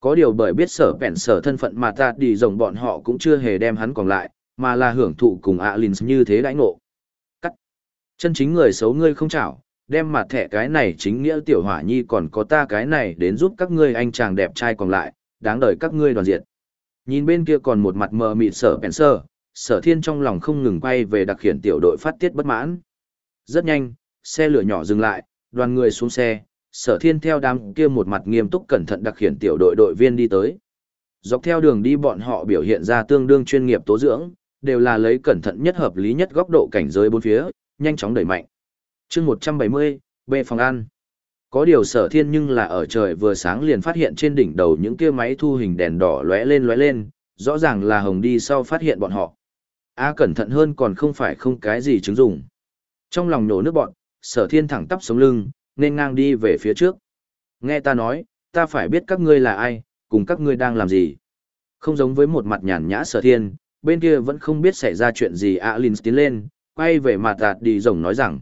Có điều bởi biết sở bẹn sở thân phận mà ta đi rồng bọn họ cũng chưa hề đem hắn còn lại, mà là hưởng thụ cùng Alin như thế đãi ngộ. Cắt. Chân chính người xấu ngươi không chảo, đem mặt thẻ cái này chính nghĩa tiểu hỏa nhi còn có ta cái này đến giúp các ngươi anh chàng đẹp trai còn lại, đáng đời các ngươi đoàn diệt. Nhìn bên kia còn một mặt mờ mịt sở bẹn sở, sở thiên trong lòng không ngừng quay về đặc khiển tiểu đội phát tiết bất mãn. Rất nhanh, xe lửa nhỏ dừng lại, đoàn người xuống xe, sở thiên theo đám kia một mặt nghiêm túc cẩn thận đặc khiển tiểu đội đội viên đi tới. Dọc theo đường đi bọn họ biểu hiện ra tương đương chuyên nghiệp tố dưỡng, đều là lấy cẩn thận nhất hợp lý nhất góc độ cảnh giới bốn phía, nhanh chóng đẩy mạnh. chương 170, B phòng ăn. Có điều sở thiên nhưng là ở trời vừa sáng liền phát hiện trên đỉnh đầu những kia máy thu hình đèn đỏ lóe lên lóe lên, rõ ràng là hồng đi sau phát hiện bọn họ. A cẩn thận hơn còn không phải không cái gì chứng dụng. Trong lòng nổ nước bọn, sở thiên thẳng tắp sống lưng, nên ngang đi về phía trước. Nghe ta nói, ta phải biết các ngươi là ai, cùng các ngươi đang làm gì. Không giống với một mặt nhàn nhã sở thiên, bên kia vẫn không biết xảy ra chuyện gì ạ à Linh tiến lên, quay về mặt tạt đi rồng nói rằng.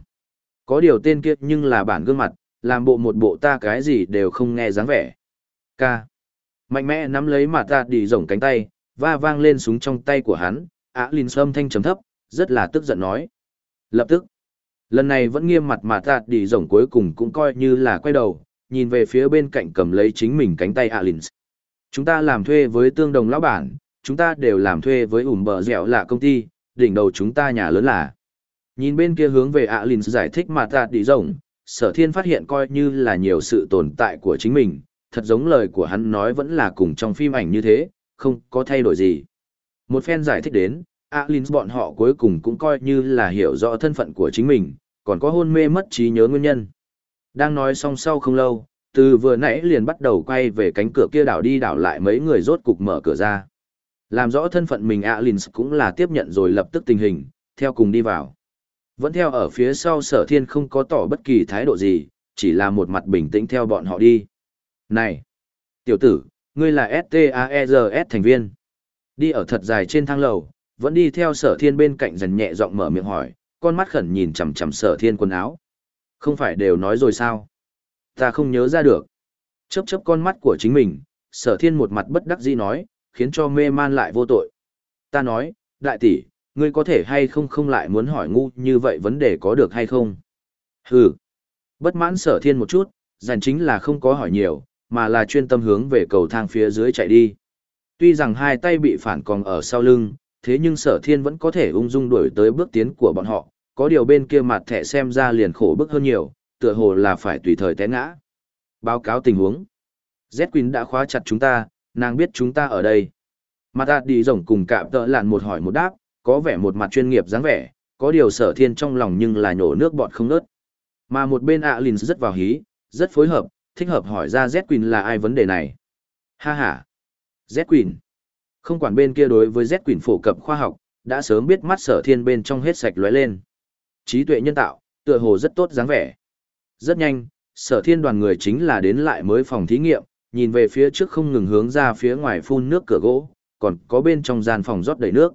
Có điều tên kia nhưng là bản gương mặt, làm bộ một bộ ta cái gì đều không nghe dáng vẻ. Ca. Mạnh mẽ nắm lấy mặt tạt đi rồng cánh tay, va vang lên súng trong tay của hắn, ạ à Linh âm thanh trầm thấp, rất là tức giận nói. Lập tức. Lần này vẫn nghiêm mặt mà tạt đi rồng cuối cùng cũng coi như là quay đầu, nhìn về phía bên cạnh cầm lấy chính mình cánh tay Alins. Chúng ta làm thuê với tương đồng lão bản, chúng ta đều làm thuê với ủm bờ dẻo là công ty, đỉnh đầu chúng ta nhà lớn là. Nhìn bên kia hướng về Alins giải thích mà tạt đi rồng, sở thiên phát hiện coi như là nhiều sự tồn tại của chính mình, thật giống lời của hắn nói vẫn là cùng trong phim ảnh như thế, không có thay đổi gì. Một phen giải thích đến, Alins bọn họ cuối cùng cũng coi như là hiểu rõ thân phận của chính mình, còn có hôn mê mất trí nhớ nguyên nhân. Đang nói xong sau không lâu, từ vừa nãy liền bắt đầu quay về cánh cửa kia đảo đi đảo lại mấy người rốt cục mở cửa ra. Làm rõ thân phận mình Alins cũng là tiếp nhận rồi lập tức tình hình, theo cùng đi vào. Vẫn theo ở phía sau sở thiên không có tỏ bất kỳ thái độ gì, chỉ là một mặt bình tĩnh theo bọn họ đi. Này! Tiểu tử, ngươi là STAERS thành viên. Đi ở thật dài trên thang lầu, vẫn đi theo sở thiên bên cạnh dần nhẹ giọng mở miệng hỏi, con mắt khẩn nhìn chằm chằm sở thiên quần áo. Không phải đều nói rồi sao? Ta không nhớ ra được. Chấp chấp con mắt của chính mình, sở thiên một mặt bất đắc dĩ nói, khiến cho mê man lại vô tội. Ta nói, đại tỷ, ngươi có thể hay không không lại muốn hỏi ngu như vậy vấn đề có được hay không? Hừ. Bất mãn sở thiên một chút, dành chính là không có hỏi nhiều, mà là chuyên tâm hướng về cầu thang phía dưới chạy đi. Tuy rằng hai tay bị phản còn ở sau lưng, thế nhưng sở thiên vẫn có thể ung dung đuổi tới bước tiến của bọn họ, có điều bên kia mặt thẻ xem ra liền khổ bức hơn nhiều, tựa hồ là phải tùy thời té ngã. Báo cáo tình huống. Z Queen đã khóa chặt chúng ta, nàng biết chúng ta ở đây. Mặt ạt đi rồng cùng cạm tợ lạn một hỏi một đáp, có vẻ một mặt chuyên nghiệp dáng vẻ, có điều sở thiên trong lòng nhưng là nhổ nước bọt không nớt. Mà một bên ạ Linh rất vào hí, rất phối hợp, thích hợp hỏi ra Z Queen là ai vấn đề này. Ha ha. Z Queen. Không quản bên kia đối với Z quyển phổ cập khoa học, đã sớm biết mắt sở thiên bên trong hết sạch lóe lên. Trí tuệ nhân tạo, tựa hồ rất tốt dáng vẻ. Rất nhanh, sở thiên đoàn người chính là đến lại mới phòng thí nghiệm, nhìn về phía trước không ngừng hướng ra phía ngoài phun nước cửa gỗ, còn có bên trong gian phòng rót đầy nước.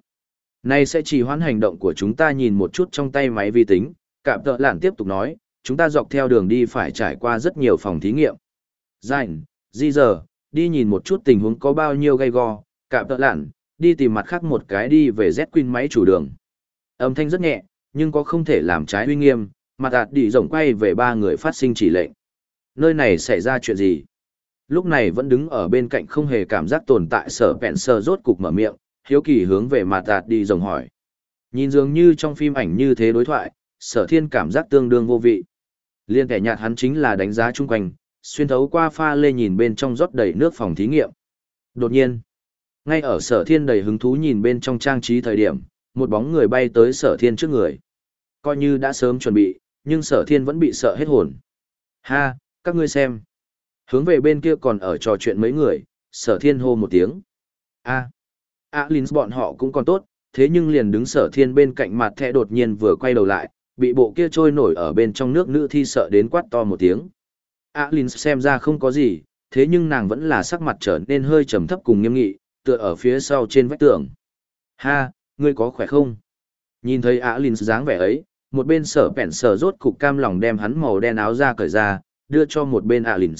Này sẽ chỉ hoãn hành động của chúng ta nhìn một chút trong tay máy vi tính, cạm tợ lản tiếp tục nói, chúng ta dọc theo đường đi phải trải qua rất nhiều phòng thí nghiệm. Dành, di giờ, đi nhìn một chút tình huống có bao nhiêu gây go, cạm tợ lạn, đi tìm mặt khác một cái đi về Z Queen máy chủ đường. Âm thanh rất nhẹ, nhưng có không thể làm trái uy nghiêm, mặt ạt đi rộng quay về ba người phát sinh chỉ lệnh. Nơi này xảy ra chuyện gì? Lúc này vẫn đứng ở bên cạnh không hề cảm giác tồn tại sở bẹn sờ rốt cục mở miệng, hiếu kỳ hướng về mặt ạt đi rộng hỏi. Nhìn dường như trong phim ảnh như thế đối thoại, sở thiên cảm giác tương đương vô vị. Liên kẻ nhạt hắn chính là đánh giá chung quanh, xuyên thấu qua pha lê nhìn bên trong rót đầy nước phòng thí nghiệm. Đột nhiên, ngay ở sở thiên đầy hứng thú nhìn bên trong trang trí thời điểm, một bóng người bay tới sở thiên trước người. Coi như đã sớm chuẩn bị, nhưng sở thiên vẫn bị sợ hết hồn. Ha, các ngươi xem. Hướng về bên kia còn ở trò chuyện mấy người, sở thiên hô một tiếng. a a Linh bọn họ cũng còn tốt, thế nhưng liền đứng sở thiên bên cạnh mặt thẻ đột nhiên vừa quay đầu lại, bị bộ kia trôi nổi ở bên trong nước nữ thi sợ đến quát to một tiếng. a Linh xem ra không có gì, thế nhưng nàng vẫn là sắc mặt trở nên hơi trầm thấp cùng nghiêm nghị, tựa ở phía sau trên vách tường. Ha, ngươi có khỏe không? Nhìn thấy ả Linh dáng vẻ ấy, một bên sở bẹn sở rốt cục cam lòng đem hắn màu đen áo ra cởi ra, đưa cho một bên ả Linh.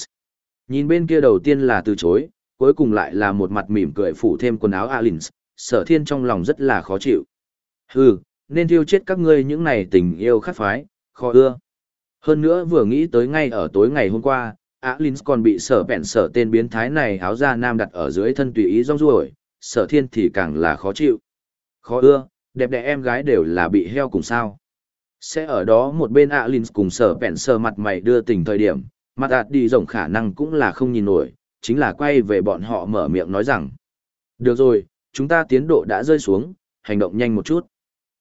Nhìn bên kia đầu tiên là từ chối, cuối cùng lại là một mặt mỉm cười phủ thêm quần áo Alins, sở thiên trong lòng rất là khó chịu. Hừ, nên thiêu chết các ngươi những này tình yêu khát phái, khó ưa. Hơn nữa vừa nghĩ tới ngay ở tối ngày hôm qua, Alins còn bị sở bẹn sở tên biến thái này áo ra nam đặt ở dưới thân tùy ý rong ruổi, sở thiên thì càng là khó chịu. Khó ưa, đẹp đẽ em gái đều là bị heo cùng sao. Sẽ ở đó một bên Alins cùng sở bẹn sở mặt mày đưa tình thời điểm, mặt ạt đi rộng khả năng cũng là không nhìn nổi, chính là quay về bọn họ mở miệng nói rằng. Được rồi, chúng ta tiến độ đã rơi xuống, hành động nhanh một chút.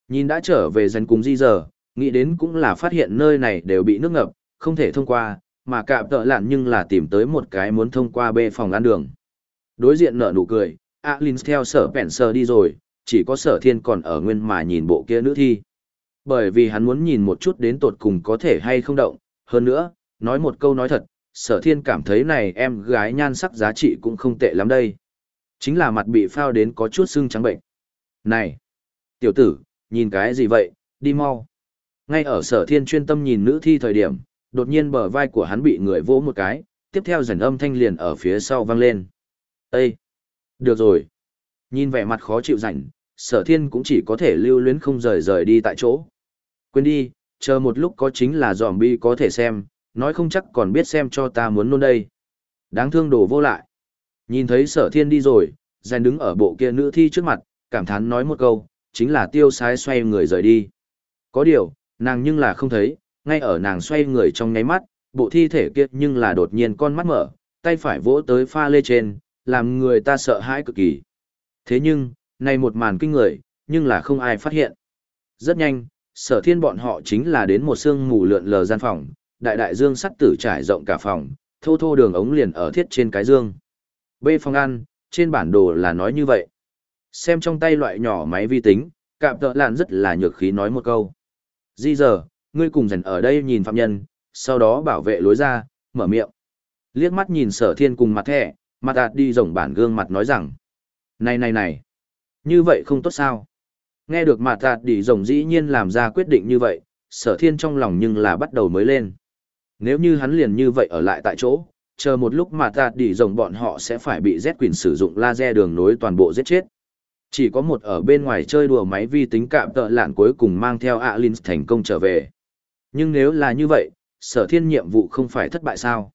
Nhìn đã trở về dành cùng di giờ, nghĩ đến cũng là phát hiện nơi này đều bị nước ngập, không thể thông qua, mà cạm tợ lạn nhưng là tìm tới một cái muốn thông qua bê phòng ăn đường. Đối diện nở nụ cười, Alin theo sở bẹn sờ đi rồi, chỉ có sở thiên còn ở nguyên mà nhìn bộ kia nữ thi. Bởi vì hắn muốn nhìn một chút đến tột cùng có thể hay không động, hơn nữa, nói một câu nói thật, sở thiên cảm thấy này em gái nhan sắc giá trị cũng không tệ lắm đây. Chính là mặt bị phao đến có chút sưng trắng bệnh. Này! Tiểu tử, nhìn cái gì vậy, đi mau. Ngay ở sở thiên chuyên tâm nhìn nữ thi thời điểm, đột nhiên bờ vai của hắn bị người vỗ một cái, tiếp theo dần âm thanh liền ở phía sau vang lên. Ê! Được rồi! Nhìn vẻ mặt khó chịu rảnh, sở thiên cũng chỉ có thể lưu luyến không rời rời đi tại chỗ. Quên đi, chờ một lúc có chính là zombie có thể xem, nói không chắc còn biết xem cho ta muốn luôn đây. Đáng thương đổ vô lại. Nhìn thấy sở thiên đi rồi, rảnh đứng ở bộ kia nữ thi trước mặt, cảm thán nói một câu, chính là tiêu sái xoay người rời đi. Có điều, nàng nhưng là không thấy, ngay ở nàng xoay người trong nháy mắt, bộ thi thể kia nhưng là đột nhiên con mắt mở, tay phải vỗ tới pha lê trên, làm người ta sợ hãi cực kỳ. Thế nhưng, này một màn kinh người, nhưng là không ai phát hiện. Rất nhanh, sở thiên bọn họ chính là đến một sương mù lượn lờ gian phòng, đại đại dương sắt tử trải rộng cả phòng, thô thô đường ống liền ở thiết trên cái dương. Bê phòng ăn, trên bản đồ là nói như vậy. Xem trong tay loại nhỏ máy vi tính, cạm tợ lạn rất là nhược khí nói một câu. Di giờ, ngươi cùng dần ở đây nhìn phạm nhân, sau đó bảo vệ lối ra, mở miệng. Liếc mắt nhìn sở thiên cùng mặt thẻ, mặt đạt đi rồng bản gương mặt nói rằng. Này này này, như vậy không tốt sao? Nghe được mặt đạt đi rồng dĩ nhiên làm ra quyết định như vậy, sở thiên trong lòng nhưng là bắt đầu mới lên. Nếu như hắn liền như vậy ở lại tại chỗ, chờ một lúc mà tạt đi rồng bọn họ sẽ phải bị Z quyền sử dụng laser đường nối toàn bộ giết chết. Chỉ có một ở bên ngoài chơi đùa máy vi tính cạm tợ lạn cuối cùng mang theo Alins thành công trở về. Nhưng nếu là như vậy, sở thiên nhiệm vụ không phải thất bại sao?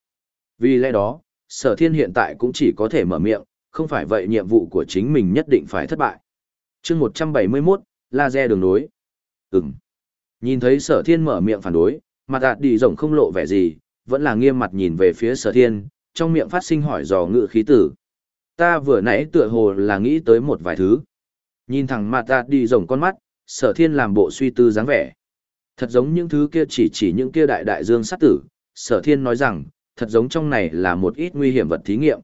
Vì lẽ đó, sở thiên hiện tại cũng chỉ có thể mở miệng, không phải vậy nhiệm vụ của chính mình nhất định phải thất bại. chương 171, laser đường đối. Ừm. Nhìn thấy sở thiên mở miệng phản đối, mặt đạt đi rồng không lộ vẻ gì, vẫn là nghiêm mặt nhìn về phía sở thiên, trong miệng phát sinh hỏi dò ngự khí tử. Ta vừa nãy tựa hồ là nghĩ tới một vài thứ. Nhìn thẳng mặt đạt đi rồng con mắt, sở thiên làm bộ suy tư dáng vẻ. Thật giống những thứ kia chỉ chỉ những kia đại đại dương sát tử, sở thiên nói rằng, thật giống trong này là một ít nguy hiểm vật thí nghiệm.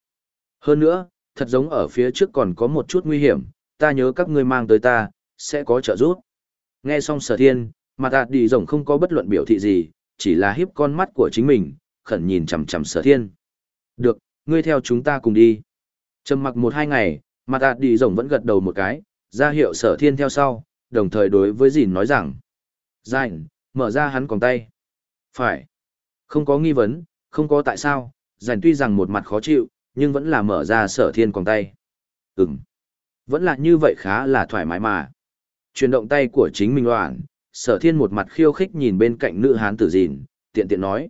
Hơn nữa, thật giống ở phía trước còn có một chút nguy hiểm, ta nhớ các ngươi mang tới ta, sẽ có trợ giúp. Nghe xong sở thiên, mặt đạt đi rồng không có bất luận biểu thị gì, chỉ là hiếp con mắt của chính mình, khẩn nhìn chằm chằm sở thiên. Được, ngươi theo chúng ta cùng đi. Trầm mặc một hai ngày, mặt đạt đi rồng vẫn gật đầu một cái, ra hiệu sở thiên theo sau, đồng thời đối với dìn nói rằng. Dìn, mở ra hắn còn tay. Phải. Không có nghi vấn, không có tại sao, dìn tuy rằng một mặt khó chịu, nhưng vẫn là mở ra sở thiên còn tay. Ừm. Vẫn là như vậy khá là thoải mái mà. Chuyển động tay của chính mình loạn, sở thiên một mặt khiêu khích nhìn bên cạnh nữ hán tử dìn, tiện tiện nói.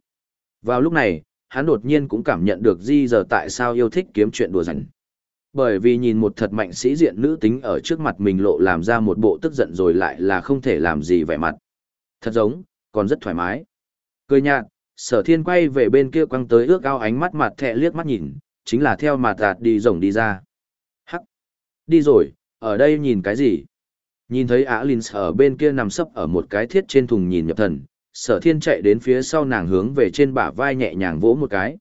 Vào lúc này, hắn đột nhiên cũng cảm nhận được di giờ tại sao yêu thích kiếm chuyện đùa giành. Bởi vì nhìn một thật mạnh sĩ diện nữ tính ở trước mặt mình lộ làm ra một bộ tức giận rồi lại là không thể làm gì vẻ mặt. Thật giống, còn rất thoải mái. Cười nhạt, sở thiên quay về bên kia quăng tới ước ao ánh mắt mặt thẹ liếc mắt nhìn, chính là theo mặt tạt đi rồng đi ra. Hắc! Đi rồi, ở đây nhìn cái gì? Nhìn thấy Á Linh ở bên kia nằm sấp ở một cái thiết trên thùng nhìn nhập thần, sở thiên chạy đến phía sau nàng hướng về trên bả vai nhẹ nhàng vỗ một cái.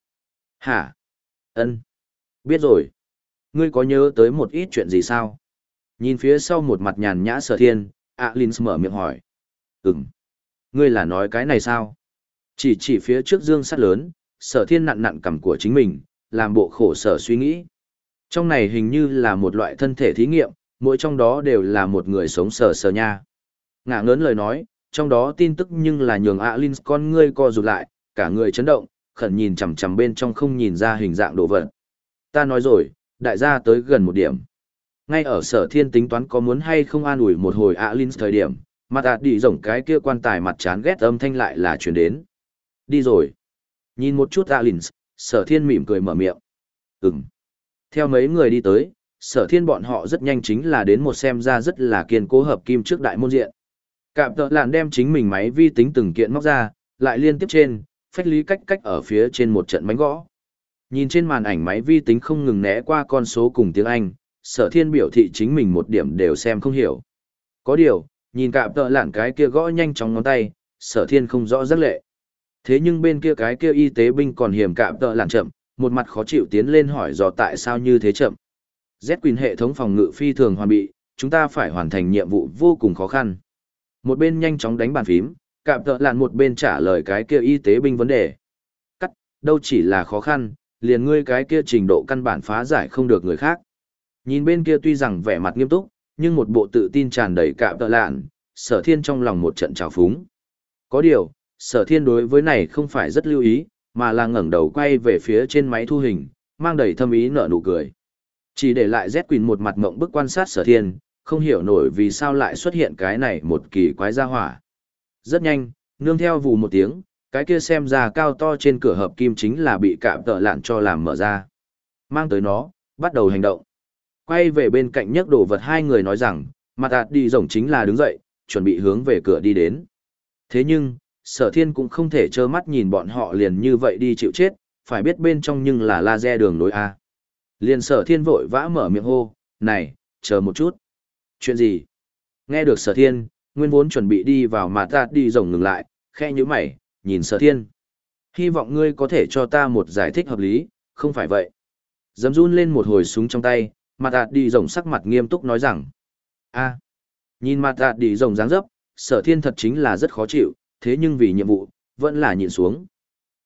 Hả? ân Biết rồi. Ngươi có nhớ tới một ít chuyện gì sao? Nhìn phía sau một mặt nhàn nhã sở thiên, Á Linh mở miệng hỏi. Ừm. Ngươi là nói cái này sao? Chỉ chỉ phía trước dương sắt lớn, sở thiên nặn nặn cằm của chính mình, làm bộ khổ sở suy nghĩ. Trong này hình như là một loại thân thể thí nghiệm, mỗi trong đó đều là một người sống sờ sờ nha. Ngả ngớn lời nói, trong đó tin tức nhưng là nhường Alin con ngươi co rụt lại, cả người chấn động, khẩn nhìn chằm chằm bên trong không nhìn ra hình dạng đồ vật. Ta nói rồi, đại gia tới gần một điểm. Ngay ở sở thiên tính toán có muốn hay không an ủi một hồi Alin thời điểm, mặt ạt đi rộng cái kia quan tài mặt chán ghét âm thanh lại là chuyển đến. Đi rồi. Nhìn một chút Alins, sở thiên mỉm cười mở miệng. Ừm. Theo mấy người đi tới, sở thiên bọn họ rất nhanh chính là đến một xem ra rất là kiên cố hợp kim trước đại môn diện. Cạm tợ lạn đem chính mình máy vi tính từng kiện móc ra, lại liên tiếp trên, phách lý cách cách ở phía trên một trận bánh gõ. Nhìn trên màn ảnh máy vi tính không ngừng né qua con số cùng tiếng Anh, sở thiên biểu thị chính mình một điểm đều xem không hiểu. Có điều, nhìn cạm tợ lạn cái kia gõ nhanh chóng ngón tay, sở thiên không rõ rất lệ. Thế nhưng bên kia cái kia y tế binh còn hiểm cạm tợ lạn chậm, một mặt khó chịu tiến lên hỏi dò tại sao như thế chậm. Z quyền hệ thống phòng ngự phi thường hoàn bị, chúng ta phải hoàn thành nhiệm vụ vô cùng khó khăn. Một bên nhanh chóng đánh bàn phím, cạm tợ lạn một bên trả lời cái kia y tế binh vấn đề. Cắt, đâu chỉ là khó khăn, liền ngươi cái kia trình độ căn bản phá giải không được người khác. Nhìn bên kia tuy rằng vẻ mặt nghiêm túc, nhưng một bộ tự tin tràn đầy cạm tợ lạn, sở thiên trong lòng một trận trào phúng. Có điều, sở thiên đối với này không phải rất lưu ý, mà là ngẩng đầu quay về phía trên máy thu hình, mang đầy thâm ý nở nụ cười. Chỉ để lại Z Quỳnh một mặt mộng bức quan sát sở thiên, không hiểu nổi vì sao lại xuất hiện cái này một kỳ quái gia hỏa. Rất nhanh, nương theo vù một tiếng, cái kia xem ra cao to trên cửa hợp kim chính là bị cạm tợ lạn cho làm mở ra. Mang tới nó, bắt đầu hành động. Quay về bên cạnh nhấc đồ vật hai người nói rằng, mặt tạt đi rồng chính là đứng dậy, chuẩn bị hướng về cửa đi đến. Thế nhưng, sở thiên cũng không thể trơ mắt nhìn bọn họ liền như vậy đi chịu chết, phải biết bên trong nhưng là laser đường nối A. Liền sở thiên vội vã mở miệng hô, này, chờ một chút. Chuyện gì? Nghe được sở thiên, nguyên vốn chuẩn bị đi vào mà ta đi rồng ngừng lại, khe như mày, nhìn sở thiên. Hy vọng ngươi có thể cho ta một giải thích hợp lý, không phải vậy. Dấm run lên một hồi súng trong tay, mặt ta đi rồng sắc mặt nghiêm túc nói rằng. a nhìn mặt ta đi rồng dáng dấp, sở thiên thật chính là rất khó chịu, thế nhưng vì nhiệm vụ, vẫn là nhìn xuống.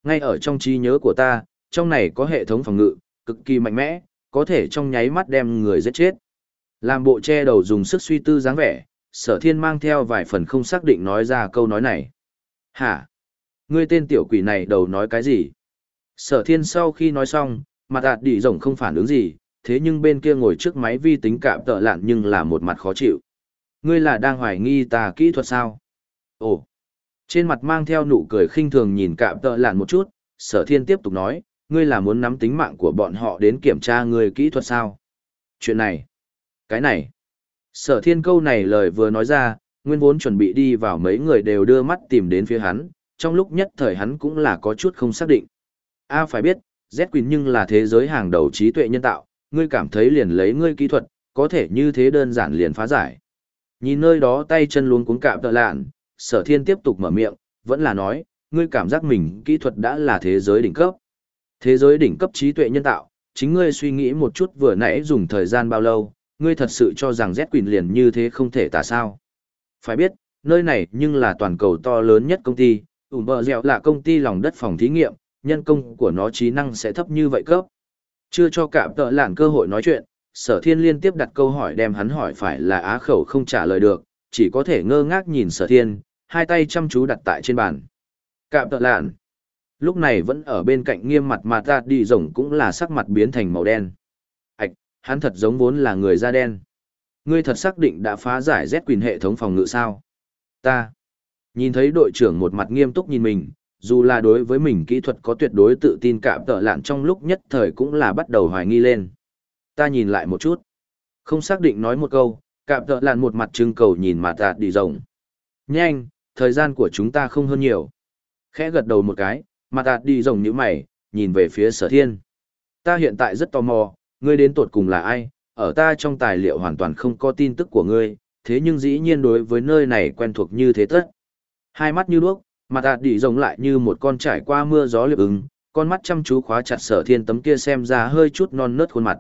Ngay ở trong trí nhớ của ta, trong này có hệ thống phòng ngự, cực kỳ mạnh mẽ, có thể trong nháy mắt đem người giết chết. Làm bộ che đầu dùng sức suy tư dáng vẻ, sở thiên mang theo vài phần không xác định nói ra câu nói này. Hả? Ngươi tên tiểu quỷ này đầu nói cái gì? Sở thiên sau khi nói xong, mặt ạt đi rồng không phản ứng gì, thế nhưng bên kia ngồi trước máy vi tính cạm tợ lạn nhưng là một mặt khó chịu. Ngươi là đang hoài nghi ta kỹ thuật sao? Ồ! Trên mặt mang theo nụ cười khinh thường nhìn cạm tợ lạn một chút, sở thiên tiếp tục nói, ngươi là muốn nắm tính mạng của bọn họ đến kiểm tra ngươi kỹ thuật sao? Chuyện này, cái này, sở thiên câu này lời vừa nói ra, nguyên vốn chuẩn bị đi vào mấy người đều đưa mắt tìm đến phía hắn, trong lúc nhất thời hắn cũng là có chút không xác định. A phải biết, Z Queen nhưng là thế giới hàng đầu trí tuệ nhân tạo, ngươi cảm thấy liền lấy ngươi kỹ thuật, có thể như thế đơn giản liền phá giải. Nhìn nơi đó tay chân luôn cuống cạm tợ lạn, sở thiên tiếp tục mở miệng, vẫn là nói, ngươi cảm giác mình kỹ thuật đã là thế giới đỉnh cấp. Thế giới đỉnh cấp trí tuệ nhân tạo, chính ngươi suy nghĩ một chút vừa nãy dùng thời gian bao lâu, ngươi thật sự cho rằng Z Quỳnh liền như thế không thể tả sao. Phải biết, nơi này nhưng là toàn cầu to lớn nhất công ty, ủn bờ dẻo là công ty lòng đất phòng thí nghiệm, nhân công của nó trí năng sẽ thấp như vậy cấp. Chưa cho cạm tợ lạn cơ hội nói chuyện, sở thiên liên tiếp đặt câu hỏi đem hắn hỏi phải là á khẩu không trả lời được, chỉ có thể ngơ ngác nhìn sở thiên, hai tay chăm chú đặt tại trên bàn. Cạm tợ lạn. Lúc này vẫn ở bên cạnh nghiêm mặt mà ta đi rồng cũng là sắc mặt biến thành màu đen. Ảch, hắn thật giống vốn là người da đen. Ngươi thật xác định đã phá giải Z quyền hệ thống phòng ngự sao? Ta. Nhìn thấy đội trưởng một mặt nghiêm túc nhìn mình, dù là đối với mình kỹ thuật có tuyệt đối tự tin cạm tợ lạn trong lúc nhất thời cũng là bắt đầu hoài nghi lên. Ta nhìn lại một chút. Không xác định nói một câu, cạm tợ lạn một mặt trưng cầu nhìn mà tạt đi rồng. Nhanh, thời gian của chúng ta không hơn nhiều. Khẽ gật đầu một cái, mà tạt đi rồng như mày, nhìn về phía sở thiên. Ta hiện tại rất tò mò, ngươi đến tuột cùng là ai, ở ta trong tài liệu hoàn toàn không có tin tức của ngươi, thế nhưng dĩ nhiên đối với nơi này quen thuộc như thế tất. Hai mắt như đuốc, mặt tạt đi rồng lại như một con trải qua mưa gió liệp ứng, con mắt chăm chú khóa chặt sở thiên tấm kia xem ra hơi chút non nớt khuôn mặt.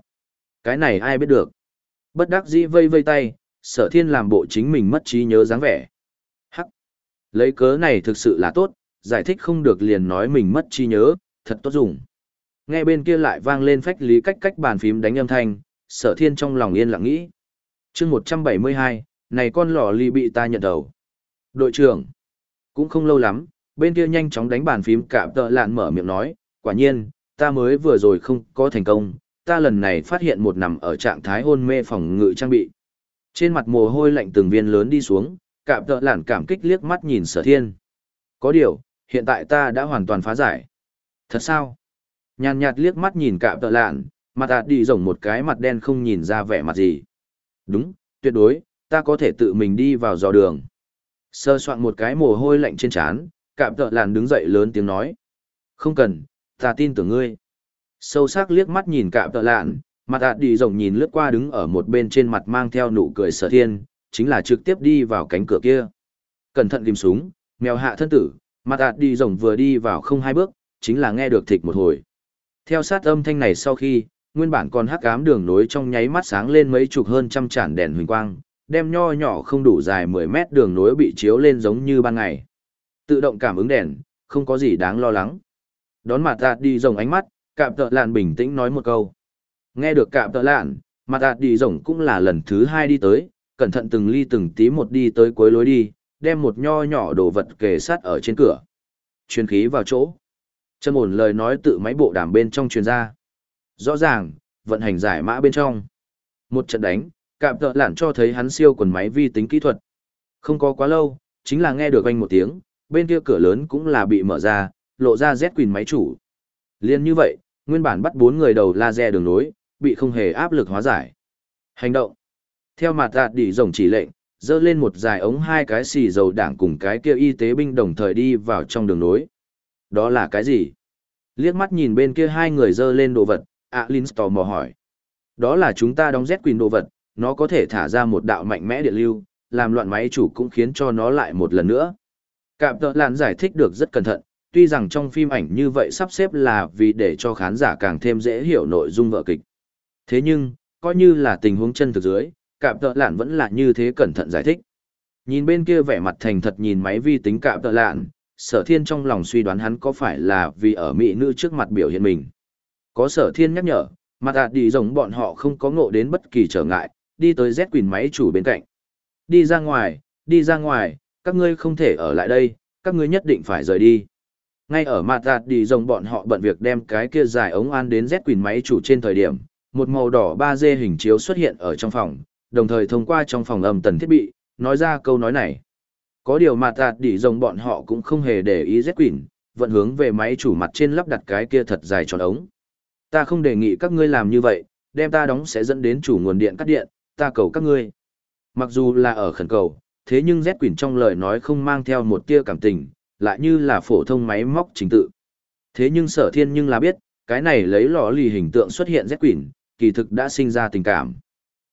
Cái này ai biết được. Bất đắc dĩ vây vây tay, sở thiên làm bộ chính mình mất trí nhớ dáng vẻ. Hắc! Lấy cớ này thực sự là tốt, giải thích không được liền nói mình mất trí nhớ, thật tốt dùng. Nghe bên kia lại vang lên phách lý cách cách bàn phím đánh âm thanh, sở thiên trong lòng yên lặng nghĩ. chương 172, này con lò ly bị ta nhận đầu. Đội trưởng, cũng không lâu lắm, bên kia nhanh chóng đánh bàn phím cạm tợ lạn mở miệng nói, quả nhiên, ta mới vừa rồi không có thành công, ta lần này phát hiện một nằm ở trạng thái hôn mê phòng ngự trang bị. Trên mặt mồ hôi lạnh từng viên lớn đi xuống, cạm tợ lạn cảm kích liếc mắt nhìn sở thiên. Có điều, hiện tại ta đã hoàn toàn phá giải. Thật sao? Nhàn nhạt liếc mắt nhìn cạm tợ lạn, mặt ạt đi rồng một cái mặt đen không nhìn ra vẻ mặt gì. Đúng, tuyệt đối, ta có thể tự mình đi vào dò đường. Sơ soạn một cái mồ hôi lạnh trên trán, cạm tợ lạn đứng dậy lớn tiếng nói. Không cần, ta tin tưởng ngươi. Sâu sắc liếc mắt nhìn cạm tợ lạn, mặt ạt đi rồng nhìn lướt qua đứng ở một bên trên mặt mang theo nụ cười sở thiên, chính là trực tiếp đi vào cánh cửa kia. Cẩn thận ghim súng, mèo hạ thân tử, mặt ạt đi rồng vừa đi vào không hai bước, chính là nghe được thịch một hồi. Theo sát âm thanh này sau khi, nguyên bản còn hắc ám đường nối trong nháy mắt sáng lên mấy chục hơn trăm chản đèn huỳnh quang, đem nho nhỏ không đủ dài 10 mét đường nối bị chiếu lên giống như ban ngày. Tự động cảm ứng đèn, không có gì đáng lo lắng. Đón mặt ạt đi rồng ánh mắt, cạm tợ lạn bình tĩnh nói một câu. Nghe được cạm tợ lạn, mặt ạt đi rồng cũng là lần thứ hai đi tới, cẩn thận từng ly từng tí một đi tới cuối lối đi, đem một nho nhỏ đồ vật kề sát ở trên cửa. Truyền khí vào chỗ. Chân ổn lời nói tự máy bộ đàm bên trong truyền ra. Rõ ràng, vận hành giải mã bên trong. Một trận đánh, cạm tợ lạn cho thấy hắn siêu quần máy vi tính kỹ thuật. Không có quá lâu, chính là nghe được anh một tiếng, bên kia cửa lớn cũng là bị mở ra, lộ ra Z Quỳnh máy chủ. Liên như vậy, nguyên bản bắt bốn người đầu laser đường nối, bị không hề áp lực hóa giải. Hành động. Theo mặt đạt đỉ rồng chỉ lệnh, dơ lên một dài ống hai cái xì dầu đảng cùng cái kia y tế binh đồng thời đi vào trong đường nối. Đó là cái gì? Liếc mắt nhìn bên kia hai người dơ lên đồ vật, Alin tò mò hỏi. Đó là chúng ta đóng Z Quỳnh đồ vật, nó có thể thả ra một đạo mạnh mẽ điện lưu, làm loạn máy chủ cũng khiến cho nó lại một lần nữa. Cạm tợ lạn giải thích được rất cẩn thận, tuy rằng trong phim ảnh như vậy sắp xếp là vì để cho khán giả càng thêm dễ hiểu nội dung vở kịch. Thế nhưng, coi như là tình huống chân thực dưới, cạm tợ lạn vẫn là như thế cẩn thận giải thích. Nhìn bên kia vẻ mặt thành thật nhìn máy vi tính cạm tợ lạn, sở thiên trong lòng suy đoán hắn có phải là vì ở mỹ nữ trước mặt biểu hiện mình. Có sở thiên nhắc nhở, mặt ạt đi rồng bọn họ không có ngộ đến bất kỳ trở ngại, đi tới Z Quỳnh máy chủ bên cạnh. Đi ra ngoài, đi ra ngoài, các ngươi không thể ở lại đây, các ngươi nhất định phải rời đi. Ngay ở mặt ạt đi rồng bọn họ bận việc đem cái kia dài ống an đến Z Quỳnh máy chủ trên thời điểm, một màu đỏ 3D hình chiếu xuất hiện ở trong phòng, đồng thời thông qua trong phòng âm tần thiết bị, nói ra câu nói này. Có điều mặt ạt đi rồng bọn họ cũng không hề để ý Z Quỳnh, vận hướng về máy chủ mặt trên lắp đặt cái kia thật dài tròn ống. Ta không đề nghị các ngươi làm như vậy, đem ta đóng sẽ dẫn đến chủ nguồn điện cắt điện, ta cầu các ngươi. Mặc dù là ở khẩn cầu, thế nhưng Z Quỳnh trong lời nói không mang theo một tia cảm tình, lại như là phổ thông máy móc trình tự. Thế nhưng sở thiên nhưng là biết, cái này lấy lò lì hình tượng xuất hiện Z Quỳnh, kỳ thực đã sinh ra tình cảm.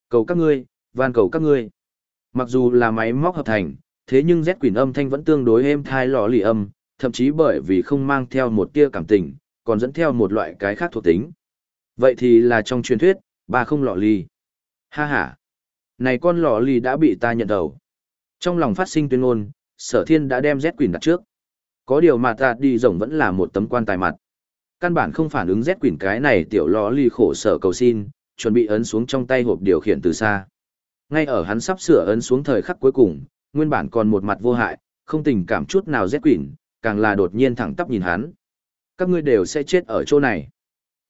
Cầu các ngươi, van cầu các ngươi. Mặc dù là máy móc hợp thành, thế nhưng Z Quỳnh âm thanh vẫn tương đối êm thai lò lì âm, thậm chí bởi vì không mang theo một tia cảm tình, còn dẫn theo một loại cái khác thuộc tính. Vậy thì là trong truyền thuyết, ba không lọ lì. Ha ha. Này con lọ lì đã bị ta nhận đầu. Trong lòng phát sinh tuyên ngôn, sở thiên đã đem Z quỷ đặt trước. Có điều mà ta đi rồng vẫn là một tấm quan tài mặt. Căn bản không phản ứng Z quỷ cái này tiểu lọ lì khổ sở cầu xin, chuẩn bị ấn xuống trong tay hộp điều khiển từ xa. Ngay ở hắn sắp sửa ấn xuống thời khắc cuối cùng, nguyên bản còn một mặt vô hại, không tình cảm chút nào Z quỷ, càng là đột nhiên thẳng tắp nhìn hắn. Các ngươi đều sẽ chết ở chỗ này.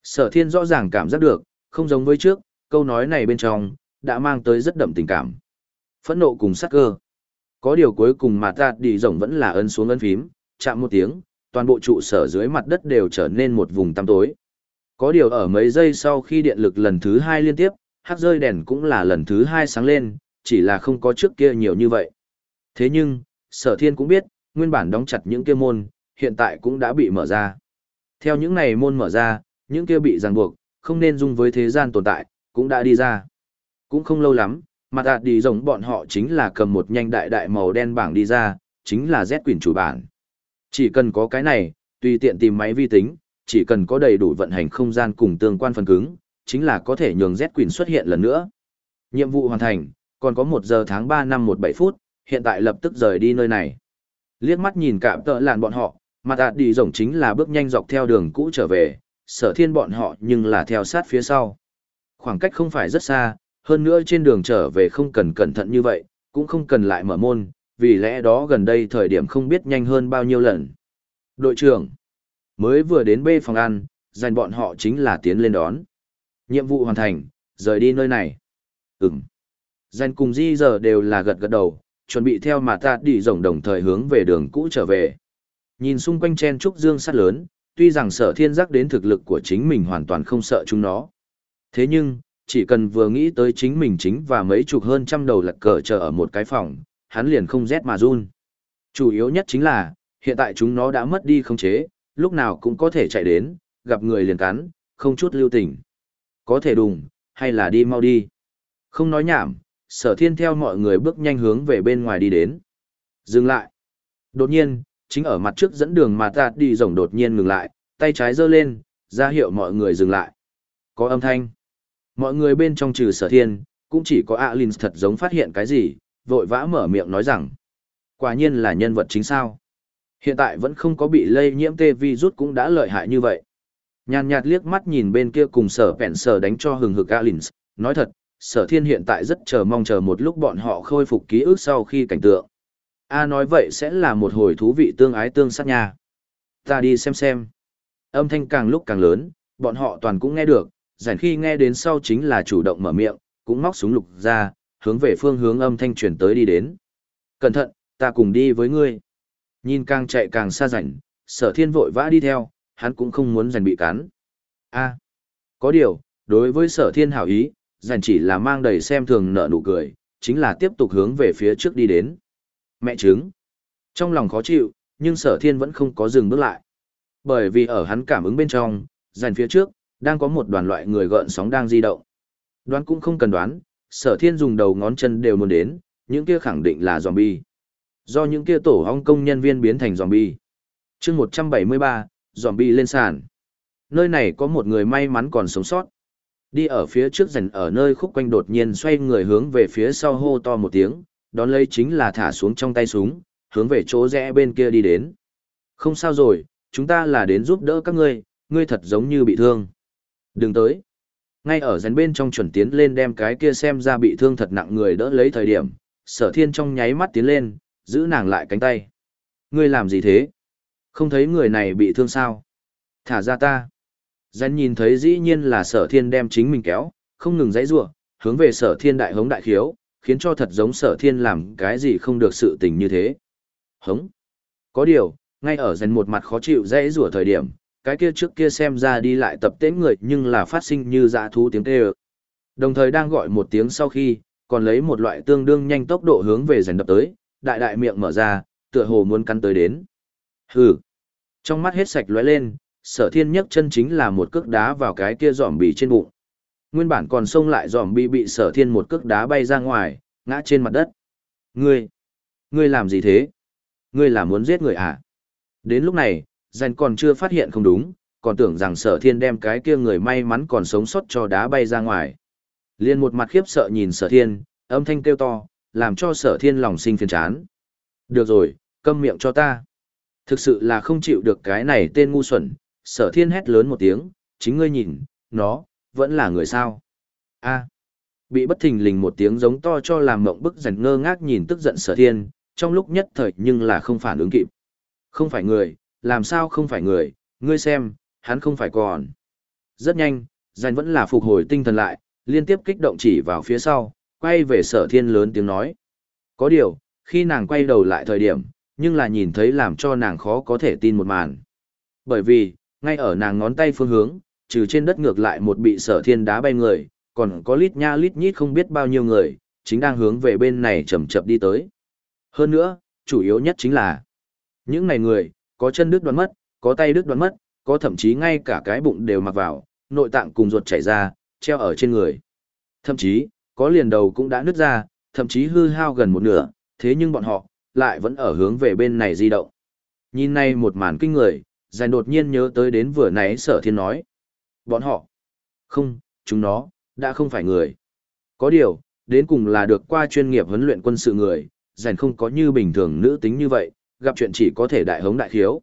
Sở thiên rõ ràng cảm giác được, không giống với trước, câu nói này bên trong, đã mang tới rất đậm tình cảm. Phẫn nộ cùng sắc cơ. Có điều cuối cùng mà ta đi rồng vẫn là ấn xuống ấn phím, chạm một tiếng, toàn bộ trụ sở dưới mặt đất đều trở nên một vùng tăm tối. Có điều ở mấy giây sau khi điện lực lần thứ hai liên tiếp, hát rơi đèn cũng là lần thứ hai sáng lên, chỉ là không có trước kia nhiều như vậy. Thế nhưng, sở thiên cũng biết, nguyên bản đóng chặt những kia môn, hiện tại cũng đã bị mở ra. Theo những này môn mở ra, những kia bị ràng buộc, không nên dung với thế gian tồn tại, cũng đã đi ra. Cũng không lâu lắm, mặt đạt đi rồng bọn họ chính là cầm một nhanh đại đại màu đen bảng đi ra, chính là Z quyển chủ bản. Chỉ cần có cái này, tùy tiện tìm máy vi tính, chỉ cần có đầy đủ vận hành không gian cùng tương quan phần cứng, chính là có thể nhường Z quyển xuất hiện lần nữa. Nhiệm vụ hoàn thành, còn có 1 giờ tháng 3 năm 17 phút, hiện tại lập tức rời đi nơi này. Liếc mắt nhìn cạm tợ làn bọn họ, mặt đạt đi rồng chính là bước nhanh dọc theo đường cũ trở về, sở thiên bọn họ nhưng là theo sát phía sau. Khoảng cách không phải rất xa, hơn nữa trên đường trở về không cần cẩn thận như vậy, cũng không cần lại mở môn, vì lẽ đó gần đây thời điểm không biết nhanh hơn bao nhiêu lần. Đội trưởng, mới vừa đến B phòng ăn, dành bọn họ chính là tiến lên đón. Nhiệm vụ hoàn thành, rời đi nơi này. Ừm. Danh cùng di giờ đều là gật gật đầu, chuẩn bị theo mà ta đi rộng đồng thời hướng về đường cũ trở về. Nhìn xung quanh chen trúc dương sắt lớn, tuy rằng sở thiên giác đến thực lực của chính mình hoàn toàn không sợ chúng nó. Thế nhưng, chỉ cần vừa nghĩ tới chính mình chính và mấy chục hơn trăm đầu lật cờ chờ ở một cái phòng, hắn liền không rét mà run. Chủ yếu nhất chính là, hiện tại chúng nó đã mất đi không chế, lúc nào cũng có thể chạy đến, gặp người liền cắn, không chút lưu tình. Có thể đùng, hay là đi mau đi. Không nói nhảm, sở thiên theo mọi người bước nhanh hướng về bên ngoài đi đến. Dừng lại. Đột nhiên, chính ở mặt trước dẫn đường mà ta đi rồng đột nhiên ngừng lại, tay trái giơ lên, ra hiệu mọi người dừng lại. Có âm thanh. Mọi người bên trong trừ sở thiên, cũng chỉ có Alin thật giống phát hiện cái gì, vội vã mở miệng nói rằng. Quả nhiên là nhân vật chính sao. Hiện tại vẫn không có bị lây nhiễm tê virus cũng đã lợi hại như vậy. Nhàn nhạt liếc mắt nhìn bên kia cùng sở vẹn sở đánh cho hừng hực Alin, nói thật, sở thiên hiện tại rất chờ mong chờ một lúc bọn họ khôi phục ký ức sau khi cảnh tượng. A nói vậy sẽ là một hồi thú vị tương ái tương sát nha. Ta đi xem xem. Âm thanh càng lúc càng lớn, bọn họ toàn cũng nghe được, rảnh khi nghe đến sau chính là chủ động mở miệng, cũng móc súng lục ra, hướng về phương hướng âm thanh truyền tới đi đến. Cẩn thận, ta cùng đi với ngươi. Nhìn càng chạy càng xa rảnh, sở thiên vội vã đi theo, hắn cũng không muốn rảnh bị cắn. a có điều, đối với sở thiên hảo ý, rảnh chỉ là mang đầy xem thường nợ nụ cười, chính là tiếp tục hướng về phía trước đi đến. Mẹ trứng. Trong lòng khó chịu, nhưng sở thiên vẫn không có dừng bước lại. Bởi vì ở hắn cảm ứng bên trong, rảnh phía trước, đang có một đoàn loại người gợn sóng đang di động. Đoán cũng không cần đoán, sở thiên dùng đầu ngón chân đều muốn đến, những kia khẳng định là zombie. Do những kia tổ hong công nhân viên biến thành zombie. chương 173, zombie lên sàn. Nơi này có một người may mắn còn sống sót. Đi ở phía trước dần ở nơi khúc quanh đột nhiên xoay người hướng về phía sau hô to một tiếng, đón lấy chính là thả xuống trong tay súng, hướng về chỗ rẽ bên kia đi đến. Không sao rồi, chúng ta là đến giúp đỡ các ngươi, ngươi thật giống như bị thương. Đừng tới. Ngay ở dần bên trong chuẩn tiến lên đem cái kia xem ra bị thương thật nặng người đỡ lấy thời điểm, sở thiên trong nháy mắt tiến lên, giữ nàng lại cánh tay. Ngươi làm gì thế? Không thấy người này bị thương sao? Thả ra ta. Dân nhìn thấy dĩ nhiên là sở thiên đem chính mình kéo, không ngừng dãy rủa hướng về sở thiên đại hống đại khiếu, khiến cho thật giống sở thiên làm cái gì không được sự tình như thế. Hống. Có điều, ngay ở dần một mặt khó chịu dãy rủa thời điểm, cái kia trước kia xem ra đi lại tập tễnh người nhưng là phát sinh như dã thú tiếng kêu. Đồng thời đang gọi một tiếng sau khi, còn lấy một loại tương đương nhanh tốc độ hướng về rèn đập tới, đại đại miệng mở ra, tựa hồ muốn cắn tới đến. Hừ. Trong mắt hết sạch lóe lên, sở thiên nhấc chân chính là một cước đá vào cái kia dòm bì trên bụng. Nguyên bản còn xông lại dòm bì bị sở thiên một cước đá bay ra ngoài, ngã trên mặt đất. Ngươi, ngươi làm gì thế? Ngươi là muốn giết người à? Đến lúc này, dành còn chưa phát hiện không đúng, còn tưởng rằng sở thiên đem cái kia người may mắn còn sống sót cho đá bay ra ngoài. Liên một mặt khiếp sợ nhìn sở thiên, âm thanh kêu to, làm cho sở thiên lòng sinh phiền chán. Được rồi, câm miệng cho ta. Thực sự là không chịu được cái này tên ngu xuẩn, sở thiên hét lớn một tiếng, chính ngươi nhìn, nó, vẫn là người sao. a bị bất thình lình một tiếng giống to cho làm mộng bức rảnh ngơ ngác nhìn tức giận sở thiên, trong lúc nhất thời nhưng là không phản ứng kịp. Không phải người, làm sao không phải người, ngươi xem, hắn không phải còn. Rất nhanh, Giành vẫn là phục hồi tinh thần lại, liên tiếp kích động chỉ vào phía sau, quay về sở thiên lớn tiếng nói. Có điều, khi nàng quay đầu lại thời điểm, nhưng là nhìn thấy làm cho nàng khó có thể tin một màn. Bởi vì, ngay ở nàng ngón tay phương hướng, trừ trên đất ngược lại một bị sở thiên đá bay người, còn có lít nha lít nhít không biết bao nhiêu người, chính đang hướng về bên này chậm chậm đi tới. Hơn nữa, chủ yếu nhất chính là, những này người, có chân đứt đoán mất, có tay đứt đoán mất, có thậm chí ngay cả cái bụng đều mặc vào, nội tạng cùng ruột chảy ra, treo ở trên người. Thậm chí, có liền đầu cũng đã nứt ra, thậm chí hư hao gần một nửa, thế nhưng bọn họ, lại vẫn ở hướng về bên này di động. Nhìn này một màn kinh người, Giàn đột nhiên nhớ tới đến vừa nãy sở thiên nói. Bọn họ, không, chúng nó, đã không phải người. Có điều, đến cùng là được qua chuyên nghiệp huấn luyện quân sự người, Giàn không có như bình thường nữ tính như vậy, gặp chuyện chỉ có thể đại hống đại khiếu.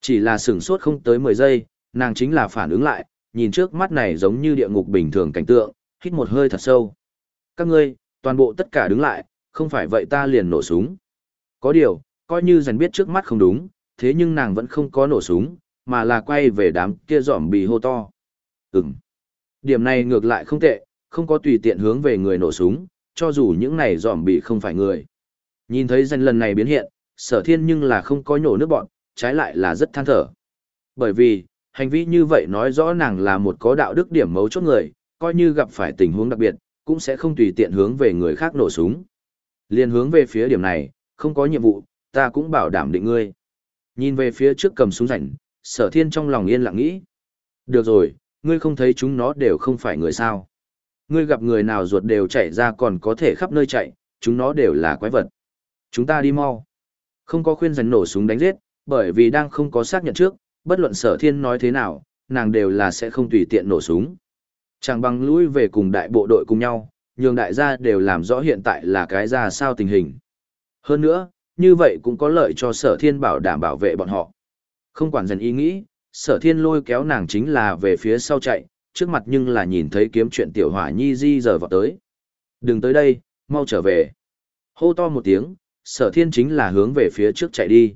Chỉ là sửng sốt không tới 10 giây, nàng chính là phản ứng lại, nhìn trước mắt này giống như địa ngục bình thường cảnh tượng, hít một hơi thật sâu. Các ngươi, toàn bộ tất cả đứng lại, không phải vậy ta liền nổ súng. Có điều, coi như dần biết trước mắt không đúng, thế nhưng nàng vẫn không có nổ súng, mà là quay về đám kia giỏm bì hô to. Ừm. Điểm này ngược lại không tệ, không có tùy tiện hướng về người nổ súng, cho dù những này giỏm bị không phải người. Nhìn thấy dân lần này biến hiện, sở thiên nhưng là không có nhổ nước bọn, trái lại là rất than thở. Bởi vì, hành vi như vậy nói rõ nàng là một có đạo đức điểm mấu chốt người, coi như gặp phải tình huống đặc biệt, cũng sẽ không tùy tiện hướng về người khác nổ súng. Liên hướng về phía điểm này, không có nhiệm vụ, ta cũng bảo đảm định ngươi. Nhìn về phía trước cầm súng rảnh, sở thiên trong lòng yên lặng nghĩ. Được rồi, ngươi không thấy chúng nó đều không phải người sao. Ngươi gặp người nào ruột đều chạy ra còn có thể khắp nơi chạy, chúng nó đều là quái vật. Chúng ta đi mau. Không có khuyên dành nổ súng đánh giết, bởi vì đang không có xác nhận trước, bất luận sở thiên nói thế nào, nàng đều là sẽ không tùy tiện nổ súng. Chẳng bằng lũi về cùng đại bộ đội cùng nhau, nhường đại gia đều làm rõ hiện tại là cái ra sao tình hình. Hơn nữa, như vậy cũng có lợi cho sở thiên bảo đảm bảo vệ bọn họ. Không quản dần ý nghĩ, sở thiên lôi kéo nàng chính là về phía sau chạy, trước mặt nhưng là nhìn thấy kiếm chuyện tiểu hỏa nhi di giờ vào tới. Đừng tới đây, mau trở về. Hô to một tiếng, sở thiên chính là hướng về phía trước chạy đi.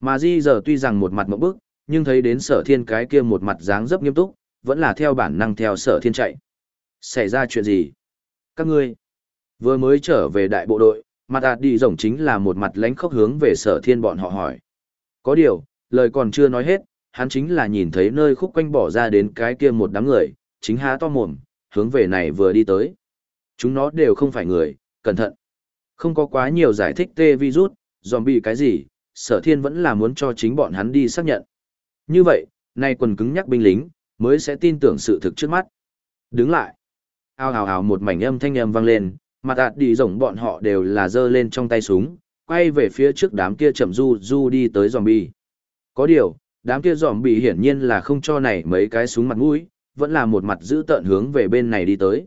Mà di giờ tuy rằng một mặt mẫu bức, nhưng thấy đến sở thiên cái kia một mặt dáng dấp nghiêm túc, vẫn là theo bản năng theo sở thiên chạy. Xảy ra chuyện gì? Các ngươi vừa mới trở về đại bộ đội, mặt ạt đi rồng chính là một mặt lánh khóc hướng về sở thiên bọn họ hỏi. Có điều, lời còn chưa nói hết, hắn chính là nhìn thấy nơi khúc quanh bỏ ra đến cái kia một đám người, chính há to mồm, hướng về này vừa đi tới. Chúng nó đều không phải người, cẩn thận. Không có quá nhiều giải thích tê virus, zombie cái gì, sở thiên vẫn là muốn cho chính bọn hắn đi xác nhận. Như vậy, nay quần cứng nhắc binh lính, mới sẽ tin tưởng sự thực trước mắt. Đứng lại. Ao hào hào một mảnh âm thanh âm vang lên, mặt ạt đi rộng bọn họ đều là giơ lên trong tay súng, quay về phía trước đám kia chậm du du đi tới zombie. Có điều, đám kia zombie hiển nhiên là không cho này mấy cái súng mặt mũi, vẫn là một mặt giữ tợn hướng về bên này đi tới.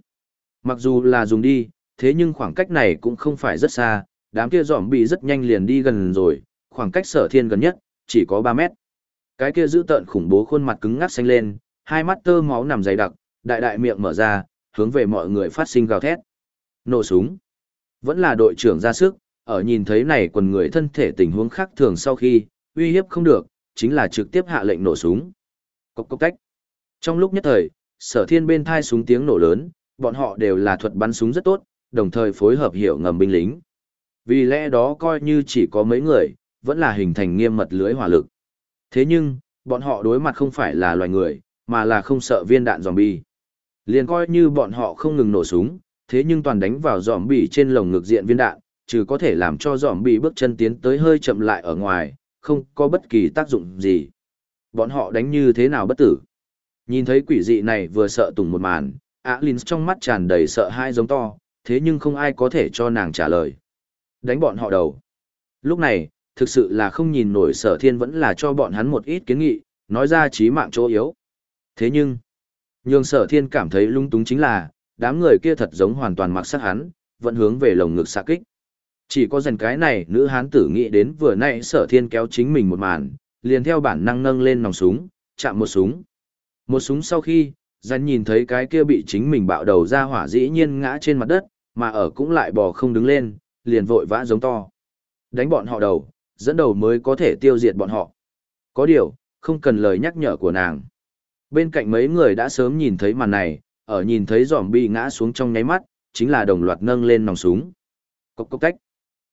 Mặc dù là dùng đi, thế nhưng khoảng cách này cũng không phải rất xa, đám kia zombie rất nhanh liền đi gần rồi, khoảng cách sở thiên gần nhất, chỉ có 3 mét. Cái kia giữ tợn khủng bố khuôn mặt cứng ngắc xanh lên, hai mắt tơ máu nằm dày đặc, đại đại miệng mở ra, hướng về mọi người phát sinh gào thét. Nổ súng. Vẫn là đội trưởng ra sức, ở nhìn thấy này quần người thân thể tình huống khác thường sau khi, uy hiếp không được, chính là trực tiếp hạ lệnh nổ súng. Cốc cốc cách. Trong lúc nhất thời, sở thiên bên thai súng tiếng nổ lớn, bọn họ đều là thuật bắn súng rất tốt, đồng thời phối hợp hiểu ngầm binh lính. Vì lẽ đó coi như chỉ có mấy người, vẫn là hình thành nghiêm mật lưới hỏa lực. Thế nhưng, bọn họ đối mặt không phải là loài người, mà là không sợ viên đạn zombie. Liền coi như bọn họ không ngừng nổ súng, thế nhưng toàn đánh vào zombie trên lồng ngực diện viên đạn, trừ có thể làm cho zombie bước chân tiến tới hơi chậm lại ở ngoài, không có bất kỳ tác dụng gì. Bọn họ đánh như thế nào bất tử? Nhìn thấy quỷ dị này vừa sợ tùng một màn, Alins trong mắt tràn đầy sợ hai giống to, thế nhưng không ai có thể cho nàng trả lời. Đánh bọn họ đầu. Lúc này, thực sự là không nhìn nổi sở thiên vẫn là cho bọn hắn một ít kiến nghị, nói ra trí mạng chỗ yếu. Thế nhưng, nhường sở thiên cảm thấy lung túng chính là, đám người kia thật giống hoàn toàn mặc sát hắn, vẫn hướng về lồng ngực xạ kích. Chỉ có dần cái này nữ hán tử nghĩ đến vừa nãy sở thiên kéo chính mình một màn, liền theo bản năng nâng lên nòng súng, chạm một súng. Một súng sau khi, dần nhìn thấy cái kia bị chính mình bạo đầu ra hỏa dĩ nhiên ngã trên mặt đất, mà ở cũng lại bò không đứng lên, liền vội vã giống to. Đánh bọn họ đầu, dẫn đầu mới có thể tiêu diệt bọn họ. Có điều, không cần lời nhắc nhở của nàng. Bên cạnh mấy người đã sớm nhìn thấy màn này, ở nhìn thấy giòm bi ngã xuống trong nháy mắt, chính là đồng loạt nâng lên nòng súng. Cốc cốc cách.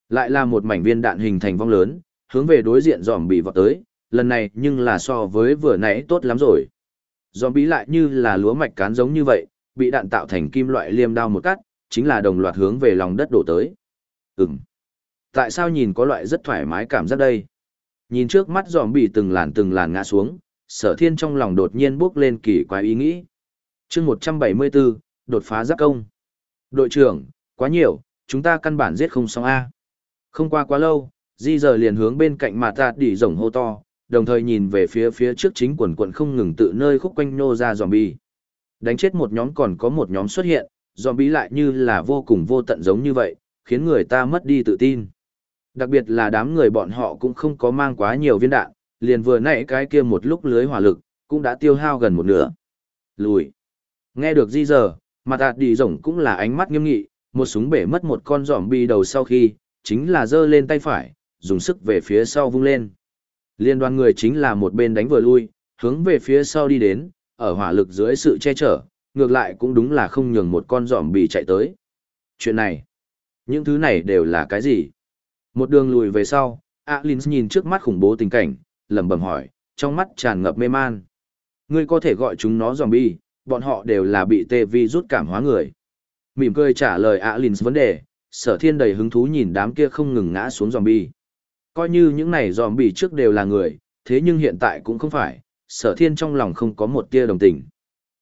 Lại là một mảnh viên đạn hình thành vong lớn, hướng về đối diện giòm bị vọt tới, lần này nhưng là so với vừa nãy tốt lắm rồi. Giòm bị lại như là lúa mạch cán giống như vậy, bị đạn tạo thành kim loại liêm đao một cắt, chính là đồng loạt hướng về lòng đất đổ tới. Ừm. Tại sao nhìn có loại rất thoải mái cảm giác đây? Nhìn trước mắt giòm bị từng làn từng làn ngã xuống, sở thiên trong lòng đột nhiên bước lên kỳ quái ý nghĩ. chương 174, đột phá giáp công. Đội trưởng, quá nhiều, chúng ta căn bản giết không xong A. Không qua quá lâu, di giờ liền hướng bên cạnh mà ta đỉ rồng hô to, đồng thời nhìn về phía phía trước chính quần quận không ngừng tự nơi khúc quanh nô ra giòm bị. Đánh chết một nhóm còn có một nhóm xuất hiện, zombie lại như là vô cùng vô tận giống như vậy, khiến người ta mất đi tự tin. Đặc biệt là đám người bọn họ cũng không có mang quá nhiều viên đạn, liền vừa nãy cái kia một lúc lưới hỏa lực, cũng đã tiêu hao gần một nửa. Lùi. Nghe được di giờ, mặt ạt đi rồng cũng là ánh mắt nghiêm nghị, một súng bể mất một con giỏm bi đầu sau khi, chính là giơ lên tay phải, dùng sức về phía sau vung lên. Liên đoàn người chính là một bên đánh vừa lui, hướng về phía sau đi đến, ở hỏa lực dưới sự che chở, ngược lại cũng đúng là không nhường một con giỏm bị chạy tới. Chuyện này, những thứ này đều là cái gì? Một đường lùi về sau, Alins nhìn trước mắt khủng bố tình cảnh, lẩm bẩm hỏi, trong mắt tràn ngập mê man. Ngươi có thể gọi chúng nó zombie, bọn họ đều là bị tê vi rút cảm hóa người. Mỉm cười trả lời Alins vấn đề, sở thiên đầy hứng thú nhìn đám kia không ngừng ngã xuống zombie. Coi như những này zombie trước đều là người, thế nhưng hiện tại cũng không phải, sở thiên trong lòng không có một tia đồng tình.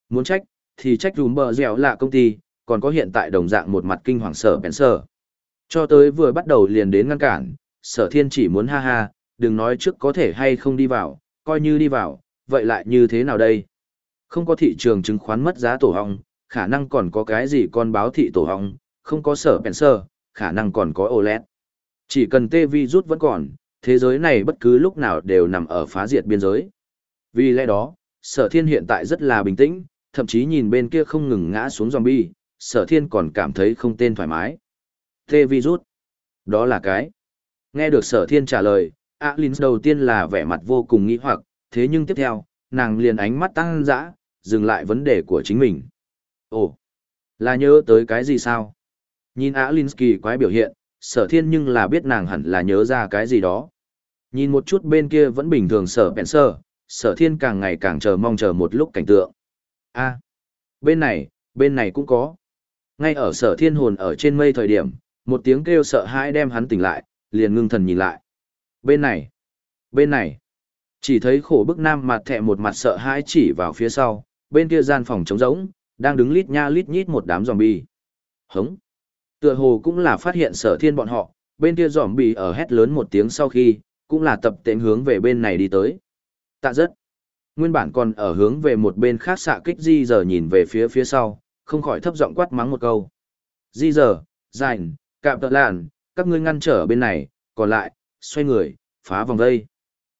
Muốn trách, thì trách dùm bờ dẻo là công ty, còn có hiện tại đồng dạng một mặt kinh hoàng sở bèn sở. Cho tới vừa bắt đầu liền đến ngăn cản, sở thiên chỉ muốn ha ha, đừng nói trước có thể hay không đi vào, coi như đi vào, vậy lại như thế nào đây? Không có thị trường chứng khoán mất giá tổ hong, khả năng còn có cái gì con báo thị tổ hong, không có sở bèn sở, khả năng còn có OLED. Chỉ cần tê vi rút vẫn còn, thế giới này bất cứ lúc nào đều nằm ở phá diệt biên giới. Vì lẽ đó, sở thiên hiện tại rất là bình tĩnh, thậm chí nhìn bên kia không ngừng ngã xuống zombie, sở thiên còn cảm thấy không tên thoải mái. Tê virus. Đó là cái. Nghe được sở thiên trả lời, Alin đầu tiên là vẻ mặt vô cùng nghi hoặc, thế nhưng tiếp theo, nàng liền ánh mắt tăng dã, dừng lại vấn đề của chính mình. Ồ, là nhớ tới cái gì sao? Nhìn Alinsky quái biểu hiện, sở thiên nhưng là biết nàng hẳn là nhớ ra cái gì đó. Nhìn một chút bên kia vẫn bình thường sở bèn sơ, sở thiên càng ngày càng chờ mong chờ một lúc cảnh tượng a bên này, bên này cũng có. Ngay ở sở thiên hồn ở trên mây thời điểm, một tiếng kêu sợ hãi đem hắn tỉnh lại, liền ngưng thần nhìn lại. Bên này, bên này, chỉ thấy khổ bức nam mặt thẹ một mặt sợ hãi chỉ vào phía sau, bên kia gian phòng trống rỗng, đang đứng lít nha lít nhít một đám zombie. Hống. Tựa hồ cũng là phát hiện sở thiên bọn họ, bên kia zombie ở hét lớn một tiếng sau khi, cũng là tập tễnh hướng về bên này đi tới. Tạ rất. Nguyên bản còn ở hướng về một bên khác xạ kích di giờ nhìn về phía phía sau, không khỏi thấp giọng quát mắng một câu. Di giờ, rảnh, cạm tợ làn, các ngươi ngăn trở bên này, còn lại, xoay người, phá vòng đây.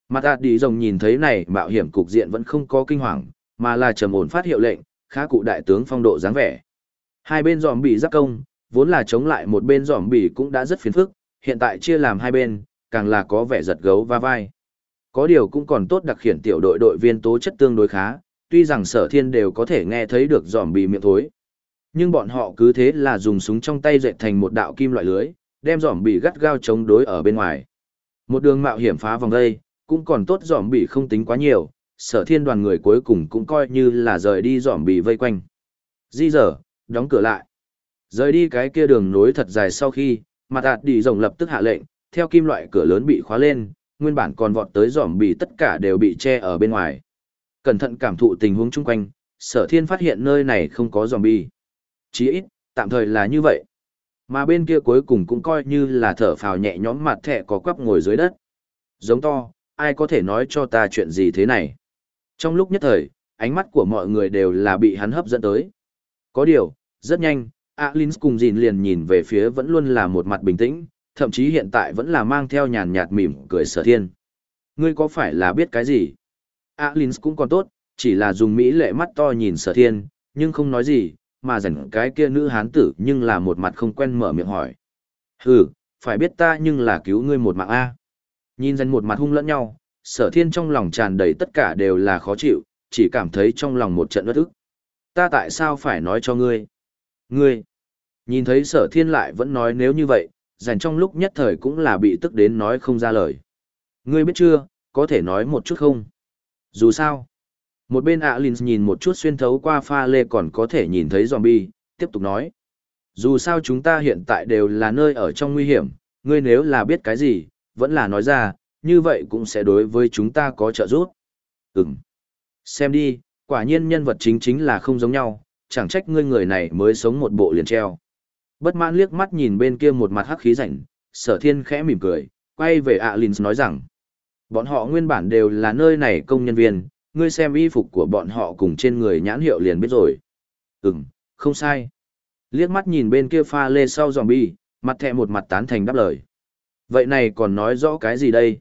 Mặt ạt đi rồng nhìn thấy này mạo hiểm cục diện vẫn không có kinh hoàng, mà là trầm ổn phát hiệu lệnh, khá cụ đại tướng phong độ dáng vẻ. Hai bên giòm bị giáp công, vốn là chống lại một bên giòm bị cũng đã rất phiền phức, hiện tại chia làm hai bên, càng là có vẻ giật gấu va vai. Có điều cũng còn tốt đặc khiển tiểu đội đội viên tố chất tương đối khá, tuy rằng sở thiên đều có thể nghe thấy được giòm bị miệng thối. Nhưng bọn họ cứ thế là dùng súng trong tay dệt thành một đạo kim loại lưới, đem giòm bị gắt gao chống đối ở bên ngoài. Một đường mạo hiểm phá vòng đây, cũng còn tốt giòm bị không tính quá nhiều, sở thiên đoàn người cuối cùng cũng coi như là rời đi giòm bị vây quanh. Di dở đóng cửa lại. Rời đi cái kia đường nối thật dài sau khi, mặt ạt đi rồng lập tức hạ lệnh, theo kim loại cửa lớn bị khóa lên, nguyên bản còn vọt tới dòm bị tất cả đều bị che ở bên ngoài. Cẩn thận cảm thụ tình huống chung quanh, sở thiên phát hiện nơi này không có dòm bị. Chỉ ít, tạm thời là như vậy. Mà bên kia cuối cùng cũng coi như là thở phào nhẹ nhõm mặt thẻ có quắp ngồi dưới đất. Giống to, ai có thể nói cho ta chuyện gì thế này? Trong lúc nhất thời, ánh mắt của mọi người đều là bị hắn hấp dẫn tới. Có điều, rất nhanh, Alins cùng dìn liền nhìn về phía vẫn luôn là một mặt bình tĩnh, thậm chí hiện tại vẫn là mang theo nhàn nhạt mỉm cười sở thiên. Ngươi có phải là biết cái gì? Alins cũng còn tốt, chỉ là dùng mỹ lệ mắt to nhìn sở thiên, nhưng không nói gì, mà dành cái kia nữ hán tử nhưng là một mặt không quen mở miệng hỏi. Hừ, phải biết ta nhưng là cứu ngươi một mạng A. Nhìn dành một mặt hung lẫn nhau, sở thiên trong lòng tràn đầy tất cả đều là khó chịu, chỉ cảm thấy trong lòng một trận bất ức. Ta tại sao phải nói cho ngươi? Ngươi! Nhìn thấy sở thiên lại vẫn nói nếu như vậy, dành trong lúc nhất thời cũng là bị tức đến nói không ra lời. Ngươi biết chưa, có thể nói một chút không? Dù sao, một bên Alin nhìn một chút xuyên thấu qua pha lê còn có thể nhìn thấy zombie, tiếp tục nói. Dù sao chúng ta hiện tại đều là nơi ở trong nguy hiểm, ngươi nếu là biết cái gì, vẫn là nói ra, như vậy cũng sẽ đối với chúng ta có trợ giúp. Ừm. Xem đi, quả nhiên nhân vật chính chính là không giống nhau, chẳng trách ngươi người này mới sống một bộ liền treo. Bất mãn liếc mắt nhìn bên kia một mặt hắc khí rảnh, sở thiên khẽ mỉm cười, quay về Alins nói rằng, bọn họ nguyên bản đều là nơi này công nhân viên, ngươi xem y phục của bọn họ cùng trên người nhãn hiệu liền biết rồi. Ừm, không sai. Liếc mắt nhìn bên kia pha lê sau zombie, mặt thẹ một mặt tán thành đáp lời. Vậy này còn nói rõ cái gì đây?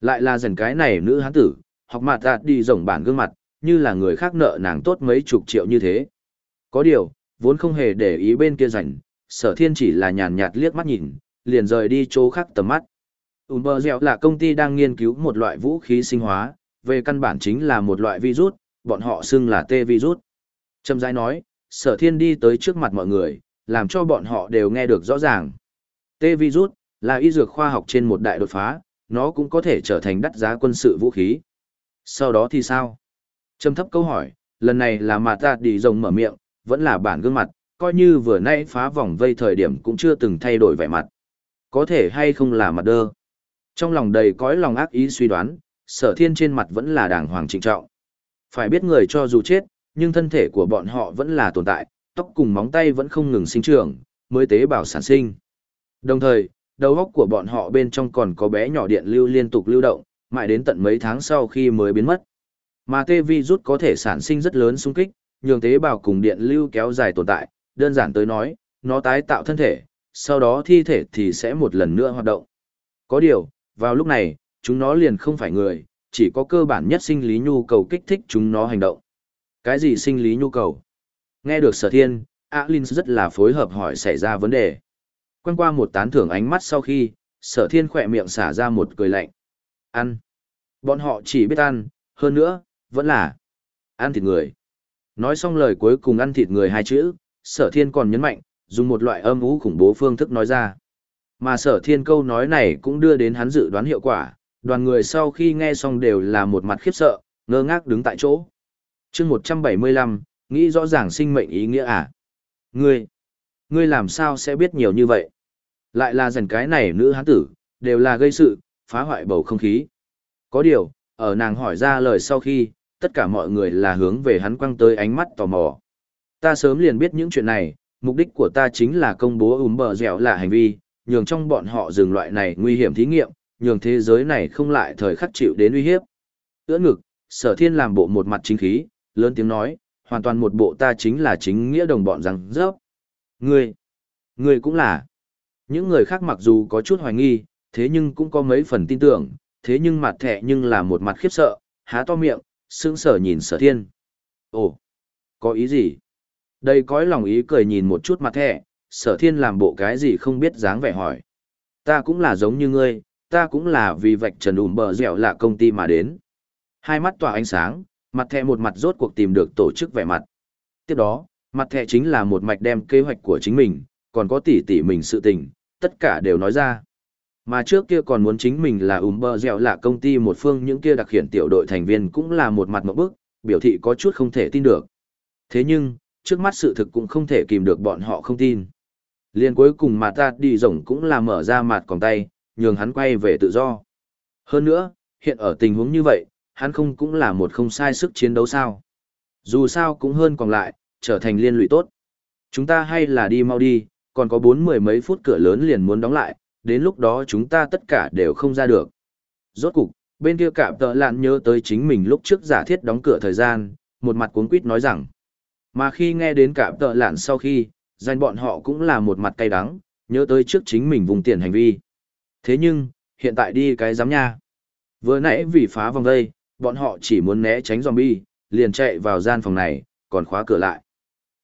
Lại là dần cái này nữ hán tử, học mặt tạt đi rộng bản gương mặt, như là người khác nợ nàng tốt mấy chục triệu như thế. Có điều, vốn không hề để ý bên kia rảnh, sở thiên chỉ là nhàn nhạt liếc mắt nhìn, liền rời đi chỗ khác tầm mắt. Umber Dẻo là công ty đang nghiên cứu một loại vũ khí sinh hóa, về căn bản chính là một loại virus, bọn họ xưng là T virus. Trầm rãi nói, sở thiên đi tới trước mặt mọi người, làm cho bọn họ đều nghe được rõ ràng. T virus là y dược khoa học trên một đại đột phá, nó cũng có thể trở thành đắt giá quân sự vũ khí. Sau đó thì sao? Trầm thấp câu hỏi, lần này là mà ta đi rồng mở miệng, vẫn là bản gương mặt, coi như vừa nãy phá vòng vây thời điểm cũng chưa từng thay đổi vẻ mặt. Có thể hay không là mặt đơ. Trong lòng đầy cõi lòng ác ý suy đoán, sở thiên trên mặt vẫn là đàng hoàng trịnh trọng. Phải biết người cho dù chết, nhưng thân thể của bọn họ vẫn là tồn tại, tóc cùng móng tay vẫn không ngừng sinh trưởng, mới tế bào sản sinh. Đồng thời, đầu óc của bọn họ bên trong còn có bé nhỏ điện lưu liên tục lưu động, mãi đến tận mấy tháng sau khi mới biến mất. Mà tê virus có thể sản sinh rất lớn xung kích, nhường tế bào cùng điện lưu kéo dài tồn tại, đơn giản tới nói, nó tái tạo thân thể, sau đó thi thể thì sẽ một lần nữa hoạt động. Có điều, vào lúc này, chúng nó liền không phải người, chỉ có cơ bản nhất sinh lý nhu cầu kích thích chúng nó hành động. Cái gì sinh lý nhu cầu? Nghe được sở thiên, Alin rất là phối hợp hỏi xảy ra vấn đề. Quen qua một tán thưởng ánh mắt sau khi, sở thiên khỏe miệng xả ra một cười lạnh. Ăn. Bọn họ chỉ biết ăn, hơn nữa, vẫn là ăn thịt người. Nói xong lời cuối cùng ăn thịt người hai chữ, sở thiên còn nhấn mạnh, dùng một loại âm ú khủng bố phương thức nói ra. Mà sở thiên câu nói này cũng đưa đến hắn dự đoán hiệu quả, đoàn người sau khi nghe xong đều là một mặt khiếp sợ, ngơ ngác đứng tại chỗ. chương 175, nghĩ rõ ràng sinh mệnh ý nghĩa à? Ngươi, ngươi làm sao sẽ biết nhiều như vậy? Lại là dần cái này nữ hán tử, đều là gây sự, phá hoại bầu không khí. Có điều, ở nàng hỏi ra lời sau khi, tất cả mọi người là hướng về hắn quăng tới ánh mắt tò mò. Ta sớm liền biết những chuyện này, mục đích của ta chính là công bố ùm bờ dẻo là hành vi, nhường trong bọn họ dừng loại này nguy hiểm thí nghiệm, nhường thế giới này không lại thời khắc chịu đến uy hiếp. Ưỡn ngực, sở thiên làm bộ một mặt chính khí, lớn tiếng nói, hoàn toàn một bộ ta chính là chính nghĩa đồng bọn rằng rớp. Ngươi, ngươi cũng là. Những người khác mặc dù có chút hoài nghi, thế nhưng cũng có mấy phần tin tưởng, thế nhưng mặt thẻ nhưng là một mặt khiếp sợ, há to miệng, sững sờ nhìn sở thiên. Ồ, có ý gì? Đây cõi lòng ý cười nhìn một chút mặt thẻ, sở thiên làm bộ cái gì không biết dáng vẻ hỏi. Ta cũng là giống như ngươi, ta cũng là vì vạch trần ủm bờ dẻo là công ty mà đến. Hai mắt tỏa ánh sáng, mặt thẻ một mặt rốt cuộc tìm được tổ chức vẻ mặt. Tiếp đó, mặt thẻ chính là một mạch đem kế hoạch của chính mình, còn có tỉ tỉ mình sự tình, tất cả đều nói ra. Mà trước kia còn muốn chính mình là ủm bờ dẻo là công ty một phương những kia đặc hiện tiểu đội thành viên cũng là một mặt một bức, biểu thị có chút không thể tin được. Thế nhưng, trước mắt sự thực cũng không thể kìm được bọn họ không tin. Liên cuối cùng mà ta đi rồng cũng là mở ra mặt còn tay, nhường hắn quay về tự do. Hơn nữa, hiện ở tình huống như vậy, hắn không cũng là một không sai sức chiến đấu sao. Dù sao cũng hơn còn lại, trở thành liên lụy tốt. Chúng ta hay là đi mau đi, còn có bốn mười mấy phút cửa lớn liền muốn đóng lại, đến lúc đó chúng ta tất cả đều không ra được. Rốt cục, bên kia cạm tợ lạn nhớ tới chính mình lúc trước giả thiết đóng cửa thời gian, một mặt cuốn quýt nói rằng. Mà khi nghe đến cả tợ lạn sau khi, danh bọn họ cũng là một mặt cay đắng, nhớ tới trước chính mình vùng tiền hành vi. Thế nhưng, hiện tại đi cái giám nha. Vừa nãy vì phá vòng đây, bọn họ chỉ muốn né tránh zombie, liền chạy vào gian phòng này, còn khóa cửa lại.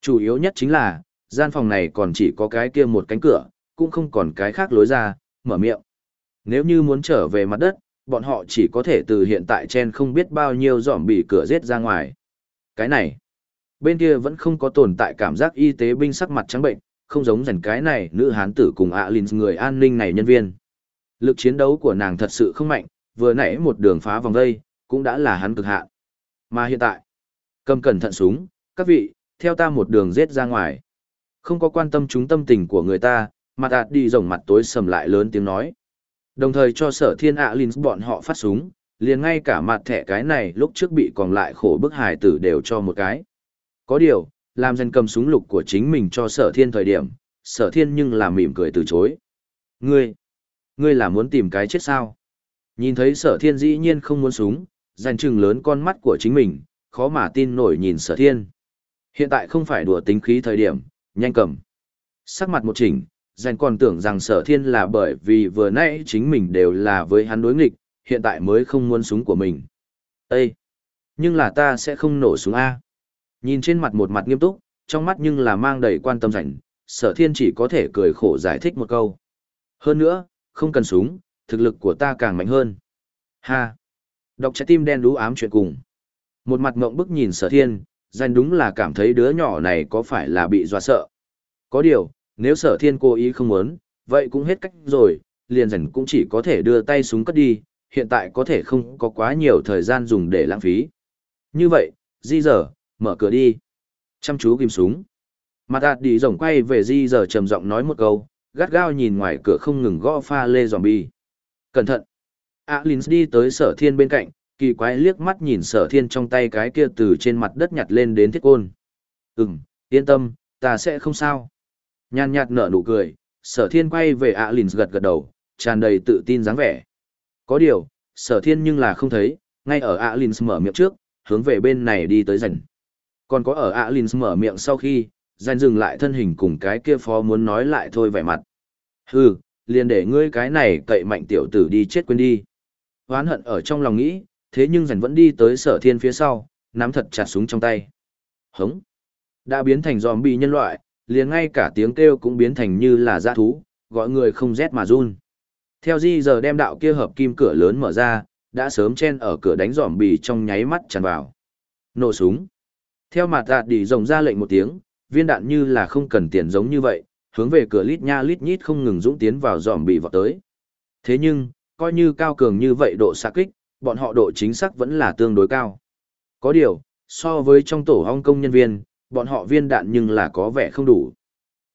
Chủ yếu nhất chính là, gian phòng này còn chỉ có cái kia một cánh cửa, cũng không còn cái khác lối ra, mở miệng. Nếu như muốn trở về mặt đất, bọn họ chỉ có thể từ hiện tại trên không biết bao nhiêu dòm bị cửa giết ra ngoài. Cái này, bên kia vẫn không có tồn tại cảm giác y tế binh sắc mặt trắng bệnh, không giống rảnh cái này nữ hán tử cùng ạ à người an ninh này nhân viên. Lực chiến đấu của nàng thật sự không mạnh, vừa nãy một đường phá vòng đây, cũng đã là hắn cực hạn. Mà hiện tại, cầm cẩn thận súng, các vị, theo ta một đường giết ra ngoài. Không có quan tâm chúng tâm tình của người ta, mặt ạt đi rồng mặt tối sầm lại lớn tiếng nói. Đồng thời cho sở thiên ạ à bọn họ phát súng, liền ngay cả mặt thẻ cái này lúc trước bị còn lại khổ bức hài tử đều cho một cái. Có điều, làm dân cầm súng lục của chính mình cho sở thiên thời điểm, sở thiên nhưng là mỉm cười từ chối. Ngươi, ngươi là muốn tìm cái chết sao? Nhìn thấy sở thiên dĩ nhiên không muốn súng, dành chừng lớn con mắt của chính mình, khó mà tin nổi nhìn sở thiên. Hiện tại không phải đùa tính khí thời điểm, nhanh cầm. Sắc mặt một chỉnh, dành còn tưởng rằng sở thiên là bởi vì vừa nãy chính mình đều là với hắn đối nghịch, hiện tại mới không muốn súng của mình. Ê! Nhưng là ta sẽ không nổ súng A. Nhìn trên mặt một mặt nghiêm túc, trong mắt nhưng là mang đầy quan tâm rảnh, sở thiên chỉ có thể cười khổ giải thích một câu. Hơn nữa, không cần súng, thực lực của ta càng mạnh hơn. Ha! Đọc trái tim đen đú ám chuyện cùng. Một mặt mộng bức nhìn sở thiên, Danh đúng là cảm thấy đứa nhỏ này có phải là bị dọa sợ. Có điều, nếu sở thiên cố ý không muốn, vậy cũng hết cách rồi, liền dần cũng chỉ có thể đưa tay súng cất đi, hiện tại có thể không có quá nhiều thời gian dùng để lãng phí. Như vậy, di giờ, mở cửa đi. Chăm chú ghim súng. Mặt đạt đi rồng quay về di giờ trầm giọng nói một câu, gắt gao nhìn ngoài cửa không ngừng gõ pha lê zombie. Cẩn thận. a lins đi tới sở thiên bên cạnh, kỳ quái liếc mắt nhìn sở thiên trong tay cái kia từ trên mặt đất nhặt lên đến thiết côn. Ừm, yên tâm, ta sẽ không sao. Nhàn nhạt nở nụ cười, sở thiên quay về a lins gật gật đầu, tràn đầy tự tin dáng vẻ. Có điều, sở thiên nhưng là không thấy, ngay ở a lins mở miệng trước, hướng về bên này đi tới rảnh. Còn có ở Alin mở miệng sau khi, dành dừng lại thân hình cùng cái kia phó muốn nói lại thôi vẻ mặt. Hừ, liền để ngươi cái này cậy mạnh tiểu tử đi chết quên đi. Hoán hận ở trong lòng nghĩ, thế nhưng dành vẫn đi tới sở thiên phía sau, nắm thật chặt súng trong tay. Hống! Đã biến thành zombie nhân loại, liền ngay cả tiếng kêu cũng biến thành như là dã thú, gọi người không rét mà run. Theo di giờ đem đạo kia hợp kim cửa lớn mở ra, đã sớm chen ở cửa đánh giòm bì trong nháy mắt tràn vào. Nổ súng. Theo mặt đạt đi rồng ra lệnh một tiếng, viên đạn như là không cần tiền giống như vậy, hướng về cửa lít nha lít nhít không ngừng dũng tiến vào dòm bì vọt tới. Thế nhưng, coi như cao cường như vậy độ xạ kích, bọn họ độ chính xác vẫn là tương đối cao. Có điều, so với trong tổ hong công nhân viên, bọn họ viên đạn nhưng là có vẻ không đủ.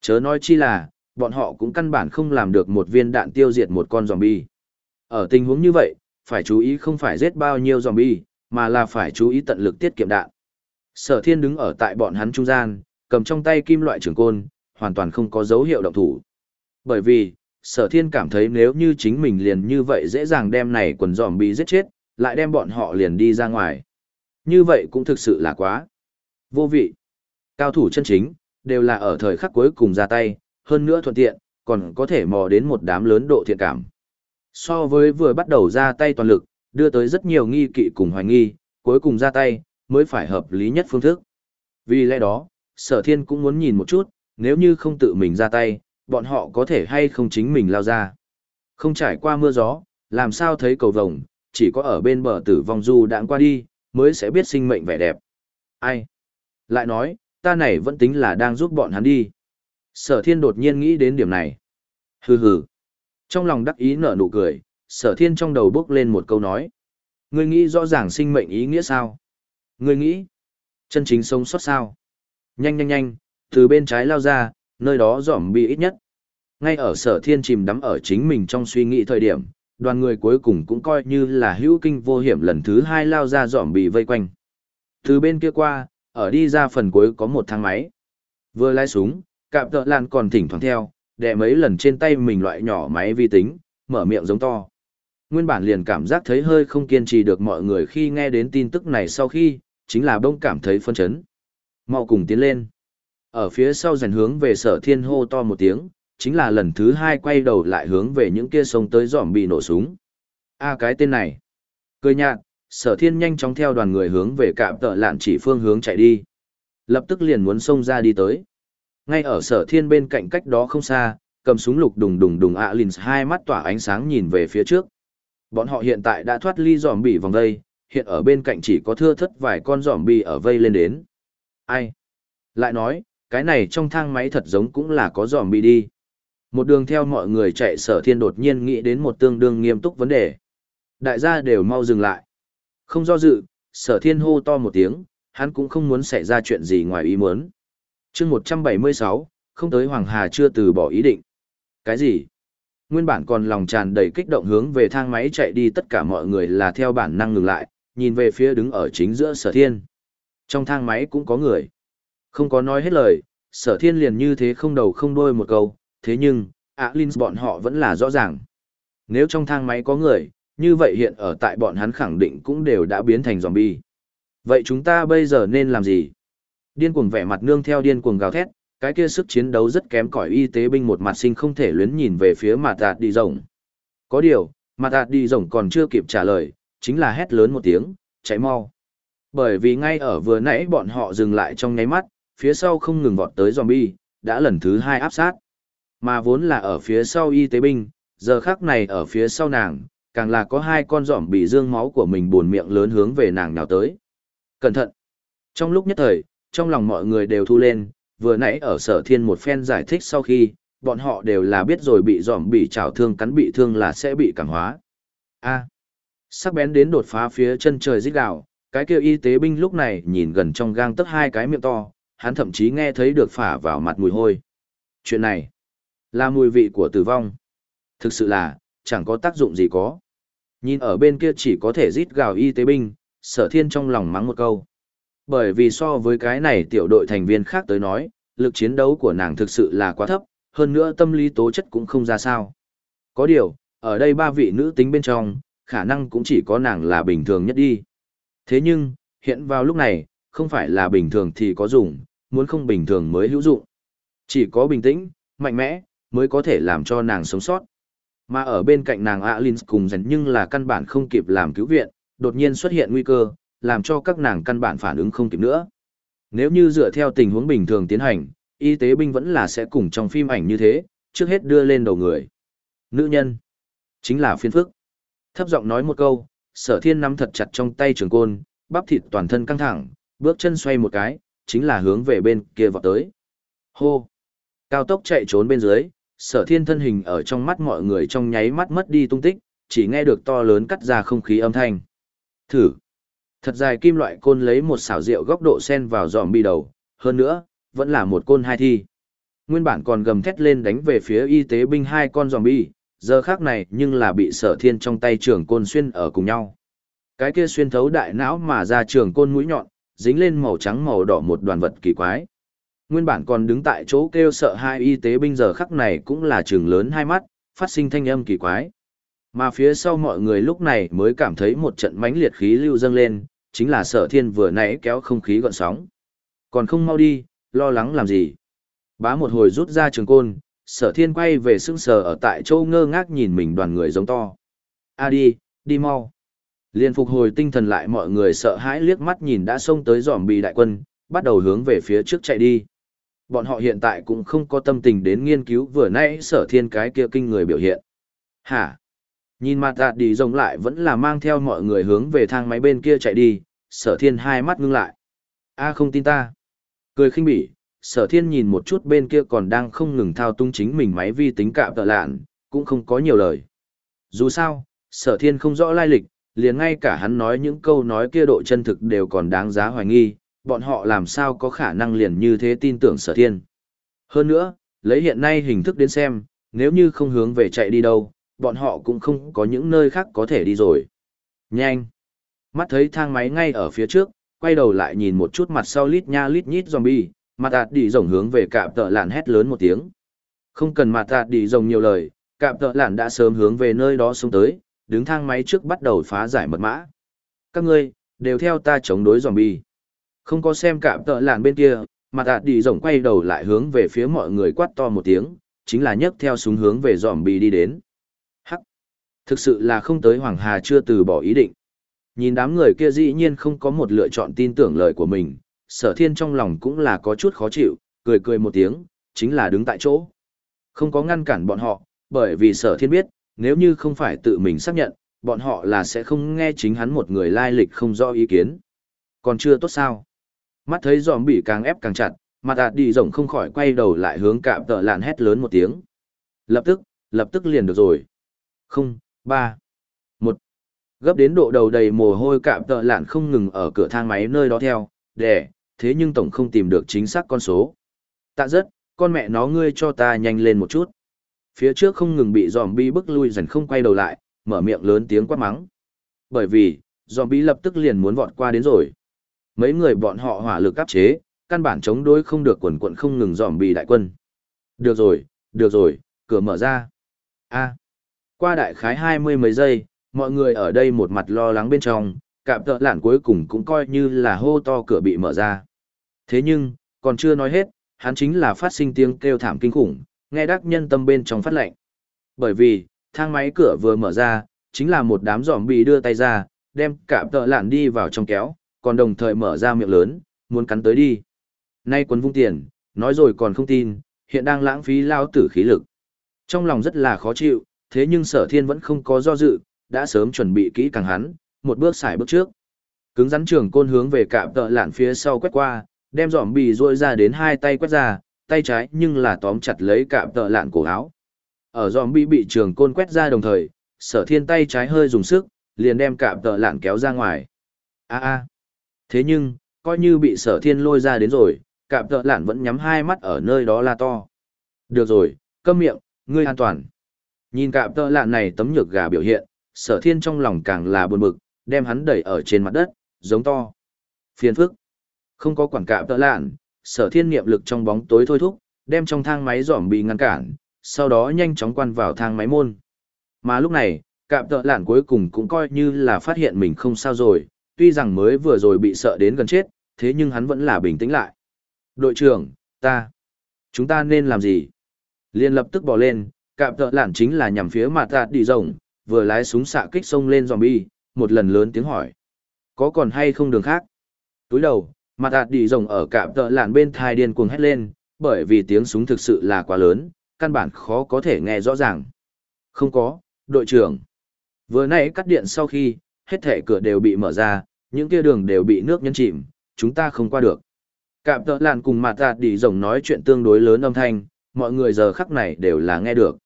Chớ nói chi là, bọn họ cũng căn bản không làm được một viên đạn tiêu diệt một con zombie. Ở tình huống như vậy, phải chú ý không phải giết bao nhiêu zombie, mà là phải chú ý tận lực tiết kiệm đạn. Sở thiên đứng ở tại bọn hắn trung gian, cầm trong tay kim loại trường côn, hoàn toàn không có dấu hiệu động thủ. Bởi vì, sở thiên cảm thấy nếu như chính mình liền như vậy dễ dàng đem này quần zombie giết chết, lại đem bọn họ liền đi ra ngoài. Như vậy cũng thực sự là quá. Vô vị. Cao thủ chân chính, đều là ở thời khắc cuối cùng ra tay, hơn nữa thuận tiện, còn có thể mò đến một đám lớn độ thiện cảm. So với vừa bắt đầu ra tay toàn lực, đưa tới rất nhiều nghi kỵ cùng hoài nghi, cuối cùng ra tay, mới phải hợp lý nhất phương thức. Vì lẽ đó, sở thiên cũng muốn nhìn một chút, nếu như không tự mình ra tay, bọn họ có thể hay không chính mình lao ra. Không trải qua mưa gió, làm sao thấy cầu vồng, chỉ có ở bên bờ tử vong du đãng qua đi, mới sẽ biết sinh mệnh vẻ đẹp. Ai? Lại nói, ta này vẫn tính là đang giúp bọn hắn đi. Sở thiên đột nhiên nghĩ đến điểm này. Hừ hừ. Trong lòng đắc ý nở nụ cười, sở thiên trong đầu bước lên một câu nói. Ngươi nghĩ rõ ràng sinh mệnh ý nghĩa sao? Ngươi nghĩ, chân chính sống sót sao? Nhanh nhanh nhanh, từ bên trái lao ra, nơi đó giỏm bị ít nhất. Ngay ở sở thiên chìm đắm ở chính mình trong suy nghĩ thời điểm, đoàn người cuối cùng cũng coi như là hữu kinh vô hiểm lần thứ hai lao ra giỏm bị vây quanh. Từ bên kia qua, ở đi ra phần cuối có một thang máy. Vừa lái súng, cạm tợ lan còn thỉnh thoảng theo, đè mấy lần trên tay mình loại nhỏ máy vi tính, mở miệng giống to. Nguyên bản liền cảm giác thấy hơi không kiên trì được mọi người khi nghe đến tin tức này sau khi, chính là bông cảm thấy phân chấn. Mau cùng tiến lên. Ở phía sau dần hướng về sở thiên hô to một tiếng, chính là lần thứ hai quay đầu lại hướng về những kia sông tới giỏm bị nổ súng. a cái tên này. Cười nhạt, sở thiên nhanh chóng theo đoàn người hướng về cạm tợ lạn chỉ phương hướng chạy đi. Lập tức liền muốn xông ra đi tới. Ngay ở sở thiên bên cạnh cách đó không xa, cầm súng lục đùng đùng đùng ạ lìn hai mắt tỏa ánh sáng nhìn về phía trước. Bọn họ hiện tại đã thoát ly giỏm bị vòng đây hiện ở bên cạnh chỉ có thưa thất vài con giòm bi ở vây lên đến. Ai? Lại nói, cái này trong thang máy thật giống cũng là có giòm bi đi. Một đường theo mọi người chạy sở thiên đột nhiên nghĩ đến một tương đương nghiêm túc vấn đề. Đại gia đều mau dừng lại. Không do dự, sở thiên hô to một tiếng, hắn cũng không muốn xảy ra chuyện gì ngoài ý muốn chương một trăm bảy mươi sáu không tới Hoàng Hà chưa từ bỏ ý định. Cái gì? Nguyên bản còn lòng tràn đầy kích động hướng về thang máy chạy đi tất cả mọi người là theo bản năng ngừng lại, nhìn về phía đứng ở chính giữa sở thiên. Trong thang máy cũng có người. Không có nói hết lời, sở thiên liền như thế không đầu không đuôi một câu, thế nhưng, ạ Linh bọn họ vẫn là rõ ràng. Nếu trong thang máy có người, như vậy hiện ở tại bọn hắn khẳng định cũng đều đã biến thành zombie. Vậy chúng ta bây giờ nên làm gì? Điên cuồng vẻ mặt nương theo điên cuồng gào thét, cái kia sức chiến đấu rất kém cỏi y tế binh một mặt sinh không thể luyến nhìn về phía mặt đạt đi rồng. Có điều, mặt đạt đi rồng còn chưa kịp trả lời, chính là hét lớn một tiếng, chạy mau. Bởi vì ngay ở vừa nãy bọn họ dừng lại trong nháy mắt, phía sau không ngừng vọt tới zombie, đã lần thứ hai áp sát. Mà vốn là ở phía sau y tế binh, giờ khắc này ở phía sau nàng, càng là có hai con giỏm bị dương máu của mình buồn miệng lớn hướng về nàng nào tới. Cẩn thận! Trong lúc nhất thời, trong lòng mọi người đều thu lên, vừa nãy ở sở thiên một phen giải thích sau khi, bọn họ đều là biết rồi bị dòm bị trào thương cắn bị thương là sẽ bị cảm hóa. A sắc bén đến đột phá phía chân trời rít gào, cái kia y tế binh lúc này nhìn gần trong gang tấc hai cái miệng to, hắn thậm chí nghe thấy được phả vào mặt mùi hôi. Chuyện này, là mùi vị của tử vong. Thực sự là, chẳng có tác dụng gì có. Nhìn ở bên kia chỉ có thể rít gào y tế binh, sở thiên trong lòng mắng một câu. Bởi vì so với cái này tiểu đội thành viên khác tới nói, lực chiến đấu của nàng thực sự là quá thấp, hơn nữa tâm lý tố chất cũng không ra sao. Có điều, ở đây ba vị nữ tính bên trong, khả năng cũng chỉ có nàng là bình thường nhất đi. Thế nhưng, hiện vào lúc này, không phải là bình thường thì có dùng, muốn không bình thường mới hữu dụng. Chỉ có bình tĩnh, mạnh mẽ, mới có thể làm cho nàng sống sót. Mà ở bên cạnh nàng Alin cùng dần nhưng là căn bản không kịp làm cứu viện, đột nhiên xuất hiện nguy cơ, làm cho các nàng căn bản phản ứng không kịp nữa. Nếu như dựa theo tình huống bình thường tiến hành, y tế binh vẫn là sẽ cùng trong phim ảnh như thế, trước hết đưa lên đầu người. Nữ nhân, chính là phiên phức. Thấp giọng nói một câu, sở thiên nắm thật chặt trong tay trường côn, bắp thịt toàn thân căng thẳng, bước chân xoay một cái, chính là hướng về bên kia vọt tới. Hô! Cao tốc chạy trốn bên dưới, sở thiên thân hình ở trong mắt mọi người trong nháy mắt mất đi tung tích, chỉ nghe được to lớn cắt ra không khí âm thanh. Thử! Thật dài kim loại côn lấy một xảo rượu góc độ sen vào giòm bi đầu, hơn nữa, vẫn là một côn hai thi. Nguyên bản còn gầm thét lên đánh về phía y tế binh hai con giòm bi, giờ khác này nhưng là bị sở thiên trong tay trường côn xuyên ở cùng nhau. Cái kia xuyên thấu đại não mà ra trường côn mũi nhọn, dính lên màu trắng màu đỏ một đoàn vật kỳ quái. Nguyên bản còn đứng tại chỗ kêu sợ hai y tế binh giờ khắc này cũng là trường lớn hai mắt, phát sinh thanh âm kỳ quái. Mà phía sau mọi người lúc này mới cảm thấy một trận mãnh liệt khí lưu dâng lên, chính là sở thiên vừa nãy kéo không khí gọn sóng. Còn không mau đi, lo lắng làm gì. Bá một hồi rút ra trường côn, sở thiên quay về sững sờ ở tại chỗ ngơ ngác nhìn mình đoàn người giống to. A đi, đi mau. Liên phục hồi tinh thần lại mọi người sợ hãi liếc mắt nhìn đã xông tới giòm bị đại quân, bắt đầu hướng về phía trước chạy đi. Bọn họ hiện tại cũng không có tâm tình đến nghiên cứu vừa nãy sở thiên cái kia kinh người biểu hiện. Hả? Nhìn mặt đạt đi rồng lại vẫn là mang theo mọi người hướng về thang máy bên kia chạy đi, sở thiên hai mắt ngưng lại. A không tin ta. Cười khinh bỉ, sở thiên nhìn một chút bên kia còn đang không ngừng thao tung chính mình máy vi tính cạm tợ lạn, cũng không có nhiều lời. Dù sao, sở thiên không rõ lai lịch, liền ngay cả hắn nói những câu nói kia độ chân thực đều còn đáng giá hoài nghi, bọn họ làm sao có khả năng liền như thế tin tưởng sở thiên. Hơn nữa, lấy hiện nay hình thức đến xem, nếu như không hướng về chạy đi đâu, bọn họ cũng không có những nơi khác có thể đi rồi. Nhanh! Mắt thấy thang máy ngay ở phía trước, quay đầu lại nhìn một chút mặt sau lít nha lít nhít zombie, mặt ạt đi rồng hướng về cạm tợ lạn hét lớn một tiếng. Không cần mặt ạt đi rồng nhiều lời, cạm tợ lạn đã sớm hướng về nơi đó xuống tới, đứng thang máy trước bắt đầu phá giải mật mã. Các ngươi, đều theo ta chống đối zombie. Không có xem cạm tợ lạn bên kia, mặt ạt đi rồng quay đầu lại hướng về phía mọi người quát to một tiếng, chính là nhấc theo súng hướng về zombie đi đến. Hắc! Thực sự là không tới Hoàng Hà chưa từ bỏ ý định. Nhìn đám người kia dĩ nhiên không có một lựa chọn tin tưởng lời của mình, sở thiên trong lòng cũng là có chút khó chịu, cười cười một tiếng, chính là đứng tại chỗ. Không có ngăn cản bọn họ, bởi vì sở thiên biết, nếu như không phải tự mình xác nhận, bọn họ là sẽ không nghe chính hắn một người lai lịch không rõ ý kiến. Còn chưa tốt sao? Mắt thấy giòm bị càng ép càng chặt, mặt ạt đi rộng không khỏi quay đầu lại hướng cạm tợ lạn hét lớn một tiếng. Lập tức, lập tức liền được rồi. Không, ba, một. Gấp đến độ đầu đầy mồ hôi cạm tợ lạn không ngừng ở cửa thang máy nơi đó theo, để, thế nhưng tổng không tìm được chính xác con số. Tạ rất, con mẹ nó ngươi cho ta nhanh lên một chút. Phía trước không ngừng bị zombie bức lui dần không quay đầu lại, mở miệng lớn tiếng quát mắng. Bởi vì, zombie lập tức liền muốn vọt qua đến rồi. Mấy người bọn họ hỏa lực áp chế, căn bản chống đối không được quần quận không ngừng zombie đại quân. Được rồi, được rồi, cửa mở ra. A. Qua đại khái hai mươi mấy giây, mọi người ở đây một mặt lo lắng bên trong, cạm tợ lạn cuối cùng cũng coi như là hô to cửa bị mở ra. Thế nhưng, còn chưa nói hết, hắn chính là phát sinh tiếng kêu thảm kinh khủng, nghe đắc nhân tâm bên trong phát lệnh. Bởi vì, thang máy cửa vừa mở ra, chính là một đám giòm bị đưa tay ra, đem cạm tợ lạn đi vào trong kéo, còn đồng thời mở ra miệng lớn, muốn cắn tới đi. Nay quấn vung tiền, nói rồi còn không tin, hiện đang lãng phí lao tử khí lực. Trong lòng rất là khó chịu, thế nhưng sở thiên vẫn không có do dự, đã sớm chuẩn bị kỹ càng hắn, một bước xài bước trước. Cứng rắn trường côn hướng về cạm tợ lạn phía sau quét qua, đem giỏm bì rôi ra đến hai tay quét ra, tay trái nhưng là tóm chặt lấy cạm tợ lạn cổ áo. Ở giỏm bì bị trường côn quét ra đồng thời, sở thiên tay trái hơi dùng sức, liền đem cạm tợ lạn kéo ra ngoài. a a Thế nhưng, coi như bị sở thiên lôi ra đến rồi, cạm tợ lạn vẫn nhắm hai mắt ở nơi đó la to. Được rồi, câm miệng, ngươi an toàn. Nhìn cạm tợ lạn này tấm nhược gà biểu hiện, sở thiên trong lòng càng là buồn bực, đem hắn đẩy ở trên mặt đất, giống to. Phiền phức. Không có quản cả tợ lạn, sở thiên niệm lực trong bóng tối thôi thúc, đem trong thang máy giỏm bị ngăn cản, sau đó nhanh chóng quan vào thang máy môn. Mà lúc này, cạm tợ lạn cuối cùng cũng coi như là phát hiện mình không sao rồi, tuy rằng mới vừa rồi bị sợ đến gần chết, thế nhưng hắn vẫn là bình tĩnh lại. Đội trưởng, ta, chúng ta nên làm gì? Liên lập tức bỏ lên, cạm tợ lạn chính là nhằm phía mặt tạt đi rồng, vừa lái súng xạ kích sông lên zombie, một lần lớn tiếng hỏi. Có còn hay không đường khác? Túi đầu, mặt ạt đi rồng ở cạm tợ làn bên thai điên cuồng hét lên, bởi vì tiếng súng thực sự là quá lớn, căn bản khó có thể nghe rõ ràng. Không có, đội trưởng. Vừa nãy cắt điện sau khi, hết thể cửa đều bị mở ra, những kia đường đều bị nước nhấn chìm, chúng ta không qua được. Cạm tợ làn cùng mặt ạt đi rồng nói chuyện tương đối lớn âm thanh, mọi người giờ khắc này đều là nghe được.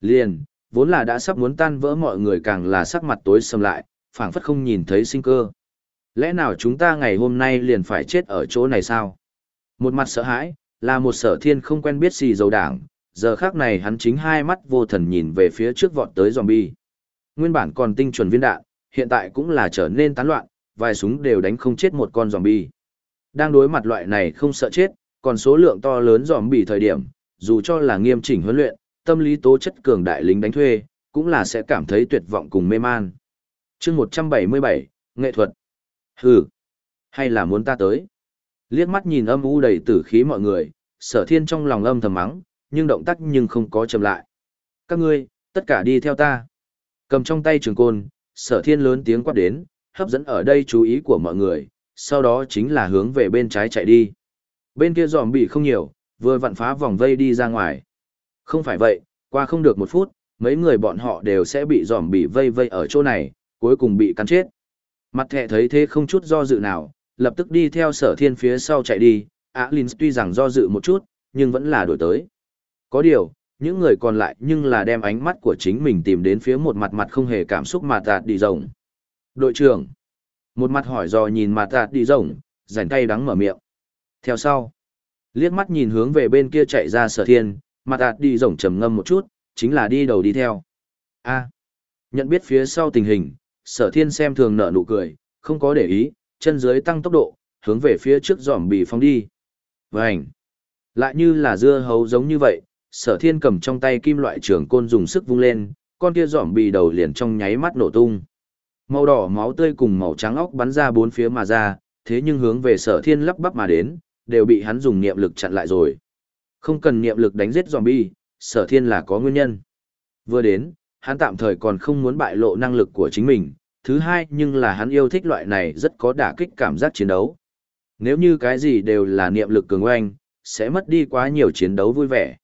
Liền, vốn là đã sắp muốn tan vỡ mọi người càng là sắc mặt tối sầm lại, phảng phất không nhìn thấy sinh cơ. Lẽ nào chúng ta ngày hôm nay liền phải chết ở chỗ này sao? Một mặt sợ hãi, là một sở thiên không quen biết gì dầu đảng, giờ khác này hắn chính hai mắt vô thần nhìn về phía trước vọt tới zombie. Nguyên bản còn tinh chuẩn viên đạn, hiện tại cũng là trở nên tán loạn, vài súng đều đánh không chết một con zombie. Đang đối mặt loại này không sợ chết, còn số lượng to lớn zombie thời điểm, dù cho là nghiêm chỉnh huấn luyện, tâm lý tố chất cường đại lính đánh thuê, cũng là sẽ cảm thấy tuyệt vọng cùng mê man. chương 177, nghệ thuật. Hừ, hay là muốn ta tới? Liếc mắt nhìn âm u đầy tử khí mọi người, sở thiên trong lòng âm thầm mắng, nhưng động tác nhưng không có chậm lại. Các ngươi, tất cả đi theo ta. Cầm trong tay trường côn, sở thiên lớn tiếng quát đến, hấp dẫn ở đây chú ý của mọi người, sau đó chính là hướng về bên trái chạy đi. Bên kia giòm bị không nhiều, vừa vặn phá vòng vây đi ra ngoài. Không phải vậy, qua không được một phút, mấy người bọn họ đều sẽ bị giòm bị vây vây ở chỗ này, cuối cùng bị cắn chết. Mặt thẻ thấy thế không chút do dự nào, lập tức đi theo sở thiên phía sau chạy đi, Á Linh tuy rằng do dự một chút, nhưng vẫn là đổi tới. Có điều, những người còn lại nhưng là đem ánh mắt của chính mình tìm đến phía một mặt mặt không hề cảm xúc mà tạt đi rồng. Đội trưởng. Một mặt hỏi dò nhìn mà tạt đi rồng, rảnh tay đắng mở miệng. Theo sau. Liếc mắt nhìn hướng về bên kia chạy ra sở thiên, mà tạt đi rồng trầm ngâm một chút, chính là đi đầu đi theo. a nhận biết phía sau tình hình, sở thiên xem thường nở nụ cười, không có để ý, chân dưới tăng tốc độ, hướng về phía trước giỏm bị phong đi. Vành! Lại như là dưa hấu giống như vậy, sở thiên cầm trong tay kim loại trường côn dùng sức vung lên, con kia giỏm bị đầu liền trong nháy mắt nổ tung. Màu đỏ máu tươi cùng màu trắng óc bắn ra bốn phía mà ra, thế nhưng hướng về sở thiên lắp bắp mà đến, đều bị hắn dùng niệm lực chặn lại rồi. Không cần niệm lực đánh giết zombie, sở thiên là có nguyên nhân. Vừa đến, hắn tạm thời còn không muốn bại lộ năng lực của chính mình, thứ hai nhưng là hắn yêu thích loại này rất có đả kích cảm giác chiến đấu. Nếu như cái gì đều là niệm lực cường oanh, sẽ mất đi quá nhiều chiến đấu vui vẻ.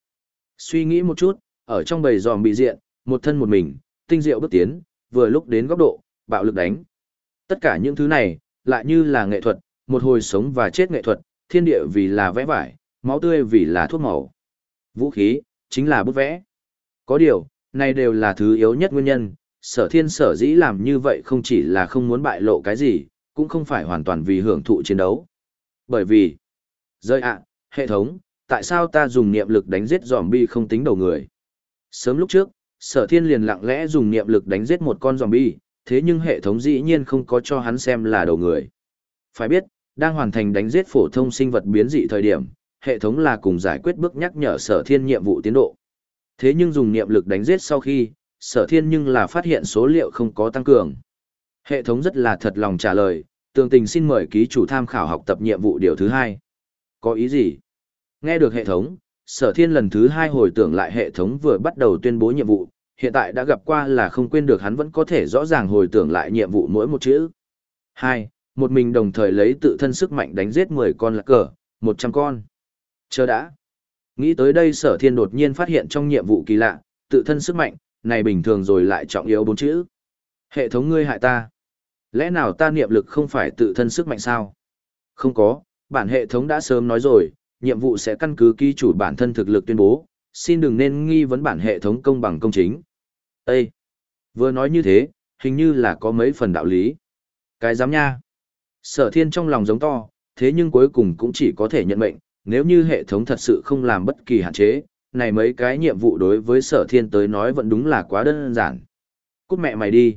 Suy nghĩ một chút, ở trong bầy giòm bị diện, một thân một mình, tinh diệu bước tiến, vừa lúc đến góc độ, bạo lực đánh. Tất cả những thứ này, lại như là nghệ thuật, một hồi sống và chết nghệ thuật, thiên địa vì là vẽ vải, máu tươi vì là thuốc màu. Vũ khí, chính là bút vẽ. Có điều, này đều là thứ yếu nhất nguyên nhân, sở thiên sở dĩ làm như vậy không chỉ là không muốn bại lộ cái gì, cũng không phải hoàn toàn vì hưởng thụ chiến đấu. Bởi vì, rơi ạ, hệ thống, tại sao ta dùng niệm lực đánh giết zombie không tính đầu người? Sớm lúc trước, sở thiên liền lặng lẽ dùng niệm lực đánh giết một con zombie, thế nhưng hệ thống dĩ nhiên không có cho hắn xem là đầu người. Phải biết, đang hoàn thành đánh giết phổ thông sinh vật biến dị thời điểm, hệ thống là cùng giải quyết bước nhắc nhở sở thiên nhiệm vụ tiến độ. Thế nhưng dùng niệm lực đánh giết sau khi, sở thiên nhưng là phát hiện số liệu không có tăng cường. Hệ thống rất là thật lòng trả lời, tường tình xin mời ký chủ tham khảo học tập nhiệm vụ điều thứ hai. Có ý gì? Nghe được hệ thống, sở thiên lần thứ hai hồi tưởng lại hệ thống vừa bắt đầu tuyên bố nhiệm vụ, hiện tại đã gặp qua là không quên được hắn vẫn có thể rõ ràng hồi tưởng lại nhiệm vụ mỗi một chữ. Hai, Một mình đồng thời lấy tự thân sức mạnh đánh giết 10 con lạc cờ, 100 con. Chờ đã. Nghĩ tới đây sở thiên đột nhiên phát hiện trong nhiệm vụ kỳ lạ, tự thân sức mạnh, này bình thường rồi lại trọng yếu bốn chữ. Hệ thống ngươi hại ta. Lẽ nào ta niệm lực không phải tự thân sức mạnh sao? Không có, bản hệ thống đã sớm nói rồi, nhiệm vụ sẽ căn cứ ký chủ bản thân thực lực tuyên bố, xin đừng nên nghi vấn bản hệ thống công bằng công chính. Ê! Vừa nói như thế, hình như là có mấy phần đạo lý. Cái dám nha! Sở thiên trong lòng giống to, thế nhưng cuối cùng cũng chỉ có thể nhận mệnh, nếu như hệ thống thật sự không làm bất kỳ hạn chế, này mấy cái nhiệm vụ đối với sở thiên tới nói vẫn đúng là quá đơn giản. Cút mẹ mày đi!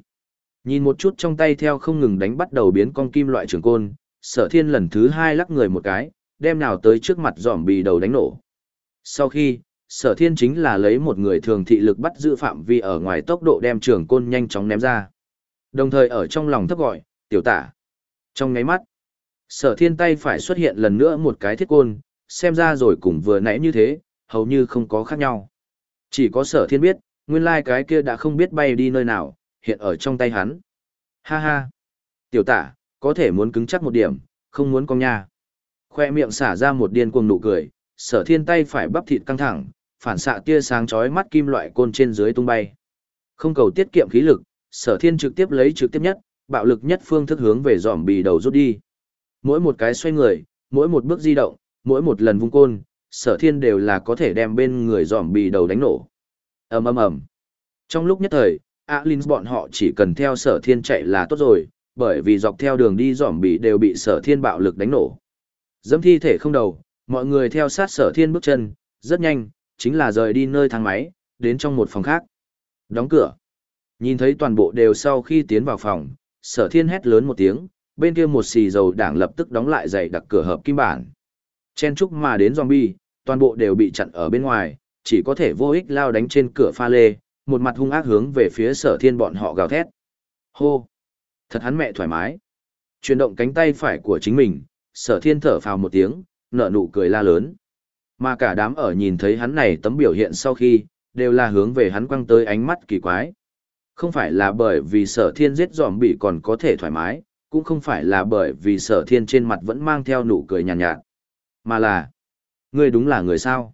Nhìn một chút trong tay theo không ngừng đánh bắt đầu biến con kim loại trường côn, sở thiên lần thứ hai lắc người một cái, đem nào tới trước mặt giỏm bì đầu đánh nổ. Sau khi, sở thiên chính là lấy một người thường thị lực bắt giữ phạm vi ở ngoài tốc độ đem trường côn nhanh chóng ném ra. Đồng thời ở trong lòng thấp gọi, tiểu tả. Trong ngáy mắt, sở thiên tay phải xuất hiện lần nữa một cái thiết côn, xem ra rồi cùng vừa nãy như thế, hầu như không có khác nhau. Chỉ có sở thiên biết, nguyên lai cái kia đã không biết bay đi nơi nào, hiện ở trong tay hắn. Ha ha. Tiểu tả, có thể muốn cứng chắc một điểm, không muốn cong nha. Khoe miệng xả ra một điên cuồng nụ cười, sở thiên tay phải bắp thịt căng thẳng, phản xạ tia sáng chói mắt kim loại côn trên dưới tung bay. Không cầu tiết kiệm khí lực, sở thiên trực tiếp lấy trực tiếp nhất, bạo lực nhất phương thức hướng về dòm bì đầu rút đi. Mỗi một cái xoay người, mỗi một bước di động, mỗi một lần vung côn, sở thiên đều là có thể đem bên người dòm bì đầu đánh nổ. ầm ầm ầm Trong lúc nhất thời, Alins bọn họ chỉ cần theo sở thiên chạy là tốt rồi, bởi vì dọc theo đường đi dòm bì đều bị sở thiên bạo lực đánh nổ. Dẫm thi thể không đầu, mọi người theo sát sở thiên bước chân, rất nhanh, chính là rời đi nơi thang máy, đến trong một phòng khác. Đóng cửa. Nhìn thấy toàn bộ đều sau khi tiến vào phòng, sở thiên hét lớn một tiếng, bên kia một xì dầu đảng lập tức đóng lại dày đặc cửa hợp kim bản. Chen chúc mà đến zombie, toàn bộ đều bị chặn ở bên ngoài, chỉ có thể vô ích lao đánh trên cửa pha lê, một mặt hung ác hướng về phía sở thiên bọn họ gào thét. Hô! Thật hắn mẹ thoải mái. Chuyển động cánh tay phải của chính mình, sở thiên thở phào một tiếng, nở nụ cười la lớn. Mà cả đám ở nhìn thấy hắn này tấm biểu hiện sau khi, đều là hướng về hắn quăng tới ánh mắt kỳ quái. Không phải là bởi vì sở thiên giết zombie bị còn có thể thoải mái, cũng không phải là bởi vì sở thiên trên mặt vẫn mang theo nụ cười nhàn nhạt, nhạt, mà là, ngươi đúng là người sao.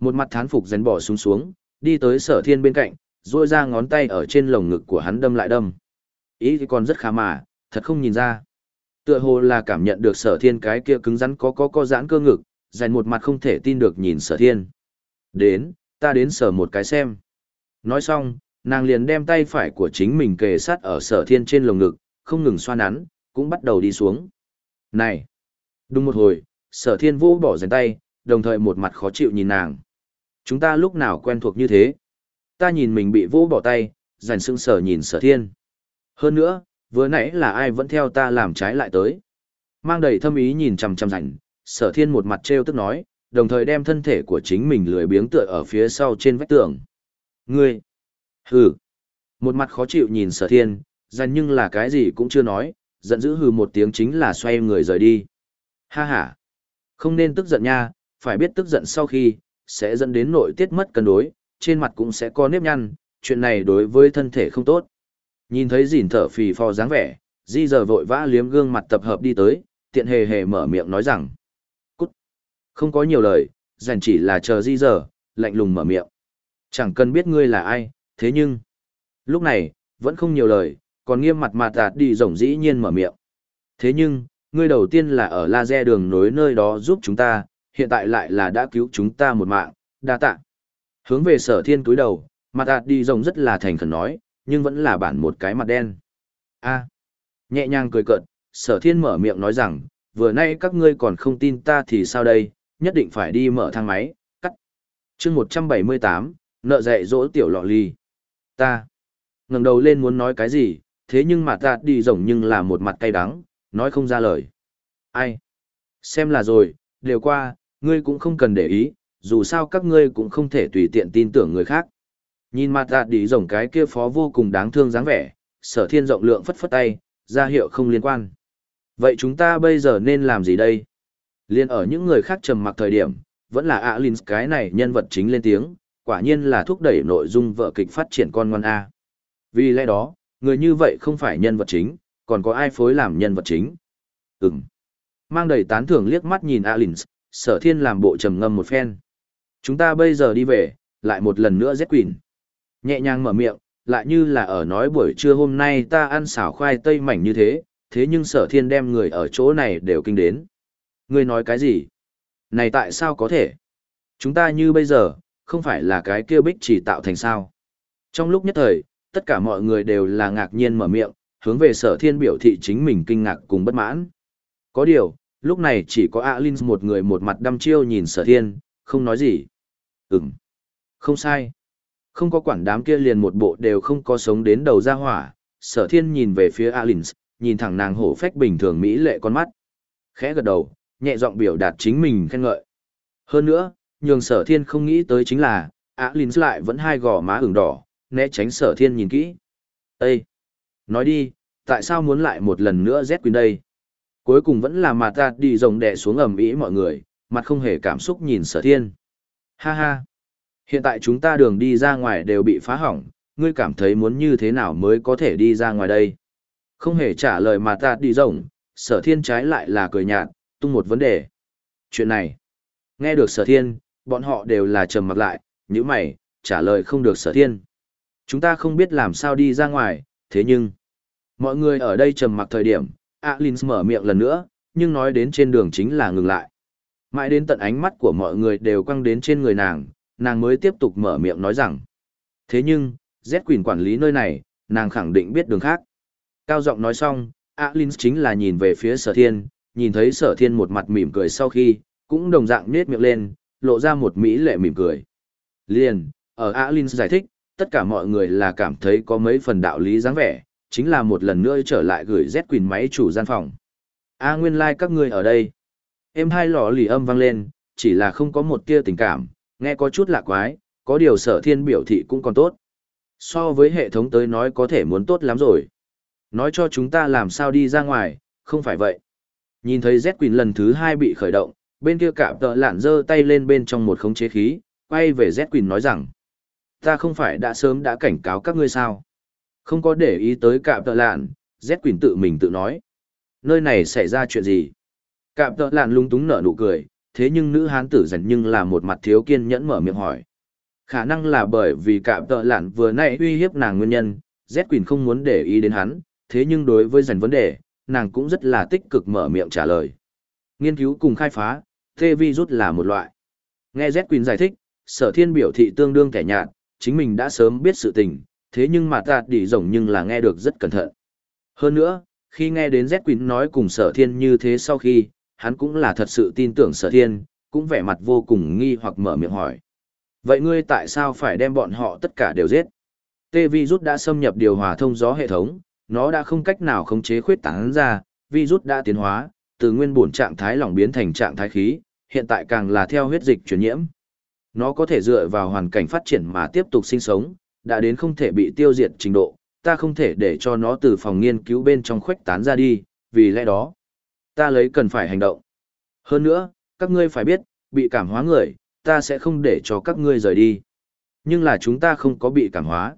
Một mặt thán phục dần bỏ xuống xuống, đi tới sở thiên bên cạnh, duỗi ra ngón tay ở trên lồng ngực của hắn đâm lại đâm. Ý thì còn rất khá mà, thật không nhìn ra. Tựa hồ là cảm nhận được sở thiên cái kia cứng rắn có có co giãn cơ ngực, dành một mặt không thể tin được nhìn sở thiên. Đến, ta đến sở một cái xem. Nói xong, nàng liền đem tay phải của chính mình kề sát ở sở thiên trên lồng ngực, không ngừng xoa nắn, cũng bắt đầu đi xuống. Này! Đúng một hồi, sở thiên vũ bỏ dành tay, đồng thời một mặt khó chịu nhìn nàng. Chúng ta lúc nào quen thuộc như thế? Ta nhìn mình bị vũ bỏ tay, dành sưng sở nhìn sở thiên. Hơn nữa, vừa nãy là ai vẫn theo ta làm trái lại tới. Mang đầy thâm ý nhìn chằm chằm rảnh, sở thiên một mặt trêu tức nói, đồng thời đem thân thể của chính mình lười biếng tựa ở phía sau trên vách tường. Ngươi! Hừ! Một mặt khó chịu nhìn sở thiên, dành nhưng là cái gì cũng chưa nói, giận dữ hừ một tiếng chính là xoay người rời đi. Ha ha! Không nên tức giận nha, phải biết tức giận sau khi, sẽ dẫn đến nội tiết mất cân đối, trên mặt cũng sẽ có nếp nhăn, chuyện này đối với thân thể không tốt. Nhìn thấy dìn thở phì phò dáng vẻ, di giờ vội vã liếm gương mặt tập hợp đi tới, tiện hề hề mở miệng nói rằng. Cút! Không có nhiều lời, dành chỉ là chờ di giờ, lạnh lùng mở miệng. Chẳng cần biết ngươi là ai, thế nhưng... Lúc này, vẫn không nhiều lời, còn nghiêm mặt mặt tạt đi rồng dĩ nhiên mở miệng. Thế nhưng, ngươi đầu tiên là ở laser đường nối nơi đó giúp chúng ta, hiện tại lại là đã cứu chúng ta một mạng, đa tạ. Hướng về sở thiên túi đầu, mặt ạt đi rồng rất là thành khẩn nói, nhưng vẫn là bản một cái mặt đen. A. Nhẹ nhàng cười cợt, sở thiên mở miệng nói rằng, vừa nay các ngươi còn không tin ta thì sao đây, nhất định phải đi mở thang máy, cắt. chương 178, nợ dạy dỗ tiểu lọ ly. Ta. ngẩng đầu lên muốn nói cái gì, thế nhưng mà ta đi rồng nhưng là một mặt cay đắng, nói không ra lời. Ai? Xem là rồi, đều qua, ngươi cũng không cần để ý, dù sao các ngươi cũng không thể tùy tiện tin tưởng người khác. Nhìn mặt đạt đi rồng cái kia phó vô cùng đáng thương dáng vẻ, sở thiên rộng lượng phất phất tay, ra hiệu không liên quan. Vậy chúng ta bây giờ nên làm gì đây? Liên ở những người khác trầm mặc thời điểm, vẫn là Alins cái này nhân vật chính lên tiếng, quả nhiên là thúc đẩy nội dung vợ kịch phát triển con ngoan A. Vì lẽ đó, người như vậy không phải nhân vật chính, còn có ai phối làm nhân vật chính? Ừm. Mang đầy tán thưởng liếc mắt nhìn Alins, sở thiên làm bộ trầm ngâm một phen. Chúng ta bây giờ đi về, lại một lần nữa Z Queen. Nhẹ nhàng mở miệng, lại như là ở nói buổi trưa hôm nay ta ăn xào khoai tây mảnh như thế, thế nhưng sở thiên đem người ở chỗ này đều kinh đến. Ngươi nói cái gì? Này tại sao có thể? Chúng ta như bây giờ, không phải là cái kia bích chỉ tạo thành sao? Trong lúc nhất thời, tất cả mọi người đều là ngạc nhiên mở miệng, hướng về sở thiên biểu thị chính mình kinh ngạc cùng bất mãn. Có điều, lúc này chỉ có Alin một người một mặt đăm chiêu nhìn sở thiên, không nói gì. Ừm, không sai. Không có quản đám kia liền một bộ đều không có sống đến đầu ra hỏa, sở thiên nhìn về phía Alin, nhìn thẳng nàng hổ phách bình thường mỹ lệ con mắt. Khẽ gật đầu, nhẹ giọng biểu đạt chính mình khen ngợi. Hơn nữa, nhường sở thiên không nghĩ tới chính là, Alin lại vẫn hai gò má ửng đỏ, né tránh sở thiên nhìn kỹ. Ê! Nói đi, tại sao muốn lại một lần nữa Z Queen đây? Cuối cùng vẫn là mà ta đi rồng đè xuống ầm ĩ mọi người, mặt không hề cảm xúc nhìn sở thiên. Ha ha! Hiện tại chúng ta đường đi ra ngoài đều bị phá hỏng, ngươi cảm thấy muốn như thế nào mới có thể đi ra ngoài đây? Không hề trả lời mà ta đi rồng, sở thiên trái lại là cười nhạt, tung một vấn đề. Chuyện này, nghe được sở thiên, bọn họ đều là trầm mặt lại, những mày, trả lời không được sở thiên. Chúng ta không biết làm sao đi ra ngoài, thế nhưng, mọi người ở đây trầm mặc thời điểm, Alins mở miệng lần nữa, nhưng nói đến trên đường chính là ngừng lại. Mãi đến tận ánh mắt của mọi người đều quăng đến trên người nàng, nàng mới tiếp tục mở miệng nói rằng. Thế nhưng, Z Quỳnh quản lý nơi này, nàng khẳng định biết đường khác. Cao giọng nói xong, Alins chính là nhìn về phía sở thiên, nhìn thấy sở thiên một mặt mỉm cười sau khi, cũng đồng dạng nết miệng lên, lộ ra một mỹ lệ mỉm cười. Liền, ở Alins giải thích, tất cả mọi người là cảm thấy có mấy phần đạo lý dáng vẻ, chính là một lần nữa trở lại gửi Z Quỳnh máy chủ gian phòng. A nguyên lai like các ngươi ở đây. Em hai lò lì âm vang lên, chỉ là không có một tia tình cảm, nghe có chút lạ quái, có điều sở thiên biểu thị cũng còn tốt. So với hệ thống tới nói có thể muốn tốt lắm rồi. Nói cho chúng ta làm sao đi ra ngoài, không phải vậy. Nhìn thấy Z Quỳnh lần thứ hai bị khởi động, bên kia cạm tợ lạn giơ tay lên bên trong một khống chế khí, quay về Z Quỳnh nói rằng ta không phải đã sớm đã cảnh cáo các ngươi sao. Không có để ý tới cạm tợ lạn, Z Quỳnh tự mình tự nói. Nơi này xảy ra chuyện gì? Cạm tợ lạn lung túng nở nụ cười, thế nhưng nữ hán tử dần nhưng là một mặt thiếu kiên nhẫn mở miệng hỏi. Khả năng là bởi vì cạm tợ lạn vừa nãy uy hiếp nàng nguyên nhân, Z Quỳnh không muốn để ý đến hắn, thế nhưng đối với dần vấn đề, nàng cũng rất là tích cực mở miệng trả lời. Nghiên cứu cùng khai phá, tê vi rút là một loại. Nghe Z Quỳnh giải thích, sở thiên biểu thị tương đương kẻ nhạt, chính mình đã sớm biết sự tình, thế nhưng mà tạt đi rồng nhưng là nghe được rất cẩn thận. Hơn nữa, khi nghe đến Z Quỳnh nói cùng sở thiên như thế sau khi, hắn cũng là thật sự tin tưởng sở thiên, cũng vẻ mặt vô cùng nghi hoặc mở miệng hỏi. Vậy ngươi tại sao phải đem bọn họ tất cả đều giết? Tê virus đã xâm nhập điều hòa thông gió hệ thống, nó đã không cách nào khống chế khuyết tán ra, virus đã tiến hóa, từ nguyên bổn trạng thái lỏng biến thành trạng thái khí, hiện tại càng là theo huyết dịch truyền nhiễm. Nó có thể dựa vào hoàn cảnh phát triển mà tiếp tục sinh sống, đã đến không thể bị tiêu diệt trình độ, ta không thể để cho nó từ phòng nghiên cứu bên trong khuếch tán ra đi, vì lẽ đó, ta lấy cần phải hành động. Hơn nữa, các ngươi phải biết, bị cảm hóa người, ta sẽ không để cho các ngươi rời đi. Nhưng là chúng ta không có bị cảm hóa.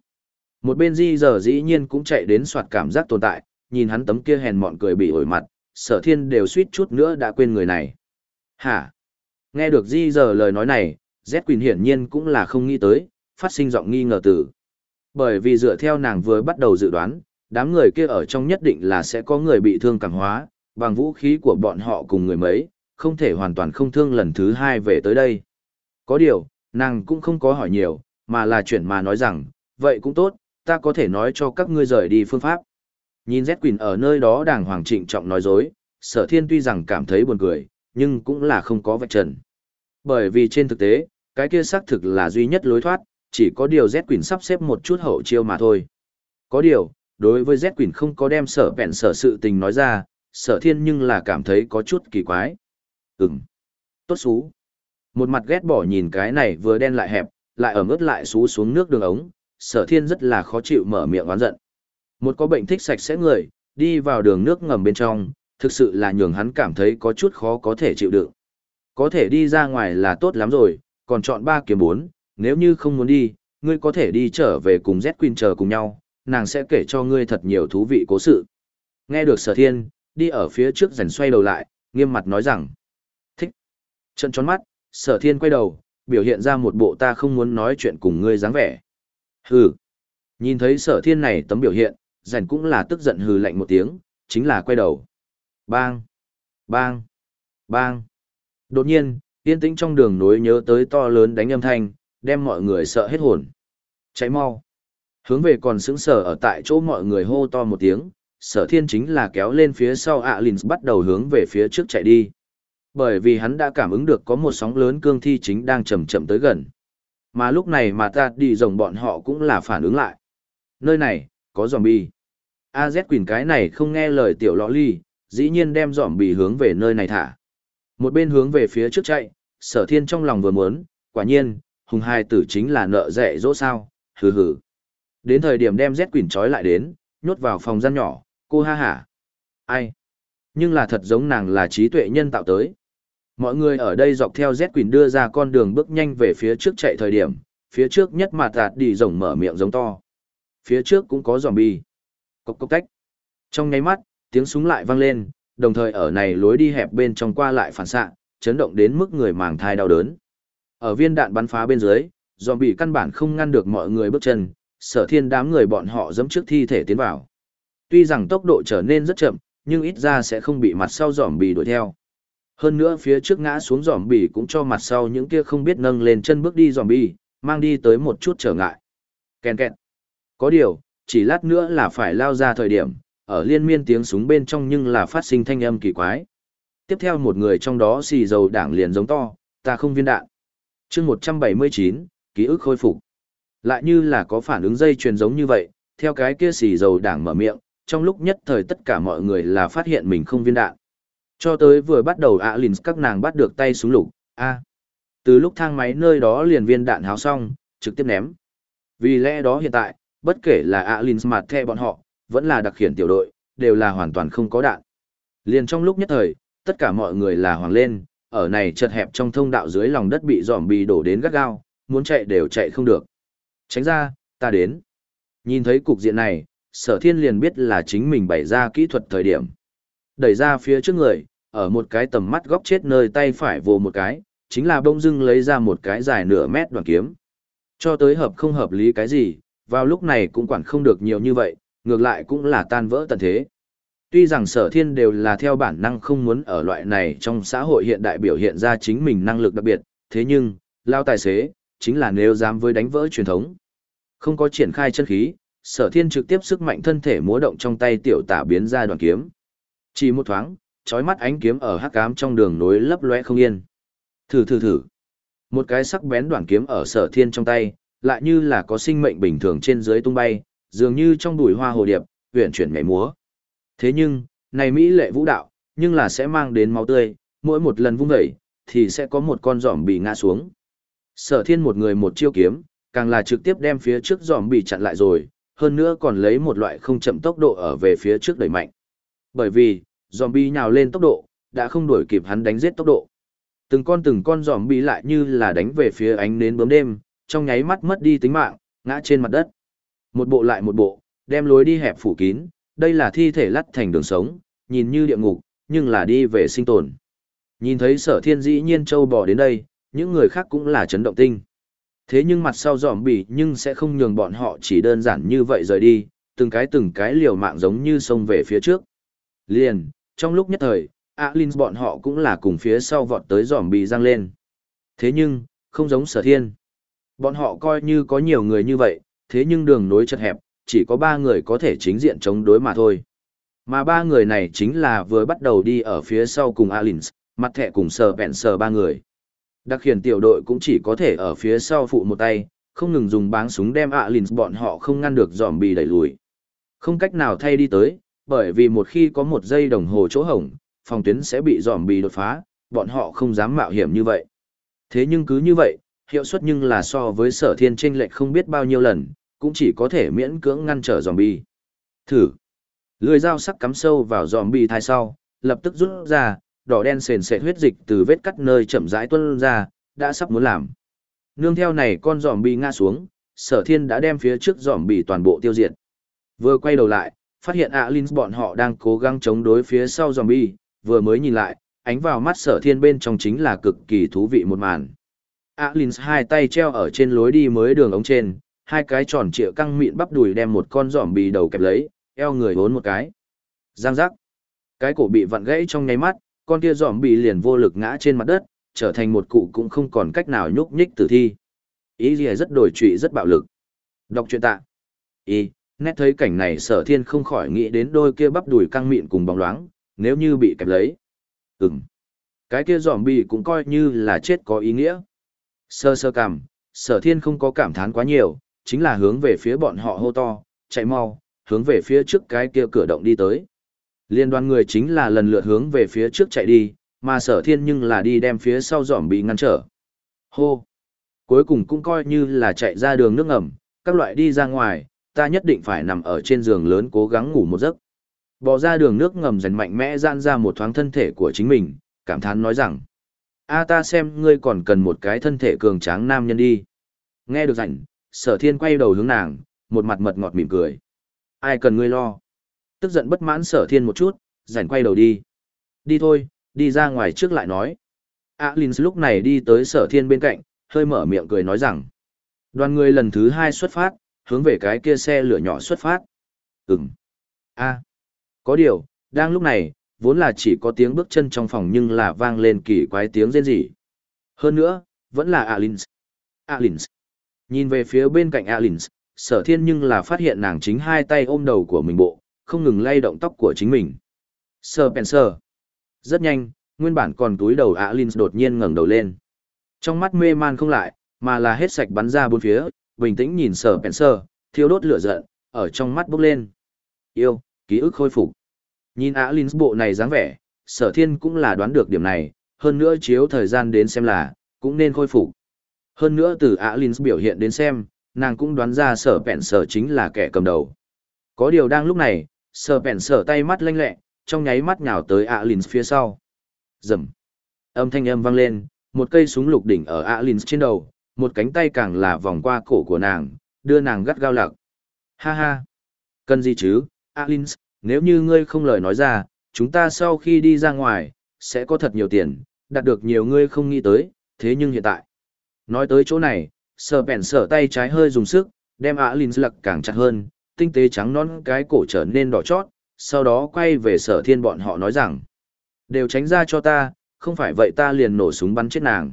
Một bên di giờ dĩ nhiên cũng chạy đến soạt cảm giác tồn tại, nhìn hắn tấm kia hèn mọn cười bị ổi mặt, sở thiên đều suýt chút nữa đã quên người này. Hả? Nghe được di giờ lời nói này, Z Quỳnh hiển nhiên cũng là không nghĩ tới, phát sinh giọng nghi ngờ từ. Bởi vì dựa theo nàng vừa bắt đầu dự đoán, đám người kia ở trong nhất định là sẽ có người bị thương cảm hóa, bằng vũ khí của bọn họ cùng người mấy, không thể hoàn toàn không thương lần thứ hai về tới đây. Có điều, nàng cũng không có hỏi nhiều, mà là chuyển mà nói rằng, vậy cũng tốt, ta có thể nói cho các ngươi rời đi phương pháp. Nhìn Z Quỳnh ở nơi đó đàng hoàng trịnh trọng nói dối, sở thiên tuy rằng cảm thấy buồn cười, nhưng cũng là không có vạch trần. Bởi vì trên thực tế, cái kia xác thực là duy nhất lối thoát, chỉ có điều Z Quỳnh sắp xếp một chút hậu chiêu mà thôi. Có điều, đối với Z Quỳnh không có đem sở bẹn sở sự tình nói ra, sở thiên nhưng là cảm thấy có chút kỳ quái. Ừm, tốt xú. Một mặt ghét bỏ nhìn cái này vừa đen lại hẹp, lại ở ướt lại xú xuống nước đường ống, sở thiên rất là khó chịu mở miệng oán giận. Một có bệnh thích sạch sẽ người, đi vào đường nước ngầm bên trong, thực sự là nhường hắn cảm thấy có chút khó có thể chịu đựng. Có thể đi ra ngoài là tốt lắm rồi, còn chọn ba kiếm bốn, nếu như không muốn đi, ngươi có thể đi trở về cùng Z Queen chờ cùng nhau, nàng sẽ kể cho ngươi thật nhiều thú vị cố sự. Nghe được sở thiên, đi ở phía trước dần xoay đầu lại, nghiêm mặt nói rằng, thích. Trận tròn mắt, sở thiên quay đầu, biểu hiện ra một bộ ta không muốn nói chuyện cùng ngươi dáng vẻ. Hừ. Nhìn thấy sở thiên này tấm biểu hiện, dần cũng là tức giận hừ lạnh một tiếng, chính là quay đầu. Bang. Bang. Bang! Đột nhiên, yên tĩnh trong đường nối nhớ tới to lớn đánh âm thanh, đem mọi người sợ hết hồn. Cháy mau! Hướng về còn sững sờ ở tại chỗ mọi người hô to một tiếng, sở thiên chính là kéo lên phía sau ạ lìn bắt đầu hướng về phía trước chạy đi. Bởi vì hắn đã cảm ứng được có một sóng lớn cương thi chính đang chậm chậm tới gần. Mà lúc này mà ta đi rồng bọn họ cũng là phản ứng lại. Nơi này, có zombie. AZ Quỳnh cái này không nghe lời tiểu lọ ly, dĩ nhiên đem zombie hướng về nơi này thả. Một bên hướng về phía trước chạy, sở thiên trong lòng vừa muốn, quả nhiên, hùng hai tử chính là nợ dạy dỗ sao, hừ hừ. Đến thời điểm đem Z Quỳnh trói lại đến, nhốt vào phòng gian nhỏ, cô ha hả. Ai? Nhưng là thật giống nàng là trí tuệ nhân tạo tới. Mọi người ở đây dọc theo Z Quỳnh đưa ra con đường bước nhanh về phía trước chạy thời điểm, phía trước nhất mà tạt đi rồng mở miệng giống to. Phía trước cũng có zombie. Cốc cốc cách. Trong nháy mắt, tiếng súng lại vang lên, đồng thời ở này lối đi hẹp bên trong qua lại phản xạ, chấn động đến mức người màng thai đau đớn. Ở viên đạn bắn phá bên dưới, zombie căn bản không ngăn được mọi người bước chân, sở thiên đám người bọn họ dẫm trước thi thể tiến vào. Tuy rằng tốc độ trở nên rất chậm, nhưng ít ra sẽ không bị mặt sau giỏm bì đuổi theo. Hơn nữa phía trước ngã xuống giỏm bì cũng cho mặt sau những kia không biết nâng lên chân bước đi giỏm bì, mang đi tới một chút trở ngại. Kèn kẹt. Có điều, chỉ lát nữa là phải lao ra thời điểm, ở liên miên tiếng súng bên trong nhưng là phát sinh thanh âm kỳ quái. Tiếp theo một người trong đó xì dầu đảng liền giống to, ta không viên đạn. chương 179, ký ức khôi phục. Lại như là có phản ứng dây truyền giống như vậy, theo cái kia xì dầu đảng mở miệng, trong lúc nhất thời tất cả mọi người là phát hiện mình không viên đạn. Cho tới vừa bắt đầu Alins các nàng bắt được tay súng lục, a Từ lúc thang máy nơi đó liền viên đạn háo xong, trực tiếp ném. Vì lẽ đó hiện tại, bất kể là Alins mặt theo bọn họ, vẫn là đặc khiển tiểu đội, đều là hoàn toàn không có đạn. Liền trong lúc nhất thời, tất cả mọi người là hoàng lên, ở này chật hẹp trong thông đạo dưới lòng đất bị giòm bì đổ đến gắt gao, muốn chạy đều chạy không được. Tránh ra, ta đến. Nhìn thấy cục diện này, sở thiên liền biết là chính mình bày ra kỹ thuật thời điểm. Đẩy ra phía trước người, ở một cái tầm mắt góc chết nơi tay phải vồ một cái, chính là bông dưng lấy ra một cái dài nửa mét đoàn kiếm. Cho tới hợp không hợp lý cái gì, vào lúc này cũng quản không được nhiều như vậy, ngược lại cũng là tan vỡ tận thế. Tuy rằng sở thiên đều là theo bản năng không muốn ở loại này trong xã hội hiện đại biểu hiện ra chính mình năng lực đặc biệt, thế nhưng, lao tài xế, chính là nếu dám với đánh vỡ truyền thống. Không có triển khai chân khí, sở thiên trực tiếp sức mạnh thân thể múa động trong tay tiểu tả biến ra đoàn kiếm. Chỉ một thoáng, chói mắt ánh kiếm ở hắc ám trong đường nối lấp lóe không yên. Thử thử thử. Một cái sắc bén đoàn kiếm ở sở thiên trong tay, lại như là có sinh mệnh bình thường trên dưới tung bay, dường như trong bụi hoa hồ điệp, huyền chuyển nhảy múa. Thế nhưng, này Mỹ lệ vũ đạo, nhưng là sẽ mang đến máu tươi, mỗi một lần vung vẩy, thì sẽ có một con giỏm bị ngã xuống. Sở thiên một người một chiêu kiếm, càng là trực tiếp đem phía trước giỏm bị chặn lại rồi, hơn nữa còn lấy một loại không chậm tốc độ ở về phía trước đẩy mạnh. Bởi vì, zombie nhào lên tốc độ, đã không đuổi kịp hắn đánh giết tốc độ. Từng con từng con zombie lại như là đánh về phía ánh nến bướm đêm, trong nháy mắt mất đi tính mạng, ngã trên mặt đất. Một bộ lại một bộ, đem lối đi hẹp phủ kín, đây là thi thể lắt thành đường sống, nhìn như địa ngục, nhưng là đi về sinh tồn. Nhìn thấy sở thiên dĩ nhiên châu bò đến đây, những người khác cũng là chấn động tinh. Thế nhưng mặt sau dòm bỉ nhưng sẽ không nhường bọn họ chỉ đơn giản như vậy rời đi, từng cái từng cái liều mạng giống như sông về phía trước. Liền, trong lúc nhất thời, Alin bọn họ cũng là cùng phía sau vọt tới dòm bỉ răng lên. Thế nhưng, không giống sở thiên. Bọn họ coi như có nhiều người như vậy, thế nhưng đường nối chật hẹp, chỉ có ba người có thể chính diện chống đối mà thôi. Mà ba người này chính là vừa bắt đầu đi ở phía sau cùng Alins, mặt thẻ cùng sờ bẹn sờ ba người. Đặc khiển tiểu đội cũng chỉ có thể ở phía sau phụ một tay, không ngừng dùng báng súng đem Alins bọn họ không ngăn được dòm bì đẩy lùi. Không cách nào thay đi tới, bởi vì một khi có một giây đồng hồ chỗ hổng, phòng tuyến sẽ bị dòm bì đột phá, bọn họ không dám mạo hiểm như vậy. Thế nhưng cứ như vậy, hiệu suất nhưng là so với sở thiên trên lệch không biết bao nhiêu lần, cũng chỉ có thể miễn cưỡng ngăn trở zombie. Thử. Lưỡi dao sắc cắm sâu vào zombie thai sau, lập tức rút ra, đỏ đen sền sệt huyết dịch từ vết cắt nơi chậm rãi tuôn ra, đã sắp muốn làm. Nương theo này con zombie ngã xuống, sở thiên đã đem phía trước zombie toàn bộ tiêu diệt. Vừa quay đầu lại, phát hiện Alins bọn họ đang cố gắng chống đối phía sau zombie, vừa mới nhìn lại, ánh vào mắt sở thiên bên trong chính là cực kỳ thú vị một màn. Alins hai tay treo ở trên lối đi mới đường ống trên, hai cái tròn trịa căng mịn bắp đùi đem một con giỏm bì đầu kẹp lấy, eo người vốn một cái. Giang giác. Cái cổ bị vặn gãy trong nháy mắt, con kia giòm bì liền vô lực ngã trên mặt đất, trở thành một cụ cũng không còn cách nào nhúc nhích tử thi. Ý gì rất đổi trụy rất bạo lực. Đọc truyện tạ. Ý, nét thấy cảnh này sở thiên không khỏi nghĩ đến đôi kia bắp đùi căng mịn cùng bóng loáng, nếu như bị kẹp lấy. Ừm. Cái kia giòm bì cũng coi như là chết có ý nghĩa. Sơ sơ cảm, sở thiên không có cảm thán quá nhiều, chính là hướng về phía bọn họ hô to, chạy mau, hướng về phía trước cái kia cửa động đi tới. Liên đoàn người chính là lần lượt hướng về phía trước chạy đi, mà sở thiên nhưng là đi đem phía sau giỏm bị ngăn trở. Hô! Cuối cùng cũng coi như là chạy ra đường nước ngầm, các loại đi ra ngoài, ta nhất định phải nằm ở trên giường lớn cố gắng ngủ một giấc. Bỏ ra đường nước ngầm dần mạnh mẽ gian ra một thoáng thân thể của chính mình, cảm thán nói rằng, a ta xem ngươi còn cần một cái thân thể cường tráng nam nhân đi. Nghe được rảnh, sở thiên quay đầu hướng nàng, một mặt mật ngọt mỉm cười. Ai cần ngươi lo? Tức giận bất mãn sở thiên một chút, rảnh quay đầu đi. Đi thôi, đi ra ngoài trước lại nói. Alins lúc này đi tới sở thiên bên cạnh, hơi mở miệng cười nói rằng. Đoàn người lần thứ hai xuất phát, hướng về cái kia xe lửa nhỏ xuất phát. Ừm. a Có điều, đang lúc này, vốn là chỉ có tiếng bước chân trong phòng nhưng là vang lên kỳ quái tiếng rên rỉ. Hơn nữa, vẫn là Alins. Alins. Nhìn về phía bên cạnh Alins, sở thiên nhưng là phát hiện nàng chính hai tay ôm đầu của mình bộ, không ngừng lay động tóc của chính mình. Spencer. Rất nhanh, nguyên bản còn túi đầu Alins đột nhiên ngẩng đầu lên. Trong mắt mê man không lại, mà là hết sạch bắn ra bốn phía, bình tĩnh nhìn Spencer, thiêu đốt lửa giận, ở trong mắt bốc lên. Yêu, ký ức khôi phục. Nhìn Alins bộ này dáng vẻ, sở thiên cũng là đoán được điểm này, hơn nữa chiếu thời gian đến xem là, cũng nên khôi phục. Hơn nữa từ Alins biểu hiện đến xem, nàng cũng đoán ra sở bẹn sở chính là kẻ cầm đầu. Có điều đang lúc này, sở bẹn sở tay mắt lanh lẹ, trong nháy mắt nhào tới Alins phía sau. Rầm. Âm thanh âm vang lên, một cây súng lục đỉnh ở Alins trên đầu, một cánh tay càng là vòng qua cổ của nàng, đưa nàng gắt gao lạc. Ha ha. Cần gì chứ, Alins, nếu như ngươi không lời nói ra, chúng ta sau khi đi ra ngoài, sẽ có thật nhiều tiền, đạt được nhiều ngươi không nghĩ tới, thế nhưng hiện tại. Nói tới chỗ này, sờ bèn sờ tay trái hơi dùng sức, đem Alins lặc càng chặt hơn, tinh tế trắng non cái cổ trở nên đỏ chót, sau đó quay về sở thiên bọn họ nói rằng, đều tránh ra cho ta, không phải vậy ta liền nổ súng bắn chết nàng.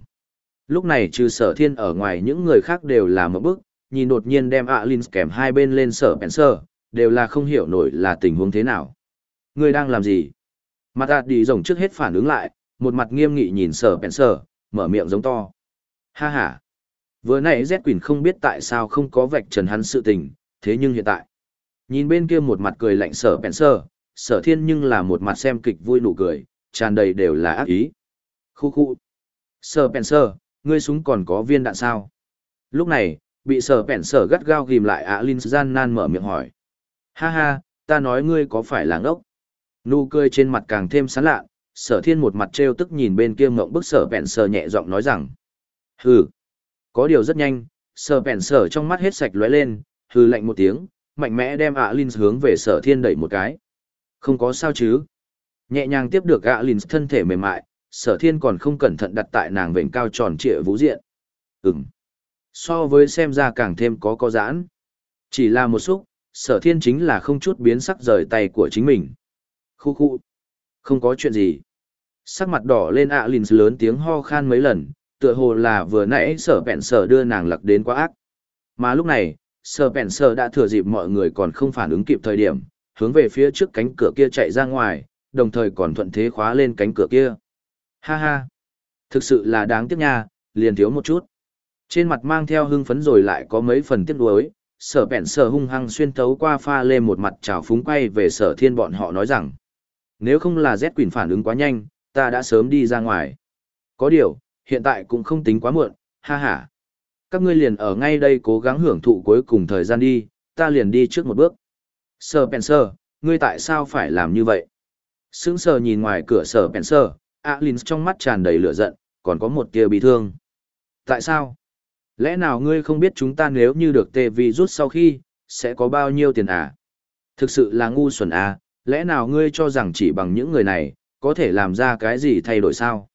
Lúc này trừ sở thiên ở ngoài những người khác đều là một bức, nhìn đột nhiên đem Alin kèm hai bên lên sở bèn sờ, đều là không hiểu nổi là tình huống thế nào. Người đang làm gì? Mặt ạt đi rồng trước hết phản ứng lại, một mặt nghiêm nghị nhìn sở bèn sờ, mở miệng giống to. Ha ha! Vừa nãy Z Quỳnh không biết tại sao không có vạch trần hắn sự tình, thế nhưng hiện tại, Nhìn bên kia một mặt cười lạnh sở Spencer, sở thiên nhưng là một mặt xem kịch vui nụ cười, tràn đầy đều là ác ý. Khu khu. Sở Spencer, ngươi súng còn có viên đạn sao? Lúc này, bị sở Bèn Sơ gắt gao ghim lại ạ Linh gian nan mở miệng hỏi. Ha ha, ta nói ngươi có phải là ngốc? Nụ cười trên mặt càng thêm sán lạ, sở thiên một mặt trêu tức nhìn bên kia ngộng bức sở Bèn Sơ nhẹ giọng nói rằng. Hừ. Có điều rất nhanh, sở sờ trong mắt hết sạch lóe lên, hừ lạnh một tiếng, mạnh mẽ đem ạ Linh hướng về sở thiên đẩy một cái. Không có sao chứ. Nhẹ nhàng tiếp được ạ Linh thân thể mềm mại, sở thiên còn không cẩn thận đặt tại nàng vệnh cao tròn trịa vũ diện. Ừm. So với xem ra càng thêm có có giãn. Chỉ là một xúc, sở thiên chính là không chút biến sắc rời tay của chính mình. Khu khu. Không có chuyện gì. Sắc mặt đỏ lên ạ Linh lớn tiếng ho khan mấy lần, tựa hồ là vừa nãy sở bẹn sở đưa nàng lặc đến quá ác. Mà lúc này, Sở bẹn Sở đã thừa dịp mọi người còn không phản ứng kịp thời điểm, hướng về phía trước cánh cửa kia chạy ra ngoài, đồng thời còn thuận thế khóa lên cánh cửa kia. Ha ha! Thực sự là đáng tiếc nha, liền thiếu một chút. Trên mặt mang theo hưng phấn rồi lại có mấy phần tiếc nuối, sở bẹn sở hung hăng xuyên thấu qua pha lê một mặt trào phúng quay về sở thiên bọn họ nói rằng. Nếu không là Z Quỳnh phản ứng quá nhanh, ta đã sớm đi ra ngoài. Có điều, hiện tại cũng không tính quá muộn, ha ha các ngươi liền ở ngay đây cố gắng hưởng thụ cuối cùng thời gian đi, ta liền đi trước một bước. Sir Spencer, ngươi tại sao phải làm như vậy? Sững sờ nhìn ngoài cửa Sir Spencer, Alin trong mắt tràn đầy lửa giận, còn có một tia bị thương. Tại sao? Lẽ nào ngươi không biết chúng ta nếu như được tê vi rút sau khi, sẽ có bao nhiêu tiền à? Thực sự là ngu xuẩn à, lẽ nào ngươi cho rằng chỉ bằng những người này, có thể làm ra cái gì thay đổi sao?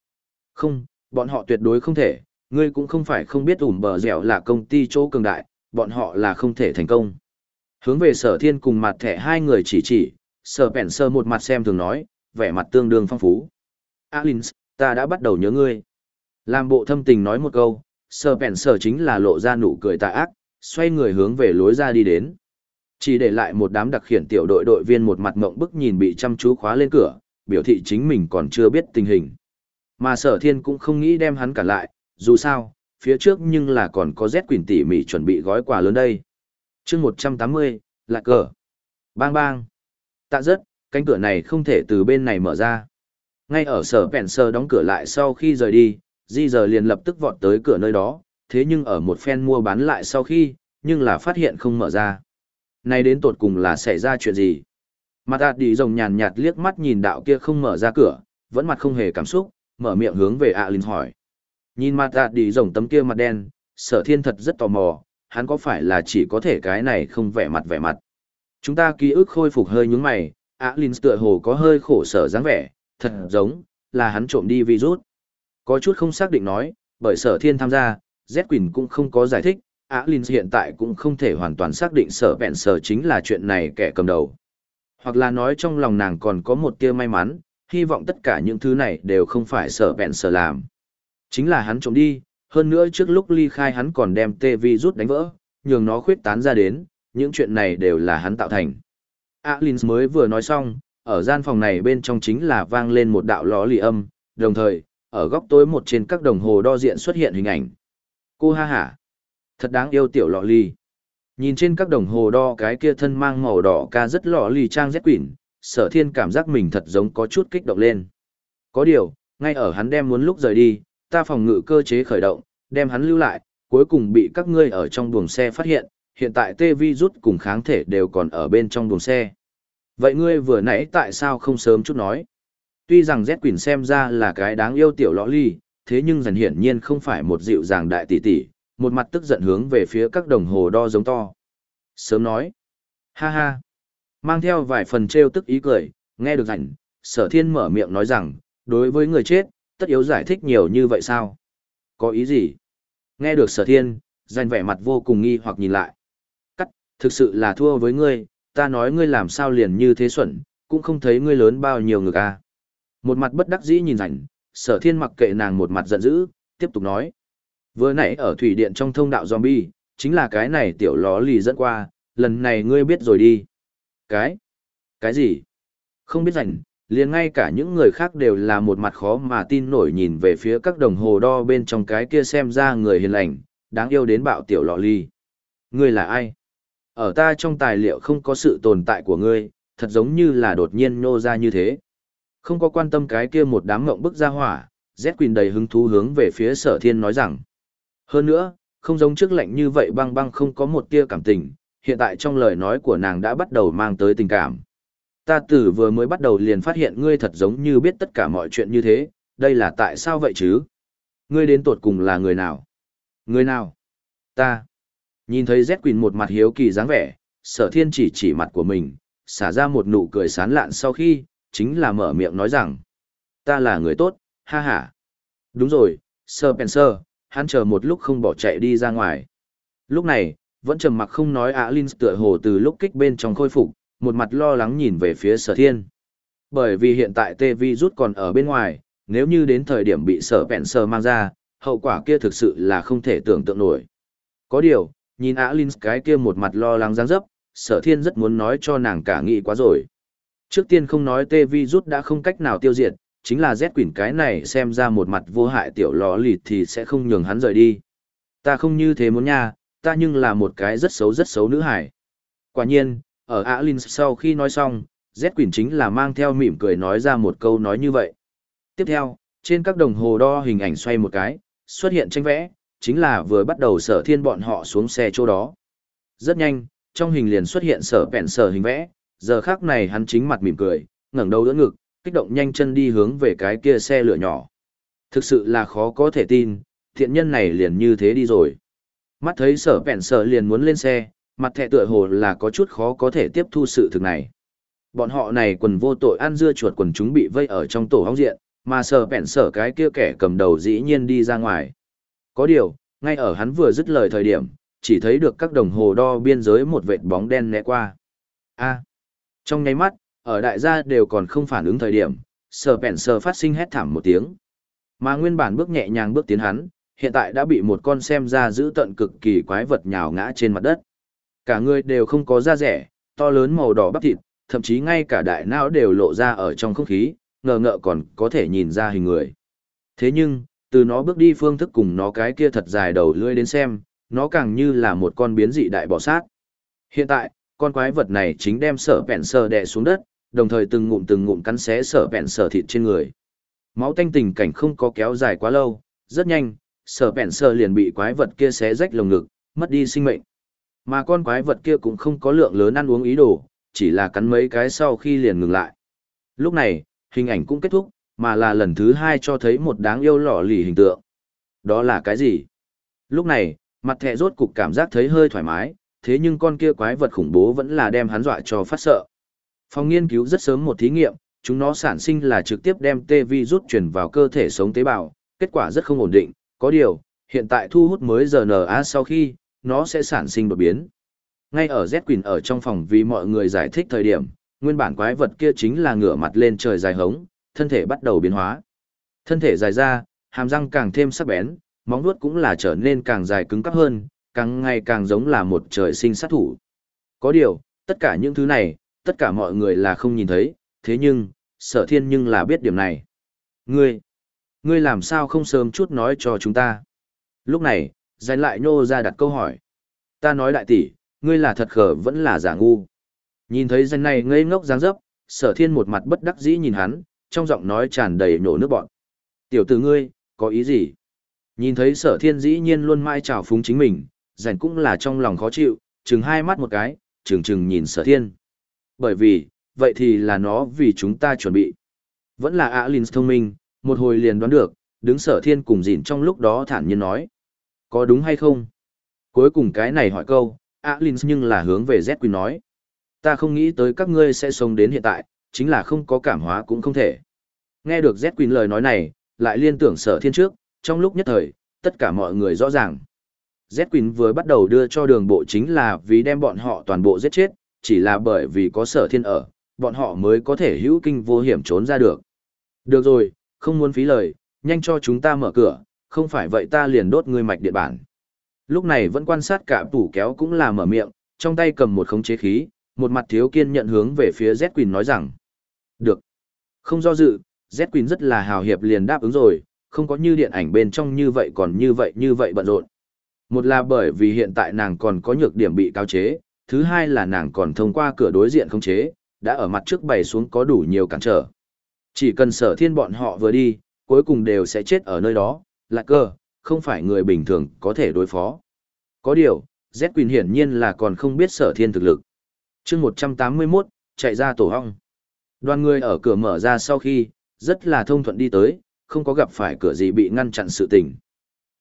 Không, bọn họ tuyệt đối không thể, Ngươi cũng không phải không biết ủm bờ dẻo là công ty chỗ cường đại, bọn họ là không thể thành công. Hướng về sở thiên cùng mặt thẻ hai người chỉ chỉ, sở bèn sơ một mặt xem thường nói, vẻ mặt tương đương phong phú. Alins, ta đã bắt đầu nhớ ngươi. Làm bộ thâm tình nói một câu, sở bèn sơ chính là lộ ra nụ cười tà ác, xoay người hướng về lối ra đi đến. Chỉ để lại một đám đặc khiển tiểu đội đội viên một mặt mộng bức nhìn bị chăm chú khóa lên cửa, biểu thị chính mình còn chưa biết tình hình. Mà sở thiên cũng không nghĩ đem hắn cả lại, dù sao, phía trước nhưng là còn có Z Quỳnh tỉ mỉ chuẩn bị gói quà lớn đây. chương 180, lạc cờ. Bang bang. Tạ rất, cánh cửa này không thể từ bên này mở ra. Ngay ở sở Spencer đóng cửa lại sau khi rời đi, Di giờ liền lập tức vọt tới cửa nơi đó, thế nhưng ở một phen mua bán lại sau khi, nhưng là phát hiện không mở ra. Này đến tột cùng là xảy ra chuyện gì? Mặt ạt đi rồng nhàn nhạt liếc mắt nhìn đạo kia không mở ra cửa, vẫn mặt không hề cảm xúc, mở miệng hướng về Alin hỏi. Nhìn mặt ạt đi rồng tấm kia mặt đen, sở thiên thật rất tò mò, hắn có phải là chỉ có thể cái này không vẻ mặt vẻ mặt. Chúng ta ký ức khôi phục hơi nhúng mày, Alin tựa hồ có hơi khổ sở dáng vẻ, thật giống, là hắn trộm đi virus. Có chút không xác định nói, bởi sở thiên tham gia, Z Quỳnh cũng không có giải thích, Alin hiện tại cũng không thể hoàn toàn xác định sở bẹn sở chính là chuyện này kẻ cầm đầu. Hoặc là nói trong lòng nàng còn có một tia may mắn, hy vọng tất cả những thứ này đều không phải sở bẹn sở làm. Chính là hắn trộm đi, hơn nữa trước lúc ly khai hắn còn đem tê vi rút đánh vỡ, nhường nó khuyết tán ra đến, những chuyện này đều là hắn tạo thành. Alins mới vừa nói xong, ở gian phòng này bên trong chính là vang lên một đạo ló lì âm, đồng thời, ở góc tối một trên các đồng hồ đo diện xuất hiện hình ảnh. Cô ha hả. Thật đáng yêu tiểu lọ ly. Nhìn trên các đồng hồ đo cái kia thân mang màu đỏ ca rất lọ ly trang rét quỷ, sở thiên cảm giác mình thật giống có chút kích động lên. Có điều, ngay ở hắn đem muốn lúc rời đi, ta phòng ngự cơ chế khởi động, đem hắn lưu lại, cuối cùng bị các ngươi ở trong buồng xe phát hiện, hiện tại tê vi rút cùng kháng thể đều còn ở bên trong buồng xe. Vậy ngươi vừa nãy tại sao không sớm chút nói? Tuy rằng Z Quỳnh xem ra là cái đáng yêu tiểu lõ ly, thế nhưng dần hiển nhiên không phải một dịu dàng đại tỷ tỷ, một mặt tức giận hướng về phía các đồng hồ đo giống to. Sớm nói. Ha ha. Mang theo vài phần trêu tức ý cười, nghe được rảnh, sở thiên mở miệng nói rằng, đối với người chết, tất yếu giải thích nhiều như vậy sao? Có ý gì? Nghe được sở thiên, rảnh vẻ mặt vô cùng nghi hoặc nhìn lại. Cắt, thực sự là thua với ngươi, ta nói ngươi làm sao liền như thế xuẩn, cũng không thấy ngươi lớn bao nhiêu ngực à. Một mặt bất đắc dĩ nhìn rảnh, sở thiên mặc kệ nàng một mặt giận dữ, tiếp tục nói. Vừa nãy ở thủy điện trong thông đạo zombie, chính là cái này tiểu ló lì dẫn qua, lần này ngươi biết rồi đi. Cái? Cái gì? Không biết rảnh, liền ngay cả những người khác đều là một mặt khó mà tin nổi nhìn về phía các đồng hồ đo bên trong cái kia xem ra người hiền lành, đáng yêu đến bạo tiểu lọ ly. Ngươi là ai? Ở ta trong tài liệu không có sự tồn tại của ngươi, thật giống như là đột nhiên nô ra như thế. Không có quan tâm cái kia một đám ngộng bức ra hỏa, Z Quỳnh đầy hứng thú hướng về phía sở thiên nói rằng. Hơn nữa, không giống trước lạnh như vậy băng băng không có một tia cảm tình, hiện tại trong lời nói của nàng đã bắt đầu mang tới tình cảm. Ta tử vừa mới bắt đầu liền phát hiện ngươi thật giống như biết tất cả mọi chuyện như thế, đây là tại sao vậy chứ? Ngươi đến tột cùng là người nào? Người nào? Ta. Nhìn thấy Z Quỳnh một mặt hiếu kỳ dáng vẻ, sở thiên chỉ chỉ mặt của mình, xả ra một nụ cười sán lạn sau khi, chính là mở miệng nói rằng, ta là người tốt, ha ha. Đúng rồi, Sir Spencer, hắn chờ một lúc không bỏ chạy đi ra ngoài. Lúc này, vẫn trầm mặc không nói ạ tựa hồ từ lúc kích bên trong khôi phục, một mặt lo lắng nhìn về phía sở thiên. Bởi vì hiện tại tê vi rút còn ở bên ngoài, nếu như đến thời điểm bị sở Spencer mang ra, hậu quả kia thực sự là không thể tưởng tượng nổi. Có điều, nhìn ạ cái kia một mặt lo lắng dáng dấp, sở thiên rất muốn nói cho nàng cả nghĩ quá rồi. Trước tiên không nói tê vi rút đã không cách nào tiêu diệt, chính là Z quỷ cái này xem ra một mặt vô hại tiểu lò lịt thì sẽ không nhường hắn rời đi. Ta không như thế muốn nha, ta nhưng là một cái rất xấu rất xấu nữ hải. Quả nhiên, ở Alin sau khi nói xong, Z Quỳnh chính là mang theo mỉm cười nói ra một câu nói như vậy. Tiếp theo, trên các đồng hồ đo hình ảnh xoay một cái, xuất hiện tranh vẽ, chính là vừa bắt đầu sở thiên bọn họ xuống xe chỗ đó. Rất nhanh, trong hình liền xuất hiện sở bẹn sở hình vẽ, giờ khác này hắn chính mặt mỉm cười, ngẩng đầu đỡ ngực, kích động nhanh chân đi hướng về cái kia xe lửa nhỏ. Thực sự là khó có thể tin, thiện nhân này liền như thế đi rồi. Mắt thấy sở bẹn sở liền muốn lên xe, mặt thẻ tựa hồ là có chút khó có thể tiếp thu sự thực này. Bọn họ này quần vô tội ăn dưa chuột quần chúng bị vây ở trong tổ hóng diện, mà sở bẹn sở cái kia kẻ cầm đầu dĩ nhiên đi ra ngoài. Có điều, ngay ở hắn vừa dứt lời thời điểm, chỉ thấy được các đồng hồ đo biên giới một vệt bóng đen né qua. A. À, trong nháy mắt, ở đại gia đều còn không phản ứng thời điểm, sở vẹn sở phát sinh hét thảm một tiếng. Mà nguyên bản bước nhẹ nhàng bước tiến hắn, hiện tại đã bị một con xem ra giữ tận cực kỳ quái vật nhào ngã trên mặt đất. Cả người đều không có da rẻ, to lớn màu đỏ bắp thịt, thậm chí ngay cả đại não đều lộ ra ở trong không khí, ngờ ngợ còn có thể nhìn ra hình người. Thế nhưng, từ nó bước đi phương thức cùng nó cái kia thật dài đầu lưỡi đến xem, nó càng như là một con biến dị đại bò sát. Hiện tại, con quái vật này chính đem sở bẹn sờ đè xuống đất, đồng thời từng ngụm từng ngụm cắn xé sở bẹn sờ thịt trên người. Máu tanh tình cảnh không có kéo dài quá lâu, rất nhanh, sở bẹn sờ liền bị quái vật kia xé rách lồng ngực, mất đi sinh mệnh. Mà con quái vật kia cũng không có lượng lớn ăn uống ý đồ, chỉ là cắn mấy cái sau khi liền ngừng lại. Lúc này, hình ảnh cũng kết thúc, mà là lần thứ hai cho thấy một đáng yêu lọ lì hình tượng. Đó là cái gì? Lúc này, mặt thẻ rốt cục cảm giác thấy hơi thoải mái, thế nhưng con kia quái vật khủng bố vẫn là đem hắn dọa cho phát sợ. Phòng nghiên cứu rất sớm một thí nghiệm, chúng nó sản sinh là trực tiếp đem tê vi rút chuyển vào cơ thể sống tế bào, kết quả rất không ổn định, có điều, hiện tại thu hút mới RNA sau khi, nó sẽ sản sinh đột biến. Ngay ở Z Quỳnh ở trong phòng vì mọi người giải thích thời điểm, nguyên bản quái vật kia chính là ngửa mặt lên trời dài hống, thân thể bắt đầu biến hóa. Thân thể dài ra, hàm răng càng thêm sắc bén, móng vuốt cũng là trở nên càng dài cứng cắp hơn, càng ngày càng giống là một trời sinh sát thủ. Có điều, tất cả những thứ này, tất cả mọi người là không nhìn thấy, thế nhưng, sở thiên nhưng là biết điểm này. Ngươi, ngươi làm sao không sớm chút nói cho chúng ta? Lúc này, dành lại nhô ra đặt câu hỏi. Ta nói đại tỷ, ngươi là thật khờ vẫn là giả ngu. Nhìn thấy danh này ngây ngốc dáng dấp, sở thiên một mặt bất đắc dĩ nhìn hắn, trong giọng nói tràn đầy nổ nước bọn. Tiểu tử ngươi, có ý gì? Nhìn thấy sở thiên dĩ nhiên luôn mãi trào phúng chính mình, rảnh cũng là trong lòng khó chịu, chừng hai mắt một cái, chừng chừng nhìn sở thiên. Bởi vì, vậy thì là nó vì chúng ta chuẩn bị. Vẫn là Alin thông minh, một hồi liền đoán được, đứng sở thiên cùng dịn trong lúc đó thản nhiên nói. Có đúng hay không? Cuối cùng cái này hỏi câu, Alin nhưng là hướng về Z quỳnh nói. Ta không nghĩ tới các ngươi sẽ sống đến hiện tại, chính là không có cảm hóa cũng không thể. Nghe được Z quỳnh lời nói này, lại liên tưởng sở thiên trước, trong lúc nhất thời, tất cả mọi người rõ ràng. Z quỳnh vừa bắt đầu đưa cho đường bộ chính là vì đem bọn họ toàn bộ giết chết, chỉ là bởi vì có sở thiên ở, bọn họ mới có thể hữu kinh vô hiểm trốn ra được. Được rồi, không muốn phí lời, nhanh cho chúng ta mở cửa, không phải vậy ta liền đốt ngươi mạch điện bản. Lúc này vẫn quan sát cả tủ kéo cũng là mở miệng, trong tay cầm một khống chế khí, một mặt thiếu kiên nhận hướng về phía Z Quỳnh nói rằng. Được. Không do dự, Z Quỳnh rất là hào hiệp liền đáp ứng rồi, không có như điện ảnh bên trong như vậy còn như vậy như vậy bận rộn. Một là bởi vì hiện tại nàng còn có nhược điểm bị cao chế, thứ hai là nàng còn thông qua cửa đối diện không chế, đã ở mặt trước bày xuống có đủ nhiều cản trở. Chỉ cần sở thiên bọn họ vừa đi, cuối cùng đều sẽ chết ở nơi đó, lạc cơ, không phải người bình thường có thể đối phó. Có điều, Z quỳnh hiển nhiên là còn không biết sở thiên thực lực. chương 181, chạy ra tổ hong. Đoàn người ở cửa mở ra sau khi, rất là thông thuận đi tới, không có gặp phải cửa gì bị ngăn chặn sự tình.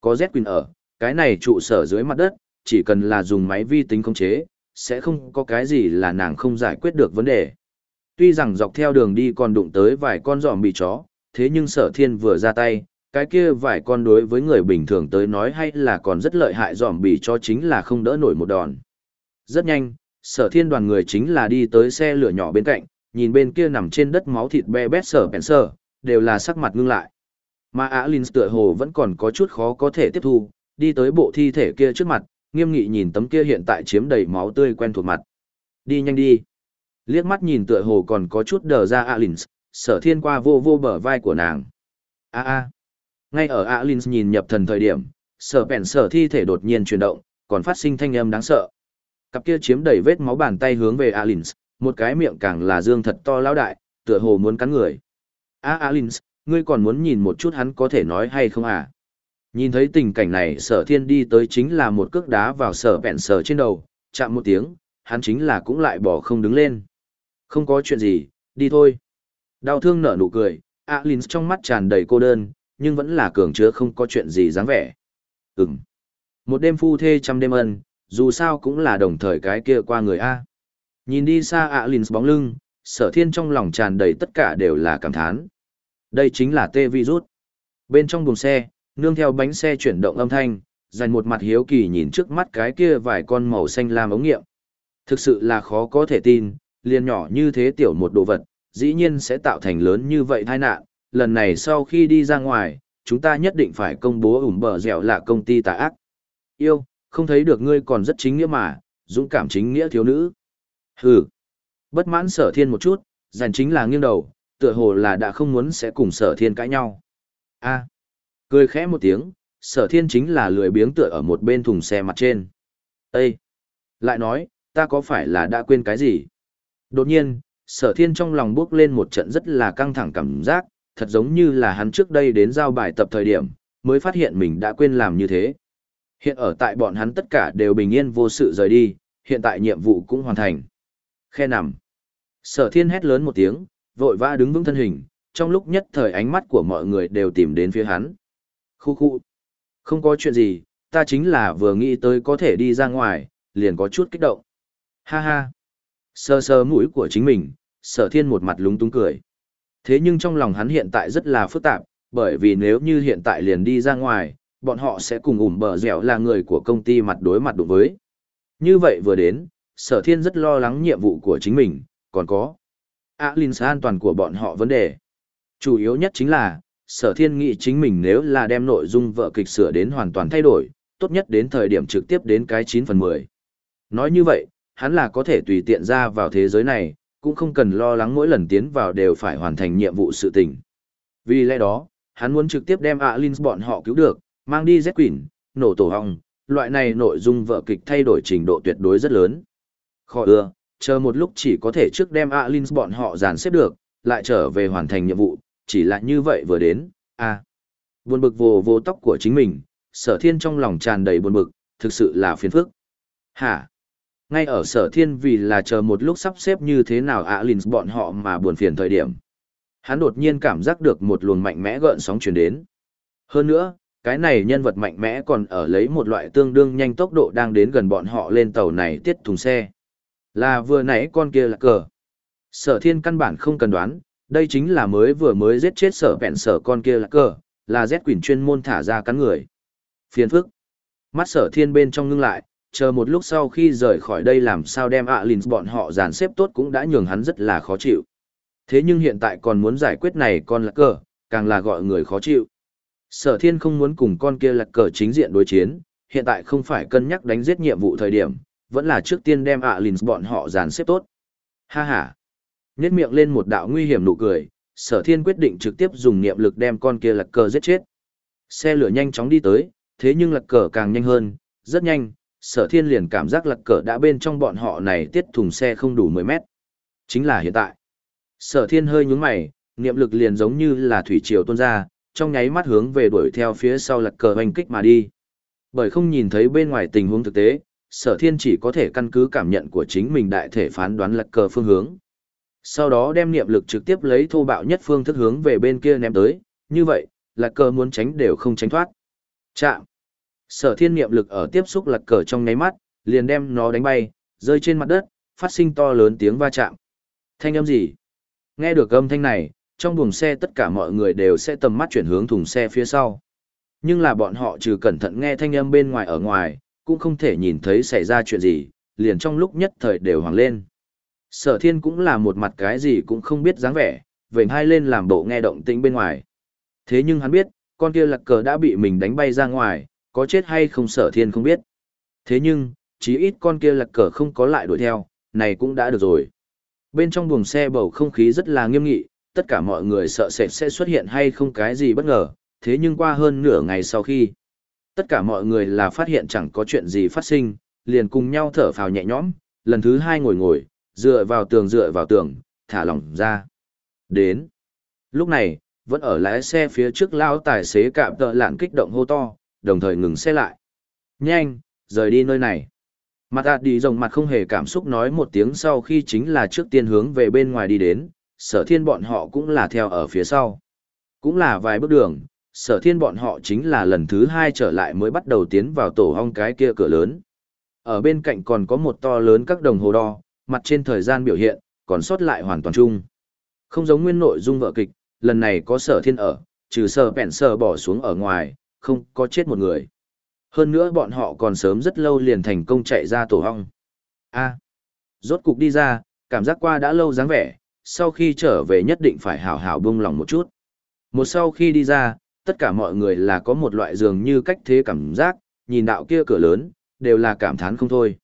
Có Z quỳnh ở, cái này trụ sở dưới mặt đất, chỉ cần là dùng máy vi tính khống chế, sẽ không có cái gì là nàng không giải quyết được vấn đề. Tuy rằng dọc theo đường đi còn đụng tới vài con giòm bị chó, thế nhưng sở thiên vừa ra tay, cái kia vài con đối với người bình thường tới nói hay là còn rất lợi hại giòm bị chó chính là không đỡ nổi một đòn. Rất nhanh, sở thiên đoàn người chính là đi tới xe lửa nhỏ bên cạnh, nhìn bên kia nằm trên đất máu thịt be bét sở bèn sở, đều là sắc mặt ngưng lại. Mà Alin tựa hồ vẫn còn có chút khó có thể tiếp thu, đi tới bộ thi thể kia trước mặt, nghiêm nghị nhìn tấm kia hiện tại chiếm đầy máu tươi quen thuộc mặt. Đi nhanh đi. Liếc mắt nhìn tựa hồ còn có chút đờ ra Alins, sở thiên qua vô vô bờ vai của nàng. a a Ngay ở Alins nhìn nhập thần thời điểm, sở bèn sở thi thể đột nhiên chuyển động, còn phát sinh thanh âm đáng sợ. Cặp kia chiếm đầy vết máu bàn tay hướng về Alins, một cái miệng càng là dương thật to lão đại, tựa hồ muốn cắn người. A Alins, ngươi còn muốn nhìn một chút hắn có thể nói hay không à? Nhìn thấy tình cảnh này sở thiên đi tới chính là một cước đá vào sở bẹn sở trên đầu, chạm một tiếng, hắn chính là cũng lại bỏ không đứng lên. Không có chuyện gì, đi thôi. Đau thương nở nụ cười, Alin trong mắt tràn đầy cô đơn, nhưng vẫn là cường chứa không có chuyện gì dáng vẻ. Ừm. Một đêm phu thê trăm đêm ân, dù sao cũng là đồng thời cái kia qua người A. Nhìn đi xa Alin bóng lưng, sở thiên trong lòng tràn đầy tất cả đều là cảm thán. Đây chính là tê virus. Bên trong buồng xe, nương theo bánh xe chuyển động âm thanh, dành một mặt hiếu kỳ nhìn trước mắt cái kia vài con màu xanh lam ống nghiệm. Thực sự là khó có thể tin, liền nhỏ như thế tiểu một đồ vật, dĩ nhiên sẽ tạo thành lớn như vậy tai nạn, lần này sau khi đi ra ngoài, chúng ta nhất định phải công bố ủm bờ dẻo là công ty tà ác. Yêu, không thấy được ngươi còn rất chính nghĩa mà, dũng cảm chính nghĩa thiếu nữ. Hừ. Bất mãn sở thiên một chút, dành chính là nghiêng đầu, tựa hồ là đã không muốn sẽ cùng sở thiên cãi nhau. a cười khẽ một tiếng, sở thiên chính là lười biếng tựa ở một bên thùng xe mặt trên. Ê! Lại nói, ta có phải là đã quên cái gì? Đột nhiên, sở thiên trong lòng bước lên một trận rất là căng thẳng cảm giác, thật giống như là hắn trước đây đến giao bài tập thời điểm, mới phát hiện mình đã quên làm như thế. Hiện ở tại bọn hắn tất cả đều bình yên vô sự rời đi, hiện tại nhiệm vụ cũng hoàn thành. Khe nằm. Sở thiên hét lớn một tiếng, vội vã đứng vững thân hình, trong lúc nhất thời ánh mắt của mọi người đều tìm đến phía hắn. Khu khu. Không có chuyện gì, ta chính là vừa nghĩ tới có thể đi ra ngoài, liền có chút kích động. Ha ha. Sơ sơ mũi của chính mình, sở thiên một mặt lúng túng cười. Thế nhưng trong lòng hắn hiện tại rất là phức tạp, bởi vì nếu như hiện tại liền đi ra ngoài, bọn họ sẽ cùng ủm bờ dẻo là người của công ty mặt đối mặt đối với. Như vậy vừa đến, sở thiên rất lo lắng nhiệm vụ của chính mình, còn có ạ linh an toàn của bọn họ vấn đề. Chủ yếu nhất chính là, sở thiên nghĩ chính mình nếu là đem nội dung vợ kịch sửa đến hoàn toàn thay đổi, tốt nhất đến thời điểm trực tiếp đến cái 9 phần 10. Nói như vậy, hắn là có thể tùy tiện ra vào thế giới này, cũng không cần lo lắng mỗi lần tiến vào đều phải hoàn thành nhiệm vụ sự tình. Vì lẽ đó, hắn muốn trực tiếp đem Alins bọn họ cứu được, mang đi Z quỷ, nổ tổ hong, loại này nội dung vợ kịch thay đổi trình độ tuyệt đối rất lớn. Khó ưa, chờ một lúc chỉ có thể trước đem Alins bọn họ dàn xếp được, lại trở về hoàn thành nhiệm vụ, chỉ là như vậy vừa đến, à. Buồn bực vô vô tóc của chính mình, sở thiên trong lòng tràn đầy buồn bực, thực sự là phiền phức. Hả? Ngay ở sở thiên vì là chờ một lúc sắp xếp như thế nào ạ lìn bọn họ mà buồn phiền thời điểm. Hắn đột nhiên cảm giác được một luồng mạnh mẽ gợn sóng chuyển đến. Hơn nữa, cái này nhân vật mạnh mẽ còn ở lấy một loại tương đương nhanh tốc độ đang đến gần bọn họ lên tàu này tiết thùng xe. Là vừa nãy con kia là cờ. Sở thiên căn bản không cần đoán, đây chính là mới vừa mới giết chết sở vẹn sở con kia là cờ, là Z quỷ chuyên môn thả ra cắn người. Phiền phức. Mắt sở thiên bên trong ngưng lại, chờ một lúc sau khi rời khỏi đây làm sao đem ạ lìn bọn họ dàn xếp tốt cũng đã nhường hắn rất là khó chịu. Thế nhưng hiện tại còn muốn giải quyết này con lạc cờ, càng là gọi người khó chịu. Sở thiên không muốn cùng con kia lạc cờ chính diện đối chiến, hiện tại không phải cân nhắc đánh giết nhiệm vụ thời điểm, vẫn là trước tiên đem ạ lìn bọn họ dàn xếp tốt. Ha ha. Nhét miệng lên một đạo nguy hiểm nụ cười, sở thiên quyết định trực tiếp dùng niệm lực đem con kia lạc cờ giết chết. Xe lửa nhanh chóng đi tới, thế nhưng lạc cờ càng nhanh hơn, rất nhanh, sở thiên liền cảm giác lật cờ đã bên trong bọn họ này tiết thùng xe không đủ 10 mét. Chính là hiện tại. Sở thiên hơi nhúng mày, niệm lực liền giống như là thủy triều tuôn ra, trong nháy mắt hướng về đuổi theo phía sau lật cờ hoành kích mà đi. Bởi không nhìn thấy bên ngoài tình huống thực tế, sở thiên chỉ có thể căn cứ cảm nhận của chính mình đại thể phán đoán lật cờ phương hướng. Sau đó đem niệm lực trực tiếp lấy thô bạo nhất phương thức hướng về bên kia ném tới, như vậy, lật cờ muốn tránh đều không tránh thoát. Chạm. Sở thiên niệm lực ở tiếp xúc lật cờ trong nháy mắt, liền đem nó đánh bay, rơi trên mặt đất, phát sinh to lớn tiếng va chạm. Thanh âm gì? Nghe được âm thanh này, trong buồng xe tất cả mọi người đều sẽ tầm mắt chuyển hướng thùng xe phía sau. Nhưng là bọn họ trừ cẩn thận nghe thanh âm bên ngoài ở ngoài, cũng không thể nhìn thấy xảy ra chuyện gì, liền trong lúc nhất thời đều hoàng lên. Sở thiên cũng là một mặt cái gì cũng không biết dáng vẻ, vệnh hai lên làm bộ nghe động tĩnh bên ngoài. Thế nhưng hắn biết, con kia lạc cờ đã bị mình đánh bay ra ngoài, có chết hay không sở thiên không biết. Thế nhưng, chí ít con kia lặc cờ không có lại đuổi theo, này cũng đã được rồi. Bên trong buồng xe bầu không khí rất là nghiêm nghị, tất cả mọi người sợ sệt sẽ xuất hiện hay không cái gì bất ngờ, thế nhưng qua hơn nửa ngày sau khi, tất cả mọi người là phát hiện chẳng có chuyện gì phát sinh, liền cùng nhau thở phào nhẹ nhõm, lần thứ hai ngồi ngồi, dựa vào tường dựa vào tường, thả lỏng ra. Đến. Lúc này, vẫn ở lái xe phía trước lao tài xế cạm tợ lạn kích động hô to, đồng thời ngừng xe lại. Nhanh, rời đi nơi này. Mặt ạt đi rồng mặt không hề cảm xúc nói một tiếng sau khi chính là trước tiên hướng về bên ngoài đi đến, sở thiên bọn họ cũng là theo ở phía sau. Cũng là vài bước đường, sở thiên bọn họ chính là lần thứ hai trở lại mới bắt đầu tiến vào tổ hong cái kia cửa lớn. Ở bên cạnh còn có một to lớn các đồng hồ đo, mặt trên thời gian biểu hiện, còn sót lại hoàn toàn chung. Không giống nguyên nội dung vợ kịch, lần này có sở thiên ở, trừ sở bẹn sở bỏ xuống ở ngoài, không có chết một người. Hơn nữa bọn họ còn sớm rất lâu liền thành công chạy ra tổ hong. A. rốt cục đi ra, cảm giác qua đã lâu dáng vẻ, sau khi trở về nhất định phải hảo hảo bông lòng một chút. Một sau khi đi ra, tất cả mọi người là có một loại dường như cách thế cảm giác, nhìn đạo kia cửa lớn, đều là cảm thán không thôi.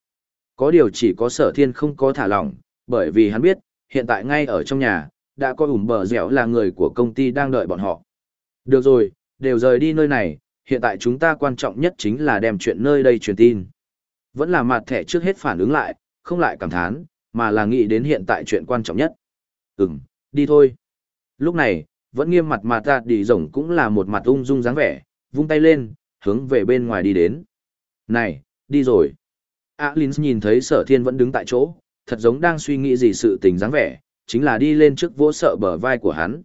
Có điều chỉ có sở thiên không có thả lỏng, bởi vì hắn biết, hiện tại ngay ở trong nhà, đã có ủm bờ dẻo là người của công ty đang đợi bọn họ. Được rồi, đều rời đi nơi này, hiện tại chúng ta quan trọng nhất chính là đem chuyện nơi đây truyền tin. Vẫn là mặt thẻ trước hết phản ứng lại, không lại cảm thán, mà là nghĩ đến hiện tại chuyện quan trọng nhất. Ừm, đi thôi. Lúc này, vẫn nghiêm mặt mà ta đi rồng cũng là một mặt ung dung dáng vẻ, vung tay lên, hướng về bên ngoài đi đến. Này, đi rồi. Alins nhìn thấy sở thiên vẫn đứng tại chỗ, thật giống đang suy nghĩ gì sự tình dáng vẻ, chính là đi lên trước vỗ sợ bờ vai của hắn.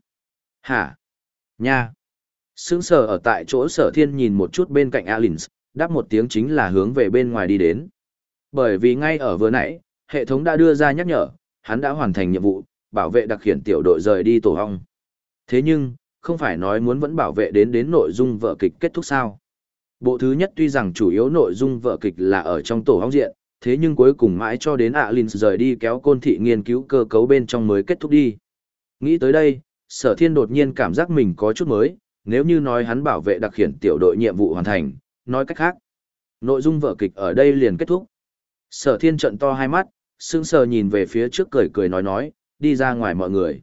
Hả? Nha! Sướng sở ở tại chỗ sở thiên nhìn một chút bên cạnh Alins, đáp một tiếng chính là hướng về bên ngoài đi đến. Bởi vì ngay ở vừa nãy, hệ thống đã đưa ra nhắc nhở, hắn đã hoàn thành nhiệm vụ, bảo vệ đặc khiển tiểu đội rời đi tổ hong. Thế nhưng, không phải nói muốn vẫn bảo vệ đến đến nội dung vợ kịch kết thúc sao. Bộ thứ nhất tuy rằng chủ yếu nội dung vợ kịch là ở trong tổ hong diện, thế nhưng cuối cùng mãi cho đến Alins rời đi kéo côn thị nghiên cứu cơ cấu bên trong mới kết thúc đi. Nghĩ tới đây, sở thiên đột nhiên cảm giác mình có chút mới, nếu như nói hắn bảo vệ đặc khiển tiểu đội nhiệm vụ hoàn thành, nói cách khác. Nội dung vở kịch ở đây liền kết thúc. Sở thiên trận to hai mắt, sững sờ nhìn về phía trước cười cười nói nói, đi ra ngoài mọi người.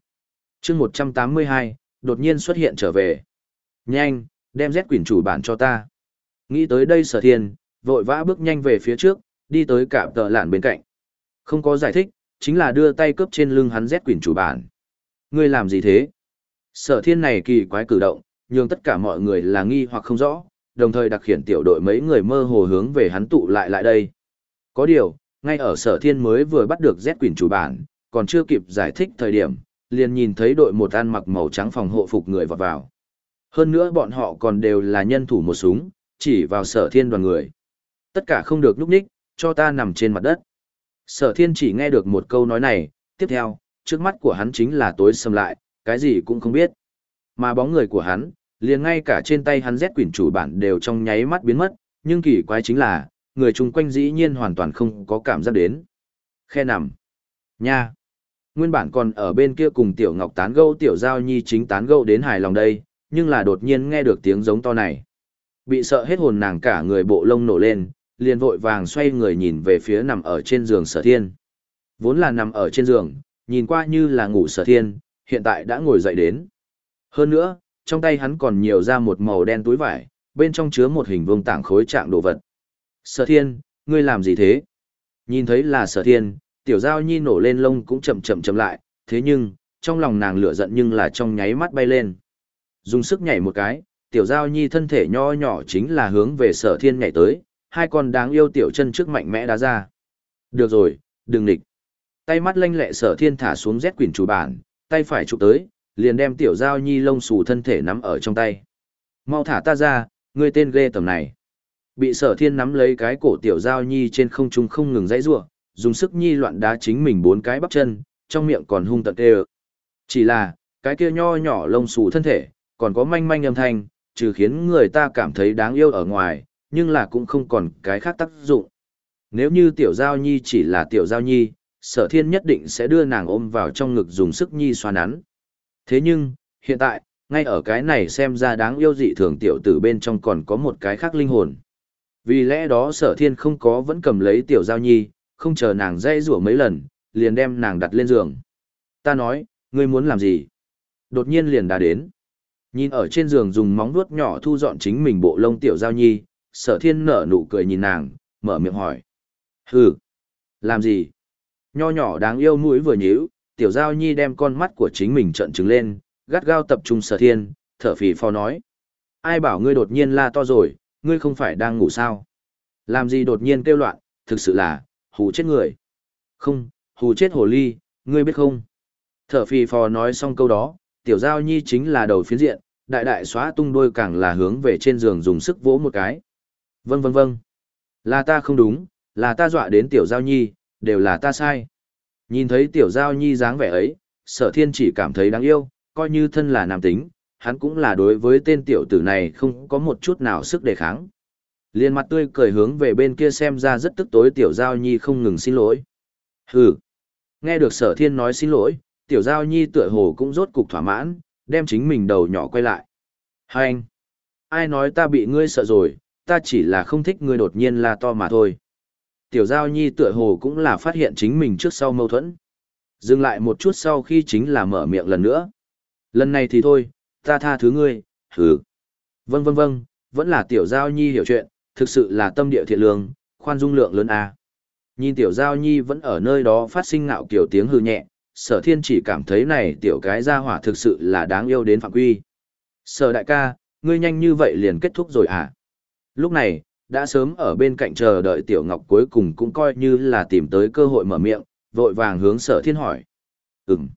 chương 182, đột nhiên xuất hiện trở về. Nhanh, đem Z quyển chủ bản cho ta. Nghĩ tới đây sở thiên, vội vã bước nhanh về phía trước, đi tới cả tờ lạn bên cạnh. Không có giải thích, chính là đưa tay cướp trên lưng hắn Z quyển chủ bản. Ngươi làm gì thế? Sở thiên này kỳ quái cử động, nhưng tất cả mọi người là nghi hoặc không rõ, đồng thời đặc khiển tiểu đội mấy người mơ hồ hướng về hắn tụ lại lại đây. Có điều, ngay ở sở thiên mới vừa bắt được Z quyển chủ bản, còn chưa kịp giải thích thời điểm, liền nhìn thấy đội một ăn mặc màu trắng phòng hộ phục người vọt vào. Hơn nữa bọn họ còn đều là nhân thủ một súng, chỉ vào sở thiên đoàn người. Tất cả không được núp ních, cho ta nằm trên mặt đất. Sở thiên chỉ nghe được một câu nói này, tiếp theo, trước mắt của hắn chính là tối sầm lại, cái gì cũng không biết. Mà bóng người của hắn, liền ngay cả trên tay hắn Z quyển chủ bản đều trong nháy mắt biến mất, nhưng kỳ quái chính là, người chung quanh dĩ nhiên hoàn toàn không có cảm giác đến. Khe nằm. Nha. Nguyên bản còn ở bên kia cùng Tiểu Ngọc tán gẫu Tiểu Giao Nhi chính tán gẫu đến hài lòng đây, nhưng là đột nhiên nghe được tiếng giống to này. Bị sợ hết hồn nàng cả người bộ lông nổ lên, liền vội vàng xoay người nhìn về phía nằm ở trên giường sở thiên. Vốn là nằm ở trên giường, nhìn qua như là ngủ sở thiên, hiện tại đã ngồi dậy đến. Hơn nữa, trong tay hắn còn nhiều ra một màu đen túi vải, bên trong chứa một hình vuông tảng khối trạng đồ vật. Sở thiên, ngươi làm gì thế? Nhìn thấy là sở thiên, tiểu giao nhi nổ lên lông cũng chậm chậm chậm lại, thế nhưng, trong lòng nàng lửa giận nhưng là trong nháy mắt bay lên. Dùng sức nhảy một cái, tiểu giao nhi thân thể nho nhỏ chính là hướng về sở thiên nhảy tới, hai con đáng yêu tiểu chân trước mạnh mẽ đá ra. Được rồi, đừng nịch. Tay mắt lanh lẹ sở thiên thả xuống rét quyển chủ bản, tay phải chụp tới, liền đem tiểu giao nhi lông xù thân thể nắm ở trong tay. Mau thả ta ra, ngươi tên ghê tầm này. Bị sở thiên nắm lấy cái cổ tiểu giao nhi trên không trung không ngừng dãy rủa dùng sức nhi loạn đá chính mình bốn cái bắp chân, trong miệng còn hung tận tê Chỉ là, cái kia nho nhỏ lông xù thân thể, còn có manh manh âm thanh, trừ khiến người ta cảm thấy đáng yêu ở ngoài, nhưng là cũng không còn cái khác tác dụng. Nếu như tiểu giao nhi chỉ là tiểu giao nhi, sở thiên nhất định sẽ đưa nàng ôm vào trong ngực dùng sức nhi xoa nắn. Thế nhưng, hiện tại, ngay ở cái này xem ra đáng yêu dị thường tiểu tử bên trong còn có một cái khác linh hồn. Vì lẽ đó sở thiên không có vẫn cầm lấy tiểu giao nhi, không chờ nàng dây rủa mấy lần, liền đem nàng đặt lên giường. Ta nói, ngươi muốn làm gì? Đột nhiên liền đã đến. Nhìn ở trên giường dùng móng vuốt nhỏ thu dọn chính mình bộ lông tiểu giao nhi, sở thiên nở nụ cười nhìn nàng, mở miệng hỏi. Hừ, làm gì? Nho nhỏ đáng yêu mũi vừa nhíu, tiểu giao nhi đem con mắt của chính mình trợn trừng lên, gắt gao tập trung sở thiên, thở phì phò nói. Ai bảo ngươi đột nhiên la to rồi, ngươi không phải đang ngủ sao? Làm gì đột nhiên kêu loạn, thực sự là, hù chết người. Không, hù chết hồ ly, ngươi biết không? Thở phì phò nói xong câu đó, tiểu giao nhi chính là đầu phiến diện, đại đại xóa tung đôi càng là hướng về trên giường dùng sức vỗ một cái. Vâng vâng vâng. Là ta không đúng, là ta dọa đến tiểu giao nhi, đều là ta sai. Nhìn thấy tiểu giao nhi dáng vẻ ấy, sở thiên chỉ cảm thấy đáng yêu, coi như thân là nam tính, hắn cũng là đối với tên tiểu tử này không có một chút nào sức đề kháng. Liên mặt tươi cười hướng về bên kia xem ra rất tức tối tiểu giao nhi không ngừng xin lỗi. Hừ. Nghe được sở thiên nói xin lỗi, tiểu giao nhi tựa hồ cũng rốt cục thỏa mãn, đem chính mình đầu nhỏ quay lại. Hai anh! Ai nói ta bị ngươi sợ rồi, ta chỉ là không thích ngươi đột nhiên là to mà thôi. Tiểu giao nhi tựa hồ cũng là phát hiện chính mình trước sau mâu thuẫn. Dừng lại một chút sau khi chính là mở miệng lần nữa. Lần này thì thôi, ta tha thứ ngươi, hừ. Vâng vâng vâng, vẫn là tiểu giao nhi hiểu chuyện, thực sự là tâm địa thiện lương, khoan dung lượng lớn à. Nhìn tiểu giao nhi vẫn ở nơi đó phát sinh ngạo kiểu tiếng hư nhẹ, sở thiên chỉ cảm thấy này tiểu cái gia hỏa thực sự là đáng yêu đến phạm quy. Sở đại ca, ngươi nhanh như vậy liền kết thúc rồi à? Lúc này, đã sớm ở bên cạnh chờ đợi tiểu ngọc cuối cùng cũng coi như là tìm tới cơ hội mở miệng, vội vàng hướng sở thiên hỏi. Ừm.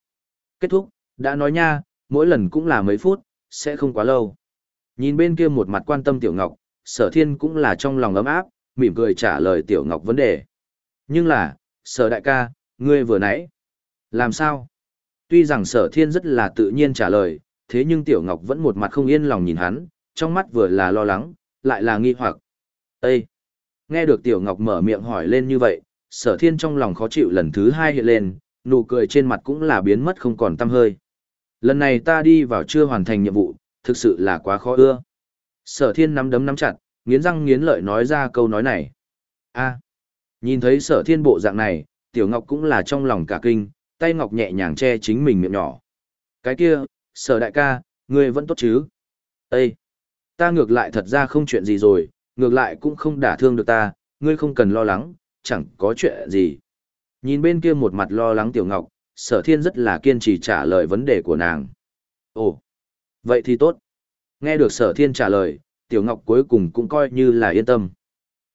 Kết thúc, đã nói nha, mỗi lần cũng là mấy phút, sẽ không quá lâu. Nhìn bên kia một mặt quan tâm tiểu ngọc, sở thiên cũng là trong lòng ấm áp, mỉm cười trả lời tiểu ngọc vấn đề. Nhưng là, sở đại ca, ngươi vừa nãy. Làm sao? Tuy rằng sở thiên rất là tự nhiên trả lời, thế nhưng tiểu ngọc vẫn một mặt không yên lòng nhìn hắn, trong mắt vừa là lo lắng, lại là nghi hoặc. Ê! Nghe được tiểu ngọc mở miệng hỏi lên như vậy, sở thiên trong lòng khó chịu lần thứ hai hiện lên, nụ cười trên mặt cũng là biến mất không còn tăm hơi. Lần này ta đi vào chưa hoàn thành nhiệm vụ, thực sự là quá khó ưa. Sở thiên nắm đấm nắm chặt, nghiến răng nghiến lợi nói ra câu nói này. a nhìn thấy sở thiên bộ dạng này, tiểu ngọc cũng là trong lòng cả kinh, tay ngọc nhẹ nhàng che chính mình miệng nhỏ. Cái kia, sở đại ca, ngươi vẫn tốt chứ? Ê! Ta ngược lại thật ra không chuyện gì rồi, ngược lại cũng không đả thương được ta, ngươi không cần lo lắng, chẳng có chuyện gì. Nhìn bên kia một mặt lo lắng tiểu ngọc, sở thiên rất là kiên trì trả lời vấn đề của nàng. Ồ! Vậy thì tốt. Nghe được sở thiên trả lời, tiểu ngọc cuối cùng cũng coi như là yên tâm.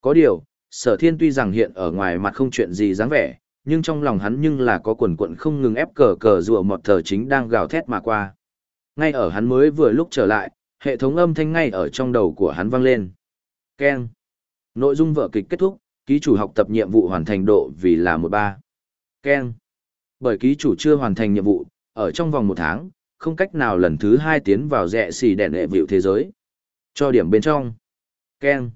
Có điều, sở thiên tuy rằng hiện ở ngoài mặt không chuyện gì dáng vẻ, nhưng trong lòng hắn nhưng là có quần quận không ngừng ép cờ cờ rùa một thờ chính đang gào thét mà qua. Ngay ở hắn mới vừa lúc trở lại, hệ thống âm thanh ngay ở trong đầu của hắn vang lên. Keng. Nội dung vở kịch kết thúc, ký chủ học tập nhiệm vụ hoàn thành độ vì là một ba. Keng. Bởi ký chủ chưa hoàn thành nhiệm vụ, ở trong vòng một tháng, không cách nào lần thứ hai tiến vào rẽ xì đèn hệ vịu thế giới. Cho điểm bên trong. Keng.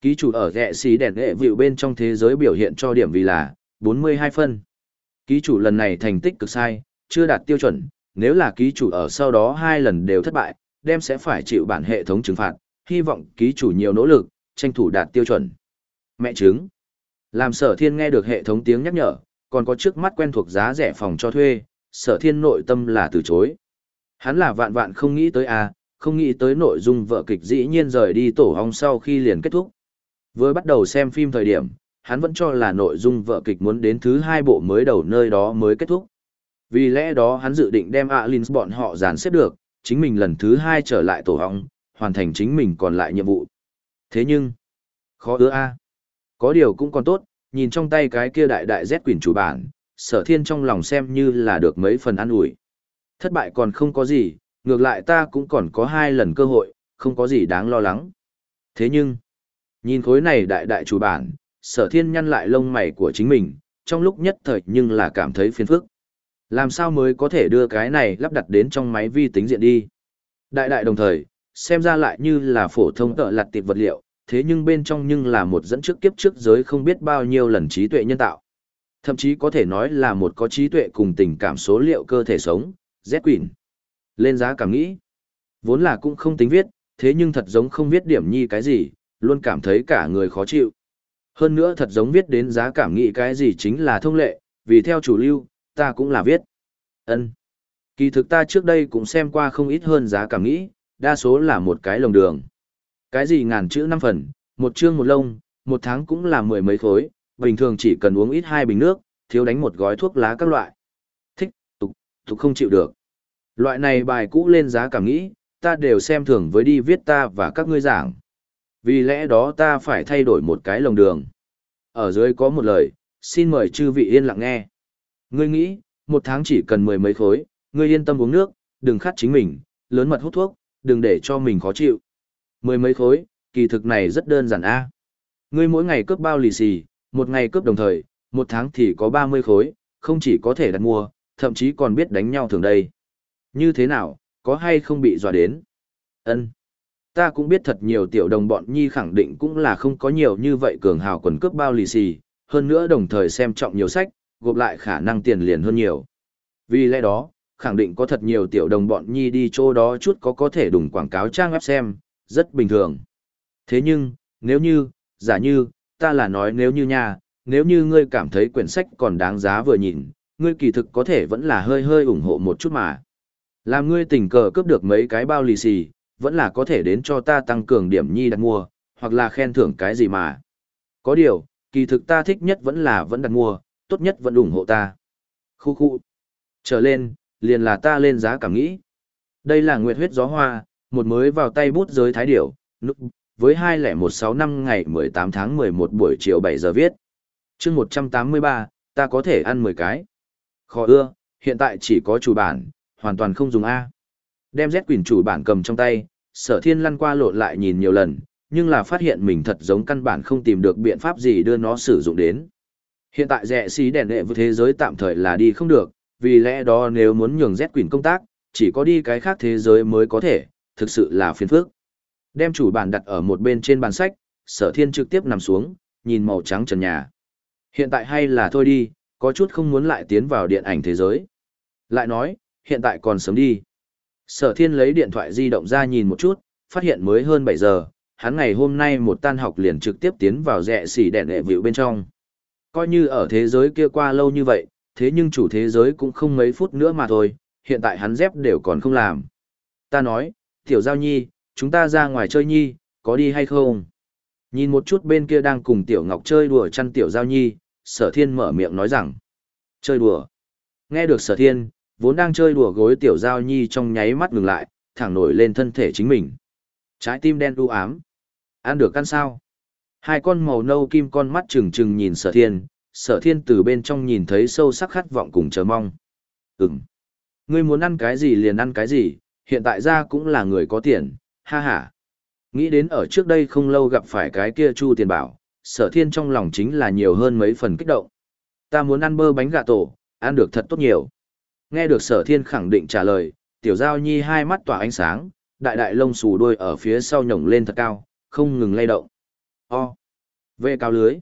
Ký chủ ở rẽ xì đèn hệ vịu bên trong thế giới biểu hiện cho điểm vì là 42 phân. Ký chủ lần này thành tích cực sai, chưa đạt tiêu chuẩn, nếu là ký chủ ở sau đó hai lần đều thất bại, đem sẽ phải chịu bản hệ thống trừng phạt, hy vọng ký chủ nhiều nỗ lực, tranh thủ đạt tiêu chuẩn. Mẹ chứng. Làm sở thiên nghe được hệ thống tiếng nhắc nhở, còn có trước mắt quen thuộc giá rẻ phòng cho thuê, sở thiên nội tâm là từ chối. Hắn là vạn vạn không nghĩ tới à, không nghĩ tới nội dung vợ kịch dĩ nhiên rời đi tổ hong sau khi liền kết thúc. Với bắt đầu xem phim thời điểm, hắn vẫn cho là nội dung vợ kịch muốn đến thứ hai bộ mới đầu nơi đó mới kết thúc. Vì lẽ đó hắn dự định đem Alins bọn họ dàn xếp được, chính mình lần thứ hai trở lại tổ hong, hoàn thành chính mình còn lại nhiệm vụ. Thế nhưng, khó ưa a Có điều cũng còn tốt, nhìn trong tay cái kia đại đại Z quyển chủ bản, sở thiên trong lòng xem như là được mấy phần ăn ủi Thất bại còn không có gì, ngược lại ta cũng còn có hai lần cơ hội, không có gì đáng lo lắng. Thế nhưng, nhìn khối này đại đại chủ bản, sở thiên nhăn lại lông mày của chính mình, trong lúc nhất thời nhưng là cảm thấy phiền phức. Làm sao mới có thể đưa cái này lắp đặt đến trong máy vi tính diện đi? Đại đại đồng thời, xem ra lại như là phổ thông tợ lặt tiệp vật liệu, thế nhưng bên trong nhưng là một dẫn trước kiếp trước giới không biết bao nhiêu lần trí tuệ nhân tạo. Thậm chí có thể nói là một có trí tuệ cùng tình cảm số liệu cơ thể sống, Z Queen. Lên giá cảm nghĩ. Vốn là cũng không tính viết, thế nhưng thật giống không viết điểm nhi cái gì, luôn cảm thấy cả người khó chịu. Hơn nữa thật giống viết đến giá cảm nghĩ cái gì chính là thông lệ, vì theo chủ lưu, ta cũng là viết. ân Kỳ thực ta trước đây cũng xem qua không ít hơn giá cảm nghĩ, đa số là một cái lồng đường. Cái gì ngàn chữ năm phần, một chương một lông, một tháng cũng là mười mấy khối, bình thường chỉ cần uống ít hai bình nước, thiếu đánh một gói thuốc lá các loại. Thích, tục, tục không chịu được. Loại này bài cũ lên giá cảm nghĩ, ta đều xem thường với đi viết ta và các ngươi giảng. Vì lẽ đó ta phải thay đổi một cái lồng đường. Ở dưới có một lời, xin mời chư vị yên lặng nghe. Ngươi nghĩ, một tháng chỉ cần mười mấy khối, ngươi yên tâm uống nước, đừng khát chính mình, lớn mật hút thuốc, đừng để cho mình khó chịu. Mười mấy khối, kỳ thực này rất đơn giản a. Ngươi mỗi ngày cướp bao lì xì, một ngày cướp đồng thời, một tháng thì có 30 khối, không chỉ có thể đặt mua, thậm chí còn biết đánh nhau thường đây. Như thế nào, có hay không bị dọa đến? Ân, Ta cũng biết thật nhiều tiểu đồng bọn nhi khẳng định cũng là không có nhiều như vậy cường hào quần cướp bao lì xì, hơn nữa đồng thời xem trọng nhiều sách, gộp lại khả năng tiền liền hơn nhiều. Vì lẽ đó, khẳng định có thật nhiều tiểu đồng bọn nhi đi chỗ đó chút có có thể đùng quảng cáo trang web xem, rất bình thường. Thế nhưng, nếu như, giả như, ta là nói nếu như nha, nếu như ngươi cảm thấy quyển sách còn đáng giá vừa nhìn, ngươi kỳ thực có thể vẫn là hơi hơi ủng hộ một chút mà. Làm ngươi tình cờ cướp được mấy cái bao lì xì, vẫn là có thể đến cho ta tăng cường điểm nhi đặt mua, hoặc là khen thưởng cái gì mà. Có điều, kỳ thực ta thích nhất vẫn là vẫn đặt mua, tốt nhất vẫn ủng hộ ta. Khu khu. Trở lên, liền là ta lên giá cảm nghĩ. Đây là Nguyệt huyết gió hoa, một mới vào tay bút giới thái điểu, nức, với 2016 năm ngày 18 tháng 11 buổi chiều 7 giờ viết. chương 183, ta có thể ăn 10 cái. Khó ưa, hiện tại chỉ có chủ bản, hoàn toàn không dùng A. Đem Z quyển chủ bản cầm trong tay, sở thiên lăn qua lộn lại nhìn nhiều lần, nhưng là phát hiện mình thật giống căn bản không tìm được biện pháp gì đưa nó sử dụng đến. Hiện tại rẻ xí đèn đệ với thế giới tạm thời là đi không được, vì lẽ đó nếu muốn nhường Z quyển công tác, chỉ có đi cái khác thế giới mới có thể, thực sự là phiền phức. Đem chủ bản đặt ở một bên trên bàn sách, sở thiên trực tiếp nằm xuống, nhìn màu trắng trần nhà. Hiện tại hay là thôi đi, có chút không muốn lại tiến vào điện ảnh thế giới. Lại nói, hiện tại còn sớm đi. Sở thiên lấy điện thoại di động ra nhìn một chút, phát hiện mới hơn 7 giờ, hắn ngày hôm nay một tan học liền trực tiếp tiến vào rẽ xỉ đèn đệ vịu bên trong. Coi như ở thế giới kia qua lâu như vậy, thế nhưng chủ thế giới cũng không mấy phút nữa mà thôi, hiện tại hắn dép đều còn không làm. Ta nói, tiểu giao nhi, chúng ta ra ngoài chơi nhi, có đi hay không? Nhìn một chút bên kia đang cùng tiểu ngọc chơi đùa chăn tiểu giao nhi, sở thiên mở miệng nói rằng, chơi đùa. Nghe được sở thiên, vốn đang chơi đùa gối tiểu giao nhi trong nháy mắt ngừng lại, thẳng nổi lên thân thể chính mình. Trái tim đen u ám. Ăn được ăn sao? Hai con màu nâu kim con mắt trừng trừng nhìn sở thiên, sở thiên từ bên trong nhìn thấy sâu sắc khát vọng cùng chờ mong. Ừm. Ngươi muốn ăn cái gì liền ăn cái gì, hiện tại ra cũng là người có tiền, ha ha. Nghĩ đến ở trước đây không lâu gặp phải cái kia chu tiền bảo, sở thiên trong lòng chính là nhiều hơn mấy phần kích động. Ta muốn ăn bơ bánh gà tổ, ăn được thật tốt nhiều. Nghe được sở thiên khẳng định trả lời, tiểu giao nhi hai mắt tỏa ánh sáng, đại đại lông xù đuôi ở phía sau nhổng lên thật cao, không ngừng lay động. O. Về cao lưới.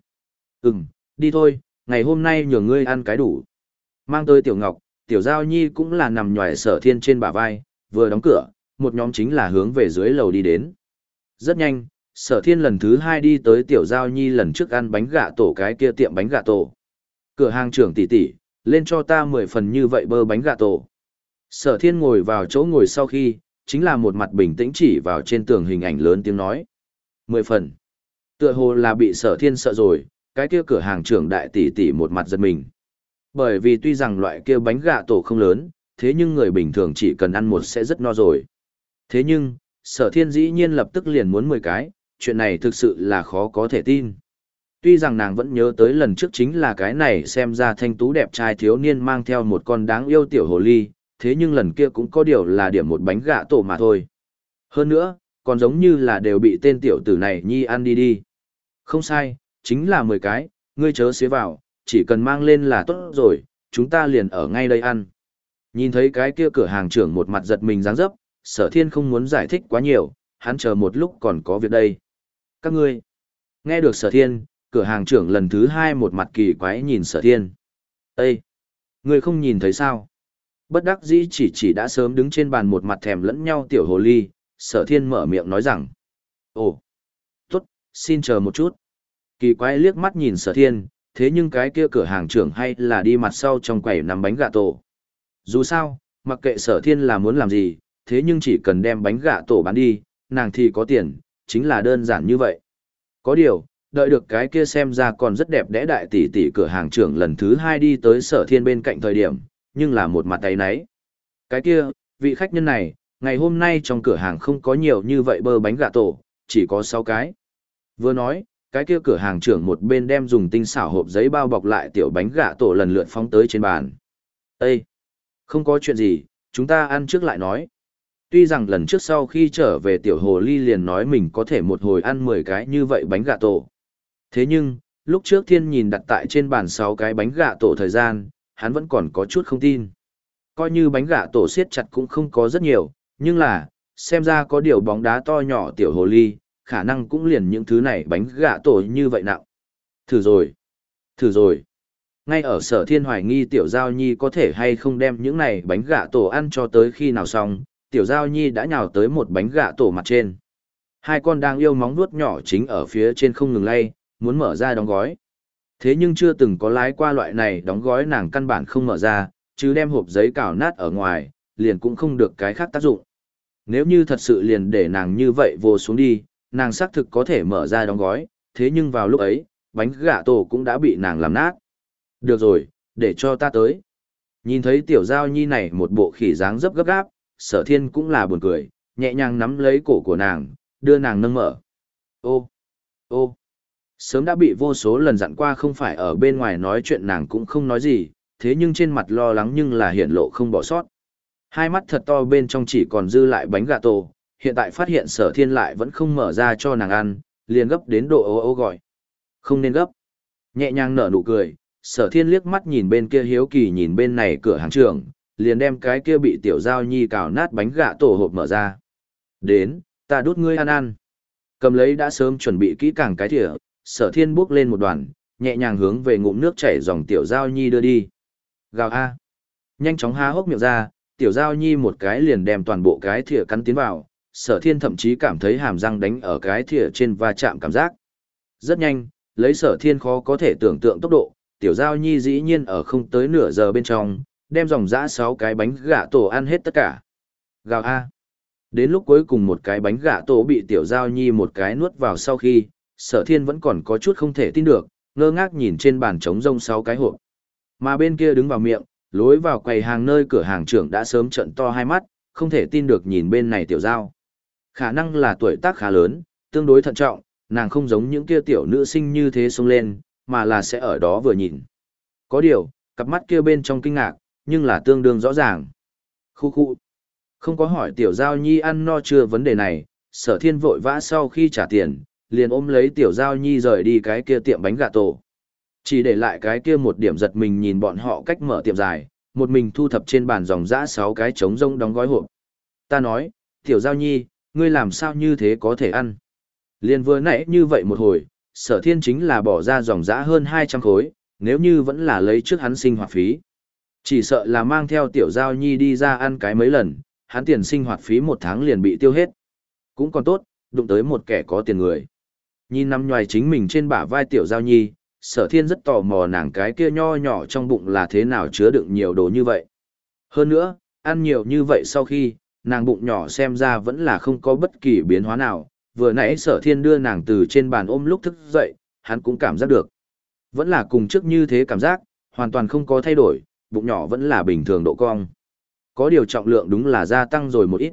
Ừm, đi thôi, ngày hôm nay nhường ngươi ăn cái đủ. Mang tới tiểu ngọc, tiểu giao nhi cũng là nằm nhòi sở thiên trên bả vai, vừa đóng cửa, một nhóm chính là hướng về dưới lầu đi đến. Rất nhanh, sở thiên lần thứ hai đi tới tiểu giao nhi lần trước ăn bánh gà tổ cái kia tiệm bánh gà tổ. Cửa hàng trưởng tỷ tỷ, lên cho ta mười phần như vậy bơ bánh gà tổ. Sở thiên ngồi vào chỗ ngồi sau khi, chính là một mặt bình tĩnh chỉ vào trên tường hình ảnh lớn tiếng nói. Mười phần. Tựa hồ là bị sở thiên sợ rồi, cái kia cửa hàng trưởng đại tỷ tỷ một mặt giật mình. Bởi vì tuy rằng loại kia bánh gà tổ không lớn, thế nhưng người bình thường chỉ cần ăn một sẽ rất no rồi. Thế nhưng, sở thiên dĩ nhiên lập tức liền muốn 10 cái, chuyện này thực sự là khó có thể tin. Tuy rằng nàng vẫn nhớ tới lần trước chính là cái này xem ra thanh tú đẹp trai thiếu niên mang theo một con đáng yêu tiểu hồ ly, thế nhưng lần kia cũng có điều là điểm một bánh gà tổ mà thôi. Hơn nữa, còn giống như là đều bị tên tiểu tử này nhi ăn đi đi. Không sai, chính là 10 cái, ngươi chớ xế vào, chỉ cần mang lên là tốt rồi, chúng ta liền ở ngay đây ăn. Nhìn thấy cái kia cửa hàng trưởng một mặt giật mình dáng dấp, sở thiên không muốn giải thích quá nhiều, hắn chờ một lúc còn có việc đây. Các ngươi, nghe được sở thiên, cửa hàng trưởng lần thứ hai một mặt kỳ quái nhìn sở thiên. Ê! Ngươi không nhìn thấy sao? Bất đắc dĩ chỉ chỉ đã sớm đứng trên bàn một mặt thèm lẫn nhau tiểu hồ ly, sở thiên mở miệng nói rằng. Ồ! Tốt, xin chờ một chút. Kỳ quái liếc mắt nhìn sở thiên, thế nhưng cái kia cửa hàng trưởng hay là đi mặt sau trong quầy nằm bánh gà tổ. Dù sao, mặc kệ sở thiên là muốn làm gì, thế nhưng chỉ cần đem bánh gà tổ bán đi, nàng thì có tiền, chính là đơn giản như vậy. Có điều, đợi được cái kia xem ra còn rất đẹp đẽ đại tỷ tỷ cửa hàng trưởng lần thứ hai đi tới sở thiên bên cạnh thời điểm, nhưng là một mặt tay náy. Cái kia, vị khách nhân này, ngày hôm nay trong cửa hàng không có nhiều như vậy bơ bánh gà tổ, chỉ có 6 cái. Vừa nói, cái kia cửa hàng trưởng một bên đem dùng tinh xảo hộp giấy bao bọc lại tiểu bánh gà tổ lần lượt phóng tới trên bàn. Ê! Không có chuyện gì, chúng ta ăn trước lại nói. Tuy rằng lần trước sau khi trở về tiểu hồ ly liền nói mình có thể một hồi ăn 10 cái như vậy bánh gà tổ. Thế nhưng, lúc trước thiên nhìn đặt tại trên bàn 6 cái bánh gà tổ thời gian, hắn vẫn còn có chút không tin. Coi như bánh gà tổ siết chặt cũng không có rất nhiều, nhưng là, xem ra có điều bóng đá to nhỏ tiểu hồ ly, khả năng cũng liền những thứ này bánh gạ tổ như vậy nặng. Thử rồi. Thử rồi. Ngay ở sở thiên hoài nghi tiểu giao nhi có thể hay không đem những này bánh gạ tổ ăn cho tới khi nào xong, tiểu giao nhi đã nhào tới một bánh gạ tổ mặt trên. Hai con đang yêu móng vuốt nhỏ chính ở phía trên không ngừng lay, muốn mở ra đóng gói. Thế nhưng chưa từng có lái qua loại này đóng gói nàng căn bản không mở ra, chứ đem hộp giấy cào nát ở ngoài, liền cũng không được cái khác tác dụng. Nếu như thật sự liền để nàng như vậy vô xuống đi, nàng xác thực có thể mở ra đóng gói, thế nhưng vào lúc ấy, bánh gà tổ cũng đã bị nàng làm nát. Được rồi, để cho ta tới. Nhìn thấy tiểu giao nhi này một bộ khỉ dáng dấp gấp gáp, sở thiên cũng là buồn cười, nhẹ nhàng nắm lấy cổ của nàng, đưa nàng nâng mở. Ô, ô, sớm đã bị vô số lần dặn qua không phải ở bên ngoài nói chuyện nàng cũng không nói gì, thế nhưng trên mặt lo lắng nhưng là hiện lộ không bỏ sót. Hai mắt thật to bên trong chỉ còn dư lại bánh gà tổ, hiện tại phát hiện sở thiên lại vẫn không mở ra cho nàng ăn, liền gấp đến độ ô ô gọi. Không nên gấp. Nhẹ nhàng nở nụ cười, sở thiên liếc mắt nhìn bên kia hiếu kỳ nhìn bên này cửa hàng trường, liền đem cái kia bị tiểu giao nhi cào nát bánh gạ tổ hộp mở ra. Đến, ta đút ngươi ăn ăn. Cầm lấy đã sớm chuẩn bị kỹ càng cái thìa, sở thiên bước lên một đoàn, nhẹ nhàng hướng về ngụm nước chảy dòng tiểu giao nhi đưa đi. Gào A. Nhanh chóng há hốc miệng ra, tiểu giao nhi một cái liền đem toàn bộ cái thìa cắn tiến vào, sở thiên thậm chí cảm thấy hàm răng đánh ở cái thìa trên va chạm cảm giác. Rất nhanh, lấy sở thiên khó có thể tưởng tượng tốc độ, tiểu giao nhi dĩ nhiên ở không tới nửa giờ bên trong, đem dòng dã sáu cái bánh gà tổ ăn hết tất cả. Gào A. Đến lúc cuối cùng một cái bánh gà tổ bị tiểu giao nhi một cái nuốt vào sau khi, sở thiên vẫn còn có chút không thể tin được, ngơ ngác nhìn trên bàn trống rông sáu cái hộp. Mà bên kia đứng vào miệng, lối vào quầy hàng nơi cửa hàng trưởng đã sớm trận to hai mắt, không thể tin được nhìn bên này tiểu giao. Khả năng là tuổi tác khá lớn, tương đối thận trọng, nàng không giống những kia tiểu nữ sinh như thế xông lên, mà là sẽ ở đó vừa nhìn. Có điều, cặp mắt kia bên trong kinh ngạc, nhưng là tương đương rõ ràng. Khu khu. Không có hỏi tiểu giao nhi ăn no chưa vấn đề này, sở thiên vội vã sau khi trả tiền, liền ôm lấy tiểu giao nhi rời đi cái kia tiệm bánh gà tổ. Chỉ để lại cái kia một điểm giật mình nhìn bọn họ cách mở tiệm dài, một mình thu thập trên bàn dòng dã sáu cái trống rông đóng gói hộp. Ta nói, tiểu giao nhi, ngươi làm sao như thế có thể ăn? Liền vừa nãy như vậy một hồi, sở thiên chính là bỏ ra dòng dã hơn 200 khối, nếu như vẫn là lấy trước hắn sinh hoạt phí. Chỉ sợ là mang theo tiểu giao nhi đi ra ăn cái mấy lần, hắn tiền sinh hoạt phí một tháng liền bị tiêu hết. Cũng còn tốt, đụng tới một kẻ có tiền người. Nhìn nằm nhoài chính mình trên bả vai tiểu giao nhi, sở thiên rất tò mò nàng cái kia nho nhỏ trong bụng là thế nào chứa đựng nhiều đồ như vậy. Hơn nữa, ăn nhiều như vậy sau khi, nàng bụng nhỏ xem ra vẫn là không có bất kỳ biến hóa nào, vừa nãy sở thiên đưa nàng từ trên bàn ôm lúc thức dậy, hắn cũng cảm giác được. Vẫn là cùng trước như thế cảm giác, hoàn toàn không có thay đổi, bụng nhỏ vẫn là bình thường độ cong. Có điều trọng lượng đúng là gia tăng rồi một ít.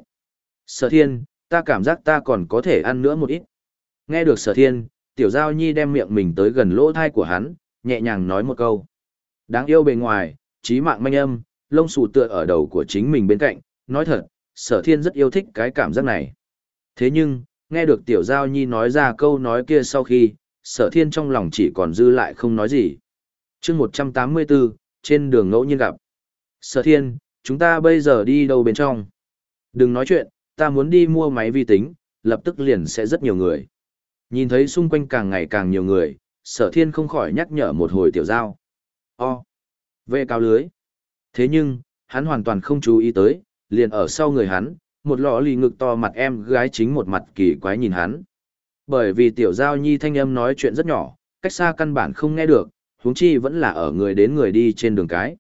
Sở thiên, ta cảm giác ta còn có thể ăn nữa một ít. Nghe được sở thiên, tiểu giao nhi đem miệng mình tới gần lỗ thai của hắn, nhẹ nhàng nói một câu. Đáng yêu bề ngoài, trí mạng manh âm, lông xù tựa ở đầu của chính mình bên cạnh, nói thật, sở thiên rất yêu thích cái cảm giác này. Thế nhưng, nghe được tiểu giao nhi nói ra câu nói kia sau khi, sở thiên trong lòng chỉ còn dư lại không nói gì. chương 184, trên đường ngẫu nhiên gặp. Sở thiên, chúng ta bây giờ đi đâu bên trong? Đừng nói chuyện, ta muốn đi mua máy vi tính, lập tức liền sẽ rất nhiều người. Nhìn thấy xung quanh càng ngày càng nhiều người, sở thiên không khỏi nhắc nhở một hồi tiểu giao. O. Vệ cao lưới. Thế nhưng, hắn hoàn toàn không chú ý tới, liền ở sau người hắn, một lọ lì ngực to mặt em gái chính một mặt kỳ quái nhìn hắn. Bởi vì tiểu giao nhi thanh âm nói chuyện rất nhỏ, cách xa căn bản không nghe được, huống chi vẫn là ở người đến người đi trên đường cái.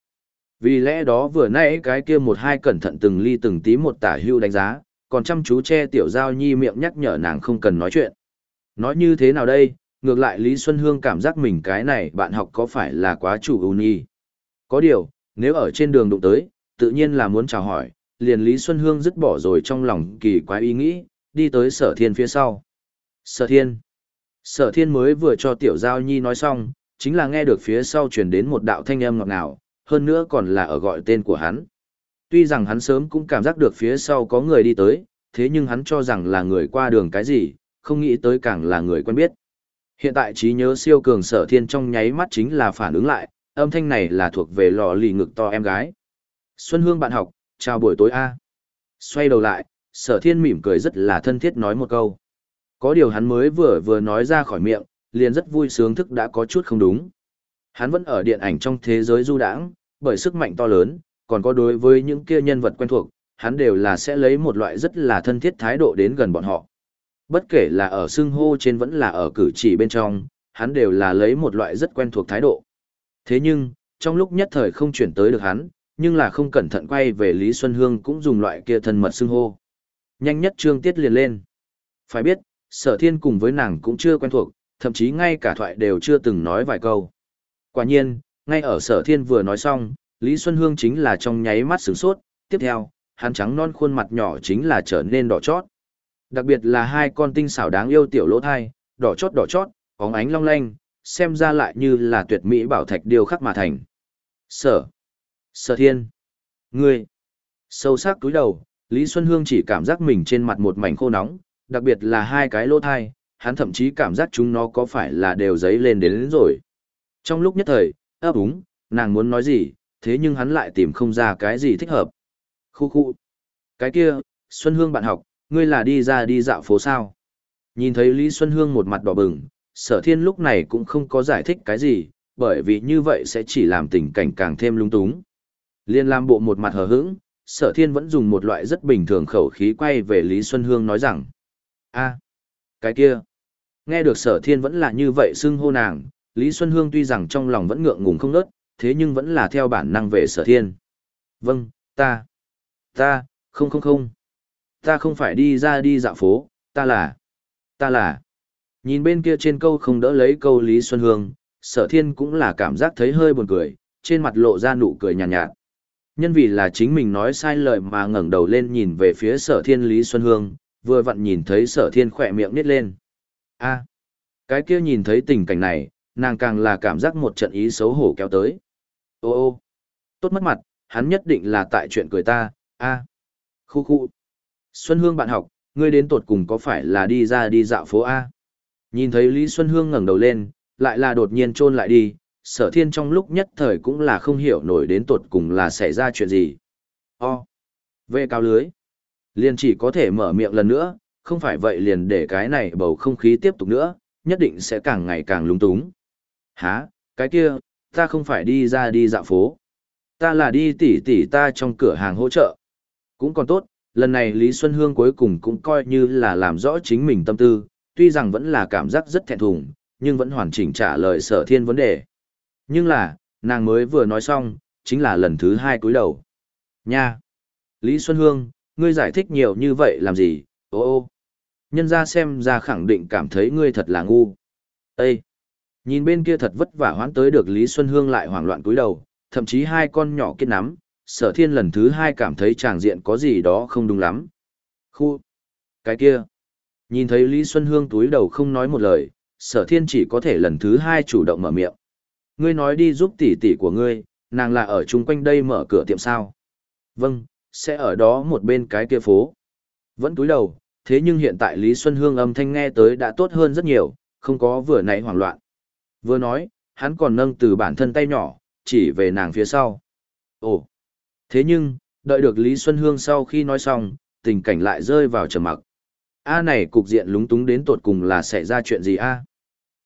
Vì lẽ đó vừa nãy cái kia một hai cẩn thận từng ly từng tí một tả hưu đánh giá, còn chăm chú che tiểu giao nhi miệng nhắc nhở nàng không cần nói chuyện. Nói như thế nào đây, ngược lại Lý Xuân Hương cảm giác mình cái này bạn học có phải là quá chủ ưu nhi. Có điều, nếu ở trên đường đụng tới, tự nhiên là muốn chào hỏi, liền Lý Xuân Hương dứt bỏ rồi trong lòng kỳ quái ý nghĩ, đi tới sở thiên phía sau. Sở thiên. Sở thiên mới vừa cho tiểu giao nhi nói xong, chính là nghe được phía sau truyền đến một đạo thanh âm ngọt ngào, hơn nữa còn là ở gọi tên của hắn. Tuy rằng hắn sớm cũng cảm giác được phía sau có người đi tới, thế nhưng hắn cho rằng là người qua đường cái gì, không nghĩ tới càng là người quen biết. Hiện tại trí nhớ siêu cường sở thiên trong nháy mắt chính là phản ứng lại, âm thanh này là thuộc về lò lì ngực to em gái. Xuân Hương bạn học, chào buổi tối A. Xoay đầu lại, sở thiên mỉm cười rất là thân thiết nói một câu. Có điều hắn mới vừa vừa nói ra khỏi miệng, liền rất vui sướng thức đã có chút không đúng. Hắn vẫn ở điện ảnh trong thế giới du đãng, bởi sức mạnh to lớn, còn có đối với những kia nhân vật quen thuộc, hắn đều là sẽ lấy một loại rất là thân thiết thái độ đến gần bọn họ. Bất kể là ở xưng hô trên vẫn là ở cử chỉ bên trong, hắn đều là lấy một loại rất quen thuộc thái độ. Thế nhưng, trong lúc nhất thời không chuyển tới được hắn, nhưng là không cẩn thận quay về Lý Xuân Hương cũng dùng loại kia thân mật xưng hô. Nhanh nhất trương tiết liền lên. Phải biết, sở thiên cùng với nàng cũng chưa quen thuộc, thậm chí ngay cả thoại đều chưa từng nói vài câu. Quả nhiên, ngay ở sở thiên vừa nói xong, Lý Xuân Hương chính là trong nháy mắt sửng sốt, tiếp theo, hắn trắng non khuôn mặt nhỏ chính là trở nên đỏ chót. Đặc biệt là hai con tinh xảo đáng yêu tiểu lỗ thai, đỏ chót đỏ chót, bóng ánh long lanh, xem ra lại như là tuyệt mỹ bảo thạch điêu khắc mà thành. Sở. Sở thiên. Ngươi. Sâu sắc túi đầu, Lý Xuân Hương chỉ cảm giác mình trên mặt một mảnh khô nóng, đặc biệt là hai cái lỗ thai, hắn thậm chí cảm giác chúng nó có phải là đều giấy lên đến, đến rồi. Trong lúc nhất thời, ấp úng, nàng muốn nói gì, thế nhưng hắn lại tìm không ra cái gì thích hợp. Khu khu. Cái kia, Xuân Hương bạn học, ngươi là đi ra đi dạo phố sao? Nhìn thấy Lý Xuân Hương một mặt đỏ bừng, sở thiên lúc này cũng không có giải thích cái gì, bởi vì như vậy sẽ chỉ làm tình cảnh càng thêm lung túng. Liên làm bộ một mặt hờ hững, sở thiên vẫn dùng một loại rất bình thường khẩu khí quay về Lý Xuân Hương nói rằng, a cái kia, nghe được sở thiên vẫn là như vậy xưng hô nàng, Lý Xuân Hương tuy rằng trong lòng vẫn ngượng ngùng không nớt, thế nhưng vẫn là theo bản năng về sở thiên. Vâng, ta, ta, không không không, ta không phải đi ra đi dạo phố, ta là, ta là. Nhìn bên kia trên câu không đỡ lấy câu Lý Xuân Hương, sở thiên cũng là cảm giác thấy hơi buồn cười, trên mặt lộ ra nụ cười nhàn nhạt, nhạt. Nhân vì là chính mình nói sai lời mà ngẩng đầu lên nhìn về phía sở thiên Lý Xuân Hương, vừa vặn nhìn thấy sở thiên khỏe miệng nít lên. a cái kia nhìn thấy tình cảnh này, nàng càng là cảm giác một trận ý xấu hổ kéo tới. Ô ô, tốt mất mặt, hắn nhất định là tại chuyện cười ta, a khu khu. Xuân Hương bạn học, ngươi đến tột cùng có phải là đi ra đi dạo phố A? Nhìn thấy Lý Xuân Hương ngẩng đầu lên, lại là đột nhiên trôn lại đi, sở thiên trong lúc nhất thời cũng là không hiểu nổi đến tột cùng là xảy ra chuyện gì. O. Về cao lưới. Liền chỉ có thể mở miệng lần nữa, không phải vậy liền để cái này bầu không khí tiếp tục nữa, nhất định sẽ càng ngày càng lúng túng. Hả, cái kia, ta không phải đi ra đi dạo phố. Ta là đi tỉ tỉ ta trong cửa hàng hỗ trợ. Cũng còn tốt, lần này Lý Xuân Hương cuối cùng cũng coi như là làm rõ chính mình tâm tư, tuy rằng vẫn là cảm giác rất thẹn thùng, nhưng vẫn hoàn chỉnh trả lời sở thiên vấn đề. Nhưng là, nàng mới vừa nói xong, chính là lần thứ hai cúi đầu. Nha! Lý Xuân Hương, ngươi giải thích nhiều như vậy làm gì, ô ô. Nhân ra xem ra khẳng định cảm thấy ngươi thật là ngu. Ê! Nhìn bên kia thật vất vả hoán tới được Lý Xuân Hương lại hoảng loạn cúi đầu, thậm chí hai con nhỏ kết nắm, sở thiên lần thứ hai cảm thấy tràng diện có gì đó không đúng lắm. Khu! Cái kia! Nhìn thấy Lý Xuân Hương túi đầu không nói một lời, sở thiên chỉ có thể lần thứ hai chủ động mở miệng. Ngươi nói đi giúp tỷ tỷ của ngươi, nàng là ở chung quanh đây mở cửa tiệm sao. Vâng, sẽ ở đó một bên cái kia phố. Vẫn túi đầu, thế nhưng hiện tại Lý Xuân Hương âm thanh nghe tới đã tốt hơn rất nhiều, không có vừa nãy hoảng loạn. Vừa nói, hắn còn nâng từ bản thân tay nhỏ, chỉ về nàng phía sau. Ồ! Thế nhưng, đợi được Lý Xuân Hương sau khi nói xong, tình cảnh lại rơi vào trầm mặc. A này cục diện lúng túng đến tột cùng là xảy ra chuyện gì a?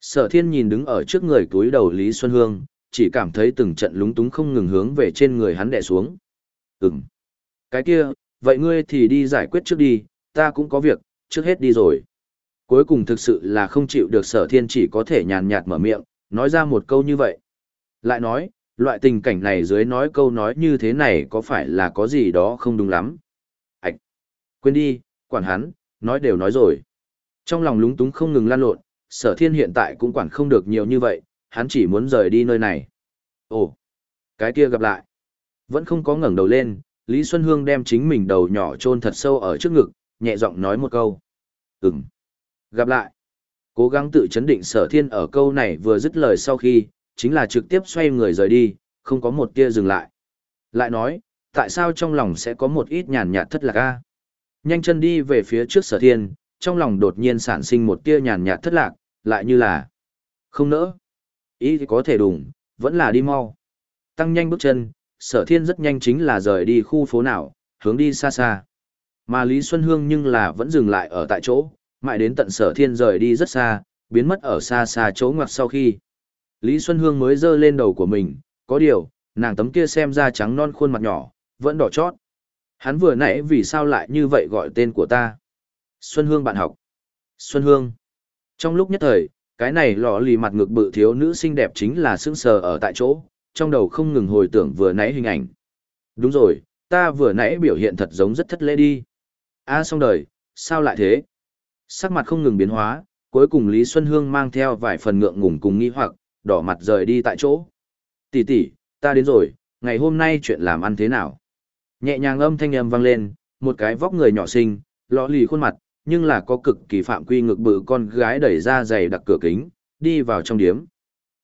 Sở thiên nhìn đứng ở trước người túi đầu Lý Xuân Hương, chỉ cảm thấy từng trận lúng túng không ngừng hướng về trên người hắn đè xuống. Ừm. Cái kia, vậy ngươi thì đi giải quyết trước đi, ta cũng có việc, trước hết đi rồi. Cuối cùng thực sự là không chịu được sở thiên chỉ có thể nhàn nhạt mở miệng, nói ra một câu như vậy. Lại nói, loại tình cảnh này dưới nói câu nói như thế này có phải là có gì đó không đúng lắm. Ảch! Quên đi, quản hắn, nói đều nói rồi. Trong lòng lúng túng không ngừng lan lộn, sở thiên hiện tại cũng quản không được nhiều như vậy, hắn chỉ muốn rời đi nơi này. Ồ! Cái kia gặp lại. Vẫn không có ngẩng đầu lên, Lý Xuân Hương đem chính mình đầu nhỏ chôn thật sâu ở trước ngực, nhẹ giọng nói một câu. Ừm. Gặp lại. Cố gắng tự chấn định sở thiên ở câu này vừa dứt lời sau khi, chính là trực tiếp xoay người rời đi, không có một tia dừng lại. Lại nói, tại sao trong lòng sẽ có một ít nhàn nhạt thất lạc a? Nhanh chân đi về phía trước sở thiên, trong lòng đột nhiên sản sinh một tia nhàn nhạt thất lạc, lại như là không nỡ. Ý thì có thể đủng, vẫn là đi mau. Tăng nhanh bước chân, sở thiên rất nhanh chính là rời đi khu phố nào, hướng đi xa xa. Mà Lý Xuân Hương nhưng là vẫn dừng lại ở tại chỗ, mãi đến tận sở thiên rời đi rất xa, biến mất ở xa xa chỗ ngoặt sau khi. Lý Xuân Hương mới dơ lên đầu của mình, có điều, nàng tấm kia xem ra trắng non khuôn mặt nhỏ, vẫn đỏ chót. Hắn vừa nãy vì sao lại như vậy gọi tên của ta? Xuân Hương bạn học. Xuân Hương. Trong lúc nhất thời, cái này lọ lì mặt ngực bự thiếu nữ xinh đẹp chính là sững sờ ở tại chỗ, trong đầu không ngừng hồi tưởng vừa nãy hình ảnh. Đúng rồi, ta vừa nãy biểu hiện thật giống rất thất lễ đi. a à, xong đời, sao lại thế? Sắc mặt không ngừng biến hóa, cuối cùng Lý Xuân Hương mang theo vài phần ngượng ngùng cùng nghi hoặc, đỏ mặt rời đi tại chỗ. Tỷ tỷ, ta đến rồi, ngày hôm nay chuyện làm ăn thế nào? Nhẹ nhàng âm thanh âm vang lên, một cái vóc người nhỏ xinh, lọ lì khuôn mặt, nhưng là có cực kỳ phạm quy ngực bự con gái đẩy ra giày đặc cửa kính, đi vào trong điếm.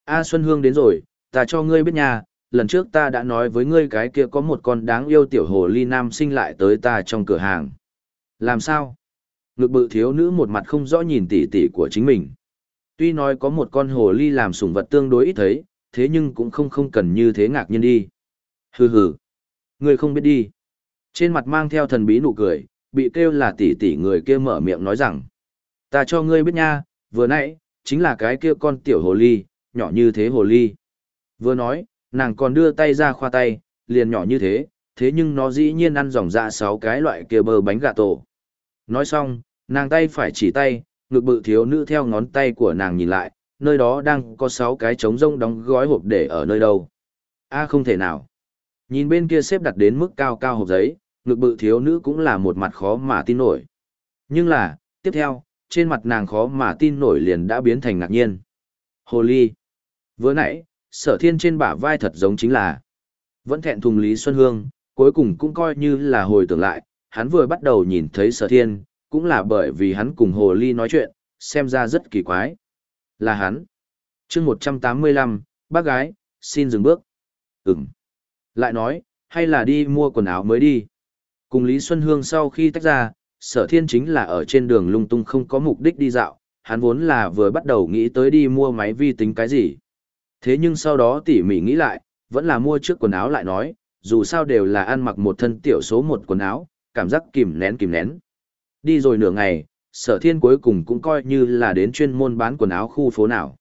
A Xuân Hương đến rồi, ta cho ngươi biết nha, lần trước ta đã nói với ngươi cái kia có một con đáng yêu tiểu hồ ly nam sinh lại tới ta trong cửa hàng. Làm sao? Ngực bự thiếu nữ một mặt không rõ nhìn tỉ tỉ của chính mình. Tuy nói có một con hồ ly làm sủng vật tương đối ít thấy, thế nhưng cũng không không cần như thế ngạc nhiên đi. Hừ hừ. Ngươi không biết đi. Trên mặt mang theo thần bí nụ cười, bị kêu là tỷ tỷ người kia mở miệng nói rằng. Ta cho ngươi biết nha, vừa nãy, chính là cái kia con tiểu hồ ly, nhỏ như thế hồ ly. Vừa nói, nàng còn đưa tay ra khoa tay, liền nhỏ như thế, thế nhưng nó dĩ nhiên ăn dòng dạ sáu cái loại kia bơ bánh gà tổ. Nói xong, nàng tay phải chỉ tay, ngực bự thiếu nữ theo ngón tay của nàng nhìn lại, nơi đó đang có sáu cái trống rông đóng gói hộp để ở nơi đâu. A không thể nào. Nhìn bên kia xếp đặt đến mức cao cao hộp giấy, ngực bự thiếu nữ cũng là một mặt khó mà tin nổi. Nhưng là, tiếp theo, trên mặt nàng khó mà tin nổi liền đã biến thành ngạc nhiên. Hồ ly. Vừa nãy, sở thiên trên bả vai thật giống chính là vẫn thẹn thùng Lý Xuân Hương, cuối cùng cũng coi như là hồi tưởng lại, hắn vừa bắt đầu nhìn thấy sở thiên, cũng là bởi vì hắn cùng hồ ly nói chuyện, xem ra rất kỳ quái. Là hắn. chương 185, bác gái, xin dừng bước. Ừm. Lại nói, hay là đi mua quần áo mới đi. Cùng Lý Xuân Hương sau khi tách ra, sở thiên chính là ở trên đường lung tung không có mục đích đi dạo, hắn vốn là vừa bắt đầu nghĩ tới đi mua máy vi tính cái gì. Thế nhưng sau đó tỉ mỉ nghĩ lại, vẫn là mua trước quần áo lại nói, dù sao đều là ăn mặc một thân tiểu số một quần áo, cảm giác kìm nén kìm nén. Đi rồi nửa ngày, sở thiên cuối cùng cũng coi như là đến chuyên môn bán quần áo khu phố nào.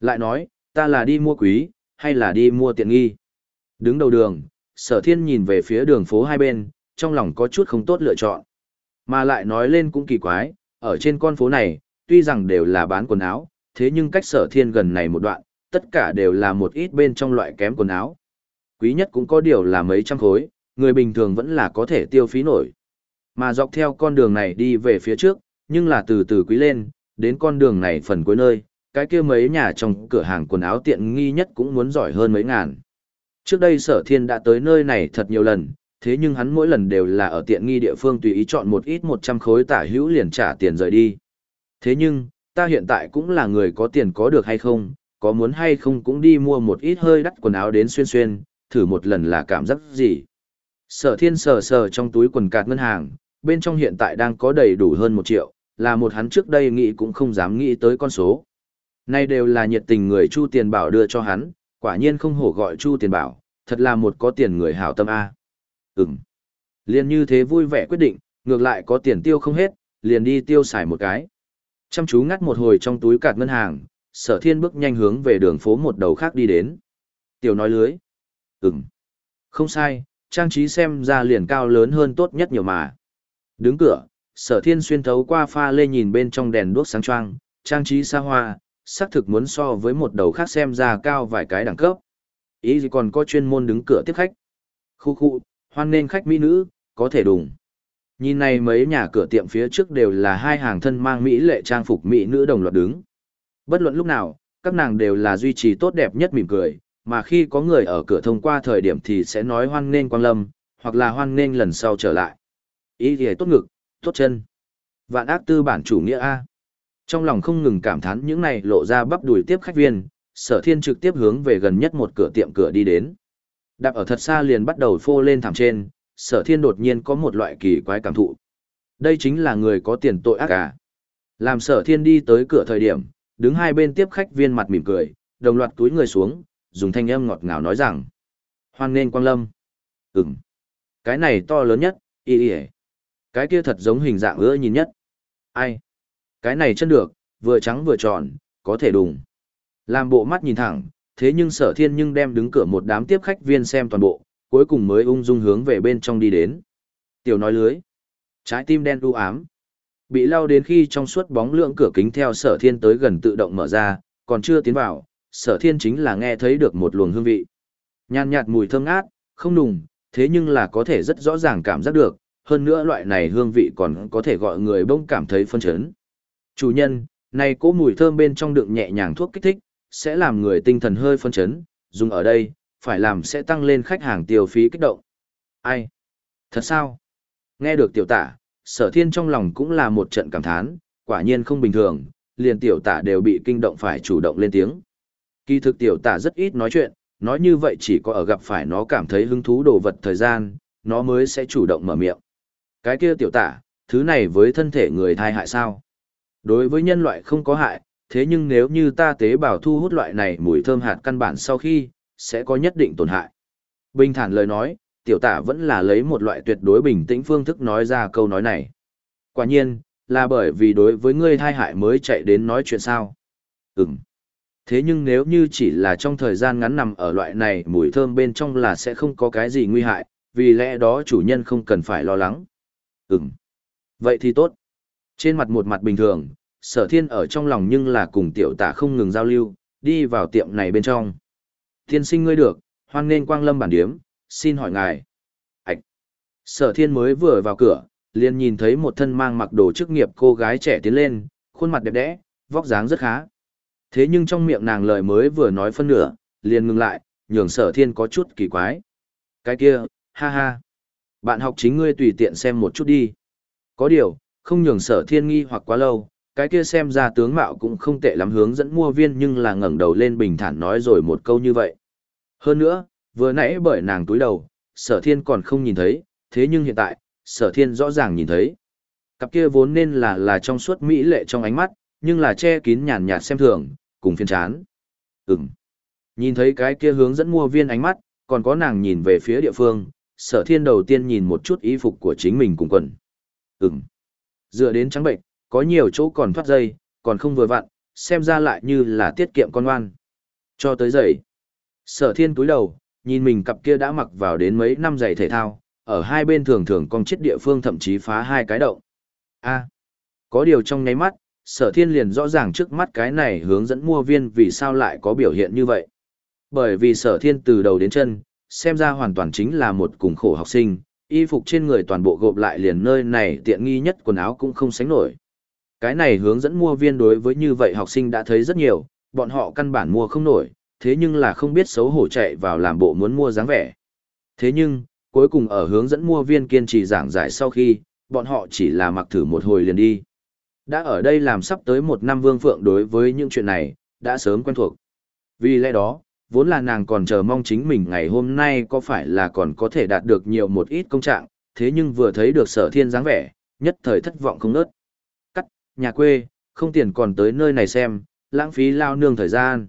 Lại nói, ta là đi mua quý, hay là đi mua tiện nghi. Đứng đầu đường, sở thiên nhìn về phía đường phố hai bên, trong lòng có chút không tốt lựa chọn. Mà lại nói lên cũng kỳ quái, ở trên con phố này, tuy rằng đều là bán quần áo, thế nhưng cách sở thiên gần này một đoạn, tất cả đều là một ít bên trong loại kém quần áo. Quý nhất cũng có điều là mấy trăm khối, người bình thường vẫn là có thể tiêu phí nổi. Mà dọc theo con đường này đi về phía trước, nhưng là từ từ quý lên, đến con đường này phần cuối nơi, cái kia mấy nhà trong cửa hàng quần áo tiện nghi nhất cũng muốn giỏi hơn mấy ngàn. Trước đây sở thiên đã tới nơi này thật nhiều lần, thế nhưng hắn mỗi lần đều là ở tiện nghi địa phương tùy ý chọn một ít 100 khối tả hữu liền trả tiền rời đi. Thế nhưng, ta hiện tại cũng là người có tiền có được hay không, có muốn hay không cũng đi mua một ít hơi đắt quần áo đến xuyên xuyên, thử một lần là cảm giác gì. Sở thiên sờ sờ trong túi quần cạt ngân hàng, bên trong hiện tại đang có đầy đủ hơn một triệu, là một hắn trước đây nghĩ cũng không dám nghĩ tới con số. Nay đều là nhiệt tình người Chu Tiền Bảo đưa cho hắn, quả nhiên không hổ gọi Chu Tiền Bảo, thật là một có tiền người hảo tâm A. Ừm. Liền như thế vui vẻ quyết định, ngược lại có tiền tiêu không hết, liền đi tiêu xài một cái. Chăm chú ngắt một hồi trong túi cạt ngân hàng, sở thiên bước nhanh hướng về đường phố một đầu khác đi đến. Tiểu nói lưới. Ừm. Không sai, trang trí xem ra liền cao lớn hơn tốt nhất nhiều mà. Đứng cửa, sở thiên xuyên thấu qua pha lê nhìn bên trong đèn đuốc sáng choang, trang trí xa hoa, xác thực muốn so với một đầu khác xem ra cao vài cái đẳng cấp. Ý gì còn có chuyên môn đứng cửa tiếp khách. Khu khu, hoan nên khách mỹ nữ, có thể đùng. Nhìn này mấy nhà cửa tiệm phía trước đều là hai hàng thân mang mỹ lệ trang phục mỹ nữ đồng loạt đứng. Bất luận lúc nào, các nàng đều là duy trì tốt đẹp nhất mỉm cười, mà khi có người ở cửa thông qua thời điểm thì sẽ nói hoan nên quang lâm, hoặc là hoan nên lần sau trở lại. Ý thì tốt ngực, tốt chân. Vạn ác tư bản chủ nghĩa A. Trong lòng không ngừng cảm thán những này lộ ra bắp đùi tiếp khách viên, sở thiên trực tiếp hướng về gần nhất một cửa tiệm cửa đi đến. Đạp ở thật xa liền bắt đầu phô lên thảm trên, sở thiên đột nhiên có một loại kỳ quái cảm thụ. Đây chính là người có tiền tội ác cả. Làm sở thiên đi tới cửa thời điểm, đứng hai bên tiếp khách viên mặt mỉm cười, đồng loạt túi người xuống, dùng thanh âm ngọt ngào nói rằng. Hoan nên quang lâm. Ừm. Cái này to lớn nhất, y y Cái kia thật giống hình dạng ưa nhìn nhất. Ai? Cái này chân được, vừa trắng vừa tròn, có thể đùng. Làm bộ mắt nhìn thẳng, thế nhưng sở thiên nhưng đem đứng cửa một đám tiếp khách viên xem toàn bộ, cuối cùng mới ung dung hướng về bên trong đi đến. Tiểu nói lưới. Trái tim đen u ám. Bị lao đến khi trong suốt bóng lượng cửa kính theo sở thiên tới gần tự động mở ra, còn chưa tiến vào, sở thiên chính là nghe thấy được một luồng hương vị. Nhàn nhạt mùi thơm ngát, không nùng, thế nhưng là có thể rất rõ ràng cảm giác được, hơn nữa loại này hương vị còn có thể gọi người bông cảm thấy phân chấn. Chủ nhân, này cố mùi thơm bên trong đựng nhẹ nhàng thuốc kích thích, sẽ làm người tinh thần hơi phân chấn, dùng ở đây, phải làm sẽ tăng lên khách hàng tiêu phí kích động. Ai? Thật sao? Nghe được tiểu tả, sở thiên trong lòng cũng là một trận cảm thán, quả nhiên không bình thường, liền tiểu tả đều bị kinh động phải chủ động lên tiếng. Kỳ thực tiểu tả rất ít nói chuyện, nói như vậy chỉ có ở gặp phải nó cảm thấy hứng thú đồ vật thời gian, nó mới sẽ chủ động mở miệng. Cái kia tiểu tả, thứ này với thân thể người thai hại sao? Đối với nhân loại không có hại, thế nhưng nếu như ta tế bào thu hút loại này mùi thơm hạt căn bản sau khi, sẽ có nhất định tổn hại. Bình thản lời nói, tiểu tả vẫn là lấy một loại tuyệt đối bình tĩnh phương thức nói ra câu nói này. Quả nhiên, là bởi vì đối với ngươi thai hại mới chạy đến nói chuyện sao. Ừm. Thế nhưng nếu như chỉ là trong thời gian ngắn nằm ở loại này mùi thơm bên trong là sẽ không có cái gì nguy hại, vì lẽ đó chủ nhân không cần phải lo lắng. Ừm. Vậy thì tốt. Trên mặt một mặt bình thường, sở thiên ở trong lòng nhưng là cùng tiểu tả không ngừng giao lưu, đi vào tiệm này bên trong. Thiên sinh ngươi được, hoan nên quang lâm bản điếm, xin hỏi ngài. Ảch! Sở thiên mới vừa vào cửa, liền nhìn thấy một thân mang mặc đồ chức nghiệp cô gái trẻ tiến lên, khuôn mặt đẹp đẽ, vóc dáng rất khá. Thế nhưng trong miệng nàng lời mới vừa nói phân nửa, liền ngừng lại, nhường sở thiên có chút kỳ quái. Cái kia, ha ha. Bạn học chính ngươi tùy tiện xem một chút đi. Có điều, không nhường sở thiên nghi hoặc quá lâu, cái kia xem ra tướng mạo cũng không tệ lắm hướng dẫn mua viên nhưng là ngẩng đầu lên bình thản nói rồi một câu như vậy. Hơn nữa, vừa nãy bởi nàng túi đầu, sở thiên còn không nhìn thấy, thế nhưng hiện tại, sở thiên rõ ràng nhìn thấy. Cặp kia vốn nên là là trong suốt mỹ lệ trong ánh mắt, nhưng là che kín nhàn nhạt xem thường, cùng phiên chán. Ừm. Nhìn thấy cái kia hướng dẫn mua viên ánh mắt, còn có nàng nhìn về phía địa phương, sở thiên đầu tiên nhìn một chút y phục của chính mình cùng quần. Ừm. Dựa đến trắng bệnh, có nhiều chỗ còn thoát dây, còn không vừa vặn, xem ra lại như là tiết kiệm con oan. Cho tới giày. Sở thiên túi đầu, nhìn mình cặp kia đã mặc vào đến mấy năm giày thể thao, ở hai bên thường thường cong chết địa phương thậm chí phá hai cái động. A. có điều trong nháy mắt, sở thiên liền rõ ràng trước mắt cái này hướng dẫn mua viên vì sao lại có biểu hiện như vậy. Bởi vì sở thiên từ đầu đến chân, xem ra hoàn toàn chính là một cùng khổ học sinh, y phục trên người toàn bộ gộp lại liền nơi này tiện nghi nhất quần áo cũng không sánh nổi. Cái này hướng dẫn mua viên đối với như vậy học sinh đã thấy rất nhiều, bọn họ căn bản mua không nổi, thế nhưng là không biết xấu hổ chạy vào làm bộ muốn mua dáng vẻ. Thế nhưng, cuối cùng ở hướng dẫn mua viên kiên trì giảng giải sau khi, bọn họ chỉ là mặc thử một hồi liền đi. Đã ở đây làm sắp tới một năm vương phượng đối với những chuyện này, đã sớm quen thuộc. Vì lẽ đó, vốn là nàng còn chờ mong chính mình ngày hôm nay có phải là còn có thể đạt được nhiều một ít công trạng, thế nhưng vừa thấy được sở thiên dáng vẻ, nhất thời thất vọng không nớt. Nhà quê, không tiền còn tới nơi này xem, lãng phí lao nương thời gian.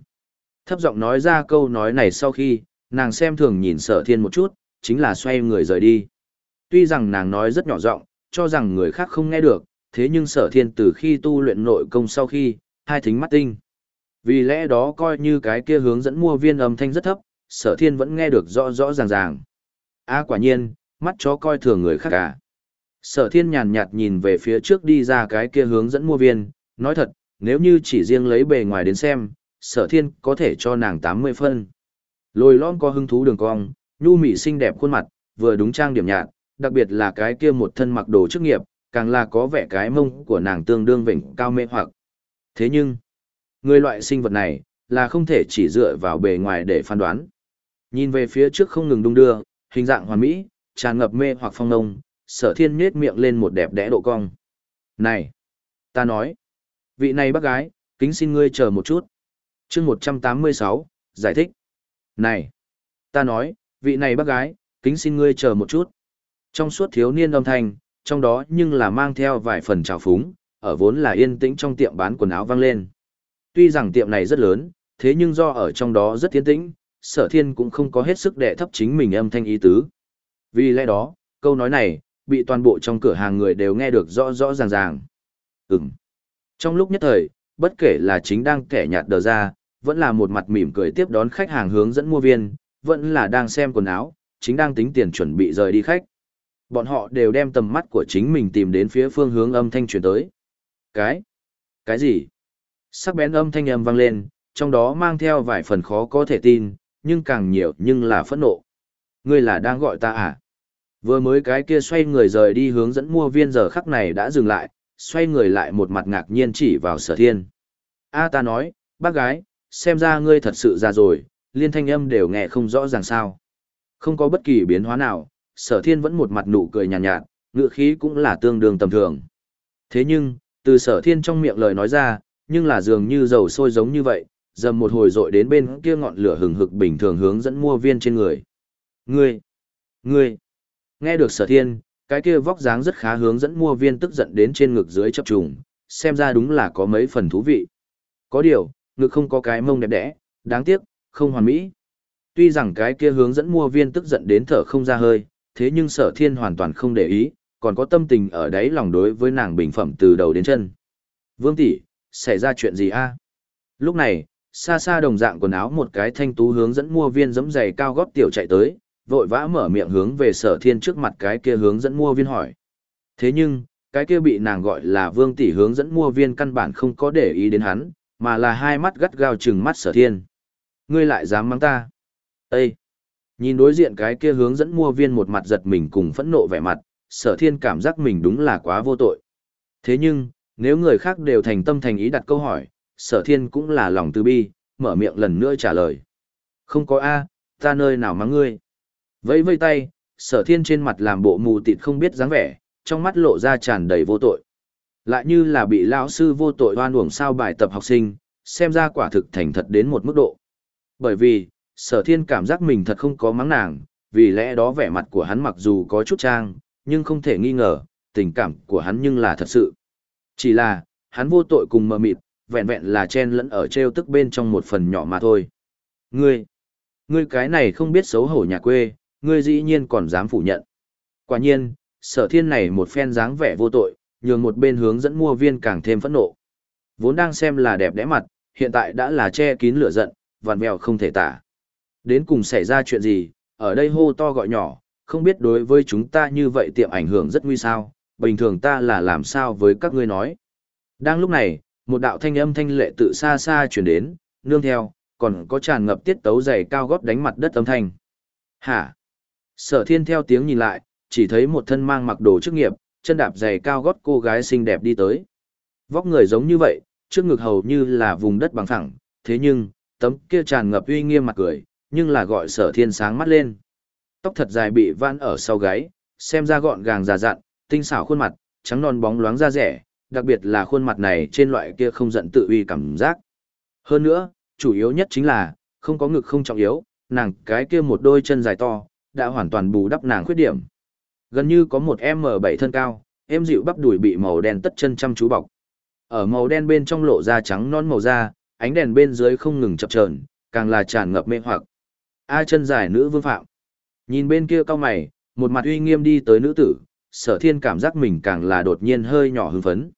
Thấp giọng nói ra câu nói này sau khi, nàng xem thường nhìn sở thiên một chút, chính là xoay người rời đi. Tuy rằng nàng nói rất nhỏ giọng, cho rằng người khác không nghe được, thế nhưng sở thiên từ khi tu luyện nội công sau khi, hai thính mắt tinh. Vì lẽ đó coi như cái kia hướng dẫn mua viên âm thanh rất thấp, sở thiên vẫn nghe được rõ rõ ràng ràng. a quả nhiên, mắt chó coi thường người khác cả. Sở thiên nhàn nhạt nhìn về phía trước đi ra cái kia hướng dẫn mua viên, nói thật, nếu như chỉ riêng lấy bề ngoài đến xem, sở thiên có thể cho nàng 80 phân. Lồi lon có hứng thú đường cong, nhu mị xinh đẹp khuôn mặt, vừa đúng trang điểm nhạt, đặc biệt là cái kia một thân mặc đồ chức nghiệp, càng là có vẻ cái mông của nàng tương đương vịnh cao mê hoặc. Thế nhưng, người loại sinh vật này, là không thể chỉ dựa vào bề ngoài để phán đoán. Nhìn về phía trước không ngừng đung đưa, hình dạng hoàn mỹ, tràn ngập mê hoặc phong nông, sở thiên nhết miệng lên một đẹp đẽ độ cong. Này! Ta nói! Vị này bác gái, kính xin ngươi chờ một chút. chương 186, giải thích. Này! Ta nói, vị này bác gái, kính xin ngươi chờ một chút. Trong suốt thiếu niên âm thanh, trong đó nhưng là mang theo vài phần trào phúng, ở vốn là yên tĩnh trong tiệm bán quần áo vang lên. Tuy rằng tiệm này rất lớn, thế nhưng do ở trong đó rất tiến tĩnh, sở thiên cũng không có hết sức đệ thấp chính mình âm thanh ý tứ. Vì lẽ đó, câu nói này, bị toàn bộ trong cửa hàng người đều nghe được rõ rõ ràng ràng. Ừm. Trong lúc nhất thời, bất kể là chính đang kẻ nhạt đờ ra, vẫn là một mặt mỉm cười tiếp đón khách hàng hướng dẫn mua viên, vẫn là đang xem quần áo, chính đang tính tiền chuẩn bị rời đi khách. Bọn họ đều đem tầm mắt của chính mình tìm đến phía phương hướng âm thanh truyền tới. Cái? Cái gì? Sắc bén âm thanh âm vang lên, trong đó mang theo vài phần khó có thể tin, nhưng càng nhiều nhưng là phẫn nộ. Ngươi là đang gọi ta à? Vừa mới cái kia xoay người rời đi hướng dẫn mua viên giờ khắc này đã dừng lại, xoay người lại một mặt ngạc nhiên chỉ vào sở thiên. A ta nói, bác gái, xem ra ngươi thật sự già rồi, liên thanh âm đều nghe không rõ ràng sao. Không có bất kỳ biến hóa nào, sở thiên vẫn một mặt nụ cười nhàn nhạt, nhạt, ngựa khí cũng là tương đương tầm thường. Thế nhưng, từ sở thiên trong miệng lời nói ra, nhưng là dường như dầu sôi giống như vậy, dầm một hồi dội đến bên kia ngọn lửa hừng hực bình thường hướng dẫn mua viên trên người. Ngươi! Ngươi! Nghe được sở thiên, cái kia vóc dáng rất khá hướng dẫn mua viên tức giận đến trên ngực dưới chập trùng, xem ra đúng là có mấy phần thú vị. Có điều, ngực không có cái mông đẹp đẽ, đáng tiếc, không hoàn mỹ. Tuy rằng cái kia hướng dẫn mua viên tức giận đến thở không ra hơi, thế nhưng sở thiên hoàn toàn không để ý, còn có tâm tình ở đấy lòng đối với nàng bình phẩm từ đầu đến chân. Vương tỷ, xảy ra chuyện gì a? Lúc này, xa xa đồng dạng quần áo một cái thanh tú hướng dẫn mua viên giẫm giày cao gót tiểu chạy tới, vội vã mở miệng hướng về sở thiên trước mặt cái kia hướng dẫn mua viên hỏi. Thế nhưng, cái kia bị nàng gọi là vương tỷ hướng dẫn mua viên căn bản không có để ý đến hắn, mà là hai mắt gắt gao chừng mắt sở thiên. Ngươi lại dám mắng ta. Ê! Nhìn đối diện cái kia hướng dẫn mua viên một mặt giật mình cùng phẫn nộ vẻ mặt, sở thiên cảm giác mình đúng là quá vô tội. Thế nhưng, nếu người khác đều thành tâm thành ý đặt câu hỏi, sở thiên cũng là lòng từ bi, mở miệng lần nữa trả lời. Không có A, ta nơi nào mắng ngươi. Vẫy vây tay, sở thiên trên mặt làm bộ mù tịt không biết dáng vẻ, trong mắt lộ ra tràn đầy vô tội. Lại như là bị lão sư vô tội oan uổng sao bài tập học sinh, xem ra quả thực thành thật đến một mức độ. Bởi vì, sở thiên cảm giác mình thật không có mắng nàng, vì lẽ đó vẻ mặt của hắn mặc dù có chút trang, nhưng không thể nghi ngờ, tình cảm của hắn nhưng là thật sự. Chỉ là, hắn vô tội cùng mờ mịt, vẹn vẹn là chen lẫn ở treo tức bên trong một phần nhỏ mà thôi. Ngươi, ngươi cái này không biết xấu hổ nhà quê, ngươi dĩ nhiên còn dám phủ nhận. Quả nhiên, sở thiên này một phen dáng vẻ vô tội, nhường một bên hướng dẫn mua viên càng thêm phẫn nộ. Vốn đang xem là đẹp đẽ mặt, hiện tại đã là che kín lửa giận, vằn mèo không thể tả. Đến cùng xảy ra chuyện gì, ở đây hô to gọi nhỏ, không biết đối với chúng ta như vậy tiệm ảnh hưởng rất nguy sao, bình thường ta là làm sao với các ngươi nói. Đang lúc này, một đạo thanh âm thanh lệ tự xa xa chuyển đến, nương theo, còn có tràn ngập tiết tấu dày cao gót đánh mặt đất âm thanh. Hả? Sở thiên theo tiếng nhìn lại, chỉ thấy một thân mang mặc đồ chức nghiệp, chân đạp giày cao gót cô gái xinh đẹp đi tới. Vóc người giống như vậy, trước ngực hầu như là vùng đất bằng phẳng, thế nhưng, tấm kia tràn ngập uy nghiêm mặt cười, nhưng là gọi sở thiên sáng mắt lên. Tóc thật dài bị vãn ở sau gáy, xem ra gọn gàng già dặn, tinh xảo khuôn mặt, trắng non bóng loáng da rẻ, đặc biệt là khuôn mặt này trên loại kia không giận tự uy cảm giác. Hơn nữa, chủ yếu nhất chính là, không có ngực không trọng yếu, nàng cái kia một đôi chân dài to, đã hoàn toàn bù đắp nàng khuyết điểm. Gần như có một M7 thân cao, em dịu bắp đùi bị màu đen tất chân chăm chú bọc. Ở màu đen bên trong lộ da trắng non màu da, ánh đèn bên dưới không ngừng chập chờn, càng là tràn ngập mê hoặc. A chân dài nữ vương phạm. Nhìn bên kia cao mày, một mặt uy nghiêm đi tới nữ tử, sở thiên cảm giác mình càng là đột nhiên hơi nhỏ hưng phấn.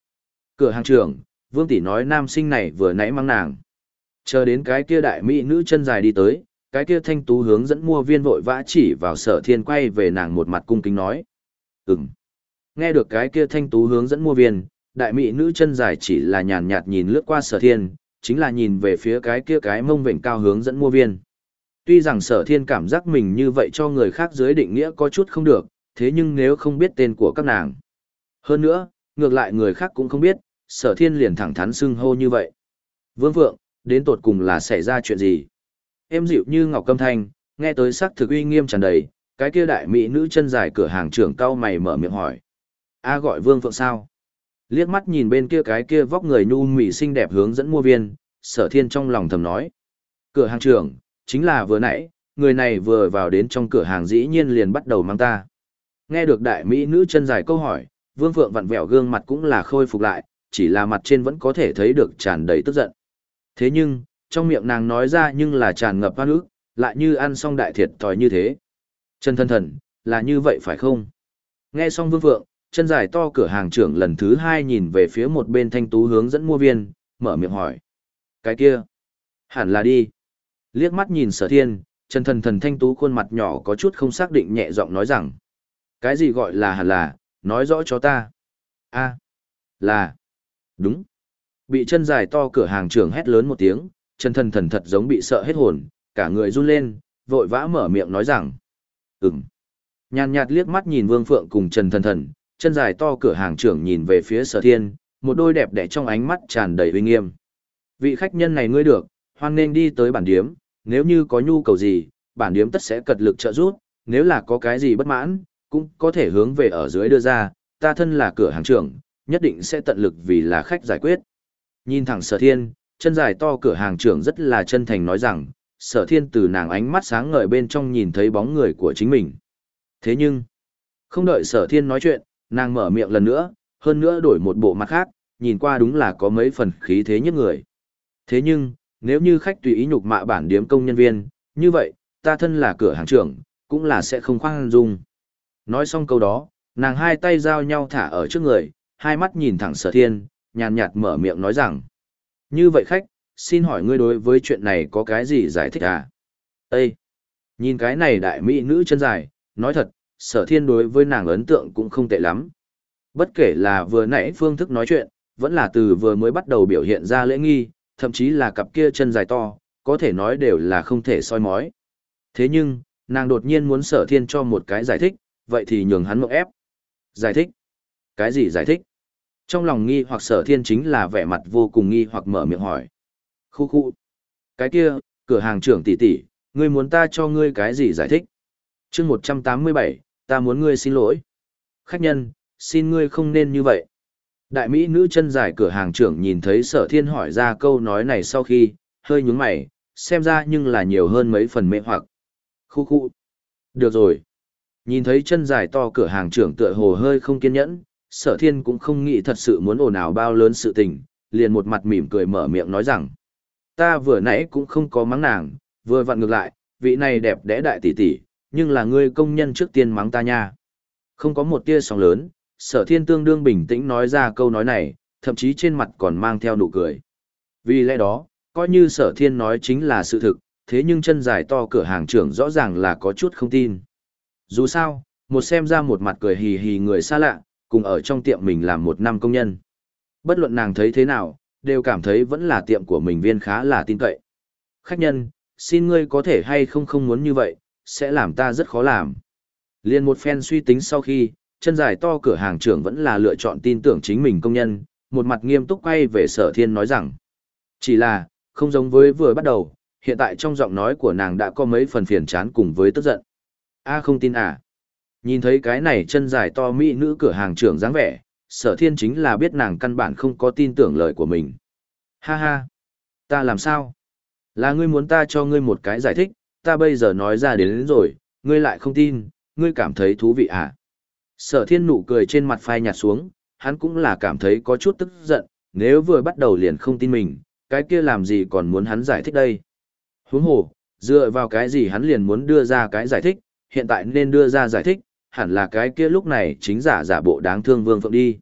Cửa hàng trưởng, vương tỷ nói nam sinh này vừa nãy mang nàng. Chờ đến cái kia đại mỹ nữ chân dài đi tới, cái kia thanh tú hướng dẫn mua viên vội vã chỉ vào sở thiên quay về nàng một mặt cung kính nói. Ừm. Nghe được cái kia thanh tú hướng dẫn mua viên, đại mỹ nữ chân dài chỉ là nhàn nhạt nhìn lướt qua sở thiên, chính là nhìn về phía cái kia cái mông vệnh cao hướng dẫn mua viên. Tuy rằng sở thiên cảm giác mình như vậy cho người khác dưới định nghĩa có chút không được, thế nhưng nếu không biết tên của các nàng. Hơn nữa, ngược lại người khác cũng không biết, sở thiên liền thẳng thắn xưng hô như vậy. Vương Phượng, đến tột cùng là xảy ra chuyện gì? Em dịu như ngọc câm thanh, nghe tới sắc thực uy nghiêm tràn đầy, cái kia đại mỹ nữ chân dài cửa hàng trưởng cao mày mở miệng hỏi. A gọi Vương Phượng sao? Liếc mắt nhìn bên kia cái kia vóc người nhu mỹ xinh đẹp hướng dẫn mua viên, sở thiên trong lòng thầm nói. Cửa hàng trưởng, chính là vừa nãy, người này vừa vào đến trong cửa hàng dĩ nhiên liền bắt đầu mang ta. Nghe được đại mỹ nữ chân dài câu hỏi, Vương Phượng vặn vẹo gương mặt cũng là khôi phục lại, chỉ là mặt trên vẫn có thể thấy được tràn đầy tức giận. Thế nhưng, trong miệng nàng nói ra nhưng là tràn ngập hoa ức, lại như ăn xong đại thiệt thòi như thế. Chân thân thần, là như vậy phải không? Nghe xong Vương vượng, chân dài to cửa hàng trưởng lần thứ hai nhìn về phía một bên thanh tú hướng dẫn mua viên, mở miệng hỏi. Cái kia, Hẳn là đi. Liếc mắt nhìn sở thiên, chân Thần Thần thanh tú khuôn mặt nhỏ có chút không xác định nhẹ giọng nói rằng. Cái gì gọi là hẳn là, nói rõ cho ta. a là. Đúng. Bị chân dài to cửa hàng trưởng hét lớn một tiếng, Trần Thần Thần thật giống bị sợ hết hồn, cả người run lên, vội vã mở miệng nói rằng. Ừm. Nhàn nhạt liếc mắt nhìn Vương Phượng cùng Trần Thần Thần, chân dài to cửa hàng trưởng nhìn về phía sở thiên, một đôi đẹp đẽ trong ánh mắt tràn đầy uy nghiêm. Vị khách nhân này ngươi được, hoan nên đi tới bản điếm, nếu như có nhu cầu gì, bản điếm tất sẽ cật lực trợ giúp, nếu là có cái gì bất mãn, cũng có thể hướng về ở dưới đưa ra, ta thân là cửa hàng trưởng, nhất định sẽ tận lực vì là khách giải quyết. Nhìn thẳng sở thiên, chân dài to cửa hàng trưởng rất là chân thành nói rằng, sở thiên từ nàng ánh mắt sáng ngời bên trong nhìn thấy bóng người của chính mình. Thế nhưng, không đợi sở thiên nói chuyện, nàng mở miệng lần nữa, hơn nữa đổi một bộ mặt khác, nhìn qua đúng là có mấy phần khí thế nhất người. Thế nhưng, nếu như khách tùy ý nhục mạ bản điếm công nhân viên, như vậy, ta thân là cửa hàng trưởng, cũng là sẽ không khoan dung. Nói xong câu đó, nàng hai tay giao nhau thả ở trước người, hai mắt nhìn thẳng sở thiên, nhàn nhạt mở miệng nói rằng. Như vậy khách, xin hỏi ngươi đối với chuyện này có cái gì giải thích à? Ê! Nhìn cái này đại mỹ nữ chân dài, nói thật, sở thiên đối với nàng ấn tượng cũng không tệ lắm. Bất kể là vừa nãy phương thức nói chuyện, vẫn là từ vừa mới bắt đầu biểu hiện ra lễ nghi, thậm chí là cặp kia chân dài to, có thể nói đều là không thể soi mói. Thế nhưng, nàng đột nhiên muốn sở thiên cho một cái giải thích, vậy thì nhường hắn mộng ép. Giải thích? Cái gì giải thích? Trong lòng nghi hoặc sở thiên chính là vẻ mặt vô cùng nghi hoặc mở miệng hỏi. Khu khu. Cái kia, cửa hàng trưởng tỷ tỷ, ngươi muốn ta cho ngươi cái gì giải thích? chương 187, ta muốn ngươi xin lỗi. Khách nhân, xin ngươi không nên như vậy. Đại Mỹ nữ chân dài cửa hàng trưởng nhìn thấy sở thiên hỏi ra câu nói này sau khi, hơi nhúng mày, xem ra nhưng là nhiều hơn mấy phần mê hoặc. Khu khu. Được rồi. Nhìn thấy chân dài to cửa hàng trưởng tựa hồ hơi không kiên nhẫn, sở thiên cũng không nghĩ thật sự muốn ồn ào bao lớn sự tình, liền một mặt mỉm cười mở miệng nói rằng. Ta vừa nãy cũng không có mắng nàng, vừa vặn ngược lại, vị này đẹp đẽ đại tỷ tỷ, nhưng là ngươi công nhân trước tiên mắng ta nha. Không có một tia sóng lớn, sở thiên tương đương bình tĩnh nói ra câu nói này, thậm chí trên mặt còn mang theo nụ cười. Vì lẽ đó, coi như sở thiên nói chính là sự thực, thế nhưng chân dài to cửa hàng trưởng rõ ràng là có chút không tin. Dù sao, một xem ra một mặt cười hì hì người xa lạ, cùng ở trong tiệm mình làm một năm công nhân. Bất luận nàng thấy thế nào, đều cảm thấy vẫn là tiệm của mình viên khá là tin cậy. Khách nhân, xin ngươi có thể hay không không muốn như vậy, sẽ làm ta rất khó làm. Liên một phen suy tính sau khi, chân dài to cửa hàng trưởng vẫn là lựa chọn tin tưởng chính mình công nhân, một mặt nghiêm túc quay về sở thiên nói rằng. Chỉ là, không giống với vừa bắt đầu, hiện tại trong giọng nói của nàng đã có mấy phần phiền chán cùng với tức giận. a không tin à. Nhìn thấy cái này chân dài to mỹ nữ cửa hàng trưởng dáng vẻ, sở thiên chính là biết nàng căn bản không có tin tưởng lời của mình. Ha ha. Ta làm sao? Là ngươi muốn ta cho ngươi một cái giải thích, ta bây giờ nói ra đến, đến rồi, ngươi lại không tin, ngươi cảm thấy thú vị à? Sở thiên nụ cười trên mặt phai nhạt xuống, hắn cũng là cảm thấy có chút tức giận, nếu vừa bắt đầu liền không tin mình, cái kia làm gì còn muốn hắn giải thích đây. Huống hồ, dựa vào cái gì hắn liền muốn đưa ra cái giải thích, hiện tại nên đưa ra giải thích, hẳn là cái kia lúc này chính giả giả bộ đáng thương Vương Phượng đi.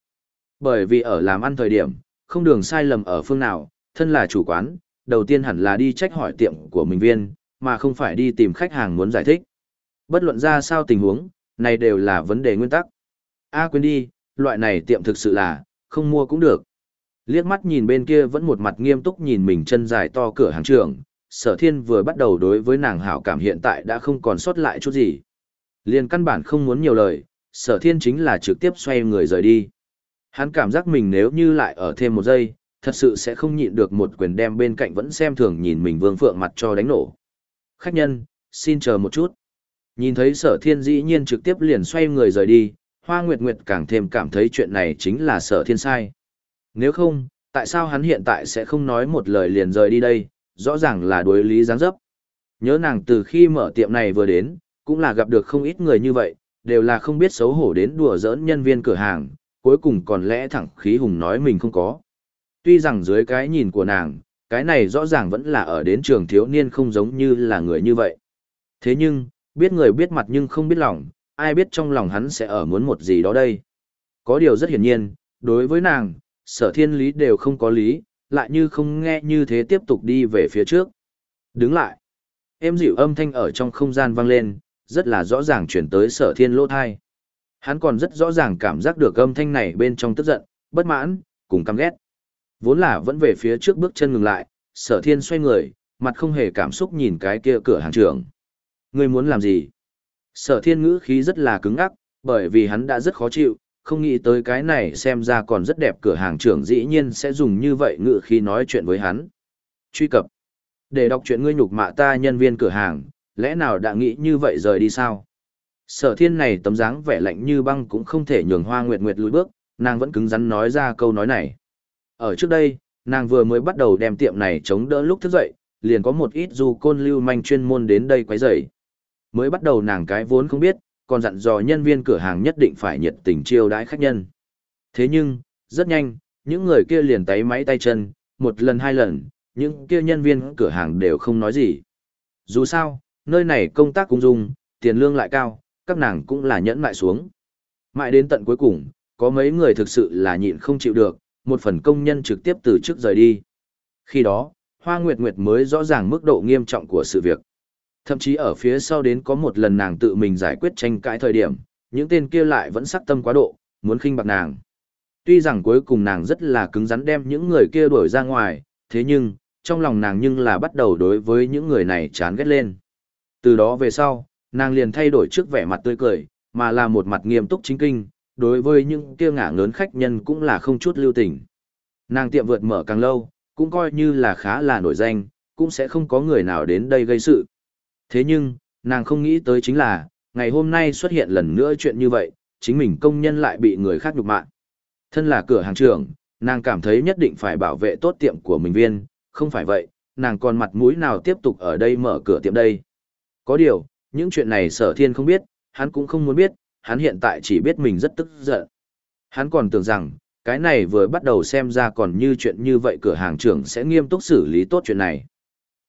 Bởi vì ở làm ăn thời điểm, không đường sai lầm ở phương nào, thân là chủ quán, đầu tiên hẳn là đi trách hỏi tiệm của mình viên, mà không phải đi tìm khách hàng muốn giải thích. Bất luận ra sao tình huống, này đều là vấn đề nguyên tắc. A quên đi, loại này tiệm thực sự là, không mua cũng được. Liếc mắt nhìn bên kia vẫn một mặt nghiêm túc nhìn mình chân dài to cửa hàng trường, sở thiên vừa bắt đầu đối với nàng hảo cảm hiện tại đã không còn sót lại chút gì. Liền căn bản không muốn nhiều lời, sở thiên chính là trực tiếp xoay người rời đi. Hắn cảm giác mình nếu như lại ở thêm một giây, thật sự sẽ không nhịn được một quyền đem bên cạnh vẫn xem thường nhìn mình vương phượng mặt cho đánh nổ. Khách nhân, xin chờ một chút. Nhìn thấy sở thiên dĩ nhiên trực tiếp liền xoay người rời đi, Hoa Nguyệt Nguyệt càng thêm cảm thấy chuyện này chính là sở thiên sai. Nếu không, tại sao hắn hiện tại sẽ không nói một lời liền rời đi đây, rõ ràng là đối lý giáng dấp. Nhớ nàng từ khi mở tiệm này vừa đến, cũng là gặp được không ít người như vậy, đều là không biết xấu hổ đến đùa giỡn nhân viên cửa hàng, cuối cùng còn lẽ thẳng khí hùng nói mình không có. Tuy rằng dưới cái nhìn của nàng, cái này rõ ràng vẫn là ở đến trường thiếu niên không giống như là người như vậy. Thế nhưng, biết người biết mặt nhưng không biết lòng, ai biết trong lòng hắn sẽ ở muốn một gì đó đây. Có điều rất hiển nhiên, đối với nàng, sở thiên lý đều không có lý, lại như không nghe như thế tiếp tục đi về phía trước. Đứng lại. Em dịu âm thanh ở trong không gian vang lên, rất là rõ ràng chuyển tới sở thiên lỗ thai. Hắn còn rất rõ ràng cảm giác được âm thanh này bên trong tức giận, bất mãn, cùng căm ghét. Vốn là vẫn về phía trước bước chân ngừng lại, sở thiên xoay người, mặt không hề cảm xúc nhìn cái kia cửa hàng trưởng. Ngươi muốn làm gì? Sở thiên ngữ khí rất là cứng ngắc, bởi vì hắn đã rất khó chịu, không nghĩ tới cái này xem ra còn rất đẹp cửa hàng trưởng dĩ nhiên sẽ dùng như vậy ngữ khí nói chuyện với hắn. Truy cập. Để đọc chuyện ngươi nhục mạ ta nhân viên cửa hàng, lẽ nào đã nghĩ như vậy rời đi sao? Sở thiên này tấm dáng vẻ lạnh như băng cũng không thể nhường hoa nguyệt nguyệt lùi bước, nàng vẫn cứng rắn nói ra câu nói này. Ở trước đây, nàng vừa mới bắt đầu đem tiệm này chống đỡ lúc thức dậy, liền có một ít du côn lưu manh chuyên môn đến đây quấy rầy. Mới bắt đầu nàng cái vốn không biết, còn dặn dò nhân viên cửa hàng nhất định phải nhiệt tình chiêu đãi khách nhân. Thế nhưng, rất nhanh, những người kia liền tay máy tay chân, một lần hai lần, những kia nhân viên cửa hàng đều không nói gì. Dù sao, nơi này công tác cũng dung, tiền lương lại cao, các nàng cũng là nhẫn lại xuống. Mãi đến tận cuối cùng, có mấy người thực sự là nhịn không chịu được, một phần công nhân trực tiếp từ chức rời đi. Khi đó, Hoa Nguyệt Nguyệt mới rõ ràng mức độ nghiêm trọng của sự việc. Thậm chí ở phía sau đến có một lần nàng tự mình giải quyết tranh cãi thời điểm, những tên kia lại vẫn sắc tâm quá độ, muốn khinh bạc nàng. Tuy rằng cuối cùng nàng rất là cứng rắn đem những người kia đuổi ra ngoài, thế nhưng, trong lòng nàng nhưng là bắt đầu đối với những người này chán ghét lên. Từ đó về sau, nàng liền thay đổi trước vẻ mặt tươi cười, mà là một mặt nghiêm túc chính kinh, đối với những kia ngả ngớn khách nhân cũng là không chút lưu tình. Nàng tiệm vượt mở càng lâu, cũng coi như là khá là nổi danh, cũng sẽ không có người nào đến đây gây sự. Thế nhưng, nàng không nghĩ tới chính là, ngày hôm nay xuất hiện lần nữa chuyện như vậy, chính mình công nhân lại bị người khác nhục mạ. Thân là cửa hàng trưởng, nàng cảm thấy nhất định phải bảo vệ tốt tiệm của mình viên, không phải vậy, nàng còn mặt mũi nào tiếp tục ở đây mở cửa tiệm đây. Có điều, những chuyện này sở thiên không biết, hắn cũng không muốn biết, hắn hiện tại chỉ biết mình rất tức giận. Hắn còn tưởng rằng, cái này vừa bắt đầu xem ra còn như chuyện như vậy cửa hàng trưởng sẽ nghiêm túc xử lý tốt chuyện này.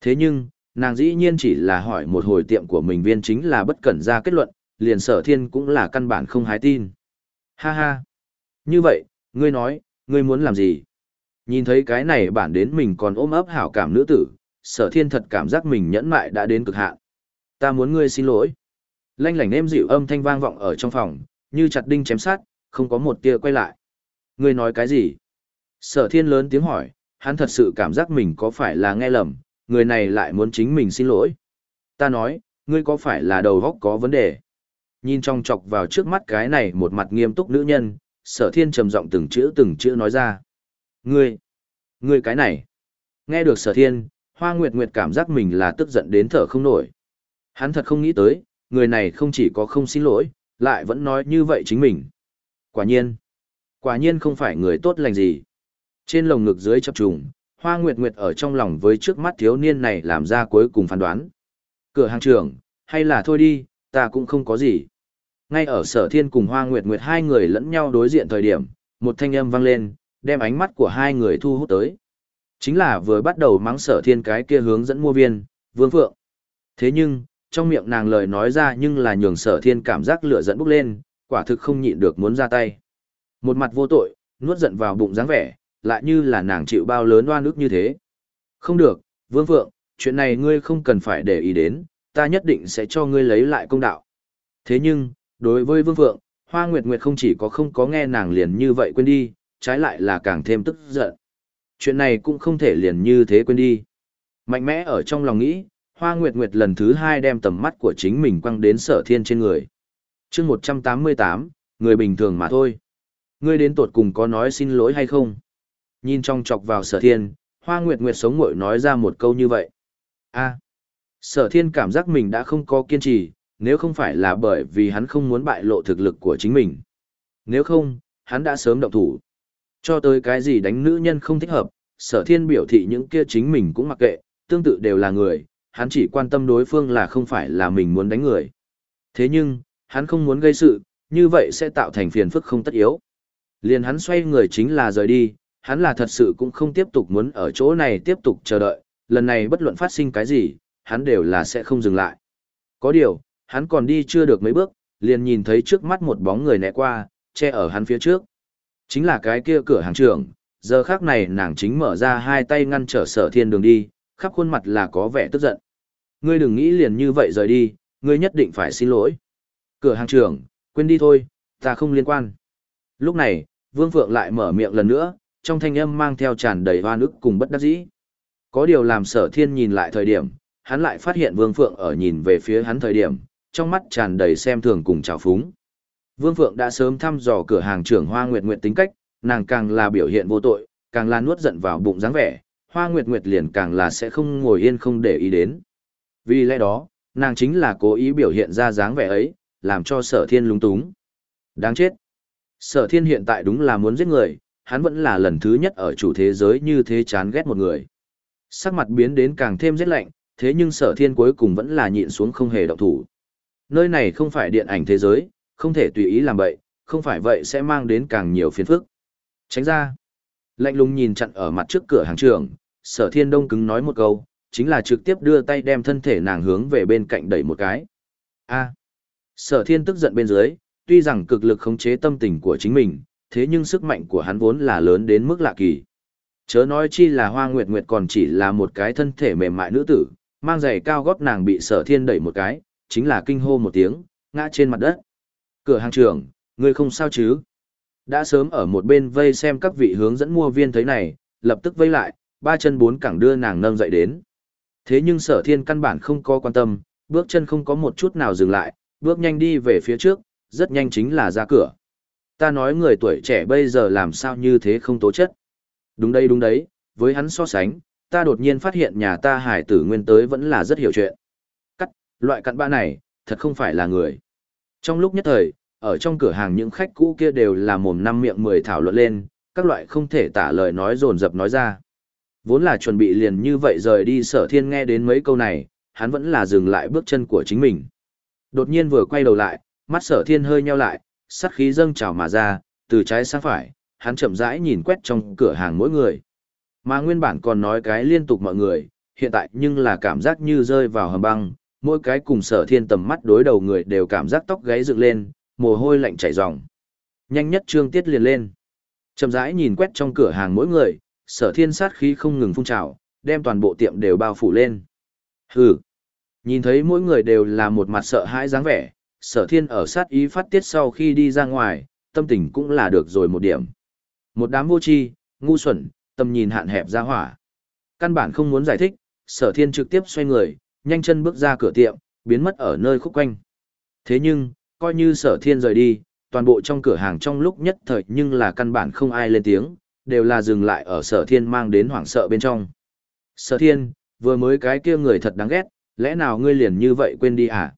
Thế nhưng, nàng dĩ nhiên chỉ là hỏi một hồi tiệm của mình viên chính là bất cẩn ra kết luận, liền sở thiên cũng là căn bản không hái tin. Ha ha! Như vậy, ngươi nói, ngươi muốn làm gì? Nhìn thấy cái này bản đến mình còn ôm ấp hảo cảm nữ tử, sở thiên thật cảm giác mình nhẫn mại đã đến cực hạn. Ta muốn ngươi xin lỗi. Lanh lảnh êm dịu âm thanh vang vọng ở trong phòng, như chặt đinh chém sát, không có một tia quay lại. Ngươi nói cái gì? Sở thiên lớn tiếng hỏi, hắn thật sự cảm giác mình có phải là nghe lầm, người này lại muốn chính mình xin lỗi. Ta nói, ngươi có phải là đầu góc có vấn đề? Nhìn trong chọc vào trước mắt cái này một mặt nghiêm túc nữ nhân, sở thiên trầm giọng từng chữ từng chữ nói ra. Ngươi, ngươi cái này. Nghe được sở thiên, hoa nguyệt nguyệt cảm giác mình là tức giận đến thở không nổi. Hắn thật không nghĩ tới, người này không chỉ có không xin lỗi, lại vẫn nói như vậy chính mình. Quả nhiên, quả nhiên không phải người tốt lành gì. Trên lồng ngực dưới chập trùng, Hoa Nguyệt Nguyệt ở trong lòng với trước mắt thiếu niên này làm ra cuối cùng phán đoán. Cửa hàng trưởng, hay là thôi đi, ta cũng không có gì. Ngay ở sở thiên cùng Hoa Nguyệt Nguyệt hai người lẫn nhau đối diện thời điểm, một thanh âm vang lên, đem ánh mắt của hai người thu hút tới. Chính là vừa bắt đầu mắng sở thiên cái kia hướng dẫn mua viên, Vương Phượng. Thế nhưng, trong miệng nàng lời nói ra nhưng là nhường sở thiên cảm giác lửa dẫn bốc lên, quả thực không nhịn được muốn ra tay. Một mặt vô tội, nuốt giận vào bụng dáng vẻ, lại như là nàng chịu bao lớn oan ức như thế. Không được, Vương Phượng, chuyện này ngươi không cần phải để ý đến, ta nhất định sẽ cho ngươi lấy lại công đạo. Thế nhưng, đối với Vương Phượng, Hoa Nguyệt Nguyệt không chỉ có không có nghe nàng liền như vậy quên đi, trái lại là càng thêm tức giận. Chuyện này cũng không thể liền như thế quên đi. Mạnh mẽ ở trong lòng nghĩ, Hoa Nguyệt Nguyệt lần thứ hai đem tầm mắt của chính mình quăng đến sở thiên trên người. chương 188, người bình thường mà thôi. Ngươi đến tột cùng có nói xin lỗi hay không? Nhìn trong chọc vào sở thiên, Hoa Nguyệt Nguyệt sống ngội nói ra một câu như vậy. a sở thiên cảm giác mình đã không có kiên trì, nếu không phải là bởi vì hắn không muốn bại lộ thực lực của chính mình. Nếu không, hắn đã sớm động thủ. Cho tới cái gì đánh nữ nhân không thích hợp, sở thiên biểu thị những kia chính mình cũng mặc kệ, tương tự đều là người, hắn chỉ quan tâm đối phương là không phải là mình muốn đánh người. Thế nhưng, hắn không muốn gây sự, như vậy sẽ tạo thành phiền phức không tất yếu. Liền hắn xoay người chính là rời đi, hắn là thật sự cũng không tiếp tục muốn ở chỗ này tiếp tục chờ đợi, lần này bất luận phát sinh cái gì, hắn đều là sẽ không dừng lại. Có điều, hắn còn đi chưa được mấy bước, liền nhìn thấy trước mắt một bóng người nẹ qua, che ở hắn phía trước. Chính là cái kia cửa hàng trưởng, Giờ khác này nàng chính mở ra hai tay ngăn trở sở thiên đường đi, khắp khuôn mặt là có vẻ tức giận. Ngươi đừng nghĩ liền như vậy rời đi, ngươi nhất định phải xin lỗi. Cửa hàng trưởng, quên đi thôi, ta không liên quan. Lúc này, Vương Phượng lại mở miệng lần nữa, trong thanh âm mang theo tràn đầy hoa ức cùng bất đắc dĩ. Có điều làm sở thiên nhìn lại thời điểm, hắn lại phát hiện Vương Phượng ở nhìn về phía hắn thời điểm, trong mắt tràn đầy xem thường cùng trào phúng. Vương Phượng đã sớm thăm dò cửa hàng trưởng Hoa Nguyệt Nguyệt tính cách, nàng càng là biểu hiện vô tội, càng là nuốt giận vào bụng dáng vẻ, Hoa Nguyệt Nguyệt liền càng là sẽ không ngồi yên không để ý đến. Vì lẽ đó, nàng chính là cố ý biểu hiện ra dáng vẻ ấy, làm cho sở thiên lung túng. Đáng chết. Sở thiên hiện tại đúng là muốn giết người, hắn vẫn là lần thứ nhất ở chủ thế giới như thế chán ghét một người. Sắc mặt biến đến càng thêm rét lạnh, thế nhưng sở thiên cuối cùng vẫn là nhịn xuống không hề động thủ. Nơi này không phải điện ảnh thế giới, không thể tùy ý làm vậy, không phải vậy sẽ mang đến càng nhiều phiền phức. Tránh ra. Lạnh lùng nhìn chặn ở mặt trước cửa hàng trường, sở thiên đông cứng nói một câu, chính là trực tiếp đưa tay đem thân thể nàng hướng về bên cạnh đẩy một cái. A. Sở thiên tức giận bên dưới, tuy rằng cực lực khống chế tâm tình của chính mình, thế nhưng sức mạnh của hắn vốn là lớn đến mức lạ kỳ. Chớ nói chi là hoa nguyệt nguyệt còn chỉ là một cái thân thể mềm mại nữ tử, mang giày cao gót nàng bị sở thiên đẩy một cái, chính là kinh hô một tiếng, ngã trên mặt đất. Cửa hàng trưởng, ngươi không sao chứ? Đã sớm ở một bên vây xem các vị hướng dẫn mua viên thấy này, lập tức vây lại, ba chân bốn cẳng đưa nàng nâng dậy đến. Thế nhưng sở thiên căn bản không có quan tâm, bước chân không có một chút nào dừng lại, bước nhanh đi về phía trước, rất nhanh chính là ra cửa. Ta nói người tuổi trẻ bây giờ làm sao như thế không tố chất. Đúng đây đúng đấy, với hắn so sánh, ta đột nhiên phát hiện nhà ta hải tử nguyên tới vẫn là rất hiểu chuyện. Cắt, loại cặn bã này, thật không phải là người. Trong lúc nhất thời, ở trong cửa hàng những khách cũ kia đều là mồm năm miệng mười thảo luận lên, các loại không thể tả lời nói dồn dập nói ra. Vốn là chuẩn bị liền như vậy rời đi sở thiên nghe đến mấy câu này, hắn vẫn là dừng lại bước chân của chính mình. Đột nhiên vừa quay đầu lại, mắt sở thiên hơi nheo lại, sắt khí dâng trào mà ra, từ trái sang phải, hắn chậm rãi nhìn quét trong cửa hàng mỗi người. Mà nguyên bản còn nói cái liên tục mọi người, hiện tại nhưng là cảm giác như rơi vào hầm băng, mỗi cái cùng sở thiên tầm mắt đối đầu người đều cảm giác tóc gáy dựng lên, mồ hôi lạnh chảy ròng. Nhanh nhất trương tiết liền lên. Chậm rãi nhìn quét trong cửa hàng mỗi người, sở thiên sát khí không ngừng phun trào, đem toàn bộ tiệm đều bao phủ lên. Hừ. Nhìn thấy mỗi người đều là một mặt sợ hãi dáng vẻ, sở thiên ở sát ý phát tiết sau khi đi ra ngoài, tâm tình cũng là được rồi một điểm. Một đám vô tri, ngu xuẩn, tầm nhìn hạn hẹp ra hỏa. Căn bản không muốn giải thích, sở thiên trực tiếp xoay người, nhanh chân bước ra cửa tiệm, biến mất ở nơi khúc quanh. Thế nhưng, coi như sở thiên rời đi, toàn bộ trong cửa hàng trong lúc nhất thời nhưng là căn bản không ai lên tiếng, đều là dừng lại ở sở thiên mang đến hoảng sợ bên trong. Sở thiên, vừa mới cái kia người thật đáng ghét, lẽ nào ngươi liền như vậy quên đi à?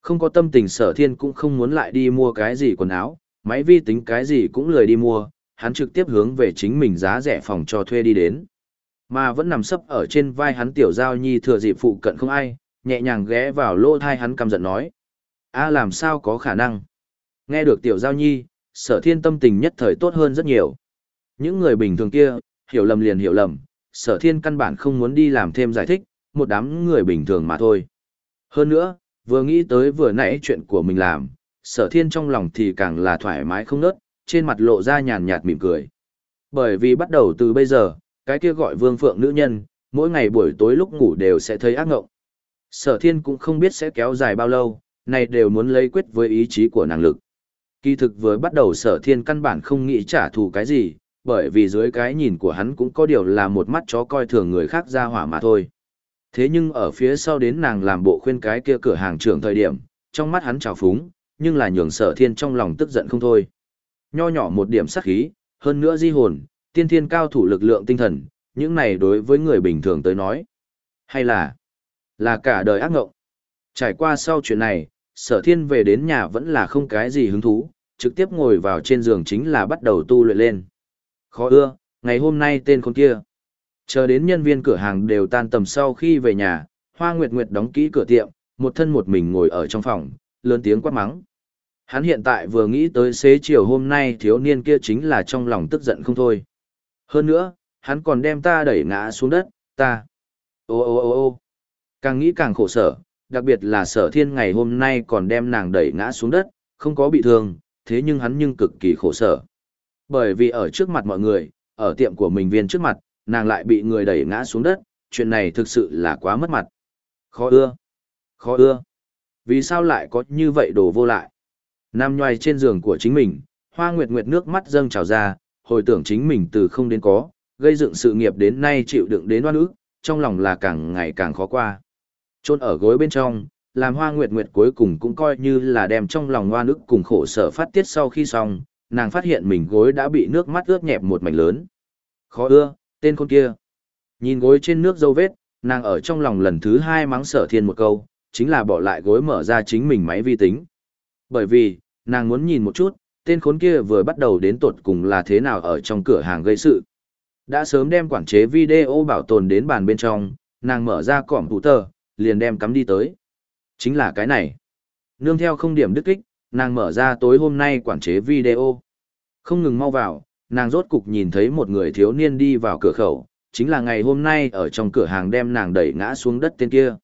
Không có tâm tình sở thiên cũng không muốn lại đi mua cái gì quần áo, máy vi tính cái gì cũng lười đi mua, hắn trực tiếp hướng về chính mình giá rẻ phòng cho thuê đi đến. Mà vẫn nằm sấp ở trên vai hắn tiểu giao nhi thừa dịp phụ cận không ai, nhẹ nhàng ghé vào lỗ thai hắn căm giận nói. a làm sao có khả năng? Nghe được tiểu giao nhi, sở thiên tâm tình nhất thời tốt hơn rất nhiều. Những người bình thường kia, hiểu lầm liền hiểu lầm, sở thiên căn bản không muốn đi làm thêm giải thích, một đám người bình thường mà thôi. Hơn nữa, vừa nghĩ tới vừa nãy chuyện của mình làm, sở thiên trong lòng thì càng là thoải mái không nớt, trên mặt lộ ra nhàn nhạt mỉm cười. Bởi vì bắt đầu từ bây giờ, cái kia gọi vương phượng nữ nhân, mỗi ngày buổi tối lúc ngủ đều sẽ thấy ác ngộng. Sở thiên cũng không biết sẽ kéo dài bao lâu, này đều muốn lấy quyết với ý chí của năng lực. Kỳ thực với bắt đầu sở thiên căn bản không nghĩ trả thù cái gì, bởi vì dưới cái nhìn của hắn cũng có điều là một mắt chó coi thường người khác ra hỏa mà thôi. Thế nhưng ở phía sau đến nàng làm bộ khuyên cái kia cửa hàng trưởng thời điểm, trong mắt hắn trào phúng, nhưng là nhường sở thiên trong lòng tức giận không thôi. Nho nhỏ một điểm sắc khí, hơn nữa di hồn, tiên thiên cao thủ lực lượng tinh thần, những này đối với người bình thường tới nói. Hay là, là cả đời ác ngộng. Trải qua sau chuyện này, sở thiên về đến nhà vẫn là không cái gì hứng thú, trực tiếp ngồi vào trên giường chính là bắt đầu tu luyện lên. Khó ưa, ngày hôm nay tên con kia. Chờ đến nhân viên cửa hàng đều tan tầm sau khi về nhà, Hoa Nguyệt Nguyệt đóng kỹ cửa tiệm, một thân một mình ngồi ở trong phòng, lớn tiếng quát mắng. Hắn hiện tại vừa nghĩ tới xế chiều hôm nay thiếu niên kia chính là trong lòng tức giận không thôi. Hơn nữa, hắn còn đem ta đẩy ngã xuống đất, ta. Ô ô ô ô càng nghĩ càng khổ sở, đặc biệt là sở thiên ngày hôm nay còn đem nàng đẩy ngã xuống đất, không có bị thương, thế nhưng hắn nhưng cực kỳ khổ sở. Bởi vì ở trước mặt mọi người, ở tiệm của mình viên trước mặt, nàng lại bị người đẩy ngã xuống đất, chuyện này thực sự là quá mất mặt. Khó ưa. Khó ưa. Vì sao lại có như vậy đồ vô lại? Nam nhoài trên giường của chính mình, hoa nguyệt nguyệt nước mắt dâng trào ra, hồi tưởng chính mình từ không đến có, gây dựng sự nghiệp đến nay chịu đựng đến oan ức, trong lòng là càng ngày càng khó qua. Trôn ở gối bên trong, làm hoa nguyệt nguyệt cuối cùng cũng coi như là đem trong lòng oan ức cùng khổ sở phát tiết sau khi xong, nàng phát hiện mình gối đã bị nước mắt ướt nhẹp một mảnh lớn. Khó ưa, tên con kia. Nhìn gối trên nước dâu vết, nàng ở trong lòng lần thứ hai mắng sở thiên một câu, chính là bỏ lại gối mở ra chính mình máy vi tính. Bởi vì, nàng muốn nhìn một chút, tên khốn kia vừa bắt đầu đến tột cùng là thế nào ở trong cửa hàng gây sự. Đã sớm đem quản chế video bảo tồn đến bàn bên trong, nàng mở ra cỏm thủ tờ, liền đem cắm đi tới. Chính là cái này. Nương theo không điểm đức kích, nàng mở ra tối hôm nay quản chế video. Không ngừng mau vào, nàng rốt cục nhìn thấy một người thiếu niên đi vào cửa khẩu, chính là ngày hôm nay ở trong cửa hàng đem nàng đẩy ngã xuống đất tên kia.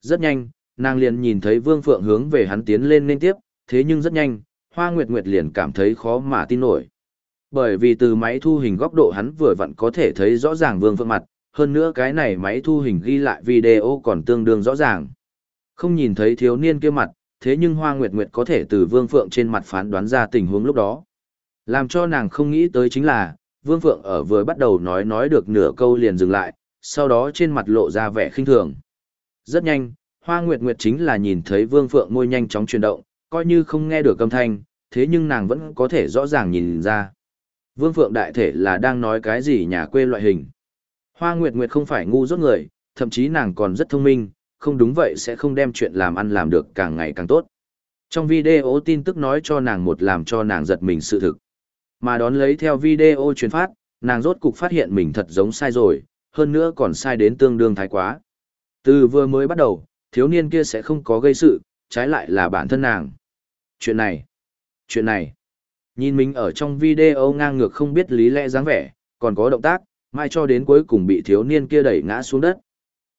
Rất nhanh, nàng liền nhìn thấy Vương Phượng hướng về hắn tiến lên liên tiếp, thế nhưng rất nhanh, Hoa Nguyệt Nguyệt liền cảm thấy khó mà tin nổi. Bởi vì từ máy thu hình góc độ hắn vừa vặn có thể thấy rõ ràng Vương Phượng mặt, hơn nữa cái này máy thu hình ghi lại video còn tương đương rõ ràng. Không nhìn thấy thiếu niên kia mặt, thế nhưng Hoa Nguyệt Nguyệt có thể từ Vương Phượng trên mặt phán đoán ra tình huống lúc đó. Làm cho nàng không nghĩ tới chính là, Vương Phượng ở vừa bắt đầu nói nói được nửa câu liền dừng lại, sau đó trên mặt lộ ra vẻ khinh thường. Rất nhanh, Hoa Nguyệt Nguyệt chính là nhìn thấy Vương Phượng môi nhanh chóng chuyển động, coi như không nghe được âm thanh, thế nhưng nàng vẫn có thể rõ ràng nhìn ra. Vương Phượng đại thể là đang nói cái gì nhà quê loại hình. Hoa Nguyệt Nguyệt không phải ngu dốt người, thậm chí nàng còn rất thông minh, không đúng vậy sẽ không đem chuyện làm ăn làm được càng ngày càng tốt. Trong video tin tức nói cho nàng một làm cho nàng giật mình sự thực. Mà đón lấy theo video truyền phát, nàng rốt cục phát hiện mình thật giống sai rồi, hơn nữa còn sai đến tương đương thái quá. Từ vừa mới bắt đầu, thiếu niên kia sẽ không có gây sự, trái lại là bản thân nàng. Chuyện này, chuyện này, nhìn mình ở trong video ngang ngược không biết lý lẽ dáng vẻ, còn có động tác, mai cho đến cuối cùng bị thiếu niên kia đẩy ngã xuống đất.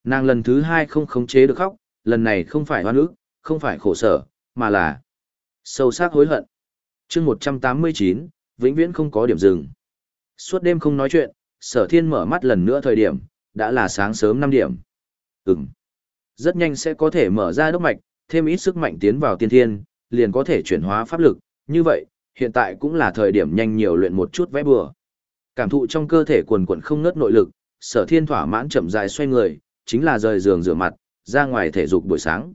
Nàng lần thứ hai không khống chế được khóc, lần này không phải hoan ức, không phải khổ sở, mà là sâu sắc hối hận. chương 189, vĩnh viễn không có điểm dừng. Suốt đêm không nói chuyện, sở thiên mở mắt lần nữa thời điểm, đã là sáng sớm 5 điểm. Ừm. Rất nhanh sẽ có thể mở ra đốc mạch, thêm ít sức mạnh tiến vào tiên thiên, liền có thể chuyển hóa pháp lực. Như vậy, hiện tại cũng là thời điểm nhanh nhiều luyện một chút vẽ bừa. Cảm thụ trong cơ thể quần quần không ngớt nội lực, sở thiên thỏa mãn chậm dài xoay người, chính là rời giường rửa mặt, ra ngoài thể dục buổi sáng.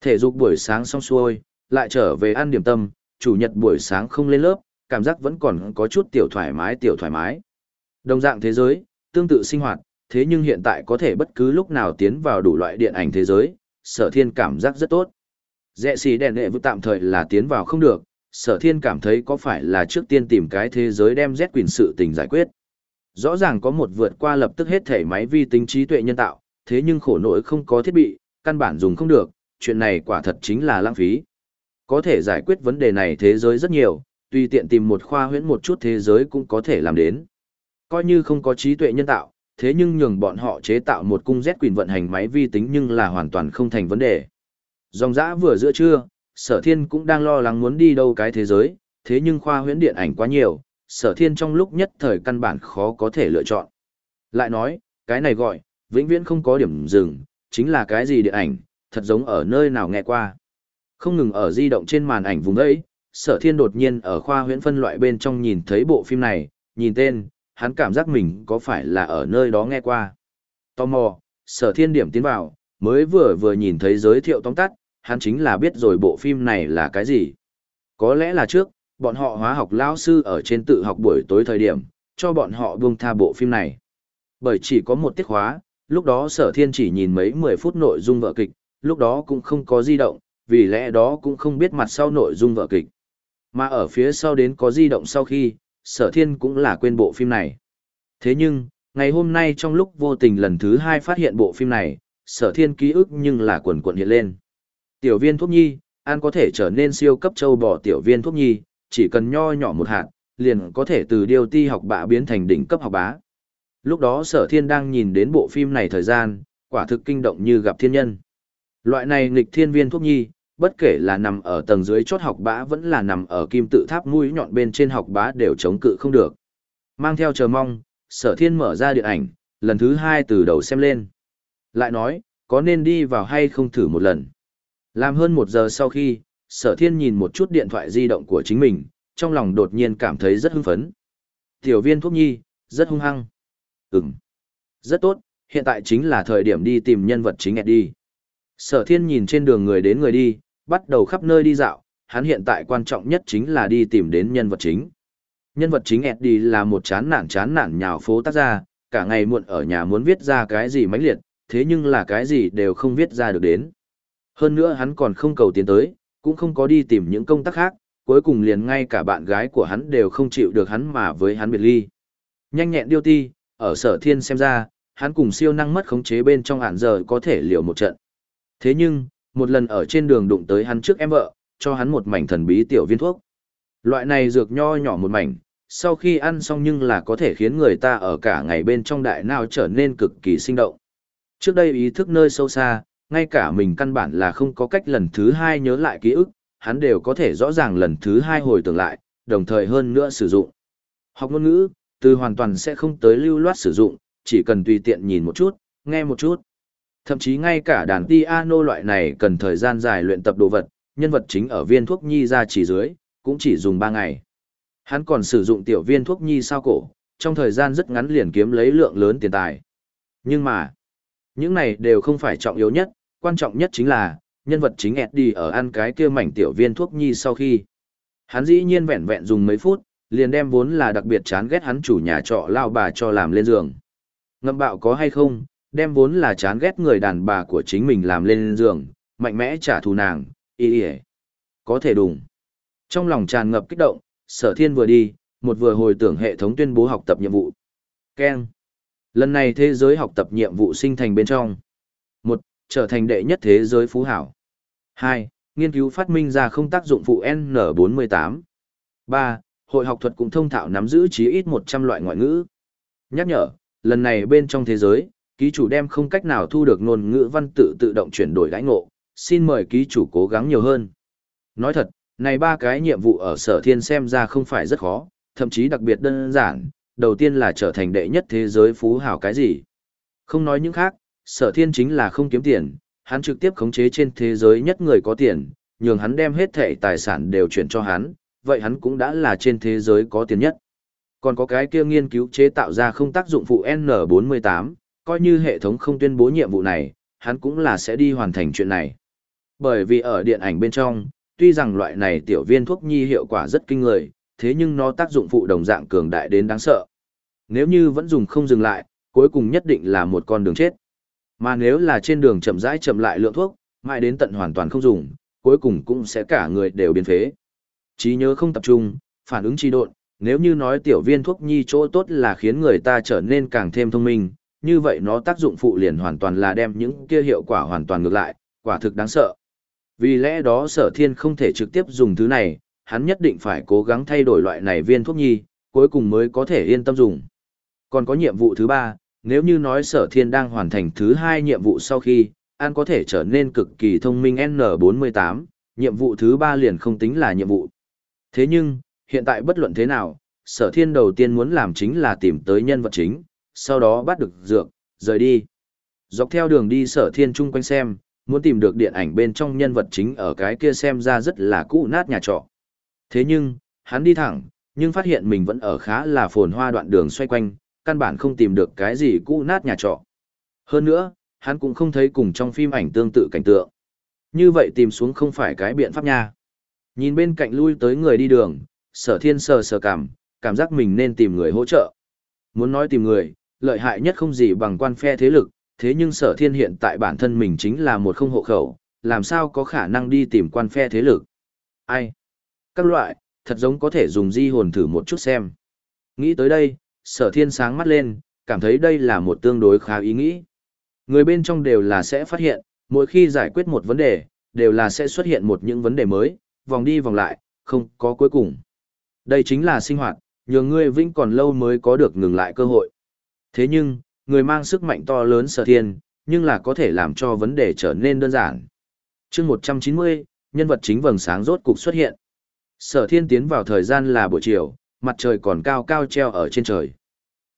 Thể dục buổi sáng xong xuôi, lại trở về ăn điểm tâm, chủ nhật buổi sáng không lên lớp, cảm giác vẫn còn có chút tiểu thoải mái tiểu thoải mái. Đồng dạng thế giới, tương tự sinh hoạt, thế nhưng hiện tại có thể bất cứ lúc nào tiến vào đủ loại điện ảnh thế giới, sở thiên cảm giác rất tốt. Dẹ xì đèn đệ vụ tạm thời là tiến vào không được, sở thiên cảm thấy có phải là trước tiên tìm cái thế giới đem Z quyền sự tình giải quyết. Rõ ràng có một vượt qua lập tức hết thể máy vi tính trí tuệ nhân tạo, thế nhưng khổ nỗi không có thiết bị, căn bản dùng không được, chuyện này quả thật chính là lãng phí. Có thể giải quyết vấn đề này thế giới rất nhiều, tùy tiện tìm một khoa huyễn một chút thế giới cũng có thể làm đến. Coi như không có trí tuệ nhân tạo, thế nhưng nhường bọn họ chế tạo một cung Z quyền vận hành máy vi tính nhưng là hoàn toàn không thành vấn đề. Dòng dã vừa giữa trưa, sở thiên cũng đang lo lắng muốn đi đâu cái thế giới, thế nhưng khoa huyễn điện ảnh quá nhiều, sở thiên trong lúc nhất thời căn bản khó có thể lựa chọn. Lại nói, cái này gọi, vĩnh viễn không có điểm dừng, chính là cái gì điện ảnh, thật giống ở nơi nào nghe qua. Không ngừng ở di động trên màn ảnh vùng ấy, sở thiên đột nhiên ở khoa huyễn phân loại bên trong nhìn thấy bộ phim này, nhìn tên, hắn cảm giác mình có phải là ở nơi đó nghe qua. Tò mò, sở thiên điểm tiến vào, mới vừa vừa nhìn thấy giới thiệu tóm tắt, hắn chính là biết rồi bộ phim này là cái gì. Có lẽ là trước, bọn họ hóa học lao sư ở trên tự học buổi tối thời điểm, cho bọn họ buông tha bộ phim này. Bởi chỉ có một tiết khóa, lúc đó sở thiên chỉ nhìn mấy 10 phút nội dung vợ kịch, lúc đó cũng không có di động, vì lẽ đó cũng không biết mặt sau nội dung vợ kịch. Mà ở phía sau đến có di động sau khi, sở thiên cũng là quên bộ phim này. Thế nhưng, ngày hôm nay trong lúc vô tình lần thứ hai phát hiện bộ phim này, sở thiên ký ức nhưng là quần quần hiện lên. Tiểu viên thuốc nhi, ăn có thể trở nên siêu cấp châu bò tiểu viên thuốc nhi, chỉ cần nho nhỏ một hạt, liền có thể từ điều ti học bạ biến thành đỉnh cấp học bá. Lúc đó sở thiên đang nhìn đến bộ phim này thời gian, quả thực kinh động như gặp thiên nhân. Loại này nghịch thiên viên thuốc nhi, bất kể là nằm ở tầng dưới chốt học bá vẫn là nằm ở kim tự tháp mũi nhọn bên trên học bá đều chống cự không được. Mang theo chờ mong, sở thiên mở ra điện ảnh, lần thứ hai từ đầu xem lên. Lại nói, có nên đi vào hay không thử một lần. Làm hơn một giờ sau khi, sở thiên nhìn một chút điện thoại di động của chính mình, trong lòng đột nhiên cảm thấy rất hưng phấn. Tiểu viên thuốc nhi, rất hung hăng. Ừm. Rất tốt, hiện tại chính là thời điểm đi tìm nhân vật chính đi. Sở thiên nhìn trên đường người đến người đi, bắt đầu khắp nơi đi dạo, hắn hiện tại quan trọng nhất chính là đi tìm đến nhân vật chính. Nhân vật chính Eddie là một chán nản chán nản nhào phố tác ra, cả ngày muộn ở nhà muốn viết ra cái gì mãnh liệt, thế nhưng là cái gì đều không viết ra được đến. Hơn nữa hắn còn không cầu tiến tới, cũng không có đi tìm những công tác khác, cuối cùng liền ngay cả bạn gái của hắn đều không chịu được hắn mà với hắn biệt ly. Nhanh nhẹn điêu ti, ở sở thiên xem ra, hắn cùng siêu năng mất khống chế bên trong hạn giờ có thể liều một trận. Thế nhưng, một lần ở trên đường đụng tới hắn trước em vợ, cho hắn một mảnh thần bí tiểu viên thuốc. Loại này dược nho nhỏ một mảnh, sau khi ăn xong nhưng là có thể khiến người ta ở cả ngày bên trong đại nào trở nên cực kỳ sinh động. Trước đây ý thức nơi sâu xa, ngay cả mình căn bản là không có cách lần thứ hai nhớ lại ký ức, hắn đều có thể rõ ràng lần thứ hai hồi tưởng lại, đồng thời hơn nữa sử dụng. Học ngôn ngữ, từ hoàn toàn sẽ không tới lưu loát sử dụng, chỉ cần tùy tiện nhìn một chút, nghe một chút. Thậm chí ngay cả đàn piano loại này cần thời gian dài luyện tập đồ vật, nhân vật chính ở viên thuốc nhi ra chỉ dưới, cũng chỉ dùng 3 ngày. Hắn còn sử dụng tiểu viên thuốc nhi sao cổ, trong thời gian rất ngắn liền kiếm lấy lượng lớn tiền tài. Nhưng mà, những này đều không phải trọng yếu nhất, quan trọng nhất chính là, nhân vật chính Eddie ở ăn cái kia mảnh tiểu viên thuốc nhi sau khi. Hắn dĩ nhiên vẹn vẹn dùng mấy phút, liền đem vốn là đặc biệt chán ghét hắn chủ nhà trọ lao bà cho làm lên giường. Ngậm bạo có hay không, đem vốn là chán ghét người đàn bà của chính mình làm lên giường, mạnh mẽ trả thù nàng, y y Có thể đùng. Trong lòng tràn ngập kích động, sở thiên vừa đi, một vừa hồi tưởng hệ thống tuyên bố học tập nhiệm vụ. Ken. Lần này thế giới học tập nhiệm vụ sinh thành bên trong. một Trở thành đệ nhất thế giới phú hảo. hai Nghiên cứu phát minh ra không tác dụng phụ N48. ba Hội học thuật cũng thông thạo nắm giữ chí ít 100 loại ngoại ngữ. Nhắc nhở, lần này bên trong thế giới, ký chủ đem không cách nào thu được ngôn ngữ văn tự tự động chuyển đổi đãi ngộ, xin mời ký chủ cố gắng nhiều hơn. Nói thật, này ba cái nhiệm vụ ở sở thiên xem ra không phải rất khó, thậm chí đặc biệt đơn giản, đầu tiên là trở thành đệ nhất thế giới phú hào cái gì. Không nói những khác, sở thiên chính là không kiếm tiền, hắn trực tiếp khống chế trên thế giới nhất người có tiền, nhường hắn đem hết thẻ tài sản đều chuyển cho hắn, vậy hắn cũng đã là trên thế giới có tiền nhất. Còn có cái kia nghiên cứu chế tạo ra không tác dụng phụ N48, coi như hệ thống không tuyên bố nhiệm vụ này, hắn cũng là sẽ đi hoàn thành chuyện này. Bởi vì ở điện ảnh bên trong, tuy rằng loại này tiểu viên thuốc nhi hiệu quả rất kinh người, thế nhưng nó tác dụng phụ đồng dạng cường đại đến đáng sợ. Nếu như vẫn dùng không dừng lại, cuối cùng nhất định là một con đường chết. Mà nếu là trên đường chậm rãi chậm lại lượng thuốc, mãi đến tận hoàn toàn không dùng, cuối cùng cũng sẽ cả người đều biến phế. Trí nhớ không tập trung, phản ứng trì độn, nếu như nói tiểu viên thuốc nhi chỗ tốt là khiến người ta trở nên càng thêm thông minh, như vậy nó tác dụng phụ liền hoàn toàn là đem những kia hiệu quả hoàn toàn ngược lại, quả thực đáng sợ. Vì lẽ đó sở thiên không thể trực tiếp dùng thứ này, hắn nhất định phải cố gắng thay đổi loại này viên thuốc nhi, cuối cùng mới có thể yên tâm dùng. Còn có nhiệm vụ thứ ba, nếu như nói sở thiên đang hoàn thành thứ hai nhiệm vụ sau khi, An có thể trở nên cực kỳ thông minh N48, nhiệm vụ thứ ba liền không tính là nhiệm vụ. Thế nhưng, hiện tại bất luận thế nào, sở thiên đầu tiên muốn làm chính là tìm tới nhân vật chính, sau đó bắt được dược, rời đi. Dọc theo đường đi sở thiên chung quanh xem, muốn tìm được điện ảnh bên trong nhân vật chính ở cái kia xem ra rất là cũ nát nhà trọ. Thế nhưng, hắn đi thẳng, nhưng phát hiện mình vẫn ở khá là phồn hoa đoạn đường xoay quanh, căn bản không tìm được cái gì cũ nát nhà trọ. Hơn nữa, hắn cũng không thấy cùng trong phim ảnh tương tự cảnh tượng. Như vậy tìm xuống không phải cái biện pháp nha. Nhìn bên cạnh lui tới người đi đường, sở thiên sờ sờ cảm, cảm giác mình nên tìm người hỗ trợ. Muốn nói tìm người, lợi hại nhất không gì bằng quan phe thế lực, thế nhưng sở thiên hiện tại bản thân mình chính là một không hộ khẩu, làm sao có khả năng đi tìm quan phe thế lực. Ai? Các loại, thật giống có thể dùng di hồn thử một chút xem. Nghĩ tới đây, sở thiên sáng mắt lên, cảm thấy đây là một tương đối khá ý nghĩ. Người bên trong đều là sẽ phát hiện, mỗi khi giải quyết một vấn đề, đều là sẽ xuất hiện một những vấn đề mới, vòng đi vòng lại, không có cuối cùng. Đây chính là sinh hoạt, nhờ ngươi vĩnh còn lâu mới có được ngừng lại cơ hội. Thế nhưng, người mang sức mạnh to lớn sở thiên, nhưng là có thể làm cho vấn đề trở nên đơn giản. chương 190, nhân vật chính vầng sáng rốt cục xuất hiện. Sở thiên tiến vào thời gian là buổi chiều, mặt trời còn cao cao treo ở trên trời.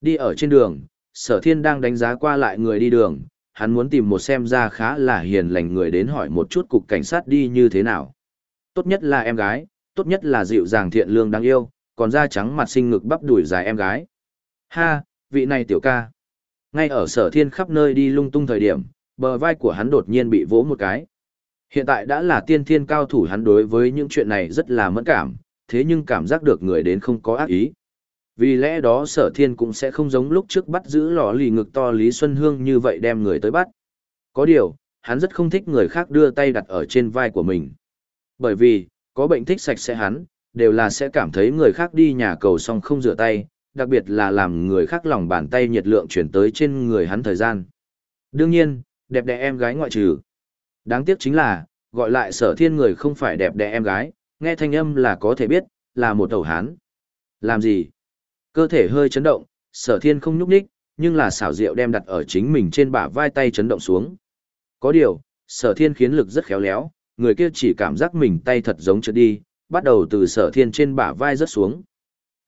Đi ở trên đường, sở thiên đang đánh giá qua lại người đi đường, hắn muốn tìm một xem ra khá là hiền lành người đến hỏi một chút cục cảnh sát đi như thế nào. Tốt nhất là em gái, tốt nhất là dịu dàng thiện lương đáng yêu, còn da trắng mặt xinh ngực bắp đùi dài em gái. Ha, vị này tiểu ca. Ngay ở sở thiên khắp nơi đi lung tung thời điểm, bờ vai của hắn đột nhiên bị vỗ một cái. Hiện tại đã là tiên thiên cao thủ hắn đối với những chuyện này rất là mẫn cảm, thế nhưng cảm giác được người đến không có ác ý. Vì lẽ đó sở thiên cũng sẽ không giống lúc trước bắt giữ lò lì ngực to Lý Xuân Hương như vậy đem người tới bắt. Có điều, hắn rất không thích người khác đưa tay đặt ở trên vai của mình. Bởi vì, có bệnh thích sạch sẽ hắn, đều là sẽ cảm thấy người khác đi nhà cầu xong không rửa tay, đặc biệt là làm người khác lòng bàn tay nhiệt lượng chuyển tới trên người hắn thời gian. Đương nhiên, đẹp đẽ em gái ngoại trừ. Đáng tiếc chính là, gọi lại sở thiên người không phải đẹp đẽ em gái, nghe thanh âm là có thể biết, là một tẩu hán. Làm gì? Cơ thể hơi chấn động, sở thiên không nhúc nhích, nhưng là xảo diệu đem đặt ở chính mình trên bả vai tay chấn động xuống. Có điều, sở thiên khiến lực rất khéo léo, người kia chỉ cảm giác mình tay thật giống trượt đi, bắt đầu từ sở thiên trên bả vai rớt xuống.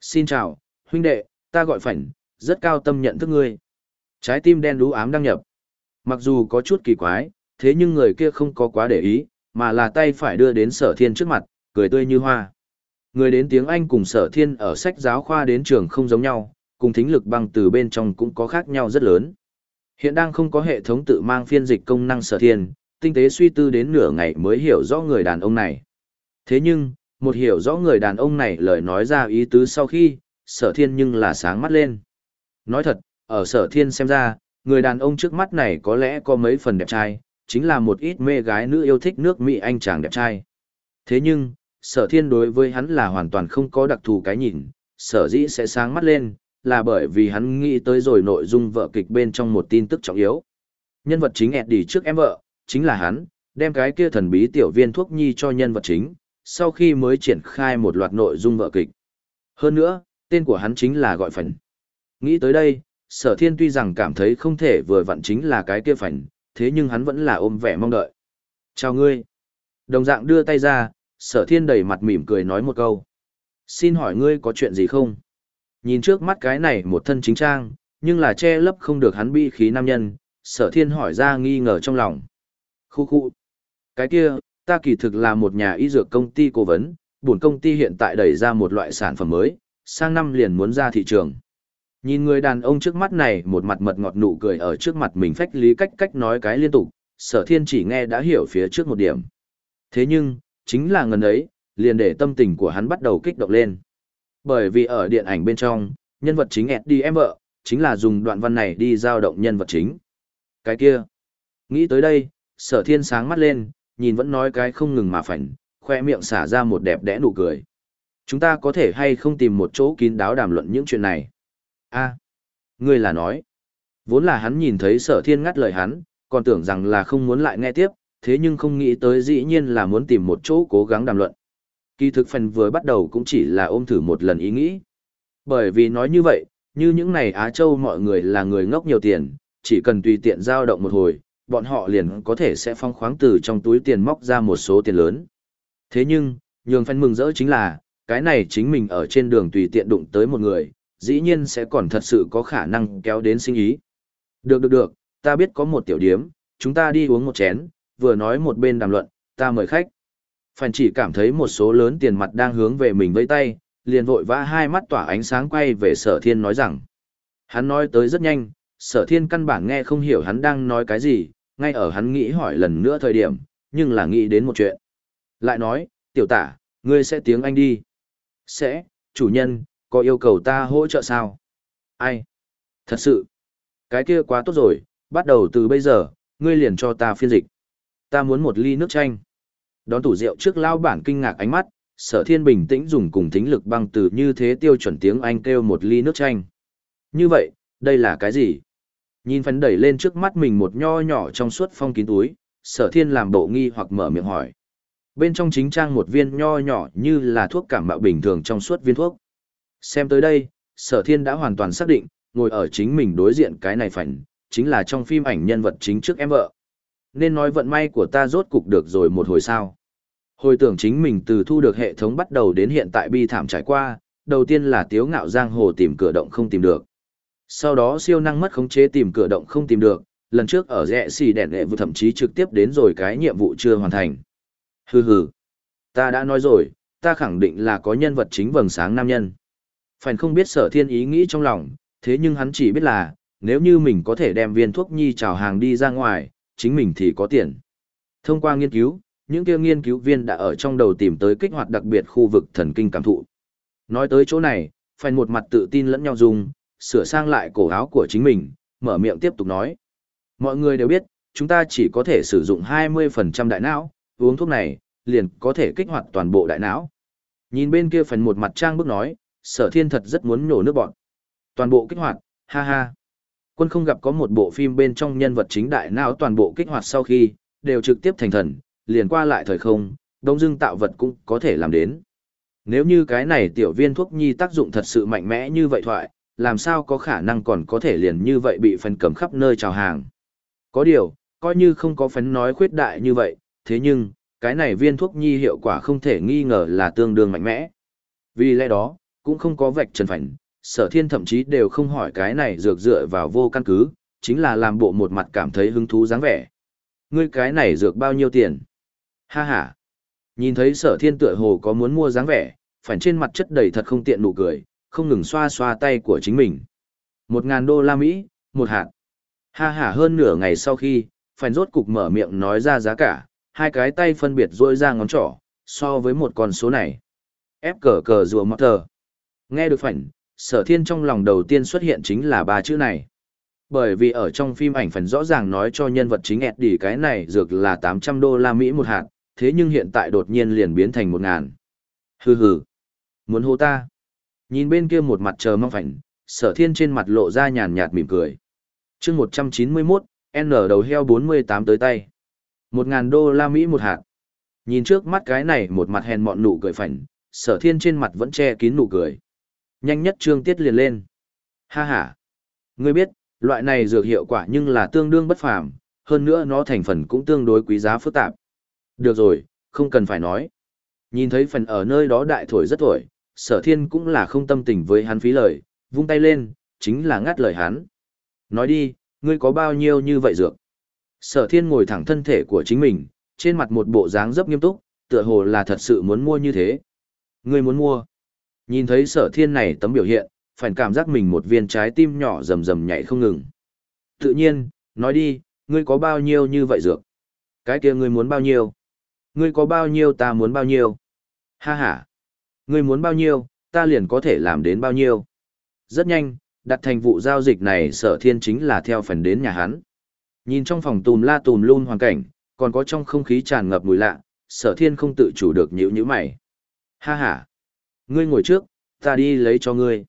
Xin chào, huynh đệ, ta gọi phảnh, rất cao tâm nhận thức ngươi. Trái tim đen đú ám đăng nhập. Mặc dù có chút kỳ quái, thế nhưng người kia không có quá để ý, mà là tay phải đưa đến sở thiên trước mặt, cười tươi như hoa. Người đến tiếng Anh cùng sở thiên ở sách giáo khoa đến trường không giống nhau, cùng thính lực băng từ bên trong cũng có khác nhau rất lớn. Hiện đang không có hệ thống tự mang phiên dịch công năng sở thiên, tinh tế suy tư đến nửa ngày mới hiểu rõ người đàn ông này. Thế nhưng, một hiểu rõ người đàn ông này lời nói ra ý tứ sau khi, sở thiên nhưng là sáng mắt lên. Nói thật, ở sở thiên xem ra, người đàn ông trước mắt này có lẽ có mấy phần đẹp trai, chính là một ít mê gái nữ yêu thích nước Mỹ anh chàng đẹp trai. Thế nhưng, sở thiên đối với hắn là hoàn toàn không có đặc thù cái nhìn, sở dĩ sẽ sáng mắt lên, là bởi vì hắn nghĩ tới rồi nội dung vợ kịch bên trong một tin tức trọng yếu. Nhân vật chính ẹt đi trước em vợ, chính là hắn, đem cái kia thần bí tiểu viên thuốc nhi cho nhân vật chính, sau khi mới triển khai một loạt nội dung vợ kịch. Hơn nữa, tên của hắn chính là gọi phần. Nghĩ tới đây, sở thiên tuy rằng cảm thấy không thể vừa vặn chính là cái kia phần, thế nhưng hắn vẫn là ôm vẻ mong đợi. Chào ngươi. Đồng dạng đưa tay ra, sở thiên đầy mặt mỉm cười nói một câu. Xin hỏi ngươi có chuyện gì không? Nhìn trước mắt cái này một thân chính trang, nhưng là che lấp không được hắn bi khí nam nhân, sở thiên hỏi ra nghi ngờ trong lòng. Khu khu. Cái kia, ta kỳ thực là một nhà y dược công ty cố vấn, buồn công ty hiện tại đẩy ra một loại sản phẩm mới, sang năm liền muốn ra thị trường. Nhìn người đàn ông trước mắt này một mặt mật ngọt nụ cười ở trước mặt mình phách lý cách cách nói cái liên tục, sở thiên chỉ nghe đã hiểu phía trước một điểm. Thế nhưng, chính là ngần ấy, liền để tâm tình của hắn bắt đầu kích động lên. Bởi vì ở điện ảnh bên trong, nhân vật chính ẹt đi em vợ, chính là dùng đoạn văn này đi giao động nhân vật chính. Cái kia. Nghĩ tới đây, sở thiên sáng mắt lên, nhìn vẫn nói cái không ngừng mà phảnh, khoe miệng xả ra một đẹp đẽ nụ cười. Chúng ta có thể hay không tìm một chỗ kín đáo đàm luận những chuyện này? a ngươi là nói. Vốn là hắn nhìn thấy sở thiên ngắt lời hắn, còn tưởng rằng là không muốn lại nghe tiếp, thế nhưng không nghĩ tới dĩ nhiên là muốn tìm một chỗ cố gắng đàm luận. Kỳ thực phần vừa bắt đầu cũng chỉ là ôm thử một lần ý nghĩ. Bởi vì nói như vậy, như những này Á Châu mọi người là người ngốc nhiều tiền, chỉ cần tùy tiện giao động một hồi, bọn họ liền có thể sẽ phong khoáng từ trong túi tiền móc ra một số tiền lớn. Thế nhưng, nhường phân mừng rỡ chính là, cái này chính mình ở trên đường tùy tiện đụng tới một người, dĩ nhiên sẽ còn thật sự có khả năng kéo đến sinh ý. Được được được, ta biết có một tiểu điếm, chúng ta đi uống một chén, vừa nói một bên đàm luận, ta mời khách. Phản chỉ cảm thấy một số lớn tiền mặt đang hướng về mình với tay, liền vội vã hai mắt tỏa ánh sáng quay về sở thiên nói rằng. Hắn nói tới rất nhanh, sở thiên căn bản nghe không hiểu hắn đang nói cái gì, ngay ở hắn nghĩ hỏi lần nữa thời điểm, nhưng là nghĩ đến một chuyện. Lại nói, tiểu tả, ngươi sẽ tiếng Anh đi. Sẽ, chủ nhân, có yêu cầu ta hỗ trợ sao? Ai? Thật sự, cái kia quá tốt rồi, bắt đầu từ bây giờ, ngươi liền cho ta phiên dịch. Ta muốn một ly nước chanh. Đón tủ rượu trước lao bản kinh ngạc ánh mắt, sở thiên bình tĩnh dùng cùng thính lực băng từ như thế tiêu chuẩn tiếng Anh kêu một ly nước chanh. Như vậy, đây là cái gì? Nhìn phấn đẩy lên trước mắt mình một nho nhỏ trong suốt phong kín túi, sở thiên làm bộ nghi hoặc mở miệng hỏi. Bên trong chính trang một viên nho nhỏ như là thuốc cảm mạo bình thường trong suốt viên thuốc. Xem tới đây, sở thiên đã hoàn toàn xác định, ngồi ở chính mình đối diện cái này phảnh, chính là trong phim ảnh nhân vật chính trước em vợ. Nên nói vận may của ta rốt cục được rồi một hồi sao. Hồi tưởng chính mình từ thu được hệ thống bắt đầu đến hiện tại bi thảm trải qua, đầu tiên là tiếu ngạo giang hồ tìm cửa động không tìm được. Sau đó siêu năng mất khống chế tìm cửa động không tìm được, lần trước ở rẽ xì đèn đệ vừa thậm chí trực tiếp đến rồi cái nhiệm vụ chưa hoàn thành. Hừ hừ, ta đã nói rồi, ta khẳng định là có nhân vật chính vầng sáng nam nhân. Phải không biết sở thiên ý nghĩ trong lòng, thế nhưng hắn chỉ biết là, nếu như mình có thể đem viên thuốc nhi trào hàng đi ra ngoài, chính mình thì có tiền. Thông qua nghiên cứu, những kia nghiên cứu viên đã ở trong đầu tìm tới kích hoạt đặc biệt khu vực thần kinh cảm thụ. Nói tới chỗ này, phải một mặt tự tin lẫn nhau dùng, sửa sang lại cổ áo của chính mình, mở miệng tiếp tục nói. Mọi người đều biết, chúng ta chỉ có thể sử dụng 20% đại não, uống thuốc này, liền có thể kích hoạt toàn bộ đại não. Nhìn bên kia phần một mặt trang bức nói, sở thiên thật rất muốn nhổ nước bọn. Toàn bộ kích hoạt, ha ha. Quân không gặp có một bộ phim bên trong nhân vật chính đại não toàn bộ kích hoạt sau khi, đều trực tiếp thành thần, liền qua lại thời không, đông dưng tạo vật cũng có thể làm đến. Nếu như cái này tiểu viên thuốc nhi tác dụng thật sự mạnh mẽ như vậy thoại, làm sao có khả năng còn có thể liền như vậy bị phần cầm khắp nơi chào hàng. Có điều, coi như không có phấn nói khuyết đại như vậy, thế nhưng, cái này viên thuốc nhi hiệu quả không thể nghi ngờ là tương đương mạnh mẽ. Vì lẽ đó, cũng không có vạch trần phảnh, sở thiên thậm chí đều không hỏi cái này dược dựa vào vô căn cứ, chính là làm bộ một mặt cảm thấy hứng thú dáng vẻ. Ngươi cái này dược bao nhiêu tiền? Ha ha! Nhìn thấy sở thiên tựa hồ có muốn mua dáng vẻ, phản trên mặt chất đầy thật không tiện nụ cười, không ngừng xoa xoa tay của chính mình. Một ngàn đô la Mỹ, một hạt. Ha ha hơn nửa ngày sau khi, phèn rốt cục mở miệng nói ra giá cả, hai cái tay phân biệt rôi ra ngón trỏ, so với một con số này. Ép cờ cờ rùa mọt thờ. Nghe được phèn, sở thiên trong lòng đầu tiên xuất hiện chính là ba chữ này. Bởi vì ở trong phim ảnh phần rõ ràng nói cho nhân vật chính ẹt đỉ cái này dược là 800 đô la Mỹ một hạt, thế nhưng hiện tại đột nhiên liền biến thành một ngàn. Hừ hừ. Muốn hô ta. Nhìn bên kia một mặt chờ mong phảnh, sở thiên trên mặt lộ ra nhàn nhạt mỉm cười. chương 191, N đầu heo 48 tới tay. Một ngàn đô la Mỹ một hạt. Nhìn trước mắt cái này một mặt hèn mọn nụ cười phảnh, sở thiên trên mặt vẫn che kín nụ cười. Nhanh nhất trương tiết liền lên. Ha ha. Ngươi biết, loại này dược hiệu quả nhưng là tương đương bất phàm, hơn nữa nó thành phần cũng tương đối quý giá phức tạp. Được rồi, không cần phải nói. Nhìn thấy phần ở nơi đó đại thổi rất thổi, sở thiên cũng là không tâm tình với hắn phí lời, vung tay lên, chính là ngắt lời hắn. Nói đi, ngươi có bao nhiêu như vậy dược? Sở thiên ngồi thẳng thân thể của chính mình, trên mặt một bộ dáng rất nghiêm túc, tựa hồ là thật sự muốn mua như thế. Ngươi muốn mua? Nhìn thấy sở thiên này tấm biểu hiện, Phản cảm giác mình một viên trái tim nhỏ rầm rầm nhảy không ngừng. Tự nhiên, nói đi, ngươi có bao nhiêu như vậy dược? Cái kia ngươi muốn bao nhiêu? Ngươi có bao nhiêu ta muốn bao nhiêu? Ha ha! Ngươi muốn bao nhiêu, ta liền có thể làm đến bao nhiêu? Rất nhanh, đặt thành vụ giao dịch này sở thiên chính là theo phần đến nhà hắn. Nhìn trong phòng tùm la tùm luôn hoàn cảnh, còn có trong không khí tràn ngập mùi lạ, sở thiên không tự chủ được nhữ nhữ mày. Ha ha! Ngươi ngồi trước, ta đi lấy cho ngươi.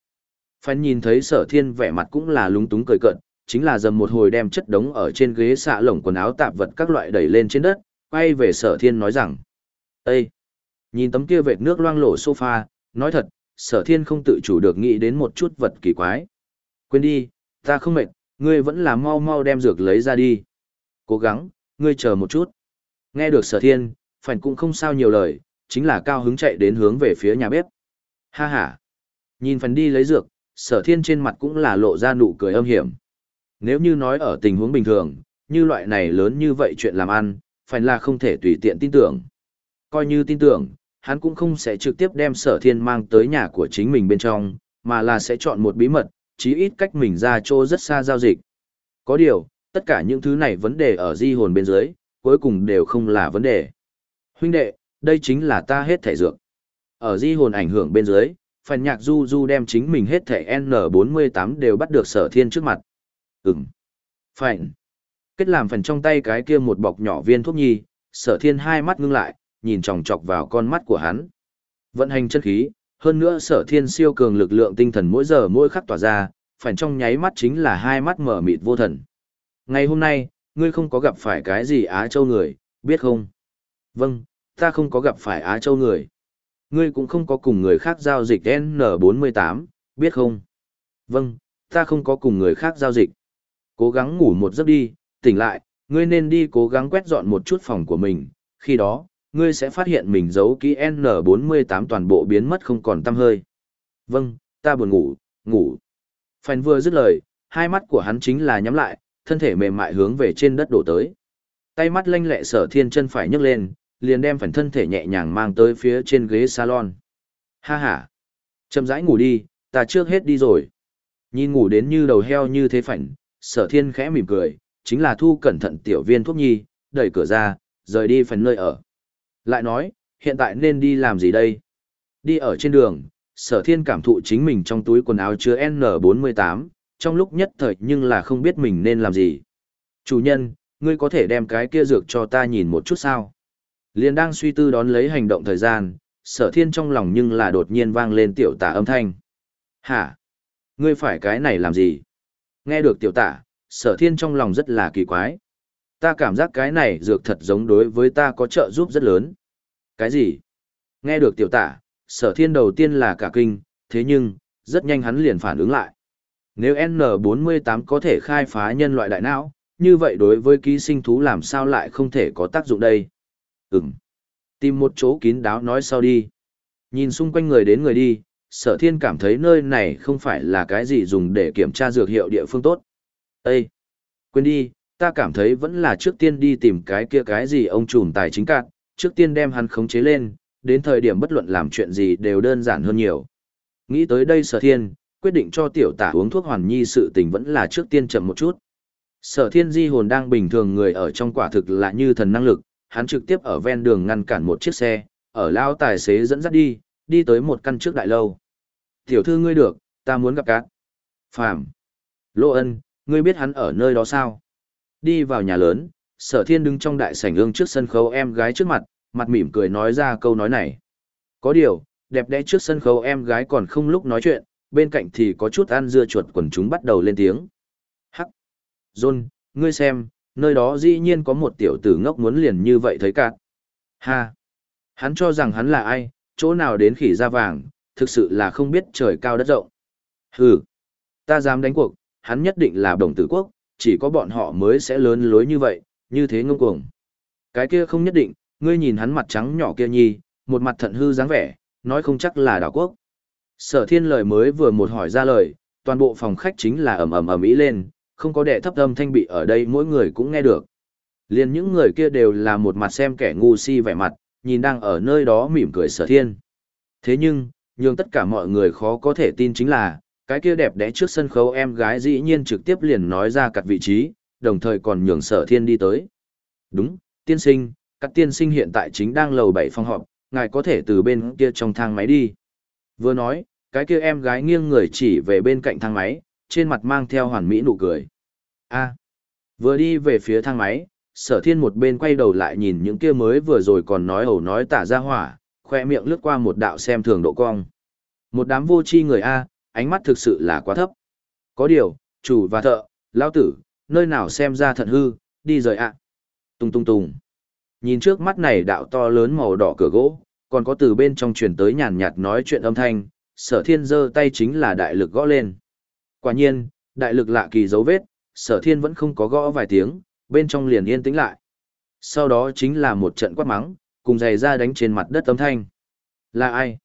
Phan nhìn thấy sở thiên vẻ mặt cũng là lúng túng cười cận, chính là dầm một hồi đem chất đống ở trên ghế xạ lồng quần áo tạp vật các loại đẩy lên trên đất, quay về sở thiên nói rằng. Ê! Nhìn tấm kia vệt nước loang lổ sofa, nói thật, sở thiên không tự chủ được nghĩ đến một chút vật kỳ quái. Quên đi, ta không mệt, ngươi vẫn là mau mau đem dược lấy ra đi. Cố gắng, ngươi chờ một chút. Nghe được sở thiên, phản cũng không sao nhiều lời, chính là cao hứng chạy đến hướng về phía nhà bếp. Ha ha! Nhìn phần đi lấy dược, sở thiên trên mặt cũng là lộ ra nụ cười âm hiểm. Nếu như nói ở tình huống bình thường, như loại này lớn như vậy chuyện làm ăn, phải là không thể tùy tiện tin tưởng. Coi như tin tưởng, hắn cũng không sẽ trực tiếp đem sở thiên mang tới nhà của chính mình bên trong, mà là sẽ chọn một bí mật, chí ít cách mình ra chỗ rất xa giao dịch. Có điều, tất cả những thứ này vấn đề ở di hồn bên dưới, cuối cùng đều không là vấn đề. Huynh đệ, đây chính là ta hết thể dược. Ở di hồn ảnh hưởng bên dưới, phần nhạc du du đem chính mình hết thể N48 đều bắt được sở thiên trước mặt. Ừm. Phải. Kết làm phần trong tay cái kia một bọc nhỏ viên thuốc nhi, sở thiên hai mắt ngưng lại, nhìn chòng chọc vào con mắt của hắn. Vận hành chân khí, hơn nữa sở thiên siêu cường lực lượng tinh thần mỗi giờ mỗi khắc tỏa ra, phản trong nháy mắt chính là hai mắt mở mịt vô thần. Ngày hôm nay, ngươi không có gặp phải cái gì Á Châu người, biết không? Vâng, ta không có gặp phải Á Châu người. Ngươi cũng không có cùng người khác giao dịch N48, biết không? Vâng, ta không có cùng người khác giao dịch. Cố gắng ngủ một giấc đi, tỉnh lại, ngươi nên đi cố gắng quét dọn một chút phòng của mình, khi đó, ngươi sẽ phát hiện mình giấu kỹ N48 toàn bộ biến mất không còn tăm hơi. Vâng, ta buồn ngủ, ngủ. Phèn vừa dứt lời, hai mắt của hắn chính là nhắm lại, thân thể mềm mại hướng về trên đất đổ tới. Tay mắt lanh lẹ sở thiên chân phải nhấc lên, liền đem phần thân thể nhẹ nhàng mang tới phía trên ghế salon. Ha ha! Chậm rãi ngủ đi, ta trước hết đi rồi. Nhìn ngủ đến như đầu heo như thế phảnh, sở thiên khẽ mỉm cười, chính là thu cẩn thận tiểu viên thuốc nhi, đẩy cửa ra, rời đi phần nơi ở. Lại nói, hiện tại nên đi làm gì đây? Đi ở trên đường, sở thiên cảm thụ chính mình trong túi quần áo chứa N48, trong lúc nhất thời nhưng là không biết mình nên làm gì. Chủ nhân, ngươi có thể đem cái kia dược cho ta nhìn một chút sao? Liên đang suy tư đón lấy hành động thời gian, sở thiên trong lòng nhưng là đột nhiên vang lên tiểu tả âm thanh. Hả? Ngươi phải cái này làm gì? Nghe được tiểu tả, sở thiên trong lòng rất là kỳ quái. Ta cảm giác cái này dược thật giống đối với ta có trợ giúp rất lớn. Cái gì? Nghe được tiểu tả, sở thiên đầu tiên là cả kinh, thế nhưng, rất nhanh hắn liền phản ứng lại. Nếu N48 có thể khai phá nhân loại đại não, như vậy đối với ký sinh thú làm sao lại không thể có tác dụng đây? Ừm. Tìm một chỗ kín đáo nói sau đi. Nhìn xung quanh người đến người đi, sở thiên cảm thấy nơi này không phải là cái gì dùng để kiểm tra dược hiệu địa phương tốt. Ê! Quên đi, ta cảm thấy vẫn là trước tiên đi tìm cái kia cái gì ông trùm tài chính cạn, trước tiên đem hắn khống chế lên, đến thời điểm bất luận làm chuyện gì đều đơn giản hơn nhiều. Nghĩ tới đây sở thiên, quyết định cho tiểu tả uống thuốc hoàn nhi sự tình vẫn là trước tiên chậm một chút. Sở thiên di hồn đang bình thường người ở trong quả thực là như thần năng lực, hắn trực tiếp ở ven đường ngăn cản một chiếc xe, ở lao tài xế dẫn dắt đi, đi tới một căn trước đại lâu. Tiểu thư ngươi được, ta muốn gặp cát. Phạm. Lô ân, ngươi biết hắn ở nơi đó sao? Đi vào nhà lớn, sở thiên đứng trong đại sảnh ương trước sân khấu em gái trước mặt, mặt mỉm cười nói ra câu nói này. Có điều, đẹp đẽ trước sân khấu em gái còn không lúc nói chuyện, bên cạnh thì có chút ăn dưa chuột quần chúng bắt đầu lên tiếng. Hắc! John, ngươi xem, nơi đó dĩ nhiên có một tiểu tử ngốc muốn liền như vậy thấy cạn. Ha! Hắn cho rằng hắn là ai, chỗ nào đến khỉ da vàng, thực sự là không biết trời cao đất rộng. Hừ! Ta dám đánh cuộc, hắn nhất định là đồng tử quốc, chỉ có bọn họ mới sẽ lớn lối như vậy, như thế ngông cuồng. Cái kia không nhất định, ngươi nhìn hắn mặt trắng nhỏ kia nhi, một mặt thận hư dáng vẻ, nói không chắc là đảo quốc. Sở thiên lời mới vừa một hỏi ra lời, toàn bộ phòng khách chính là ầm ầm ầm ĩ lên, không có đệ thấp âm thanh bị ở đây mỗi người cũng nghe được. Liên những người kia đều là một mặt xem kẻ ngu si vẻ mặt, nhìn đang ở nơi đó mỉm cười sở thiên. Thế nhưng, nhưng tất cả mọi người khó có thể tin chính là, cái kia đẹp đẽ trước sân khấu em gái dĩ nhiên trực tiếp liền nói ra cặt vị trí, đồng thời còn nhường sở thiên đi tới. Đúng, tiên sinh, các tiên sinh hiện tại chính đang lầu bảy phòng họp, ngài có thể từ bên kia trong thang máy đi. Vừa nói, cái kia em gái nghiêng người chỉ về bên cạnh thang máy, trên mặt mang theo hoàn mỹ nụ cười. A. vừa đi về phía thang máy, sở thiên một bên quay đầu lại nhìn những kia mới vừa rồi còn nói ẩu nói tả ra hỏa, khoe miệng lướt qua một đạo xem thường độ cong. Một đám vô tri người A, ánh mắt thực sự là quá thấp. Có điều, chủ và thợ, lao tử, nơi nào xem ra thận hư, đi rời ạ. Tung tung tung. Nhìn trước mắt này đạo to lớn màu đỏ cửa gỗ, còn có từ bên trong truyền tới nhàn nhạt nói chuyện âm thanh, sở thiên giơ tay chính là đại lực gõ lên. Quả nhiên, đại lực lạ kỳ dấu vết, sở thiên vẫn không có gõ vài tiếng, bên trong liền yên tĩnh lại. Sau đó chính là một trận quát mắng, cùng giày ra đánh trên mặt đất âm thanh. Là ai?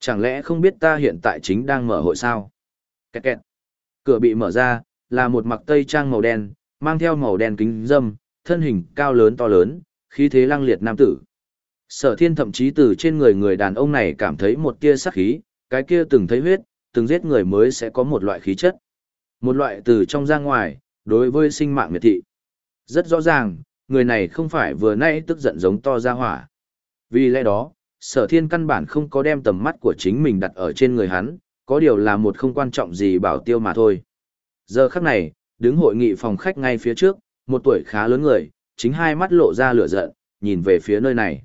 Chẳng lẽ không biết ta hiện tại chính đang mở hội sao? Kẹt kẹt. Cửa bị mở ra, là một mặc tây trang màu đen, mang theo màu đen kính dâm, thân hình cao lớn to lớn, khí thế lăng liệt nam tử. Sở thiên thậm chí từ trên người người đàn ông này cảm thấy một tia sắc khí, cái kia từng thấy huyết, từng giết người mới sẽ có một loại khí chất. Một loại từ trong ra ngoài, đối với sinh mạng miệt thị. Rất rõ ràng, người này không phải vừa nãy tức giận giống to ra hỏa. Vì lẽ đó, sở thiên căn bản không có đem tầm mắt của chính mình đặt ở trên người hắn, có điều là một không quan trọng gì bảo tiêu mà thôi. Giờ khắc này, đứng hội nghị phòng khách ngay phía trước, một tuổi khá lớn người, chính hai mắt lộ ra lửa giận, nhìn về phía nơi này.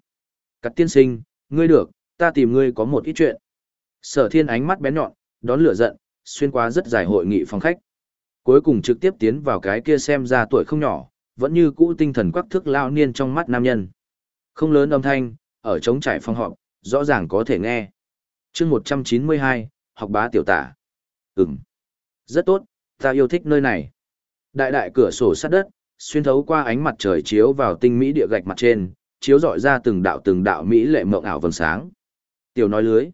Cắt tiên sinh, ngươi được, ta tìm ngươi có một ít chuyện. Sở thiên ánh mắt bén nhọn, đón lửa giận, xuyên qua rất dài hội nghị phòng khách. Cuối cùng trực tiếp tiến vào cái kia xem ra tuổi không nhỏ, vẫn như cũ tinh thần quắc thước lao niên trong mắt nam nhân. Không lớn âm thanh, ở trống trải phòng họp, rõ ràng có thể nghe. chương 192, học bá tiểu tả. Ừm. Rất tốt, ta yêu thích nơi này. Đại đại cửa sổ sát đất, xuyên thấu qua ánh mặt trời chiếu vào tinh mỹ địa gạch mặt trên, chiếu rọi ra từng đạo từng đạo mỹ lệ mộng ảo vầng sáng. Tiểu nói lưới.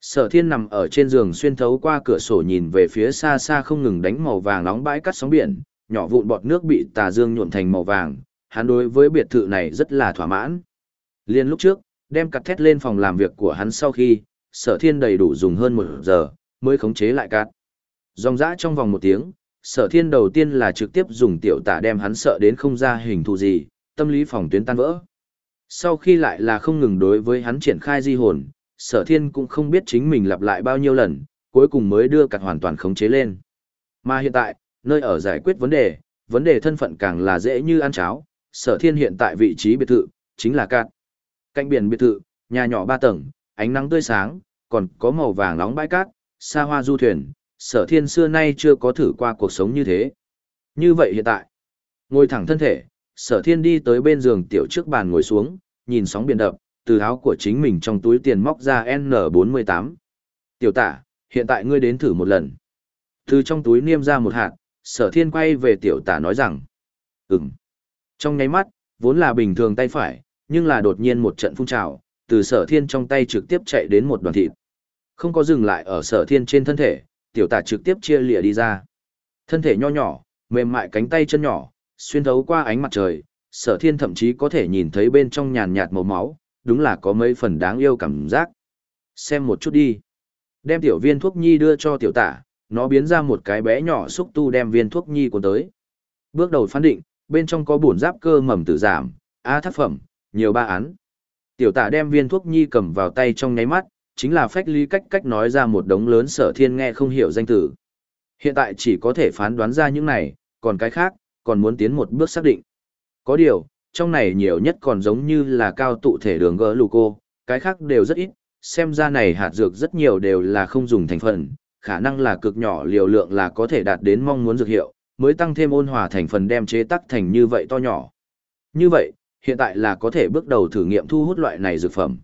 Sở thiên nằm ở trên giường xuyên thấu qua cửa sổ nhìn về phía xa xa không ngừng đánh màu vàng nóng bãi cắt sóng biển, nhỏ vụn bọt nước bị tà dương nhuộn thành màu vàng, hắn đối với biệt thự này rất là thỏa mãn. Liên lúc trước, đem cặt thét lên phòng làm việc của hắn sau khi, sở thiên đầy đủ dùng hơn một giờ, mới khống chế lại cát. Dòng dã trong vòng một tiếng, sở thiên đầu tiên là trực tiếp dùng tiểu tả đem hắn sợ đến không ra hình thù gì, tâm lý phòng tuyến tan vỡ. Sau khi lại là không ngừng đối với hắn triển khai di hồn, sở thiên cũng không biết chính mình lặp lại bao nhiêu lần, cuối cùng mới đưa cặt hoàn toàn khống chế lên. Mà hiện tại, nơi ở giải quyết vấn đề, vấn đề thân phận càng là dễ như ăn cháo, sở thiên hiện tại vị trí biệt thự, chính là cát. Cạnh biển biệt thự, nhà nhỏ ba tầng, ánh nắng tươi sáng, còn có màu vàng nóng bãi cát, xa hoa du thuyền, sở thiên xưa nay chưa có thử qua cuộc sống như thế. Như vậy hiện tại, ngồi thẳng thân thể, sở thiên đi tới bên giường tiểu trước bàn ngồi xuống, nhìn sóng biển đập, từ áo của chính mình trong túi tiền móc ra N48. Tiểu tả, hiện tại ngươi đến thử một lần. Từ trong túi niêm ra một hạt, sở thiên quay về tiểu tả nói rằng, ừm. Trong nháy mắt, vốn là bình thường tay phải, nhưng là đột nhiên một trận phun trào, từ sở thiên trong tay trực tiếp chạy đến một đoàn thịt. Không có dừng lại ở sở thiên trên thân thể, tiểu tả trực tiếp chia lìa đi ra. Thân thể nho nhỏ, mềm mại cánh tay chân nhỏ, xuyên thấu qua ánh mặt trời, sở thiên thậm chí có thể nhìn thấy bên trong nhàn nhạt màu máu, đúng là có mấy phần đáng yêu cảm giác. Xem một chút đi. Đem tiểu viên thuốc nhi đưa cho tiểu tả, nó biến ra một cái bé nhỏ xúc tu đem viên thuốc nhi của tới. Bước đầu phán định, bên trong có bổn giáp cơ mầm tử giảm, a thất phẩm, nhiều ba án. Tiểu tả đem viên thuốc nhi cầm vào tay trong nháy mắt, chính là phách lý cách cách nói ra một đống lớn sở thiên nghe không hiểu danh tử. Hiện tại chỉ có thể phán đoán ra những này, còn cái khác, còn muốn tiến một bước xác định. Có điều, trong này nhiều nhất còn giống như là cao tụ thể đường gỡ lù cái khác đều rất ít, xem ra này hạt dược rất nhiều đều là không dùng thành phần, khả năng là cực nhỏ liều lượng là có thể đạt đến mong muốn dược hiệu, mới tăng thêm ôn hòa thành phần đem chế tắc thành như vậy to nhỏ. Như vậy, hiện tại là có thể bước đầu thử nghiệm thu hút loại này dược phẩm.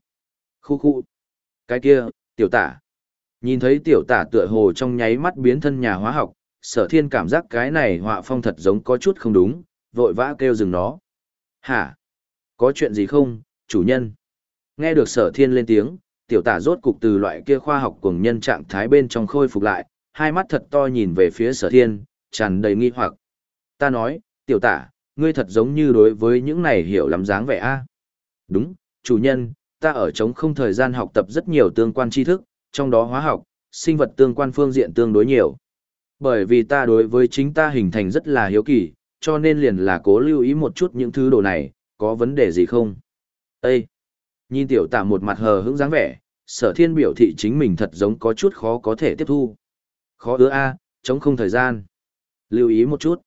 Khu khu. Cái kia, tiểu tả. Nhìn thấy tiểu tả tựa hồ trong nháy mắt biến thân nhà hóa học, sở thiên cảm giác cái này họa phong thật giống có chút không đúng, vội vã kêu dừng nó. Hả? Có chuyện gì không, chủ nhân? Nghe được sở thiên lên tiếng, tiểu tả rốt cục từ loại kia khoa học cùng nhân trạng thái bên trong khôi phục lại, hai mắt thật to nhìn về phía sở thiên, tràn đầy nghi hoặc. Ta nói, tiểu tả, ngươi thật giống như đối với những này hiểu lắm dáng vẻ a Đúng, chủ nhân, ta ở chống không thời gian học tập rất nhiều tương quan tri thức, trong đó hóa học, sinh vật tương quan phương diện tương đối nhiều. Bởi vì ta đối với chính ta hình thành rất là hiếu kỳ, cho nên liền là cố lưu ý một chút những thứ đồ này, có vấn đề gì không? Ê! Nhìn tiểu tả một mặt hờ hững dáng vẻ, sở thiên biểu thị chính mình thật giống có chút khó có thể tiếp thu. Khó ứa a, chống không thời gian. Lưu ý một chút.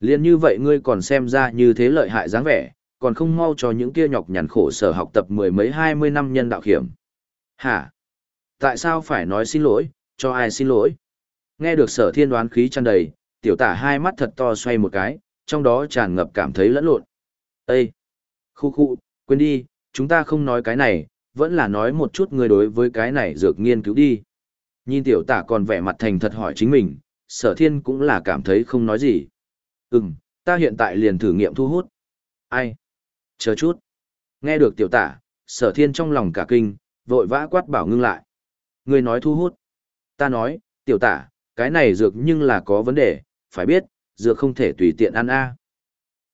Liên như vậy ngươi còn xem ra như thế lợi hại dáng vẻ, còn không mau cho những kia nhọc nhằn khổ sở học tập mười mấy hai mươi năm nhân đạo hiểm. Hả? Tại sao phải nói xin lỗi, cho ai xin lỗi? Nghe được sở thiên đoán khí tràn đầy, tiểu tả hai mắt thật to xoay một cái, trong đó tràn ngập cảm thấy lẫn lộn. Ê! Khu khu, quên đi, chúng ta không nói cái này, vẫn là nói một chút người đối với cái này dược nghiên cứu đi. Nhìn tiểu tả còn vẻ mặt thành thật hỏi chính mình, sở thiên cũng là cảm thấy không nói gì. Ừm, ta hiện tại liền thử nghiệm thu hút. Ai? Chờ chút. Nghe được tiểu tả, sở thiên trong lòng cả kinh, vội vã quát bảo ngưng lại. Người nói thu hút. Ta nói, tiểu tả, cái này dược nhưng là có vấn đề, phải biết, dược không thể tùy tiện ăn a.